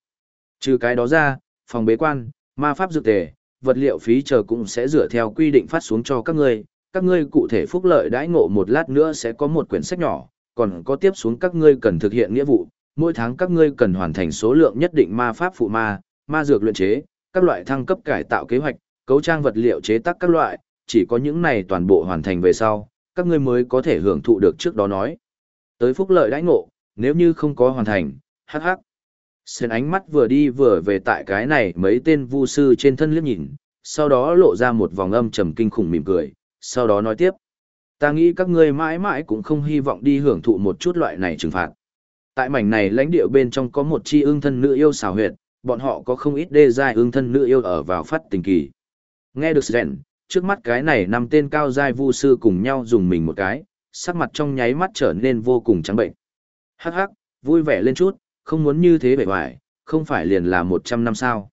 [SPEAKER 1] Trừ cái đó ra, phòng bế quan, ma pháp dược tề, vật liệu phí chờ cũng sẽ dựa theo quy định phát xuống cho các ngươi, các ngươi cụ thể phúc lợi đãi ngộ một lát nữa sẽ có một quyển sách nhỏ, còn có tiếp xuống các ngươi cần thực hiện nghĩa vụ, mỗi tháng các ngươi cần hoàn thành số lượng nhất định ma pháp phụ ma, ma dược luyện chế, các loại thăng cấp cải tạo kế hoạch, cấu trang vật liệu chế tác các loại, chỉ có những này toàn bộ hoàn thành về sau, các ngươi mới có thể hưởng thụ được trước đó nói. Tới phúc lợi đãi ngộ, nếu như không có hoàn thành, hắc hắc. Xen ánh mắt vừa đi vừa về tại cái này mấy tên vu sư trên thân liếc nhìn, sau đó lộ ra một vòng âm trầm kinh khủng mỉm cười, sau đó nói tiếp. Ta nghĩ các ngươi mãi mãi cũng không hy vọng đi hưởng thụ một chút loại này trừng phạt. Tại mảnh này lãnh địa bên trong có một chi ương thân nữ yêu xào huyệt, bọn họ có không ít đê dài ương thân nữ yêu ở vào phát tình kỳ. Nghe được Sren, trước mắt cái này năm tên cao giai vu sư cùng nhau dùng mình một cái, sắc mặt trong nháy mắt trở nên vô cùng trắng bệnh. Hắc hắc, vui vẻ lên chút, không muốn như thế bề hoài, không phải liền là một trăm năm sao.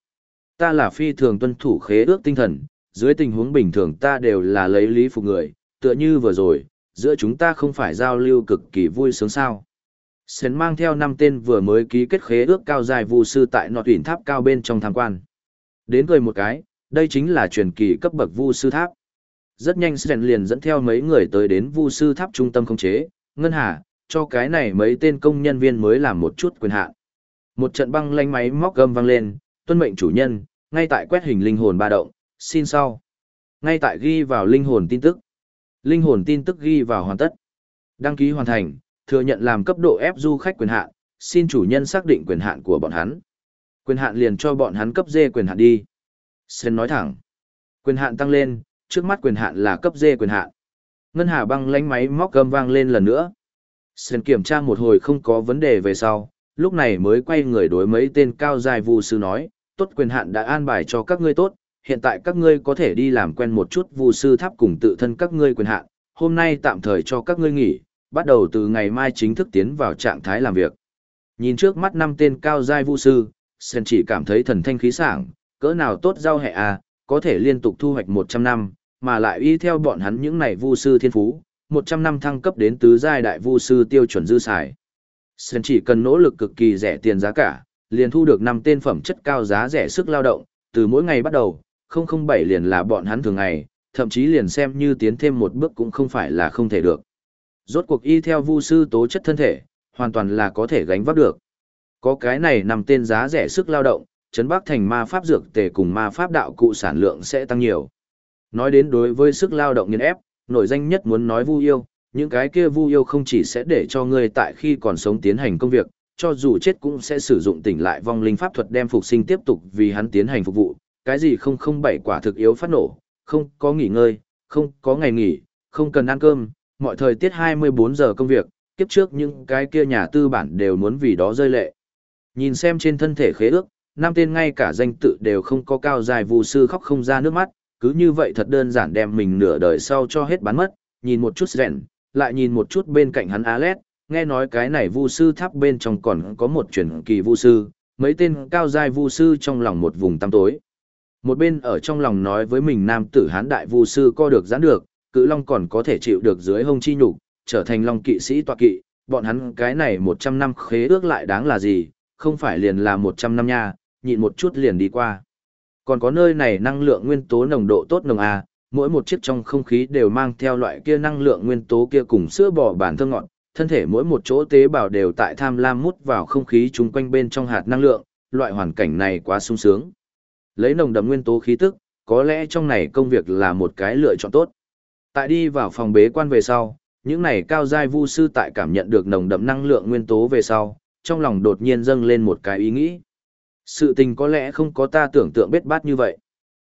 [SPEAKER 1] Ta là phi thường tuân thủ khế ước tinh thần, dưới tình huống bình thường ta đều là lấy lý phục người, tựa như vừa rồi, giữa chúng ta không phải giao lưu cực kỳ vui sướng sao. Sến mang theo năm tên vừa mới ký kết khế ước cao dài vu sư tại nọ tuyển tháp cao bên trong tham quan. Đến cười một cái, đây chính là truyền kỳ cấp bậc vu sư tháp. Rất nhanh sren liền dẫn theo mấy người tới đến vu sư tháp trung tâm khống chế, ngân hà, cho cái này mấy tên công nhân viên mới làm một chút quyền hạn. Một trận băng lanh máy móc gầm vang lên, tuân mệnh chủ nhân, ngay tại quét hình linh hồn ba động, xin sau. Ngay tại ghi vào linh hồn tin tức. Linh hồn tin tức ghi vào hoàn tất. Đăng ký hoàn thành, thừa nhận làm cấp độ ép du khách quyền hạn, xin chủ nhân xác định quyền hạn của bọn hắn. Quyền hạn liền cho bọn hắn cấp dê quyền hạn đi. Sen nói thẳng. Quyền hạn tăng lên, trước mắt quyền hạn là cấp D quyền hạn. Ngân Hà băng lánh máy móc gầm vang lên lần nữa. Sen kiểm tra một hồi không có vấn đề về sau, lúc này mới quay người đối mấy tên cao dài vu sư nói, tốt quyền hạn đã an bài cho các ngươi tốt, hiện tại các ngươi có thể đi làm quen một chút vu sư tháp cùng tự thân các ngươi quyền hạn, hôm nay tạm thời cho các ngươi nghỉ, bắt đầu từ ngày mai chính thức tiến vào trạng thái làm việc. Nhìn trước mắt năm tên cao giai vu sư, Sen chỉ cảm thấy thần thanh khí sảng, cỡ nào tốt giao hệ à, có thể liên tục thu hoạch 100 năm, mà lại y theo bọn hắn những này vu sư thiên phú, 100 năm thăng cấp đến tứ giai đại vu sư tiêu chuẩn dư xài. Sơn chỉ cần nỗ lực cực kỳ rẻ tiền giá cả, liền thu được 5 tên phẩm chất cao giá rẻ sức lao động, từ mỗi ngày bắt đầu, 007 liền là bọn hắn thường ngày, thậm chí liền xem như tiến thêm một bước cũng không phải là không thể được. Rốt cuộc y theo vu sư tố chất thân thể, hoàn toàn là có thể gánh vác được. Có cái này nằm tên giá rẻ sức lao động, chấn bắc thành ma pháp dược tề cùng ma pháp đạo cụ sản lượng sẽ tăng nhiều. Nói đến đối với sức lao động nghiên ép, nổi danh nhất muốn nói vu yêu, những cái kia vu yêu không chỉ sẽ để cho ngươi tại khi còn sống tiến hành công việc, cho dù chết cũng sẽ sử dụng tỉnh lại vong linh pháp thuật đem phục sinh tiếp tục vì hắn tiến hành phục vụ, cái gì không không bảy quả thực yếu phát nổ, không có nghỉ ngơi, không có ngày nghỉ, không cần ăn cơm, mọi thời tiết 24 giờ công việc, kiếp trước những cái kia nhà tư bản đều muốn vì đó rơi lệ. Nhìn xem trên thân thể khế ước, năm tên ngay cả danh tự đều không có cao dài Vu sư khóc không ra nước mắt, cứ như vậy thật đơn giản đem mình nửa đời sau cho hết bán mất, nhìn một chút rèn, lại nhìn một chút bên cạnh hắn Alet, nghe nói cái này vu sư tháp bên trong còn có một truyền kỳ vu sư, mấy tên cao dài vu sư trong lòng một vùng tăm tối. Một bên ở trong lòng nói với mình nam tử hán đại vu sư co được giãn được, cự long còn có thể chịu được dưới hông chi nhục, trở thành long kỵ sĩ tọa kỵ, bọn hắn cái này 100 năm khế ước lại đáng là gì, không phải liền là 100 năm nha, nhịn một chút liền đi qua. Còn có nơi này năng lượng nguyên tố nồng độ tốt nồng A, mỗi một chiếc trong không khí đều mang theo loại kia năng lượng nguyên tố kia cùng sữa bò bản thơ ngọt, thân thể mỗi một chỗ tế bào đều tại tham lam mút vào không khí chung quanh bên trong hạt năng lượng, loại hoàn cảnh này quá sung sướng. Lấy nồng đậm nguyên tố khí tức, có lẽ trong này công việc là một cái lựa chọn tốt. Tại đi vào phòng bế quan về sau, những này cao giai vu sư tại cảm nhận được nồng đậm năng lượng nguyên tố về sau, trong lòng đột nhiên dâng lên một cái ý nghĩ. Sự tình có lẽ không có ta tưởng tượng biết bát như vậy.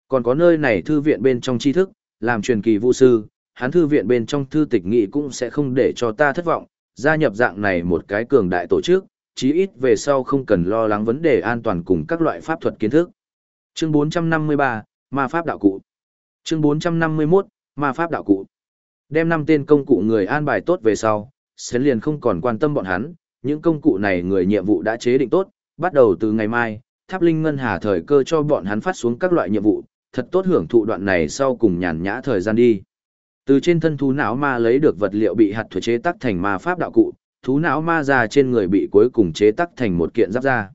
[SPEAKER 1] Còn có nơi này thư viện bên trong tri thức, làm truyền kỳ vu sư, hắn thư viện bên trong thư tịch nghị cũng sẽ không để cho ta thất vọng, gia nhập dạng này một cái cường đại tổ chức, chí ít về sau không cần lo lắng vấn đề an toàn cùng các loại pháp thuật kiến thức. Chương 453, Ma Pháp Đạo Cụ Chương 451, Ma Pháp Đạo Cụ Đem năm tên công cụ người an bài tốt về sau, Sến liền không còn quan tâm bọn hắn, những công cụ này người nhiệm vụ đã chế định tốt, bắt đầu từ ngày mai, Tháp Linh Ngân Hà thời cơ cho bọn hắn phát xuống các loại nhiệm vụ, thật tốt hưởng thụ đoạn này sau cùng nhàn nhã thời gian đi. Từ trên thân thú não ma lấy được vật liệu bị hạt thuế chế tác thành ma pháp đạo cụ, thú não ma ra trên người bị cuối cùng chế tác thành một kiện giáp da.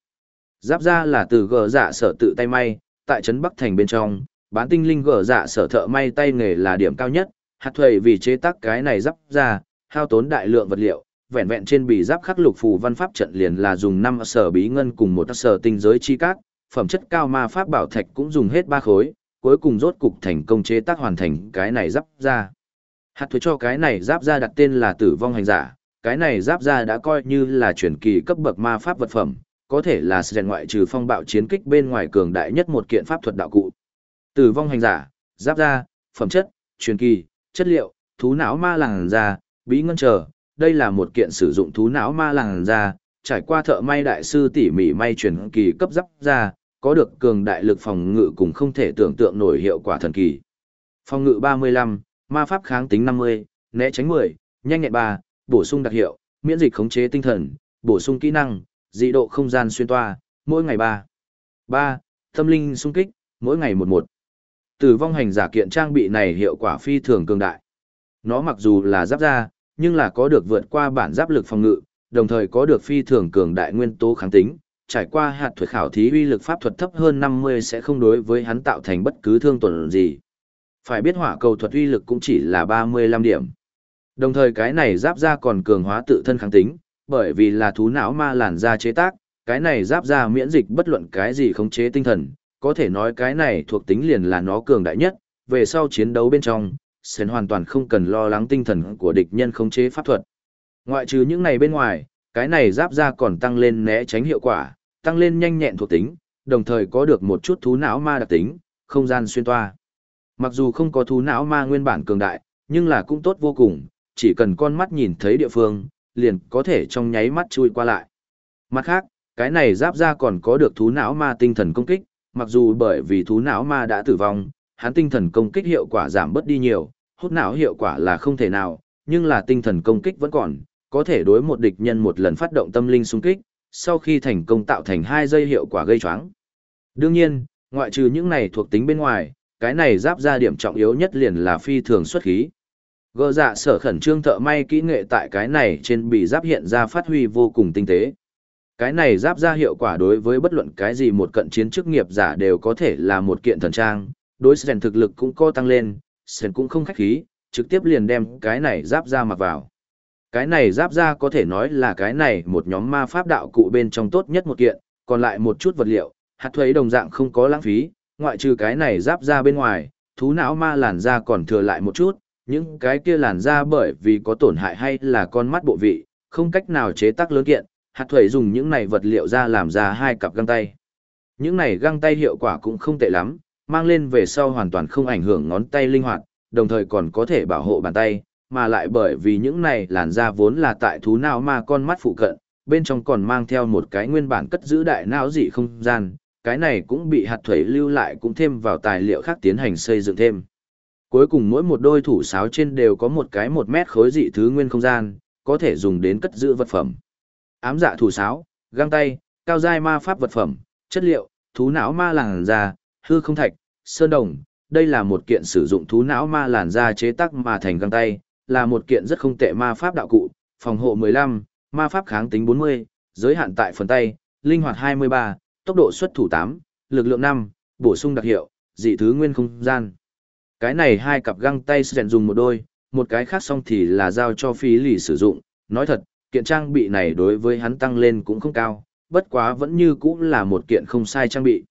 [SPEAKER 1] Giáp da là từ gờ dạ sở tự tay may, tại trấn Bắc Thành bên trong, bán tinh linh gờ dạ sở thợ may tay nghề là điểm cao nhất, hạt thuầy vì chế tác cái này giáp da, hao tốn đại lượng vật liệu, vẹn vẹn trên bì giáp khắc lục phù văn pháp trận liền là dùng năm sở bí ngân cùng một sở tinh giới chi cát, phẩm chất cao ma pháp bảo thạch cũng dùng hết ba khối, cuối cùng rốt cục thành công chế tác hoàn thành cái này giáp ra. Hạt thuế cho cái này giáp ra đặt tên là tử vong hành giả, cái này giáp ra đã coi như là truyền kỳ cấp bậc ma pháp vật phẩm, có thể là sẽ ngoại trừ phong bạo chiến kích bên ngoài cường đại nhất một kiện pháp thuật đạo cụ. Tử vong hành giả, giáp ra, phẩm chất, truyền kỳ, chất liệu, thú não ma làng ra, bí ngân chờ, đây là một kiện sử dụng thú não ma làng ra, trải qua thợ may đại sư tỉ mỉ may truyền kỳ cấp giáp ra, có được cường đại lực phòng ngự cùng không thể tưởng tượng nổi hiệu quả thần kỳ. Phòng ngự 35, ma pháp kháng tính 50, né tránh 10, nhanh nhẹn 3, bổ sung đặc hiệu, miễn dịch khống chế tinh thần, bổ sung kỹ năng, dị độ không gian xuyên toa, mỗi ngày 3. 3. Tâm linh xung kích, mỗi ngày 11. Tử vong hành giả kiện trang bị này hiệu quả phi thường cường đại. Nó mặc dù là giáp da, nhưng là có được vượt qua bản giáp lực phòng ngự, đồng thời có được phi thường cường đại nguyên tố kháng tính, trải qua hạt thuật khảo thí uy lực pháp thuật thấp hơn 50 sẽ không đối với hắn tạo thành bất cứ thương tổn gì. Phải biết hỏa cầu thuật uy lực cũng chỉ là 35 điểm. Đồng thời cái này giáp ra còn cường hóa tự thân kháng tính, bởi vì là thú não ma làn da chế tác, cái này giáp ra miễn dịch bất luận cái gì khống chế tinh thần, có thể nói cái này thuộc tính liền là nó cường đại nhất, về sau chiến đấu bên trong, sẽ hoàn toàn không cần lo lắng tinh thần của địch nhân khống chế pháp thuật. Ngoại trừ những này bên ngoài, cái này giáp ra còn tăng lên né tránh hiệu quả, tăng lên nhanh nhẹn thuộc tính, đồng thời có được một chút thú não ma đặc tính, không gian xuyên toa. Mặc dù không có thú não ma nguyên bản cường đại, nhưng là cũng tốt vô cùng, chỉ cần con mắt nhìn thấy địa phương, liền có thể trong nháy mắt chui qua lại. Mặt khác, cái này giáp ra còn có được thú não ma tinh thần công kích, mặc dù bởi vì thú não ma đã tử vong, hắn tinh thần công kích hiệu quả giảm bớt đi nhiều, hút não hiệu quả là không thể nào, nhưng là tinh thần công kích vẫn còn, có thể đối một địch nhân một lần phát động tâm linh xung kích, sau khi thành công tạo thành hai giây hiệu quả gây choáng. Đương nhiên, ngoại trừ những này thuộc tính bên ngoài, cái này giáp ra điểm trọng yếu nhất liền là phi thường xuất khí. Gơ dạ sở khẩn trương thợ may kỹ nghệ tại cái này trên bị giáp hiện ra phát huy vô cùng tinh tế. Cái này giáp ra hiệu quả đối với bất luận cái gì một cận chiến chức nghiệp giả đều có thể là một kiện thần trang, đối rèn thực lực cũng có tăng lên, sển cũng không khách khí, trực tiếp liền đem cái này giáp ra mặc vào. Cái này giáp ra có thể nói là cái này một nhóm ma pháp đạo cụ bên trong tốt nhất một kiện, còn lại một chút vật liệu, hạt thuế đồng dạng không có lãng phí, ngoại trừ cái này giáp ra bên ngoài, thú não ma làn da còn thừa lại một chút, những cái kia làn da bởi vì có tổn hại hay là con mắt bộ vị, không cách nào chế tác lớn kiện, hạt thuế dùng những này vật liệu ra làm ra hai cặp găng tay. Những này găng tay hiệu quả cũng không tệ lắm, mang lên về sau hoàn toàn không ảnh hưởng ngón tay linh hoạt, đồng thời còn có thể bảo hộ bàn tay, mà lại bởi vì những này làn da vốn là tại thú não ma con mắt phụ cận, bên trong còn mang theo một cái nguyên bản cất giữ đại não dị không gian, cái này cũng bị hạt thuế lưu lại cũng thêm vào tài liệu khác tiến hành xây dựng thêm. Cuối cùng mỗi một đôi thủ sáo trên đều có một cái một mét khối dị thứ nguyên không gian, có thể dùng đến cất giữ vật phẩm. Ám dạ thủ sáo, găng tay, cao giai ma pháp vật phẩm, chất liệu, thú não ma làn da, hư không thạch, sơn đồng. Đây là một kiện sử dụng thú não ma làn da chế tác mà thành găng tay, là một kiện rất không tệ ma pháp đạo cụ, phòng hộ 15, ma pháp kháng tính 40, giới hạn tại phần tay, linh hoạt 23, tốc độ xuất thủ 8, lực lượng 5, bổ sung đặc hiệu, dị thứ nguyên không gian. Cái này hai cặp găng tay sẽ dùng một đôi, một cái khác xong thì là giao cho phí lì sử dụng. Nói thật, kiện trang bị này đối với hắn tăng lên cũng không cao, bất quá vẫn như cũng là một kiện không sai trang bị.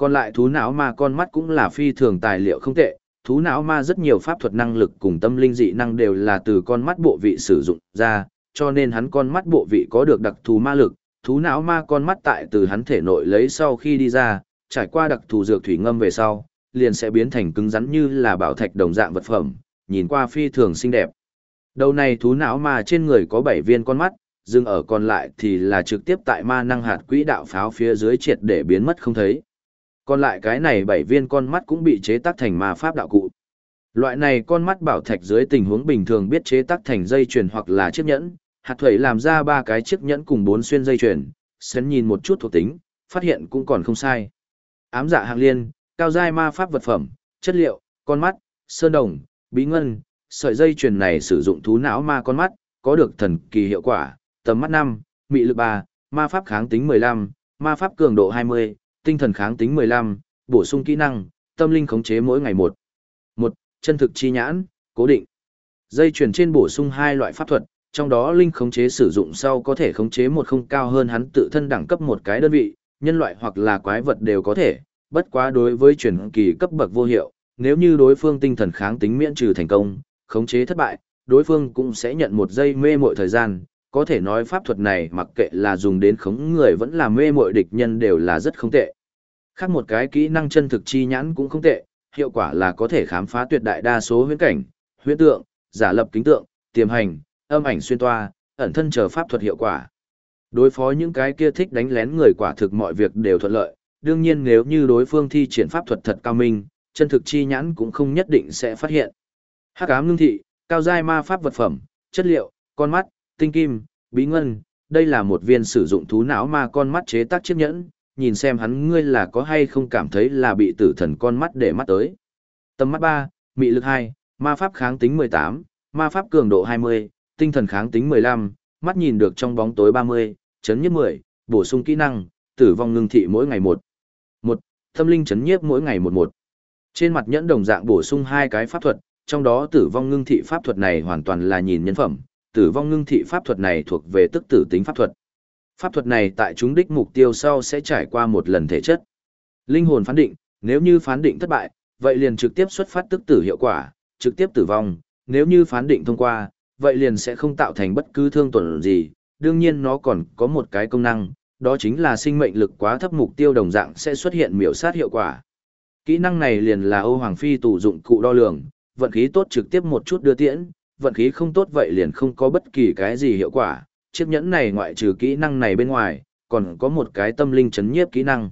[SPEAKER 1] Còn lại thú não ma con mắt cũng là phi thường tài liệu không tệ, thú não ma rất nhiều pháp thuật năng lực cùng tâm linh dị năng đều là từ con mắt bộ vị sử dụng ra, cho nên hắn con mắt bộ vị có được đặc thù ma lực, thú não ma con mắt tại từ hắn thể nội lấy sau khi đi ra, trải qua đặc thù dược thủy ngâm về sau, liền sẽ biến thành cứng rắn như là bảo thạch đồng dạng vật phẩm, nhìn qua phi thường xinh đẹp. Đầu này thú não ma trên người có 7 viên con mắt, dừng ở còn lại thì là trực tiếp tại ma năng hạt quỹ đạo pháo phía dưới triệt để biến mất không thấy. Còn lại cái này bảy viên con mắt cũng bị chế tác thành ma pháp đạo cụ. Loại này con mắt bảo thạch dưới tình huống bình thường biết chế tác thành dây chuyền hoặc là chiếc nhẫn, hạt thủy làm ra ba cái chiếc nhẫn cùng bốn xuyên dây chuyền, sến nhìn một chút thuộc tính, phát hiện cũng còn không sai. Ám dạ hạng liên, cao giai ma pháp vật phẩm, chất liệu, con mắt, sơn đồng, bí ngân, sợi dây chuyền này sử dụng thú não ma con mắt, có được thần kỳ hiệu quả, tầm mắt 5, mị lực 3, ma pháp kháng tính 15, ma pháp cường độ 20, tinh thần kháng tính 15, bổ sung kỹ năng, tâm linh khống chế mỗi ngày một. Một, chân thực chi nhãn, cố định. Dây chuyển trên bổ sung hai loại pháp thuật, trong đó linh khống chế sử dụng sau có thể khống chế một không cao hơn hắn tự thân đẳng cấp một cái đơn vị, nhân loại hoặc là quái vật đều có thể, bất quá đối với chuyển kỳ cấp bậc vô hiệu, nếu như đối phương tinh thần kháng tính miễn trừ thành công, khống chế thất bại, đối phương cũng sẽ nhận một giây mê mội thời gian, có thể nói pháp thuật này mặc kệ là dùng đến khống người vẫn là mê mội địch nhân đều là rất không tệ. Khác một cái kỹ năng chân thực chi nhãn cũng không tệ, hiệu quả là có thể khám phá tuyệt đại đa số huyễn cảnh, huyễn tượng, giả lập kính tượng, tiềm hành, âm ảnh xuyên toa, ẩn thân chờ pháp thuật hiệu quả. Đối phó những cái kia thích đánh lén người quả thực mọi việc đều thuận lợi, đương nhiên nếu như đối phương thi triển pháp thuật thật cao minh, chân thực chi nhãn cũng không nhất định sẽ phát hiện. Hắc ám ngưng thị, cao giai ma pháp vật phẩm, chất liệu, con mắt, tinh kim, bí ngân, đây là một viên sử dụng thú não ma con mắt chế tác chiếc nhẫn, nhìn xem hắn ngươi là có hay không cảm thấy là bị tử thần con mắt để mắt tới. Tầm mắt 3, mị lực 2, ma pháp kháng tính 18, ma pháp cường độ 20, tinh thần kháng tính 15, mắt nhìn được trong bóng tối 30, chấn nhất 10, bổ sung kỹ năng, tử vong ngưng thị mỗi ngày một. Một, tâm linh chấn nhiếp mỗi ngày một một. Trên mặt nhẫn đồng dạng bổ sung hai cái pháp thuật, trong đó tử vong ngưng thị pháp thuật này hoàn toàn là nhìn nhân phẩm, tử vong ngưng thị pháp thuật này thuộc về tức tử tính pháp thuật. Pháp thuật này tại chúng đích mục tiêu sau sẽ trải qua một lần thể chất. Linh hồn phán định, nếu như phán định thất bại, vậy liền trực tiếp xuất phát tức tử hiệu quả, trực tiếp tử vong, nếu như phán định thông qua, vậy liền sẽ không tạo thành bất cứ thương tổn gì, đương nhiên nó còn có một cái công năng, đó chính là sinh mệnh lực quá thấp mục tiêu đồng dạng sẽ xuất hiện miểu sát hiệu quả. Kỹ năng này liền là Âu Hoàng Phi tủ dụng cụ đo lường, vận khí tốt trực tiếp một chút đưa tiễn, vận khí không tốt vậy liền không có bất kỳ cái gì hiệu quả. Chiếc nhẫn này ngoại trừ kỹ năng này bên ngoài, còn có một cái tâm linh chấn nhiếp kỹ năng.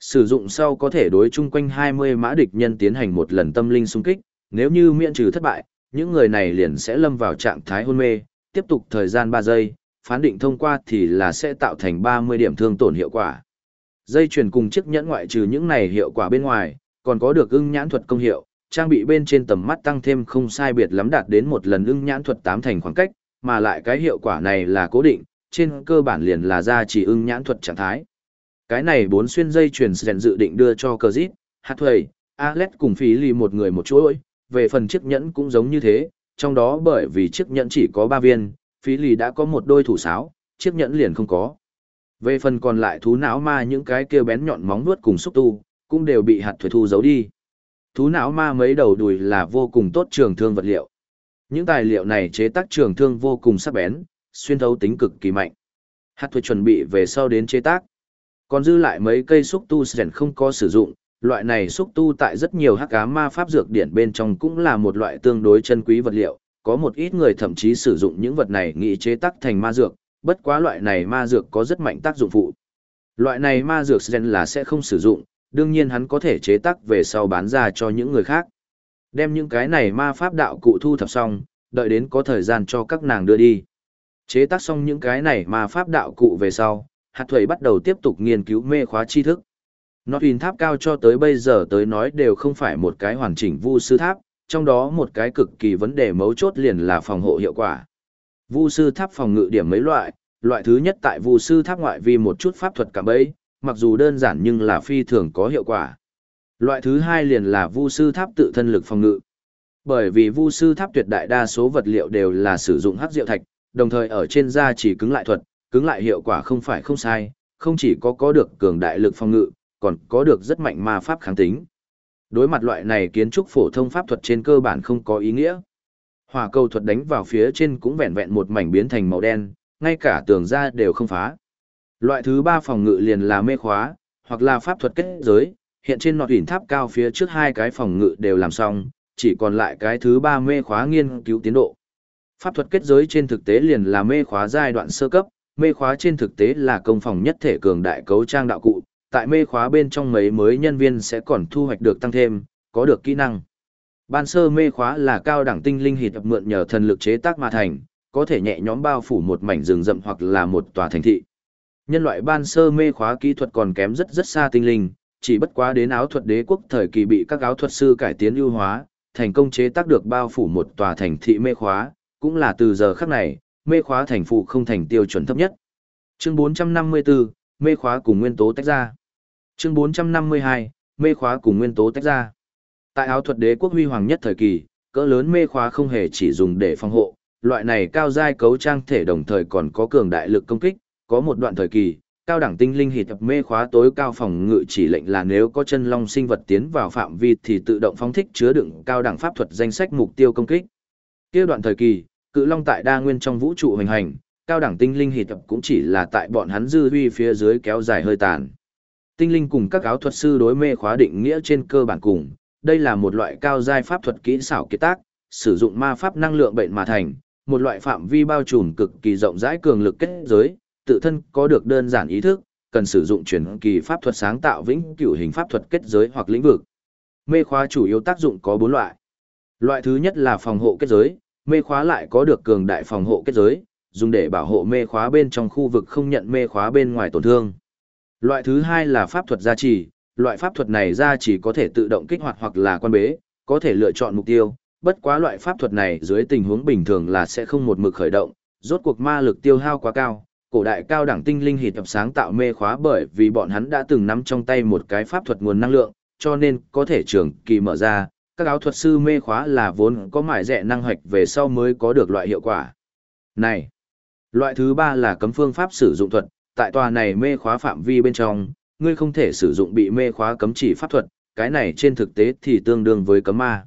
[SPEAKER 1] Sử dụng sau có thể đối chung quanh 20 mã địch nhân tiến hành một lần tâm linh xung kích, nếu như miễn trừ thất bại, những người này liền sẽ lâm vào trạng thái hôn mê, tiếp tục thời gian 3 giây, phán định thông qua thì là sẽ tạo thành 30 điểm thương tổn hiệu quả. Dây chuyền cùng chiếc nhẫn ngoại trừ những này hiệu quả bên ngoài, còn có được ưng nhãn thuật công hiệu, trang bị bên trên tầm mắt tăng thêm không sai biệt lắm đạt đến một lần ưng nhãn thuật tám thành khoảng cách, mà lại cái hiệu quả này là cố định, trên cơ bản liền là ra chỉ ưng nhãn thuật trạng thái. Cái này bốn xuyên dây truyền rèn dự định đưa cho cờ dít, hát thuầy, Alex cùng phí lì một người một chuỗi, về phần chiếc nhẫn cũng giống như thế, trong đó bởi vì chiếc nhẫn chỉ có ba viên, phí lì đã có một đôi thủ sáo, chiếc nhẫn liền không có. Về phần còn lại thú não ma những cái kia bén nhọn móng vuốt cùng xúc tu, cũng đều bị hạt thuế thu giấu đi. Thú não ma mấy đầu đùi là vô cùng tốt trường thương vật liệu. Những tài liệu này chế tác trường thương vô cùng sắc bén, xuyên thấu tính cực kỳ mạnh. Hạt thuê chuẩn bị về sau đến chế tác. Còn dư lại mấy cây xúc tu sẻn không có sử dụng, loại này xúc tu tại rất nhiều hắc cá ma pháp dược điển bên trong cũng là một loại tương đối chân quý vật liệu, có một ít người thậm chí sử dụng những vật này nghĩ chế tác thành ma dược, bất quá loại này ma dược có rất mạnh tác dụng phụ. Loại này ma dược sẻn là sẽ không sử dụng, đương nhiên hắn có thể chế tác về sau bán ra cho những người khác. Đem những cái này ma pháp đạo cụ thu thập xong, đợi đến có thời gian cho các nàng đưa đi. Chế tác xong những cái này ma pháp đạo cụ về sau, hạt thuẩy bắt đầu tiếp tục nghiên cứu mê khóa tri thức. Nó huyền tháp cao cho tới bây giờ tới nói đều không phải một cái hoàn chỉnh vu sư tháp, trong đó một cái cực kỳ vấn đề mấu chốt liền là phòng hộ hiệu quả. Vu sư tháp phòng ngự điểm mấy loại, loại thứ nhất tại vu sư tháp ngoại vi một chút pháp thuật cảm bấy, mặc dù đơn giản nhưng là phi thường có hiệu quả. Loại thứ hai liền là vu sư tháp tự thân lực phòng ngự. Bởi vì vu sư tháp tuyệt đại đa số vật liệu đều là sử dụng hắc diệu thạch, đồng thời ở trên da chỉ cứng lại thuật, cứng lại hiệu quả không phải không sai, không chỉ có có được cường đại lực phòng ngự, còn có được rất mạnh ma pháp kháng tính. Đối mặt loại này kiến trúc phổ thông pháp thuật trên cơ bản không có ý nghĩa. Hỏa cầu thuật đánh vào phía trên cũng vẹn vẹn một mảnh biến thành màu đen, ngay cả tường ra đều không phá. Loại thứ ba phòng ngự liền là mê khóa, hoặc là pháp thuật kết giới, hiện trên nọt đỉnh tháp cao phía trước hai cái phòng ngự đều làm xong, chỉ còn lại cái thứ ba mê khóa nghiên cứu tiến độ. Pháp thuật kết giới trên thực tế liền là mê khóa giai đoạn sơ cấp, mê khóa trên thực tế là công phòng nhất thể cường đại cấu trang đạo cụ, tại mê khóa bên trong mấy mới nhân viên sẽ còn thu hoạch được tăng thêm, có được kỹ năng. Ban sơ mê khóa là cao đẳng tinh linh hịt mượn nhờ thần lực chế tác mà thành, có thể nhẹ nhõm bao phủ một mảnh rừng rậm hoặc là một tòa thành thị. Nhân loại ban sơ mê khóa kỹ thuật còn kém rất rất xa tinh linh, chỉ bất quá đến áo thuật đế quốc thời kỳ bị các áo thuật sư cải tiến ưu hóa, thành công chế tác được bao phủ một tòa thành thị mê khóa, cũng là từ giờ khắc này, mê khóa thành phụ không thành tiêu chuẩn thấp nhất. Chương 454, mê khóa cùng nguyên tố tách ra. Chương 452, mê khóa cùng nguyên tố tách ra. Tại áo thuật đế quốc huy hoàng nhất thời kỳ, cỡ lớn mê khóa không hề chỉ dùng để phòng hộ, loại này cao giai cấu trang thể đồng thời còn có cường đại lực công kích, có một đoạn thời kỳ, cao đẳng tinh linh hịt mê khóa tối cao phòng ngự chỉ lệnh là nếu có chân long sinh vật tiến vào phạm vi thì tự động phóng thích chứa đựng cao đẳng pháp thuật danh sách mục tiêu công kích. Kia đoạn thời kỳ, cự long tại đa nguyên trong vũ trụ hành hành, cao đẳng tinh linh hịt cũng chỉ là tại bọn hắn dư huy phía dưới kéo dài hơi tàn. Tinh linh cùng các áo thuật sư đối mê khóa định nghĩa trên cơ bản cùng, đây là một loại cao giai pháp thuật kỹ xảo kiệt tác, sử dụng ma pháp năng lượng bệnh mà thành, một loại phạm vi bao trùm cực kỳ rộng rãi cường lực kết giới, tự thân có được đơn giản ý thức, cần sử dụng truyền kỳ pháp thuật sáng tạo vĩnh cửu hình pháp thuật kết giới hoặc lĩnh vực. Mê khóa chủ yếu tác dụng có 4 loại. Loại thứ nhất là phòng hộ kết giới, mê khóa lại có được cường đại phòng hộ kết giới, dùng để bảo hộ mê khóa bên trong khu vực không nhận mê khóa bên ngoài tổn thương. Loại thứ hai là pháp thuật gia trì, loại pháp thuật này gia trì có thể tự động kích hoạt hoặc là quan bế, có thể lựa chọn mục tiêu, bất quá loại pháp thuật này dưới tình huống bình thường là sẽ không một mực khởi động, rốt cuộc ma lực tiêu hao quá cao. Cổ đại cao đẳng tinh linh hịt tập sáng tạo mê khóa bởi vì bọn hắn đã từng nắm trong tay một cái pháp thuật nguồn năng lượng, cho nên có thể trường kỳ mở ra, các áo thuật sư mê khóa là vốn có mải rẻ năng hoạch về sau mới có được loại hiệu quả. Này, loại thứ ba là cấm phương pháp sử dụng thuật, tại tòa này mê khóa phạm vi bên trong, ngươi không thể sử dụng bị mê khóa cấm chỉ pháp thuật, cái này trên thực tế thì tương đương với cấm ma.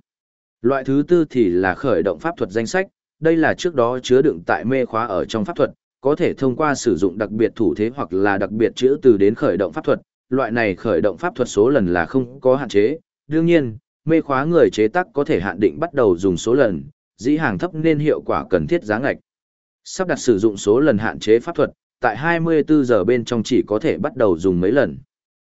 [SPEAKER 1] Loại thứ tư thì là khởi động pháp thuật danh sách, đây là trước đó chứa đựng tại mê khóa ở trong pháp thuật, có thể thông qua sử dụng đặc biệt thủ thế hoặc là đặc biệt chữ từ đến khởi động pháp thuật, loại này khởi động pháp thuật số lần là không có hạn chế, đương nhiên, mê khóa người chế tác có thể hạn định bắt đầu dùng số lần, dĩ hàng thấp nên hiệu quả cần thiết giá ngạch. Sắp đặt sử dụng số lần hạn chế pháp thuật, tại 24 giờ bên trong chỉ có thể bắt đầu dùng mấy lần.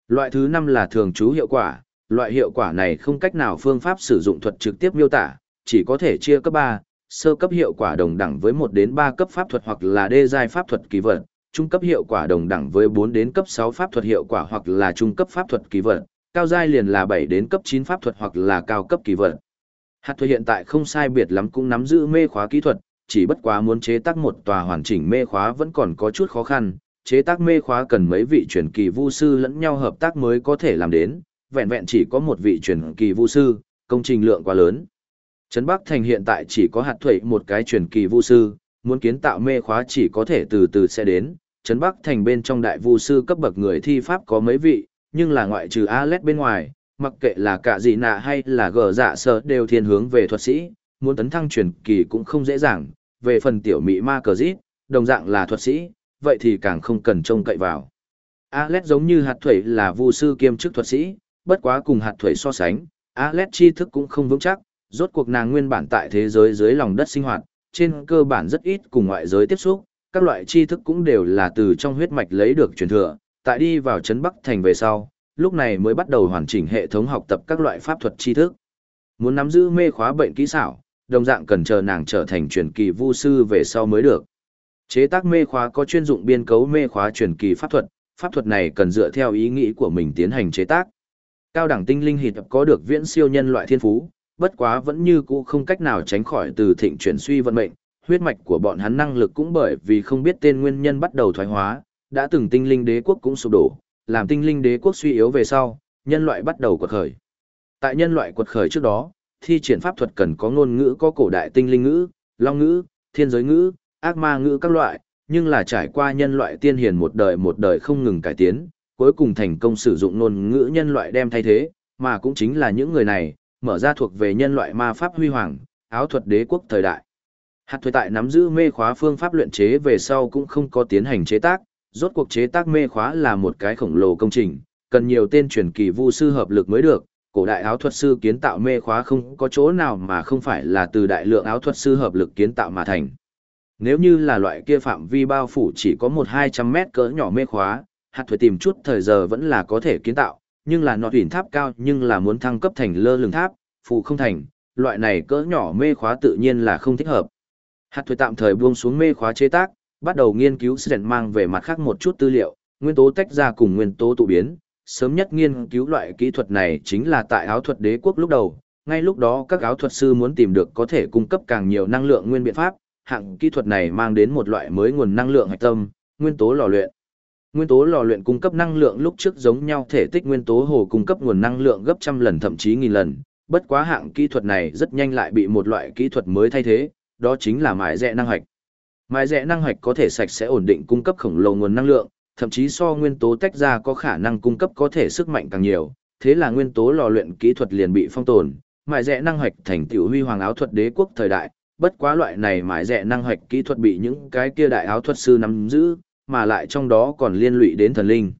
[SPEAKER 1] Loại thứ 5 là thường trú hiệu quả, loại hiệu quả này không cách nào phương pháp sử dụng thuật trực tiếp miêu tả, chỉ có thể chia cấp 3, sơ cấp hiệu quả đồng đẳng với 1 đến 3 cấp pháp thuật hoặc là đê giai pháp thuật kỳ vật, trung cấp hiệu quả đồng đẳng với 4 đến cấp 6 pháp thuật hiệu quả hoặc là trung cấp pháp thuật kỳ vật, cao giai liền là 7 đến cấp 9 pháp thuật hoặc là cao cấp kỳ vật. Hạt thuế hiện tại không sai biệt lắm cũng nắm giữ mê khóa kỹ thuật, chỉ bất quá muốn chế tác một tòa hoàn chỉnh mê khóa vẫn còn có chút khó khăn, chế tác mê khóa cần mấy vị truyền kỳ vu sư lẫn nhau hợp tác mới có thể làm đến, vẹn vẹn chỉ có một vị truyền kỳ vu sư, công trình lượng quá lớn. Trấn Bắc Thành hiện tại chỉ có hạt thuệ một cái truyền kỳ vu sư, muốn kiến tạo mê khóa chỉ có thể từ từ sẽ đến. Trấn Bắc Thành bên trong đại vu sư cấp bậc người thi pháp có mấy vị, nhưng là ngoại trừ Alet bên ngoài, mặc kệ là cả gì nạ hay là gờ dạ sơ đều thiên hướng về thuật sĩ, muốn tấn thăng truyền kỳ cũng không dễ dàng, về phần tiểu mỹ ma cờ dít, đồng dạng là thuật sĩ, vậy thì càng không cần trông cậy vào. Alet giống như hạt thuẩy là vu sư kiêm chức thuật sĩ, bất quá cùng hạt thuẩy so sánh, Alet tri thức cũng không vững chắc, rốt cuộc nàng nguyên bản tại thế giới dưới lòng đất sinh hoạt, trên cơ bản rất ít cùng ngoại giới tiếp xúc, các loại tri thức cũng đều là từ trong huyết mạch lấy được truyền thừa, tại đi vào trấn Bắc thành về sau, lúc này mới bắt đầu hoàn chỉnh hệ thống học tập các loại pháp thuật tri thức. Muốn nắm giữ mê khóa bệnh kỹ xảo, đồng dạng cần chờ nàng trở thành truyền kỳ vu sư về sau mới được. Chế tác mê khóa có chuyên dụng biên cấu mê khóa truyền kỳ pháp thuật, pháp thuật này cần dựa theo ý nghĩ của mình tiến hành chế tác. Cao đẳng tinh linh hịt có được viễn siêu nhân loại thiên phú, bất quá vẫn như cũ không cách nào tránh khỏi từ thịnh chuyển suy vận mệnh, huyết mạch của bọn hắn năng lực cũng bởi vì không biết tên nguyên nhân bắt đầu thoái hóa, đã từng tinh linh đế quốc cũng sụp đổ, làm tinh linh đế quốc suy yếu về sau, nhân loại bắt đầu quật khởi. Tại nhân loại quật khởi trước đó, thi triển pháp thuật cần có ngôn ngữ có cổ đại tinh linh ngữ, long ngữ, thiên giới ngữ, ác ma ngữ các loại, nhưng là trải qua nhân loại tiên hiền một đời một đời không ngừng cải tiến, cuối cùng thành công sử dụng ngôn ngữ nhân loại đem thay thế, mà cũng chính là những người này, mở ra thuộc về nhân loại ma pháp huy hoàng, áo thuật đế quốc thời đại. Hạt thuế tại nắm giữ mê khóa phương pháp luyện chế về sau cũng không có tiến hành chế tác, rốt cuộc chế tác mê khóa là một cái khổng lồ công trình, cần nhiều tên truyền kỳ vu sư hợp lực mới được, cổ đại áo thuật sư kiến tạo mê khóa không có chỗ nào mà không phải là từ đại lượng áo thuật sư hợp lực kiến tạo mà thành. Nếu như là loại kia phạm vi bao phủ chỉ có một hai trăm mét cỡ nhỏ mê khóa, hạt thuế tìm chút thời giờ vẫn là có thể kiến tạo, nhưng là nọ tuyển tháp cao nhưng là muốn thăng cấp thành lơ lửng tháp, phụ không thành, loại này cỡ nhỏ mê khóa tự nhiên là không thích hợp. Hạt thuế tạm thời buông xuống mê khóa chế tác, bắt đầu nghiên cứu sẽ mang về mặt khác một chút tư liệu, nguyên tố tách ra cùng nguyên tố tụ biến, sớm nhất nghiên cứu loại kỹ thuật này chính là tại áo thuật đế quốc lúc đầu, ngay lúc đó các áo thuật sư muốn tìm được có thể cung cấp càng nhiều năng lượng nguyên biện pháp, hạng kỹ thuật này mang đến một loại mới nguồn năng lượng hạch tâm, nguyên tố lò luyện. Nguyên tố lò luyện cung cấp năng lượng lúc trước giống nhau thể tích nguyên tố hồ cung cấp nguồn năng lượng gấp trăm lần thậm chí nghìn lần, bất quá hạng kỹ thuật này rất nhanh lại bị một loại kỹ thuật mới thay thế, đó chính là mài rẽ năng hạch. Mài rẽ năng hạch có thể sạch sẽ ổn định cung cấp khổng lồ nguồn năng lượng, thậm chí so nguyên tố tách ra có khả năng cung cấp có thể sức mạnh càng nhiều, thế là nguyên tố lò luyện kỹ thuật liền bị phong tồn, mài rẽ năng hạch thành tiểu huy hoàng áo thuật đế quốc thời đại, bất quá loại này mài rẽ năng hạch kỹ thuật bị những cái kia đại áo thuật sư nắm giữ, mà lại trong đó còn liên lụy đến thần linh.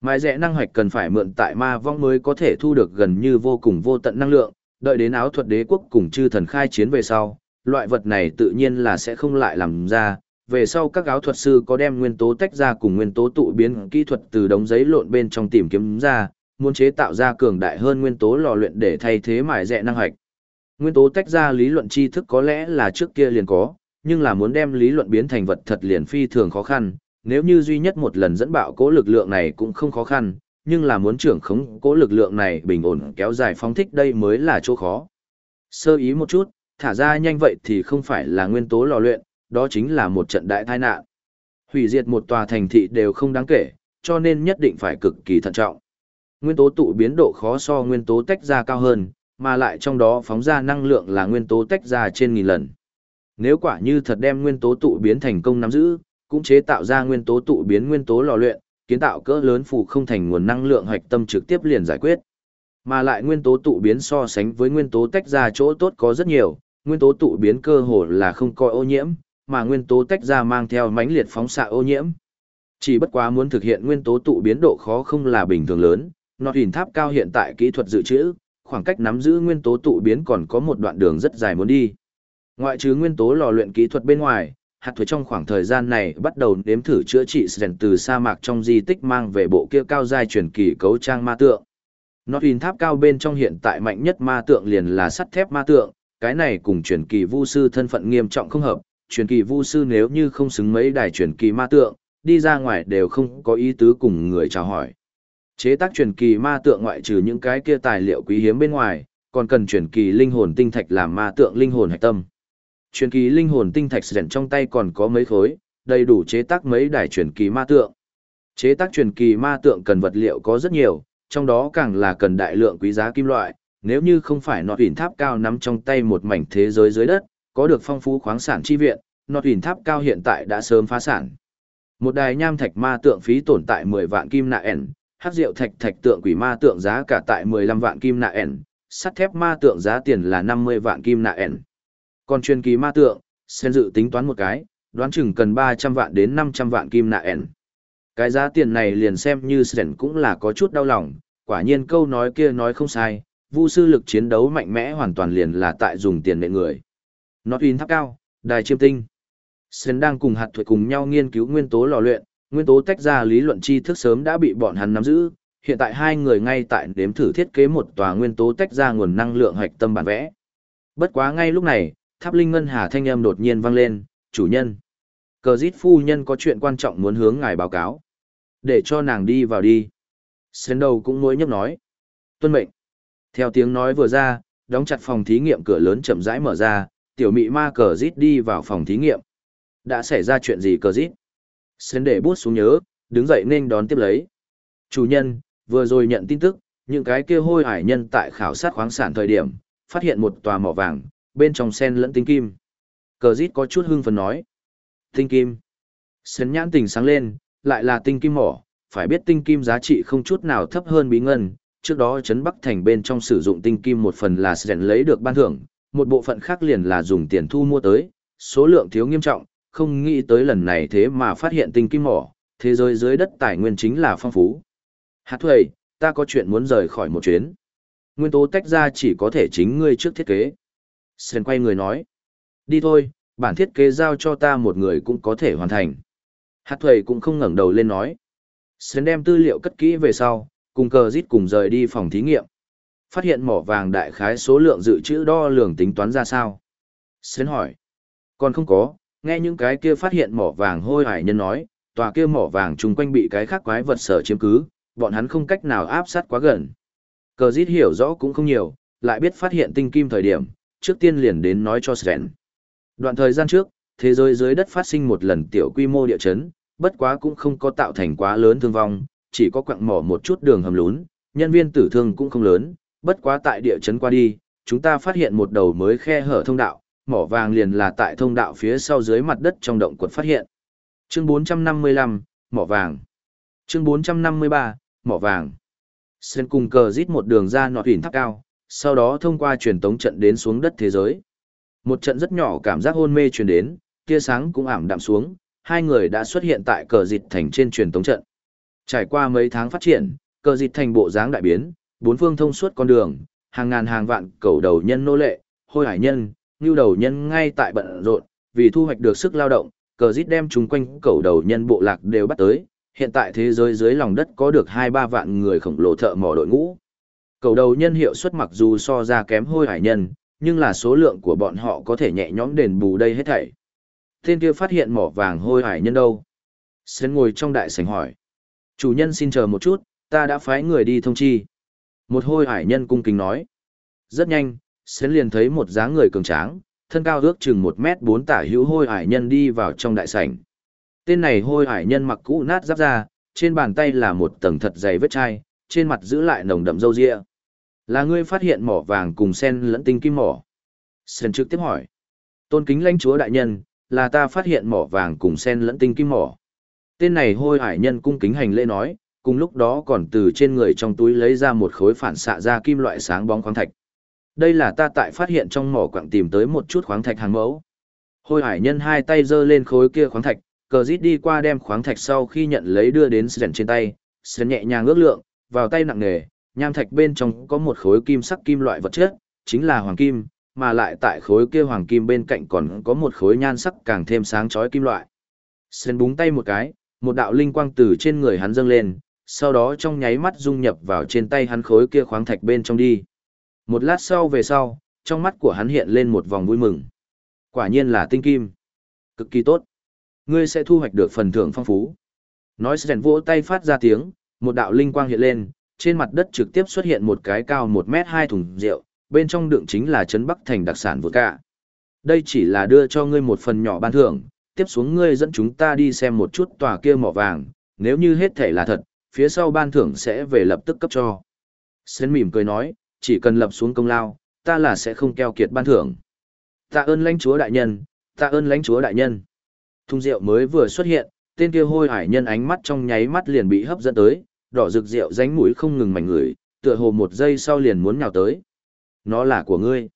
[SPEAKER 1] Mãi rẽ năng hoạch cần phải mượn tại ma vong mới có thể thu được gần như vô cùng vô tận năng lượng, đợi đến áo thuật đế quốc cùng chư thần khai chiến về sau, loại vật này tự nhiên là sẽ không lại làm ra. Về sau các áo thuật sư có đem nguyên tố tách ra cùng nguyên tố tụ biến kỹ thuật từ đống giấy lộn bên trong tìm kiếm ra, muốn chế tạo ra cường đại hơn nguyên tố lò luyện để thay thế mài rẽ năng hoạch. Nguyên tố tách ra lý luận tri thức có lẽ là trước kia liền có, nhưng là muốn đem lý luận biến thành vật thật liền phi thường khó khăn, nếu như duy nhất một lần dẫn bạo cố lực lượng này cũng không khó khăn, nhưng là muốn trưởng khống cố lực lượng này bình ổn kéo dài phóng thích đây mới là chỗ khó. Sơ ý một chút, thả ra nhanh vậy thì không phải là nguyên tố lò luyện, đó chính là một trận đại tai nạn. Hủy diệt một tòa thành thị đều không đáng kể, cho nên nhất định phải cực kỳ thận trọng. Nguyên tố tụ biến độ khó so nguyên tố tách ra cao hơn, mà lại trong đó phóng ra năng lượng là nguyên tố tách ra trên nghìn lần. Nếu quả như thật đem nguyên tố tụ biến thành công nắm giữ, cũng chế tạo ra nguyên tố tụ biến nguyên tố lò luyện, kiến tạo cỡ lớn phù không thành nguồn năng lượng hoạch tâm trực tiếp liền giải quyết. Mà lại nguyên tố tụ biến so sánh với nguyên tố tách ra chỗ tốt có rất nhiều, nguyên tố tụ biến cơ hồ là không có ô nhiễm, mà nguyên tố tách ra mang theo mãnh liệt phóng xạ ô nhiễm. Chỉ bất quá muốn thực hiện nguyên tố tụ biến độ khó không là bình thường lớn, nọt hình tháp cao hiện tại kỹ thuật dự trữ, khoảng cách nắm giữ nguyên tố tụ biến còn có một đoạn đường rất dài muốn đi. Ngoại trừ nguyên tố lò luyện kỹ thuật bên ngoài, hạt thuế trong khoảng thời gian này bắt đầu nếm thử chữa trị sren từ sa mạc trong di tích mang về bộ kia cao giai truyền kỳ cấu trang ma tượng. Nó hình tháp cao bên trong hiện tại mạnh nhất ma tượng liền là sắt thép ma tượng, cái này cùng truyền kỳ vu sư thân phận nghiêm trọng không hợp, truyền kỳ vu sư nếu như không xứng mấy đài truyền kỳ ma tượng, đi ra ngoài đều không có ý tứ cùng người chào hỏi. Chế tác truyền kỳ ma tượng ngoại trừ những cái kia tài liệu quý hiếm bên ngoài, còn cần truyền kỳ linh hồn tinh thạch làm ma tượng linh hồn hạch tâm truyền kỳ linh hồn tinh thạch rèn trong tay còn có mấy khối, đầy đủ chế tác mấy đài truyền kỳ ma tượng. Chế tác truyền kỳ ma tượng cần vật liệu có rất nhiều, trong đó càng là cần đại lượng quý giá kim loại, nếu như không phải nọt huyền tháp cao nắm trong tay một mảnh thế giới dưới đất, có được phong phú khoáng sản chi viện, nọt huyền tháp cao hiện tại đã sớm phá sản. Một đài nham thạch ma tượng phí tổn tại 10 vạn kim nạ ẻn, hát rượu thạch thạch tượng quỷ ma tượng giá cả tại 15 vạn kim nạ ẻn, sắt thép ma tượng giá tiền là 50 vạn kim nạ ẻn. Còn truyền kỳ ma tượng, sen dự tính toán một cái, đoán chừng cần 300 vạn đến 500 vạn kim nạ ẻn. Cái giá tiền này liền xem như sen cũng là có chút đau lòng, quả nhiên câu nói kia nói không sai, vu sư lực chiến đấu mạnh mẽ hoàn toàn liền là tại dùng tiền nệ người. Nó in tháp cao, đài chiêm tinh. Sen đang cùng hạt thuật cùng nhau nghiên cứu nguyên tố lò luyện, nguyên tố tách ra lý luận tri thức sớm đã bị bọn hắn nắm giữ, hiện tại hai người ngay tại đếm thử thiết kế một tòa nguyên tố tách ra nguồn năng lượng hạch tâm bản vẽ. Bất quá ngay lúc này, tháp linh ngân hà thanh âm đột nhiên vang lên, chủ nhân. Cờ dít phu nhân có chuyện quan trọng muốn hướng ngài báo cáo. Để cho nàng đi vào đi. Sến đầu cũng mối nhấp nói. Tuân mệnh. Theo tiếng nói vừa ra, đóng chặt phòng thí nghiệm cửa lớn chậm rãi mở ra, tiểu mị ma cờ dít đi vào phòng thí nghiệm. Đã xảy ra chuyện gì cờ dít? Sến để bút xuống nhớ, đứng dậy nên đón tiếp lấy. Chủ nhân, vừa rồi nhận tin tức, những cái kia hôi hải nhân tại khảo sát khoáng sản thời điểm, phát hiện một tòa mỏ vàng, bên trong sen lẫn tinh kim. Cờ dít có chút hưng phấn nói. Tinh kim. Sến nhãn tình sáng lên, lại là tinh kim mỏ, phải biết tinh kim giá trị không chút nào thấp hơn bí ngân. Trước đó Trấn Bắc Thành bên trong sử dụng tinh kim một phần là Sến lấy được ban thưởng, một bộ phận khác liền là dùng tiền thu mua tới, số lượng thiếu nghiêm trọng, không nghĩ tới lần này thế mà phát hiện tinh kim mỏ, thế giới dưới đất tài nguyên chính là phong phú. Hạt thuầy, ta có chuyện muốn rời khỏi một chuyến. Nguyên tố tách ra chỉ có thể chính ngươi trước thiết kế. Sen quay người nói. Đi thôi, bản thiết kế giao cho ta một người cũng có thể hoàn thành. Hát thuầy cũng không ngẩng đầu lên nói. Sen đem tư liệu cất kỹ về sau, cùng cờ rít cùng rời đi phòng thí nghiệm. Phát hiện mỏ vàng đại khái số lượng dự trữ đo lường tính toán ra sao? Sen hỏi. Còn không có, nghe những cái kia phát hiện mỏ vàng hôi hải nhân nói, tòa kia mỏ vàng chung quanh bị cái khác quái vật sở chiếm cứ, bọn hắn không cách nào áp sát quá gần. Cờ dít hiểu rõ cũng không nhiều, lại biết phát hiện tinh kim thời điểm, trước tiên liền đến nói cho Sren. Đoạn thời gian trước, thế giới dưới đất phát sinh một lần tiểu quy mô địa chấn, bất quá cũng không có tạo thành quá lớn thương vong, chỉ có quặng mỏ một chút đường hầm lún, nhân viên tử thương cũng không lớn, bất quá tại địa chấn qua đi, chúng ta phát hiện một đầu mới khe hở thông đạo, mỏ vàng liền là tại thông đạo phía sau dưới mặt đất trong động quật phát hiện. Chương 455, mỏ vàng. Chương 453, mỏ vàng. Sen cùng cờ rít một đường ra nọt huyền tháp cao, sau đó thông qua truyền tống trận đến xuống đất thế giới. Một trận rất nhỏ cảm giác hôn mê truyền đến, tia sáng cũng ảm đạm xuống, hai người đã xuất hiện tại cờ dịch thành trên truyền tống trận. Trải qua mấy tháng phát triển, cờ dịch thành bộ dáng đại biến, bốn phương thông suốt con đường, hàng ngàn hàng vạn cầu đầu nhân nô lệ, hôi hải nhân, như đầu nhân ngay tại bận rộn, vì thu hoạch được sức lao động, cờ dịch đem chúng quanh cầu đầu nhân bộ lạc đều bắt tới, hiện tại thế giới dưới lòng đất có được 2-3 vạn người khổng lồ thợ mỏ đội ngũ. Cầu đầu nhân hiệu suất mặc dù so ra kém hôi hải nhân, nhưng là số lượng của bọn họ có thể nhẹ nhõm đền bù đây hết thảy. Tên kia phát hiện mỏ vàng hôi hải nhân đâu? Sến ngồi trong đại sảnh hỏi. Chủ nhân xin chờ một chút, ta đã phái người đi thông chi. Một hôi hải nhân cung kính nói. Rất nhanh, Sến liền thấy một dáng người cường tráng, thân cao ước chừng một mét bốn tả hữu hôi hải nhân đi vào trong đại sảnh. Tên này hôi hải nhân mặc cũ nát giáp ra, trên bàn tay là một tầng thật dày vết chai, trên mặt giữ lại nồng đậm râu ria. Là ngươi phát hiện mỏ vàng cùng sen lẫn tinh kim mỏ. Sen trực tiếp hỏi. Tôn kính lãnh chúa đại nhân, là ta phát hiện mỏ vàng cùng sen lẫn tinh kim mỏ. Tên này hôi hải nhân cung kính hành lễ nói, cùng lúc đó còn từ trên người trong túi lấy ra một khối phản xạ ra kim loại sáng bóng khoáng thạch. Đây là ta tại phát hiện trong mỏ quặng tìm tới một chút khoáng thạch hàng mẫu. Hôi hải nhân hai tay giơ lên khối kia khoáng thạch, cờ rít đi qua đem khoáng thạch sau khi nhận lấy đưa đến sren trên tay, sren nhẹ nhàng ước lượng, vào tay nặng nề, nham thạch bên trong có một khối kim sắc kim loại vật chất, chính là hoàng kim, mà lại tại khối kia hoàng kim bên cạnh còn có một khối nhan sắc càng thêm sáng chói kim loại. Sren búng tay một cái, một đạo linh quang từ trên người hắn dâng lên, sau đó trong nháy mắt dung nhập vào trên tay hắn khối kia khoáng thạch bên trong đi. Một lát sau về sau, trong mắt của hắn hiện lên một vòng vui mừng. Quả nhiên là tinh kim. Cực kỳ tốt. Ngươi sẽ thu hoạch được phần thưởng phong phú. Nói Sren vỗ tay phát ra tiếng, một đạo linh quang hiện lên, trên mặt đất trực tiếp xuất hiện một cái cao một mét hai thùng rượu, bên trong đựng chính là trấn Bắc Thành đặc sản vượt cả. Đây chỉ là đưa cho ngươi một phần nhỏ ban thưởng, tiếp xuống ngươi dẫn chúng ta đi xem một chút tòa kia mỏ vàng, nếu như hết thể là thật, phía sau ban thưởng sẽ về lập tức cấp cho. Sến mỉm cười nói, chỉ cần lập xuống công lao, ta là sẽ không keo kiệt ban thưởng. Tạ ơn lãnh chúa đại nhân, tạ ơn lãnh chúa đại nhân. Thùng rượu mới vừa xuất hiện, tên kia hôi hải nhân ánh mắt trong nháy mắt liền bị hấp dẫn tới, đỏ rực rượu ránh mũi không ngừng mảnh ngửi, tựa hồ một giây sau liền muốn nhào tới. Nó là của ngươi.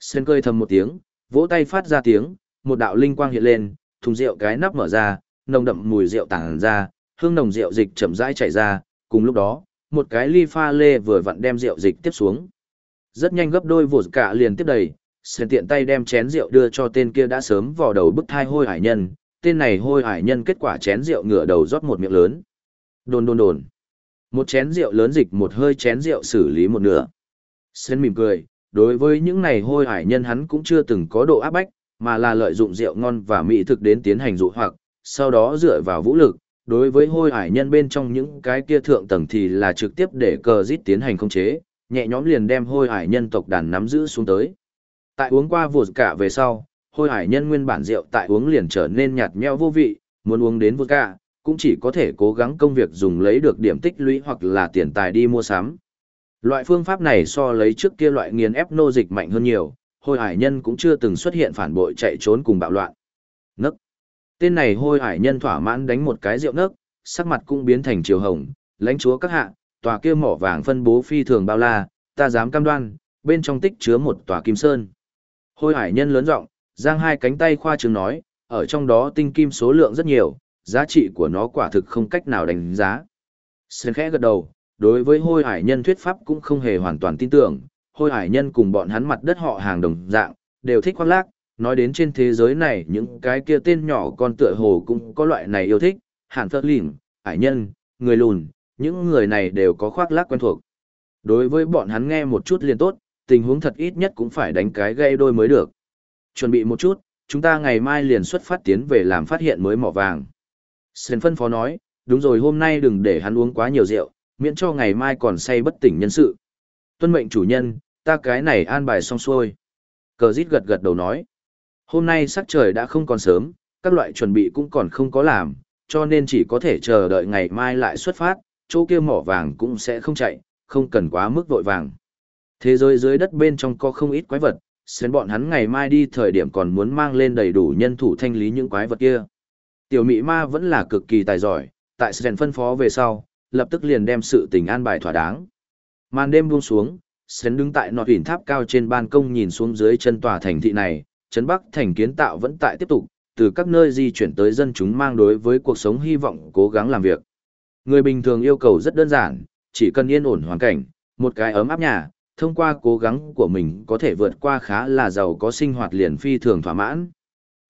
[SPEAKER 1] Sen cơi thầm một tiếng, vỗ tay phát ra tiếng, một đạo linh quang hiện lên, thùng rượu cái nắp mở ra, nồng đậm mùi rượu tản ra, hương nồng rượu dịch chậm rãi chảy ra, cùng lúc đó, một cái ly pha lê vừa vặn đem rượu dịch tiếp xuống. Rất nhanh gấp đôi vụt cả liền tiếp đầy, Sen tiện tay đem chén rượu đưa cho tên kia đã sớm vào đầu bức thai hôi hải nhân, tên này hôi hải nhân kết quả chén rượu ngửa đầu rót một miệng lớn. Đồn đồn đồn. Một chén rượu lớn dịch một hơi chén rượu xử lý một nửa. Sen mỉm cười, đối với những này hôi hải nhân hắn cũng chưa từng có độ áp bách, mà là lợi dụng rượu ngon và mỹ thực đến tiến hành dụ hoặc, sau đó dựa vào vũ lực, đối với hôi hải nhân bên trong những cái kia thượng tầng thì là trực tiếp để cờ dít tiến hành khống chế, nhẹ nhõm liền đem hôi hải nhân tộc đàn nắm giữ xuống tới. Tại uống qua vụt cả về sau, hôi hải nhân nguyên bản rượu tại uống liền trở nên nhạt nhẽo vô vị, muốn uống đến vụt cả, cũng chỉ có thể cố gắng công việc dùng lấy được điểm tích lũy hoặc là tiền tài đi mua sắm. Loại phương pháp này so lấy trước kia loại nghiền ép nô dịch mạnh hơn nhiều, hôi hải nhân cũng chưa từng xuất hiện phản bội chạy trốn cùng bạo loạn. Nấc. Tên này hôi hải nhân thỏa mãn đánh một cái rượu nấc, sắc mặt cũng biến thành chiều hồng, lãnh chúa các hạ, tòa kia mỏ vàng phân bố phi thường bao la, ta dám cam đoan, bên trong tích chứa một tòa kim sơn. Hôi hải nhân lớn giọng, giang hai cánh tay khoa trương nói, ở trong đó tinh kim số lượng rất nhiều, giá trị của nó quả thực không cách nào đánh giá. Sơn khẽ gật đầu, đối với hôi hải nhân thuyết pháp cũng không hề hoàn toàn tin tưởng, hôi hải nhân cùng bọn hắn mặt đất họ hàng đồng dạng, đều thích khoác lác, nói đến trên thế giới này những cái kia tên nhỏ con tựa hồ cũng có loại này yêu thích, hàn phật lìm, hải nhân, người lùn, những người này đều có khoác lác quen thuộc. Đối với bọn hắn nghe một chút liền tốt, tình huống thật ít nhất cũng phải đánh cái gây đôi mới được. Chuẩn bị một chút, chúng ta ngày mai liền xuất phát tiến về làm phát hiện mới mỏ vàng. Sơn phân phó nói, đúng rồi hôm nay đừng để hắn uống quá nhiều rượu, miễn cho ngày mai còn say bất tỉnh nhân sự. Tuân mệnh chủ nhân, ta cái này an bài xong xuôi. Cờ rít gật gật đầu nói. Hôm nay sắc trời đã không còn sớm, các loại chuẩn bị cũng còn không có làm, cho nên chỉ có thể chờ đợi ngày mai lại xuất phát, chỗ kia mỏ vàng cũng sẽ không chạy, không cần quá mức vội vàng. Thế giới dưới đất bên trong có không ít quái vật, xến bọn hắn ngày mai đi thời điểm còn muốn mang lên đầy đủ nhân thủ thanh lý những quái vật kia. Tiểu Mị Ma vẫn là cực kỳ tài giỏi, tại Sren phân phó về sau, lập tức liền đem sự tình an bài thỏa đáng. Màn đêm buông xuống, Sren đứng tại nọt huyền tháp cao trên ban công nhìn xuống dưới chân tòa thành thị này, trấn Bắc thành kiến tạo vẫn tại tiếp tục, từ các nơi di chuyển tới dân chúng mang đối với cuộc sống hy vọng cố gắng làm việc. Người bình thường yêu cầu rất đơn giản, chỉ cần yên ổn hoàn cảnh, một cái ấm áp nhà, thông qua cố gắng của mình có thể vượt qua khá là giàu có sinh hoạt liền phi thường thỏa mãn.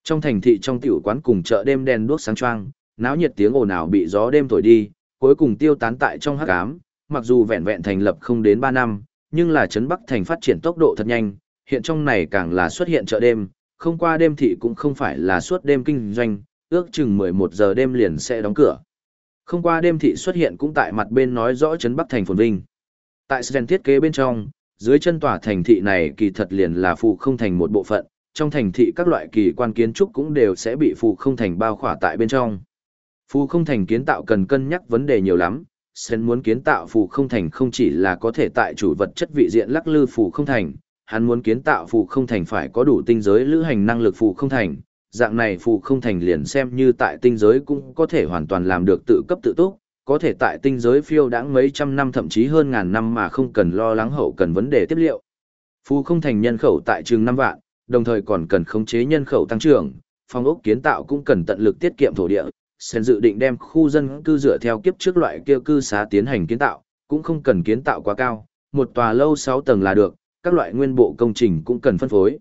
[SPEAKER 1] Trong thành thị trong tiểu quán cùng chợ đêm đèn đuốc sáng choang, náo nhiệt tiếng ồn ào bị gió đêm thổi đi, cuối cùng tiêu tán tại trong hắc ám, mặc dù vẹn vẹn thành lập không đến 3 năm, nhưng là trấn Bắc thành phát triển tốc độ thật nhanh, hiện trong này càng là xuất hiện chợ đêm, không qua đêm thị cũng không phải là suốt đêm kinh doanh, ước chừng 11 giờ đêm liền sẽ đóng cửa. Không qua đêm thị xuất hiện cũng tại mặt bên nói rõ trấn Bắc thành phồn vinh. Tại Sren thiết kế bên trong, dưới chân tòa thành thị này kỳ thật liền là phụ không thành một bộ phận, trong thành thị các loại kỳ quan kiến trúc cũng đều sẽ bị phụ không thành bao khỏa tại bên trong. Phù không thành kiến tạo cần cân nhắc vấn đề nhiều lắm, Sen muốn kiến tạo phù không thành không chỉ là có thể tại chủ vật chất vị diện lắc lư phù không thành, hắn muốn kiến tạo phù không thành phải có đủ tinh giới lữ hành năng lực phù không thành, dạng này phù không thành liền xem như tại tinh giới cũng có thể hoàn toàn làm được tự cấp tự túc, có thể tại tinh giới phiêu đãng mấy trăm năm thậm chí hơn ngàn năm mà không cần lo lắng hậu cần vấn đề tiếp liệu. Phù không thành nhân khẩu tại trường năm vạn, đồng thời còn cần khống chế nhân khẩu tăng trưởng, phòng ốc kiến tạo cũng cần tận lực tiết kiệm thổ địa. Sen dự định đem khu dân cư dựa theo kiếp trước loại kia cư xá tiến hành kiến tạo, cũng không cần kiến tạo quá cao, một tòa lâu 6 tầng là được, các loại nguyên bộ công trình cũng cần phân phối.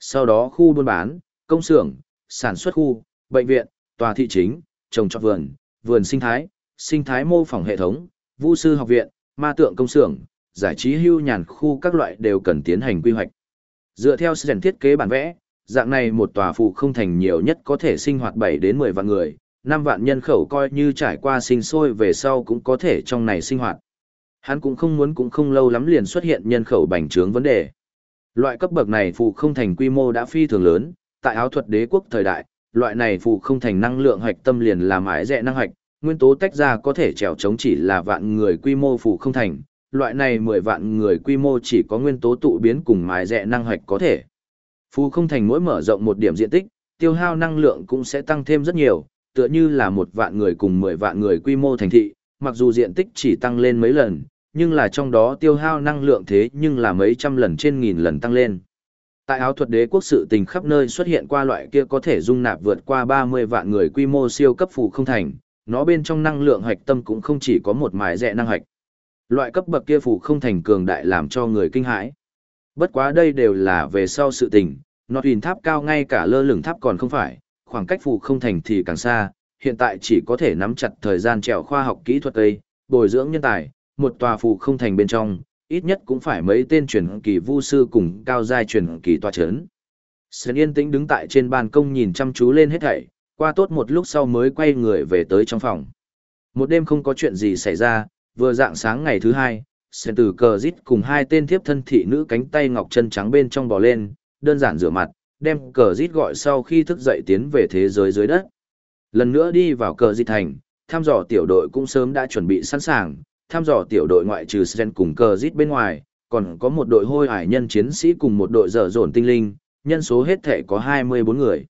[SPEAKER 1] Sau đó khu buôn bán, công xưởng, sản xuất khu, bệnh viện, tòa thị chính, trồng trọt vườn, vườn sinh thái, sinh thái mô phỏng hệ thống, vũ sư học viện, ma tượng công xưởng, giải trí hưu nhàn khu các loại đều cần tiến hành quy hoạch. Dựa theo sàn thiết kế bản vẽ, dạng này một tòa phụ không thành nhiều nhất có thể sinh hoạt 7 đến 10 vạn người, 5 vạn nhân khẩu coi như trải qua sinh sôi về sau cũng có thể trong này sinh hoạt. Hắn cũng không muốn cũng không lâu lắm liền xuất hiện nhân khẩu bành trướng vấn đề. Loại cấp bậc này phụ không thành quy mô đã phi thường lớn, tại áo thuật đế quốc thời đại, loại này phụ không thành năng lượng hoạch tâm liền làm ái rẻ năng hoạch, nguyên tố tách ra có thể trèo chống chỉ là vạn người quy mô phụ không thành, loại này 10 vạn người quy mô chỉ có nguyên tố tụ biến cùng mài rẻ năng hoạch có thể. Phù không thành mỗi mở rộng một điểm diện tích, tiêu hao năng lượng cũng sẽ tăng thêm rất nhiều, tựa như là một vạn người cùng 10 vạn người quy mô thành thị, mặc dù diện tích chỉ tăng lên mấy lần, nhưng là trong đó tiêu hao năng lượng thế nhưng là mấy trăm lần trên nghìn lần tăng lên. Tại áo thuật đế quốc sự tình khắp nơi xuất hiện qua loại kia có thể dung nạp vượt qua 30 vạn người quy mô siêu cấp phù không thành, nó bên trong năng lượng hoạch tâm cũng không chỉ có một mài rẻ năng hoạch. Loại cấp bậc kia phủ không thành cường đại làm cho người kinh hãi. Bất quá đây đều là về sau sự tình, nó thuyền tháp cao ngay cả lơ lửng tháp còn không phải, khoảng cách phủ không thành thì càng xa, hiện tại chỉ có thể nắm chặt thời gian trèo khoa học kỹ thuật tây, bồi dưỡng nhân tài, một tòa phủ không thành bên trong, ít nhất cũng phải mấy tên truyền kỳ vu sư cùng cao giai truyền kỳ tòa chấn. Sơn yên tĩnh đứng tại trên ban công nhìn chăm chú lên hết thảy, qua tốt một lúc sau mới quay người về tới trong phòng. Một đêm không có chuyện gì xảy ra, vừa dạng sáng ngày thứ hai, sen từ cờ rít cùng hai tên thiếp thân thị nữ cánh tay ngọc chân trắng bên trong bò lên, đơn giản rửa mặt, đem cờ rít gọi sau khi thức dậy tiến về thế giới dưới đất. Lần nữa đi vào cờ rít thành, thăm dò tiểu đội cũng sớm đã chuẩn bị sẵn sàng, thăm dò tiểu đội ngoại trừ sen cùng cờ rít bên ngoài, còn có một đội hôi hải nhân chiến sĩ cùng một đội dở dồn tinh linh, nhân số hết thể có 24 người.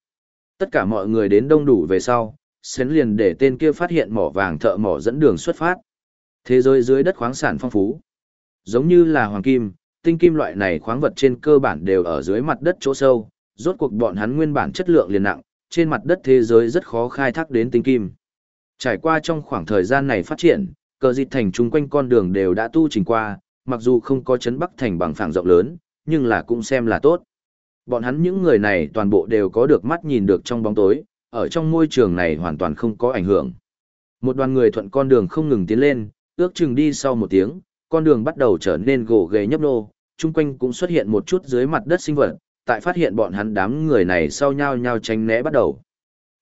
[SPEAKER 1] Tất cả mọi người đến đông đủ về sau, Sến liền để tên kia phát hiện mỏ vàng thợ mỏ dẫn đường xuất phát. Thế giới dưới đất khoáng sản phong phú. Giống như là hoàng kim, tinh kim loại này khoáng vật trên cơ bản đều ở dưới mặt đất chỗ sâu, rốt cuộc bọn hắn nguyên bản chất lượng liền nặng, trên mặt đất thế giới rất khó khai thác đến tinh kim. Trải qua trong khoảng thời gian này phát triển, cờ dịch thành chung quanh con đường đều đã tu trình qua, mặc dù không có chấn bắc thành bằng phẳng rộng lớn, nhưng là cũng xem là tốt. Bọn hắn những người này toàn bộ đều có được mắt nhìn được trong bóng tối, ở trong môi trường này hoàn toàn không có ảnh hưởng. Một đoàn người thuận con đường không ngừng tiến lên, ước chừng đi sau một tiếng, con đường bắt đầu trở nên gồ ghề nhấp nô, chung quanh cũng xuất hiện một chút dưới mặt đất sinh vật, tại phát hiện bọn hắn đám người này sau nhau nhau tránh né bắt đầu.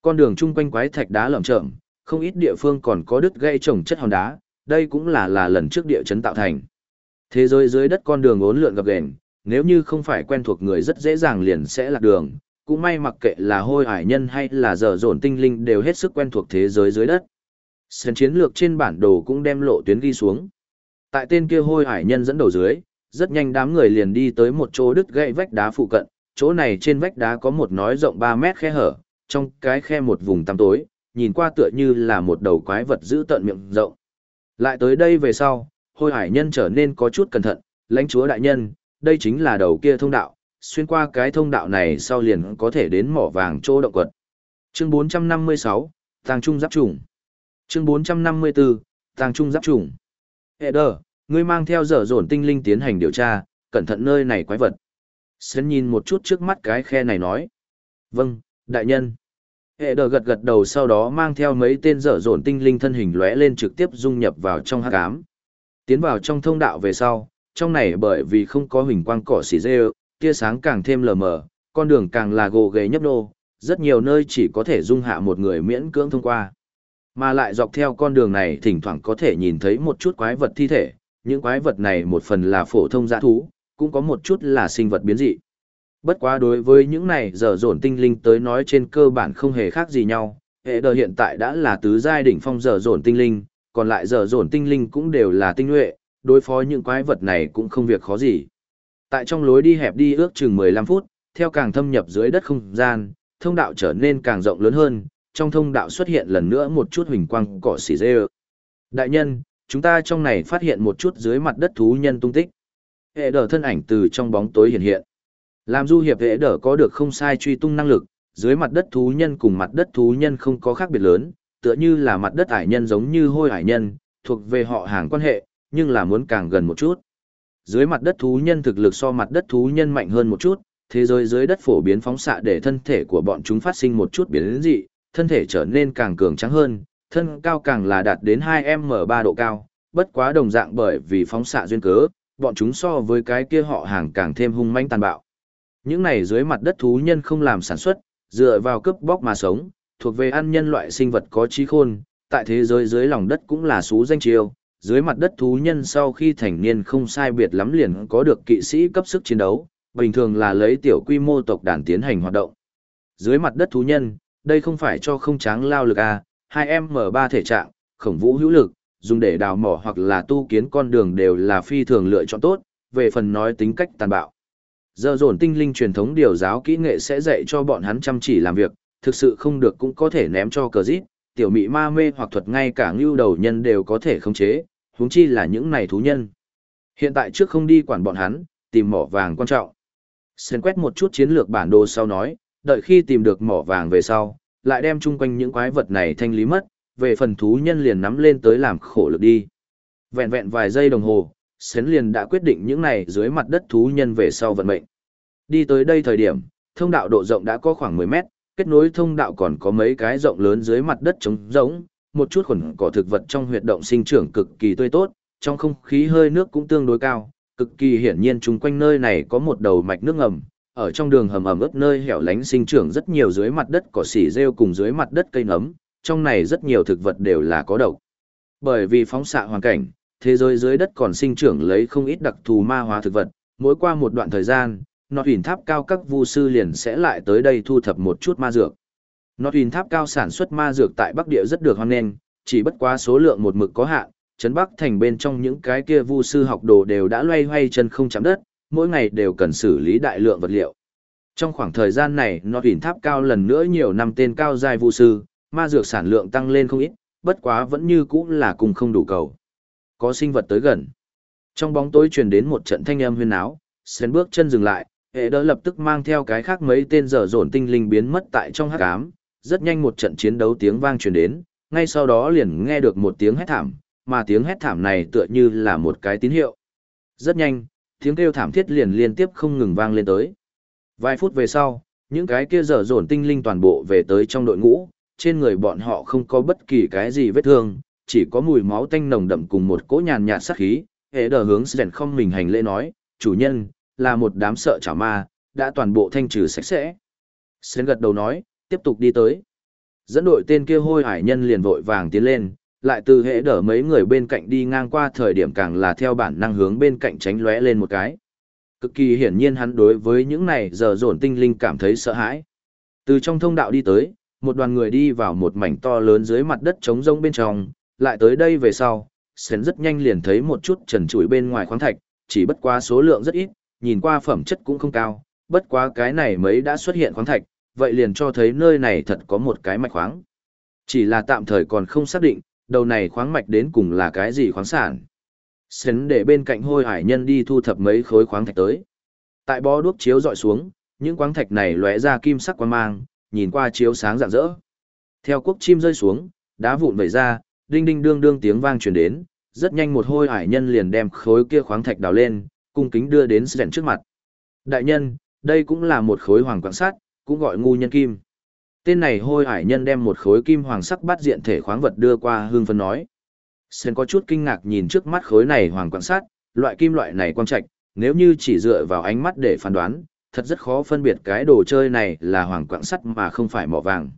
[SPEAKER 1] Con đường chung quanh quái thạch đá lởm chởm, không ít địa phương còn có đứt gây trồng chất hòn đá, đây cũng là là lần trước địa chấn tạo thành. Thế giới dưới đất con đường ốn lượn gập ghềnh, nếu như không phải quen thuộc người rất dễ dàng liền sẽ lạc đường, cũng may mặc kệ là hôi hải nhân hay là dở dồn tinh linh đều hết sức quen thuộc thế giới dưới đất. Sân chiến lược trên bản đồ cũng đem lộ tuyến ghi xuống. Tại tên kia hôi hải nhân dẫn đầu dưới, rất nhanh đám người liền đi tới một chỗ đứt gãy vách đá phụ cận, chỗ này trên vách đá có một nói rộng 3 mét khe hở, trong cái khe một vùng tăm tối, nhìn qua tựa như là một đầu quái vật giữ tận miệng rộng. Lại tới đây về sau, hôi hải nhân trở nên có chút cẩn thận, lãnh chúa đại nhân, đây chính là đầu kia thông đạo, xuyên qua cái thông đạo này sau liền có thể đến mỏ vàng chỗ động quật. Chương 456, Tàng Trung Giáp Trùng Chương 454, Tàng Trung Giáp Trùng Hệ đờ, ngươi mang theo dở dồn tinh linh tiến hành điều tra, cẩn thận nơi này quái vật. Sến nhìn một chút trước mắt cái khe này nói. Vâng, đại nhân. Hệ đờ gật gật đầu sau đó mang theo mấy tên dở dồn tinh linh thân hình lóe lên trực tiếp dung nhập vào trong hắc ám. Tiến vào trong thông đạo về sau, trong này bởi vì không có hình quang cỏ xỉ rêu, tia sáng càng thêm lờ mờ, con đường càng là gồ ghề nhấp nô, rất nhiều nơi chỉ có thể dung hạ một người miễn cưỡng thông qua. Mà lại dọc theo con đường này thỉnh thoảng có thể nhìn thấy một chút quái vật thi thể, những quái vật này một phần là phổ thông dã thú, cũng có một chút là sinh vật biến dị. Bất quá đối với những này dở dồn tinh linh tới nói trên cơ bản không hề khác gì nhau, hệ đờ hiện tại đã là tứ giai đỉnh phong dở dồn tinh linh, còn lại dở dồn tinh linh cũng đều là tinh nhuệ, đối phó những quái vật này cũng không việc khó gì. Tại trong lối đi hẹp đi ước chừng 15 phút, theo càng thâm nhập dưới đất không gian, thông đạo trở nên càng rộng lớn hơn, trong thông đạo xuất hiện lần nữa một chút huỳnh quang cỏ xỉ dê Đại nhân, chúng ta trong này phát hiện một chút dưới mặt đất thú nhân tung tích. Hệ đờ thân ảnh từ trong bóng tối hiện hiện. Làm du hiệp hệ đờ có được không sai truy tung năng lực, dưới mặt đất thú nhân cùng mặt đất thú nhân không có khác biệt lớn, tựa như là mặt đất ải nhân giống như hôi ải nhân, thuộc về họ hàng quan hệ, nhưng là muốn càng gần một chút. Dưới mặt đất thú nhân thực lực so mặt đất thú nhân mạnh hơn một chút, thế giới dưới đất phổ biến phóng xạ để thân thể của bọn chúng phát sinh một chút biến dị, thân thể trở nên càng cường trắng hơn, thân cao càng là đạt đến 2m3 độ cao, bất quá đồng dạng bởi vì phóng xạ duyên cớ, bọn chúng so với cái kia họ hàng càng thêm hung manh tàn bạo. Những này dưới mặt đất thú nhân không làm sản xuất, dựa vào cướp bóc mà sống, thuộc về ăn nhân loại sinh vật có trí khôn, tại thế giới dưới lòng đất cũng là số danh chiêu, dưới mặt đất thú nhân sau khi thành niên không sai biệt lắm liền có được kỵ sĩ cấp sức chiến đấu, bình thường là lấy tiểu quy mô tộc đàn tiến hành hoạt động. Dưới mặt đất thú nhân, đây không phải cho không tráng lao lực à, 2M3 thể trạng, khổng vũ hữu lực, dùng để đào mỏ hoặc là tu kiến con đường đều là phi thường lựa chọn tốt, về phần nói tính cách tàn bạo. Giờ dồn tinh linh truyền thống điều giáo kỹ nghệ sẽ dạy cho bọn hắn chăm chỉ làm việc, thực sự không được cũng có thể ném cho cờ dít, tiểu mị ma mê hoặc thuật ngay cả ngưu đầu nhân đều có thể khống chế, huống chi là những này thú nhân. Hiện tại trước không đi quản bọn hắn, tìm mỏ vàng quan trọng. Xem quét một chút chiến lược bản đồ sau nói, đợi khi tìm được mỏ vàng về sau, lại đem chung quanh những quái vật này thanh lý mất, về phần thú nhân liền nắm lên tới làm khổ lực đi. Vẹn vẹn vài giây đồng hồ, Sến liền đã quyết định những này dưới mặt đất thú nhân về sau vận mệnh. Đi tới đây thời điểm, thông đạo độ rộng đã có khoảng 10 mét, kết nối thông đạo còn có mấy cái rộng lớn dưới mặt đất trống rỗng, một chút khuẩn cỏ thực vật trong huyệt động sinh trưởng cực kỳ tươi tốt, trong không khí hơi nước cũng tương đối cao, cực kỳ hiển nhiên chung quanh nơi này có một đầu mạch nước ngầm, ở trong đường hầm ẩm ướt nơi hẻo lánh sinh trưởng rất nhiều dưới mặt đất cỏ xỉ rêu cùng dưới mặt đất cây nấm, trong này rất nhiều thực vật đều là có độc. Bởi vì phóng xạ hoàn cảnh, thế giới dưới đất còn sinh trưởng lấy không ít đặc thù ma hóa thực vật, mỗi qua một đoạn thời gian, nọt huyền tháp cao các vu sư liền sẽ lại tới đây thu thập một chút ma dược. Nọt huyền tháp cao sản xuất ma dược tại Bắc Địa rất được hoan nghênh, chỉ bất quá số lượng một mực có hạn, trấn Bắc thành bên trong những cái kia vu sư học đồ đều đã loay hoay chân không chạm đất, mỗi ngày đều cần xử lý đại lượng vật liệu. Trong khoảng thời gian này, nó hình tháp cao lần nữa nhiều năm tên cao giai vũ sư, ma dược sản lượng tăng lên không ít, bất quá vẫn như cũ là cùng không đủ cầu. Có sinh vật tới gần. Trong bóng tối truyền đến một trận thanh âm huyên áo, Sến bước chân dừng lại, hệ đỡ lập tức mang theo cái khác mấy tên dở dồn tinh linh biến mất tại trong hắc ám, rất nhanh một trận chiến đấu tiếng vang truyền đến, ngay sau đó liền nghe được một tiếng hét thảm, mà tiếng hét thảm này tựa như là một cái tín hiệu. Rất nhanh, tiếng kêu thảm thiết liền liên tiếp không ngừng vang lên tới. Vài phút về sau, những cái kia dở dồn tinh linh toàn bộ về tới trong đội ngũ, trên người bọn họ không có bất kỳ cái gì vết thương, chỉ có mùi máu tanh nồng đậm cùng một cỗ nhàn nhạt sát khí. Hệ đờ hướng Sren không mình hành lễ nói, chủ nhân, là một đám sợ chảo ma, đã toàn bộ thanh trừ sạch sẽ. Sren gật đầu nói, tiếp tục đi tới. Dẫn đội tên kia hôi hải nhân liền vội vàng tiến lên, lại từ hệ đỡ mấy người bên cạnh đi ngang qua thời điểm càng là theo bản năng hướng bên cạnh tránh lóe lên một cái. Cực kỳ hiển nhiên hắn đối với những này giờ dồn tinh linh cảm thấy sợ hãi, Từ trong thông đạo đi tới, một đoàn người đi vào một mảnh to lớn dưới mặt đất trống rông bên trong, lại tới đây về sau, Sến rất nhanh liền thấy một chút trần trụi bên ngoài khoáng thạch, chỉ bất quá số lượng rất ít, nhìn qua phẩm chất cũng không cao, bất quá cái này mấy đã xuất hiện khoáng thạch, vậy liền cho thấy nơi này thật có một cái mạch khoáng. Chỉ là tạm thời còn không xác định, đầu này khoáng mạch đến cùng là cái gì khoáng sản. Sến để bên cạnh hôi hải nhân đi thu thập mấy khối khoáng thạch tới. Tại bó đuốc chiếu dọi xuống, những khoáng thạch này lóe ra kim sắc quang mang, nhìn qua chiếu sáng rạng rỡ. Theo quốc chim rơi xuống, đá vụn vẩy ra, đinh đinh đương đương tiếng vang truyền đến, rất nhanh một hôi hải nhân liền đem khối kia khoáng thạch đào lên, cung kính đưa đến Sến trước mặt. Đại nhân, đây cũng là một khối hoàng quảng sắt, cũng gọi ngu nhân kim. Tên này hôi hải nhân đem một khối kim hoàng sắc bát diện thể khoáng vật đưa qua hương phân nói. Sen có chút kinh ngạc nhìn trước mắt khối này hoàng quan sắt, loại kim loại này quang trạch, nếu như chỉ dựa vào ánh mắt để phán đoán, thật rất khó phân biệt cái đồ chơi này là hoàng quạng sắt mà không phải mỏ vàng.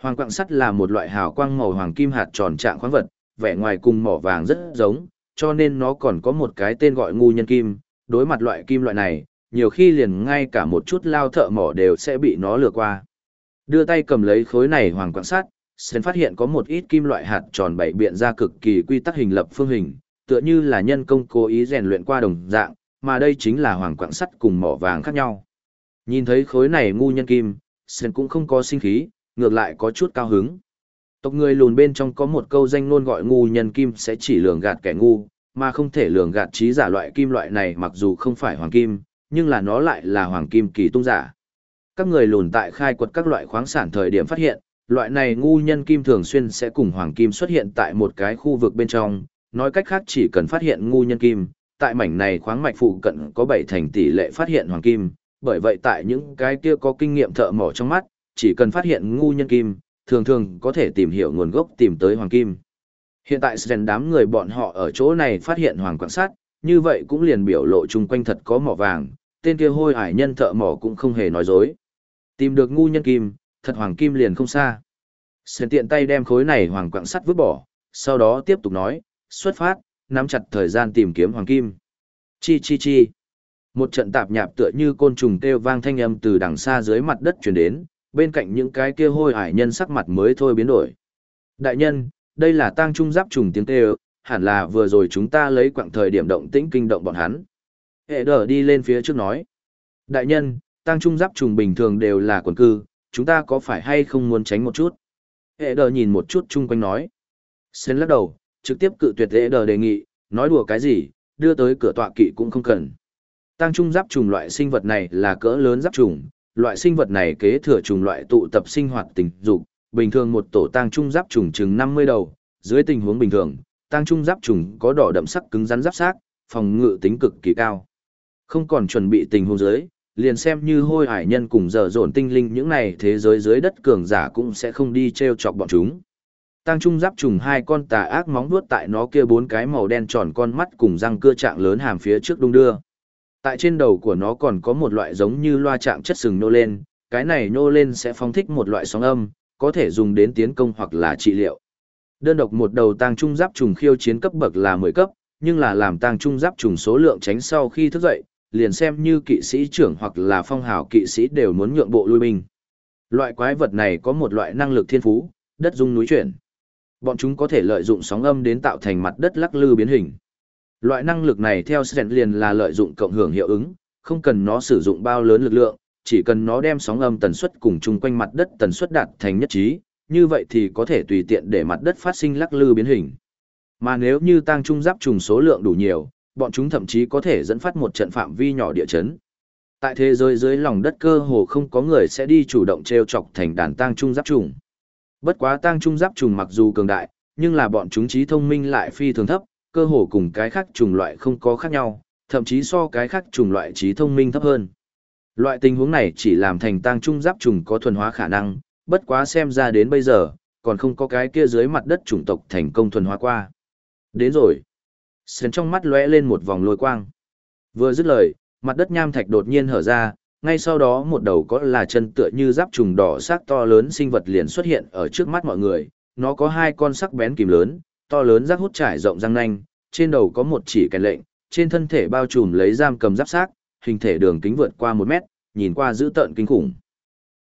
[SPEAKER 1] Hoàng quạng sắt là một loại hào quang màu hoàng kim hạt tròn trạng khoáng vật, vẻ ngoài cùng mỏ vàng rất giống, cho nên nó còn có một cái tên gọi ngu nhân kim, đối mặt loại kim loại này, nhiều khi liền ngay cả một chút lao thợ mỏ đều sẽ bị nó lừa qua. Đưa tay cầm lấy khối này hoàng quạng sắt, Sen phát hiện có một ít kim loại hạt tròn bảy biện ra cực kỳ quy tắc hình lập phương hình, tựa như là nhân công cố ý rèn luyện qua đồng dạng, mà đây chính là hoàng quạng sắt cùng mỏ vàng khác nhau. Nhìn thấy khối này ngu nhân kim, Sen cũng không có sinh khí, ngược lại có chút cao hứng. Tộc người lùn bên trong có một câu danh ngôn gọi ngu nhân kim sẽ chỉ lường gạt kẻ ngu, mà không thể lường gạt trí giả loại kim loại này mặc dù không phải hoàng kim, nhưng là nó lại là hoàng kim kỳ tung giả. Các người lùn tại khai quật các loại khoáng sản thời điểm phát hiện, loại này ngu nhân kim thường xuyên sẽ cùng hoàng kim xuất hiện tại một cái khu vực bên trong, nói cách khác chỉ cần phát hiện ngu nhân kim, tại mảnh này khoáng mạch phụ cận có bảy thành tỷ lệ phát hiện hoàng kim, bởi vậy tại những cái kia có kinh nghiệm thợ mỏ trong mắt, chỉ cần phát hiện ngu nhân kim, thường thường có thể tìm hiểu nguồn gốc tìm tới hoàng kim. Hiện tại Sren đám người bọn họ ở chỗ này phát hiện hoàng quan sát, như vậy cũng liền biểu lộ chung quanh thật có mỏ vàng, tên kia hôi hải nhân thợ mỏ cũng không hề nói dối. Tìm được ngu nhân kim, thật hoàng kim liền không xa. Sren tiện tay đem khối này hoàng quạng sắt vứt bỏ, sau đó tiếp tục nói, xuất phát, nắm chặt thời gian tìm kiếm hoàng kim. Chi chi chi. Một trận tạp nhạp tựa như côn trùng kêu vang thanh âm từ đằng xa dưới mặt đất truyền đến, bên cạnh những cái kia hôi hải nhân sắc mặt mới thôi biến đổi. Đại nhân, đây là tang trung giáp trùng tiếng kêu, hẳn là vừa rồi chúng ta lấy quặng thời điểm động tĩnh kinh động bọn hắn. Hệ đờ đi lên phía trước nói. Đại nhân, tang trung giáp trùng bình thường đều là quần cư, chúng ta có phải hay không muốn tránh một chút? Hệ đờ nhìn một chút chung quanh nói. Sến lắc đầu, trực tiếp cự tuyệt hệ đờ đề nghị, nói đùa cái gì, đưa tới cửa tọa kỵ cũng không cần. Tăng trung giáp trùng loại sinh vật này là cỡ lớn giáp trùng, loại sinh vật này kế thừa trùng loại tụ tập sinh hoạt tình dục, bình thường một tổ tăng trung giáp trùng chừng 50 đầu, dưới tình huống bình thường, tăng trung giáp trùng có đỏ đậm sắc cứng rắn giáp xác, phòng ngự tính cực kỳ cao. Không còn chuẩn bị tình huống dưới, liền xem như hôi hải nhân cùng dở dồn tinh linh những này thế giới dưới đất cường giả cũng sẽ không đi treo chọc bọn chúng. Tăng trung giáp trùng hai con tà ác móng vuốt tại nó kia bốn cái màu đen tròn con mắt cùng răng cưa trạng lớn hàm phía trước đung đưa. Tại trên đầu của nó còn có một loại giống như loa trạng chất sừng nô lên, cái này nô lên sẽ phóng thích một loại sóng âm, có thể dùng đến tiến công hoặc là trị liệu. Đơn độc một đầu tăng trung giáp trùng khiêu chiến cấp bậc là 10 cấp, nhưng là làm tăng trung giáp trùng số lượng tránh sau khi thức dậy, liền xem như kỵ sĩ trưởng hoặc là phong hào kỵ sĩ đều muốn nhượng bộ lui binh. Loại quái vật này có một loại năng lực thiên phú, đất dung núi chuyển. Bọn chúng có thể lợi dụng sóng âm đến tạo thành mặt đất lắc lư biến hình. Loại năng lực này theo Sren liền là lợi dụng cộng hưởng hiệu ứng, không cần nó sử dụng bao lớn lực lượng, chỉ cần nó đem sóng âm tần suất cùng chung quanh mặt đất tần suất đạt thành nhất trí, như vậy thì có thể tùy tiện để mặt đất phát sinh lắc lư biến hình. Mà nếu như tăng trung giáp trùng số lượng đủ nhiều, bọn chúng thậm chí có thể dẫn phát một trận phạm vi nhỏ địa chấn. Tại thế giới dưới lòng đất cơ hồ không có người sẽ đi chủ động treo chọc thành đàn tang trung giáp trùng. Bất quá tang trung giáp trùng mặc dù cường đại, nhưng là bọn chúng trí thông minh lại phi thường thấp, cơ hồ cùng cái khác trùng loại không có khác nhau, thậm chí so cái khác trùng loại trí thông minh thấp hơn. Loại tình huống này chỉ làm thành tang trung giáp trùng có thuần hóa khả năng, bất quá xem ra đến bây giờ, còn không có cái kia dưới mặt đất chủng tộc thành công thuần hóa qua. Đến rồi. Sến trong mắt lóe lên một vòng lôi quang. Vừa dứt lời, mặt đất nham thạch đột nhiên hở ra, ngay sau đó một đầu có là chân tựa như giáp trùng đỏ sắc to lớn sinh vật liền xuất hiện ở trước mắt mọi người, nó có hai con sắc bén kìm lớn, to lớn rác hút trải rộng răng nanh, trên đầu có một chỉ kèn lệnh, trên thân thể bao trùm lấy giam cầm giáp xác, hình thể đường kính vượt qua một mét, nhìn qua dữ tợn kinh khủng.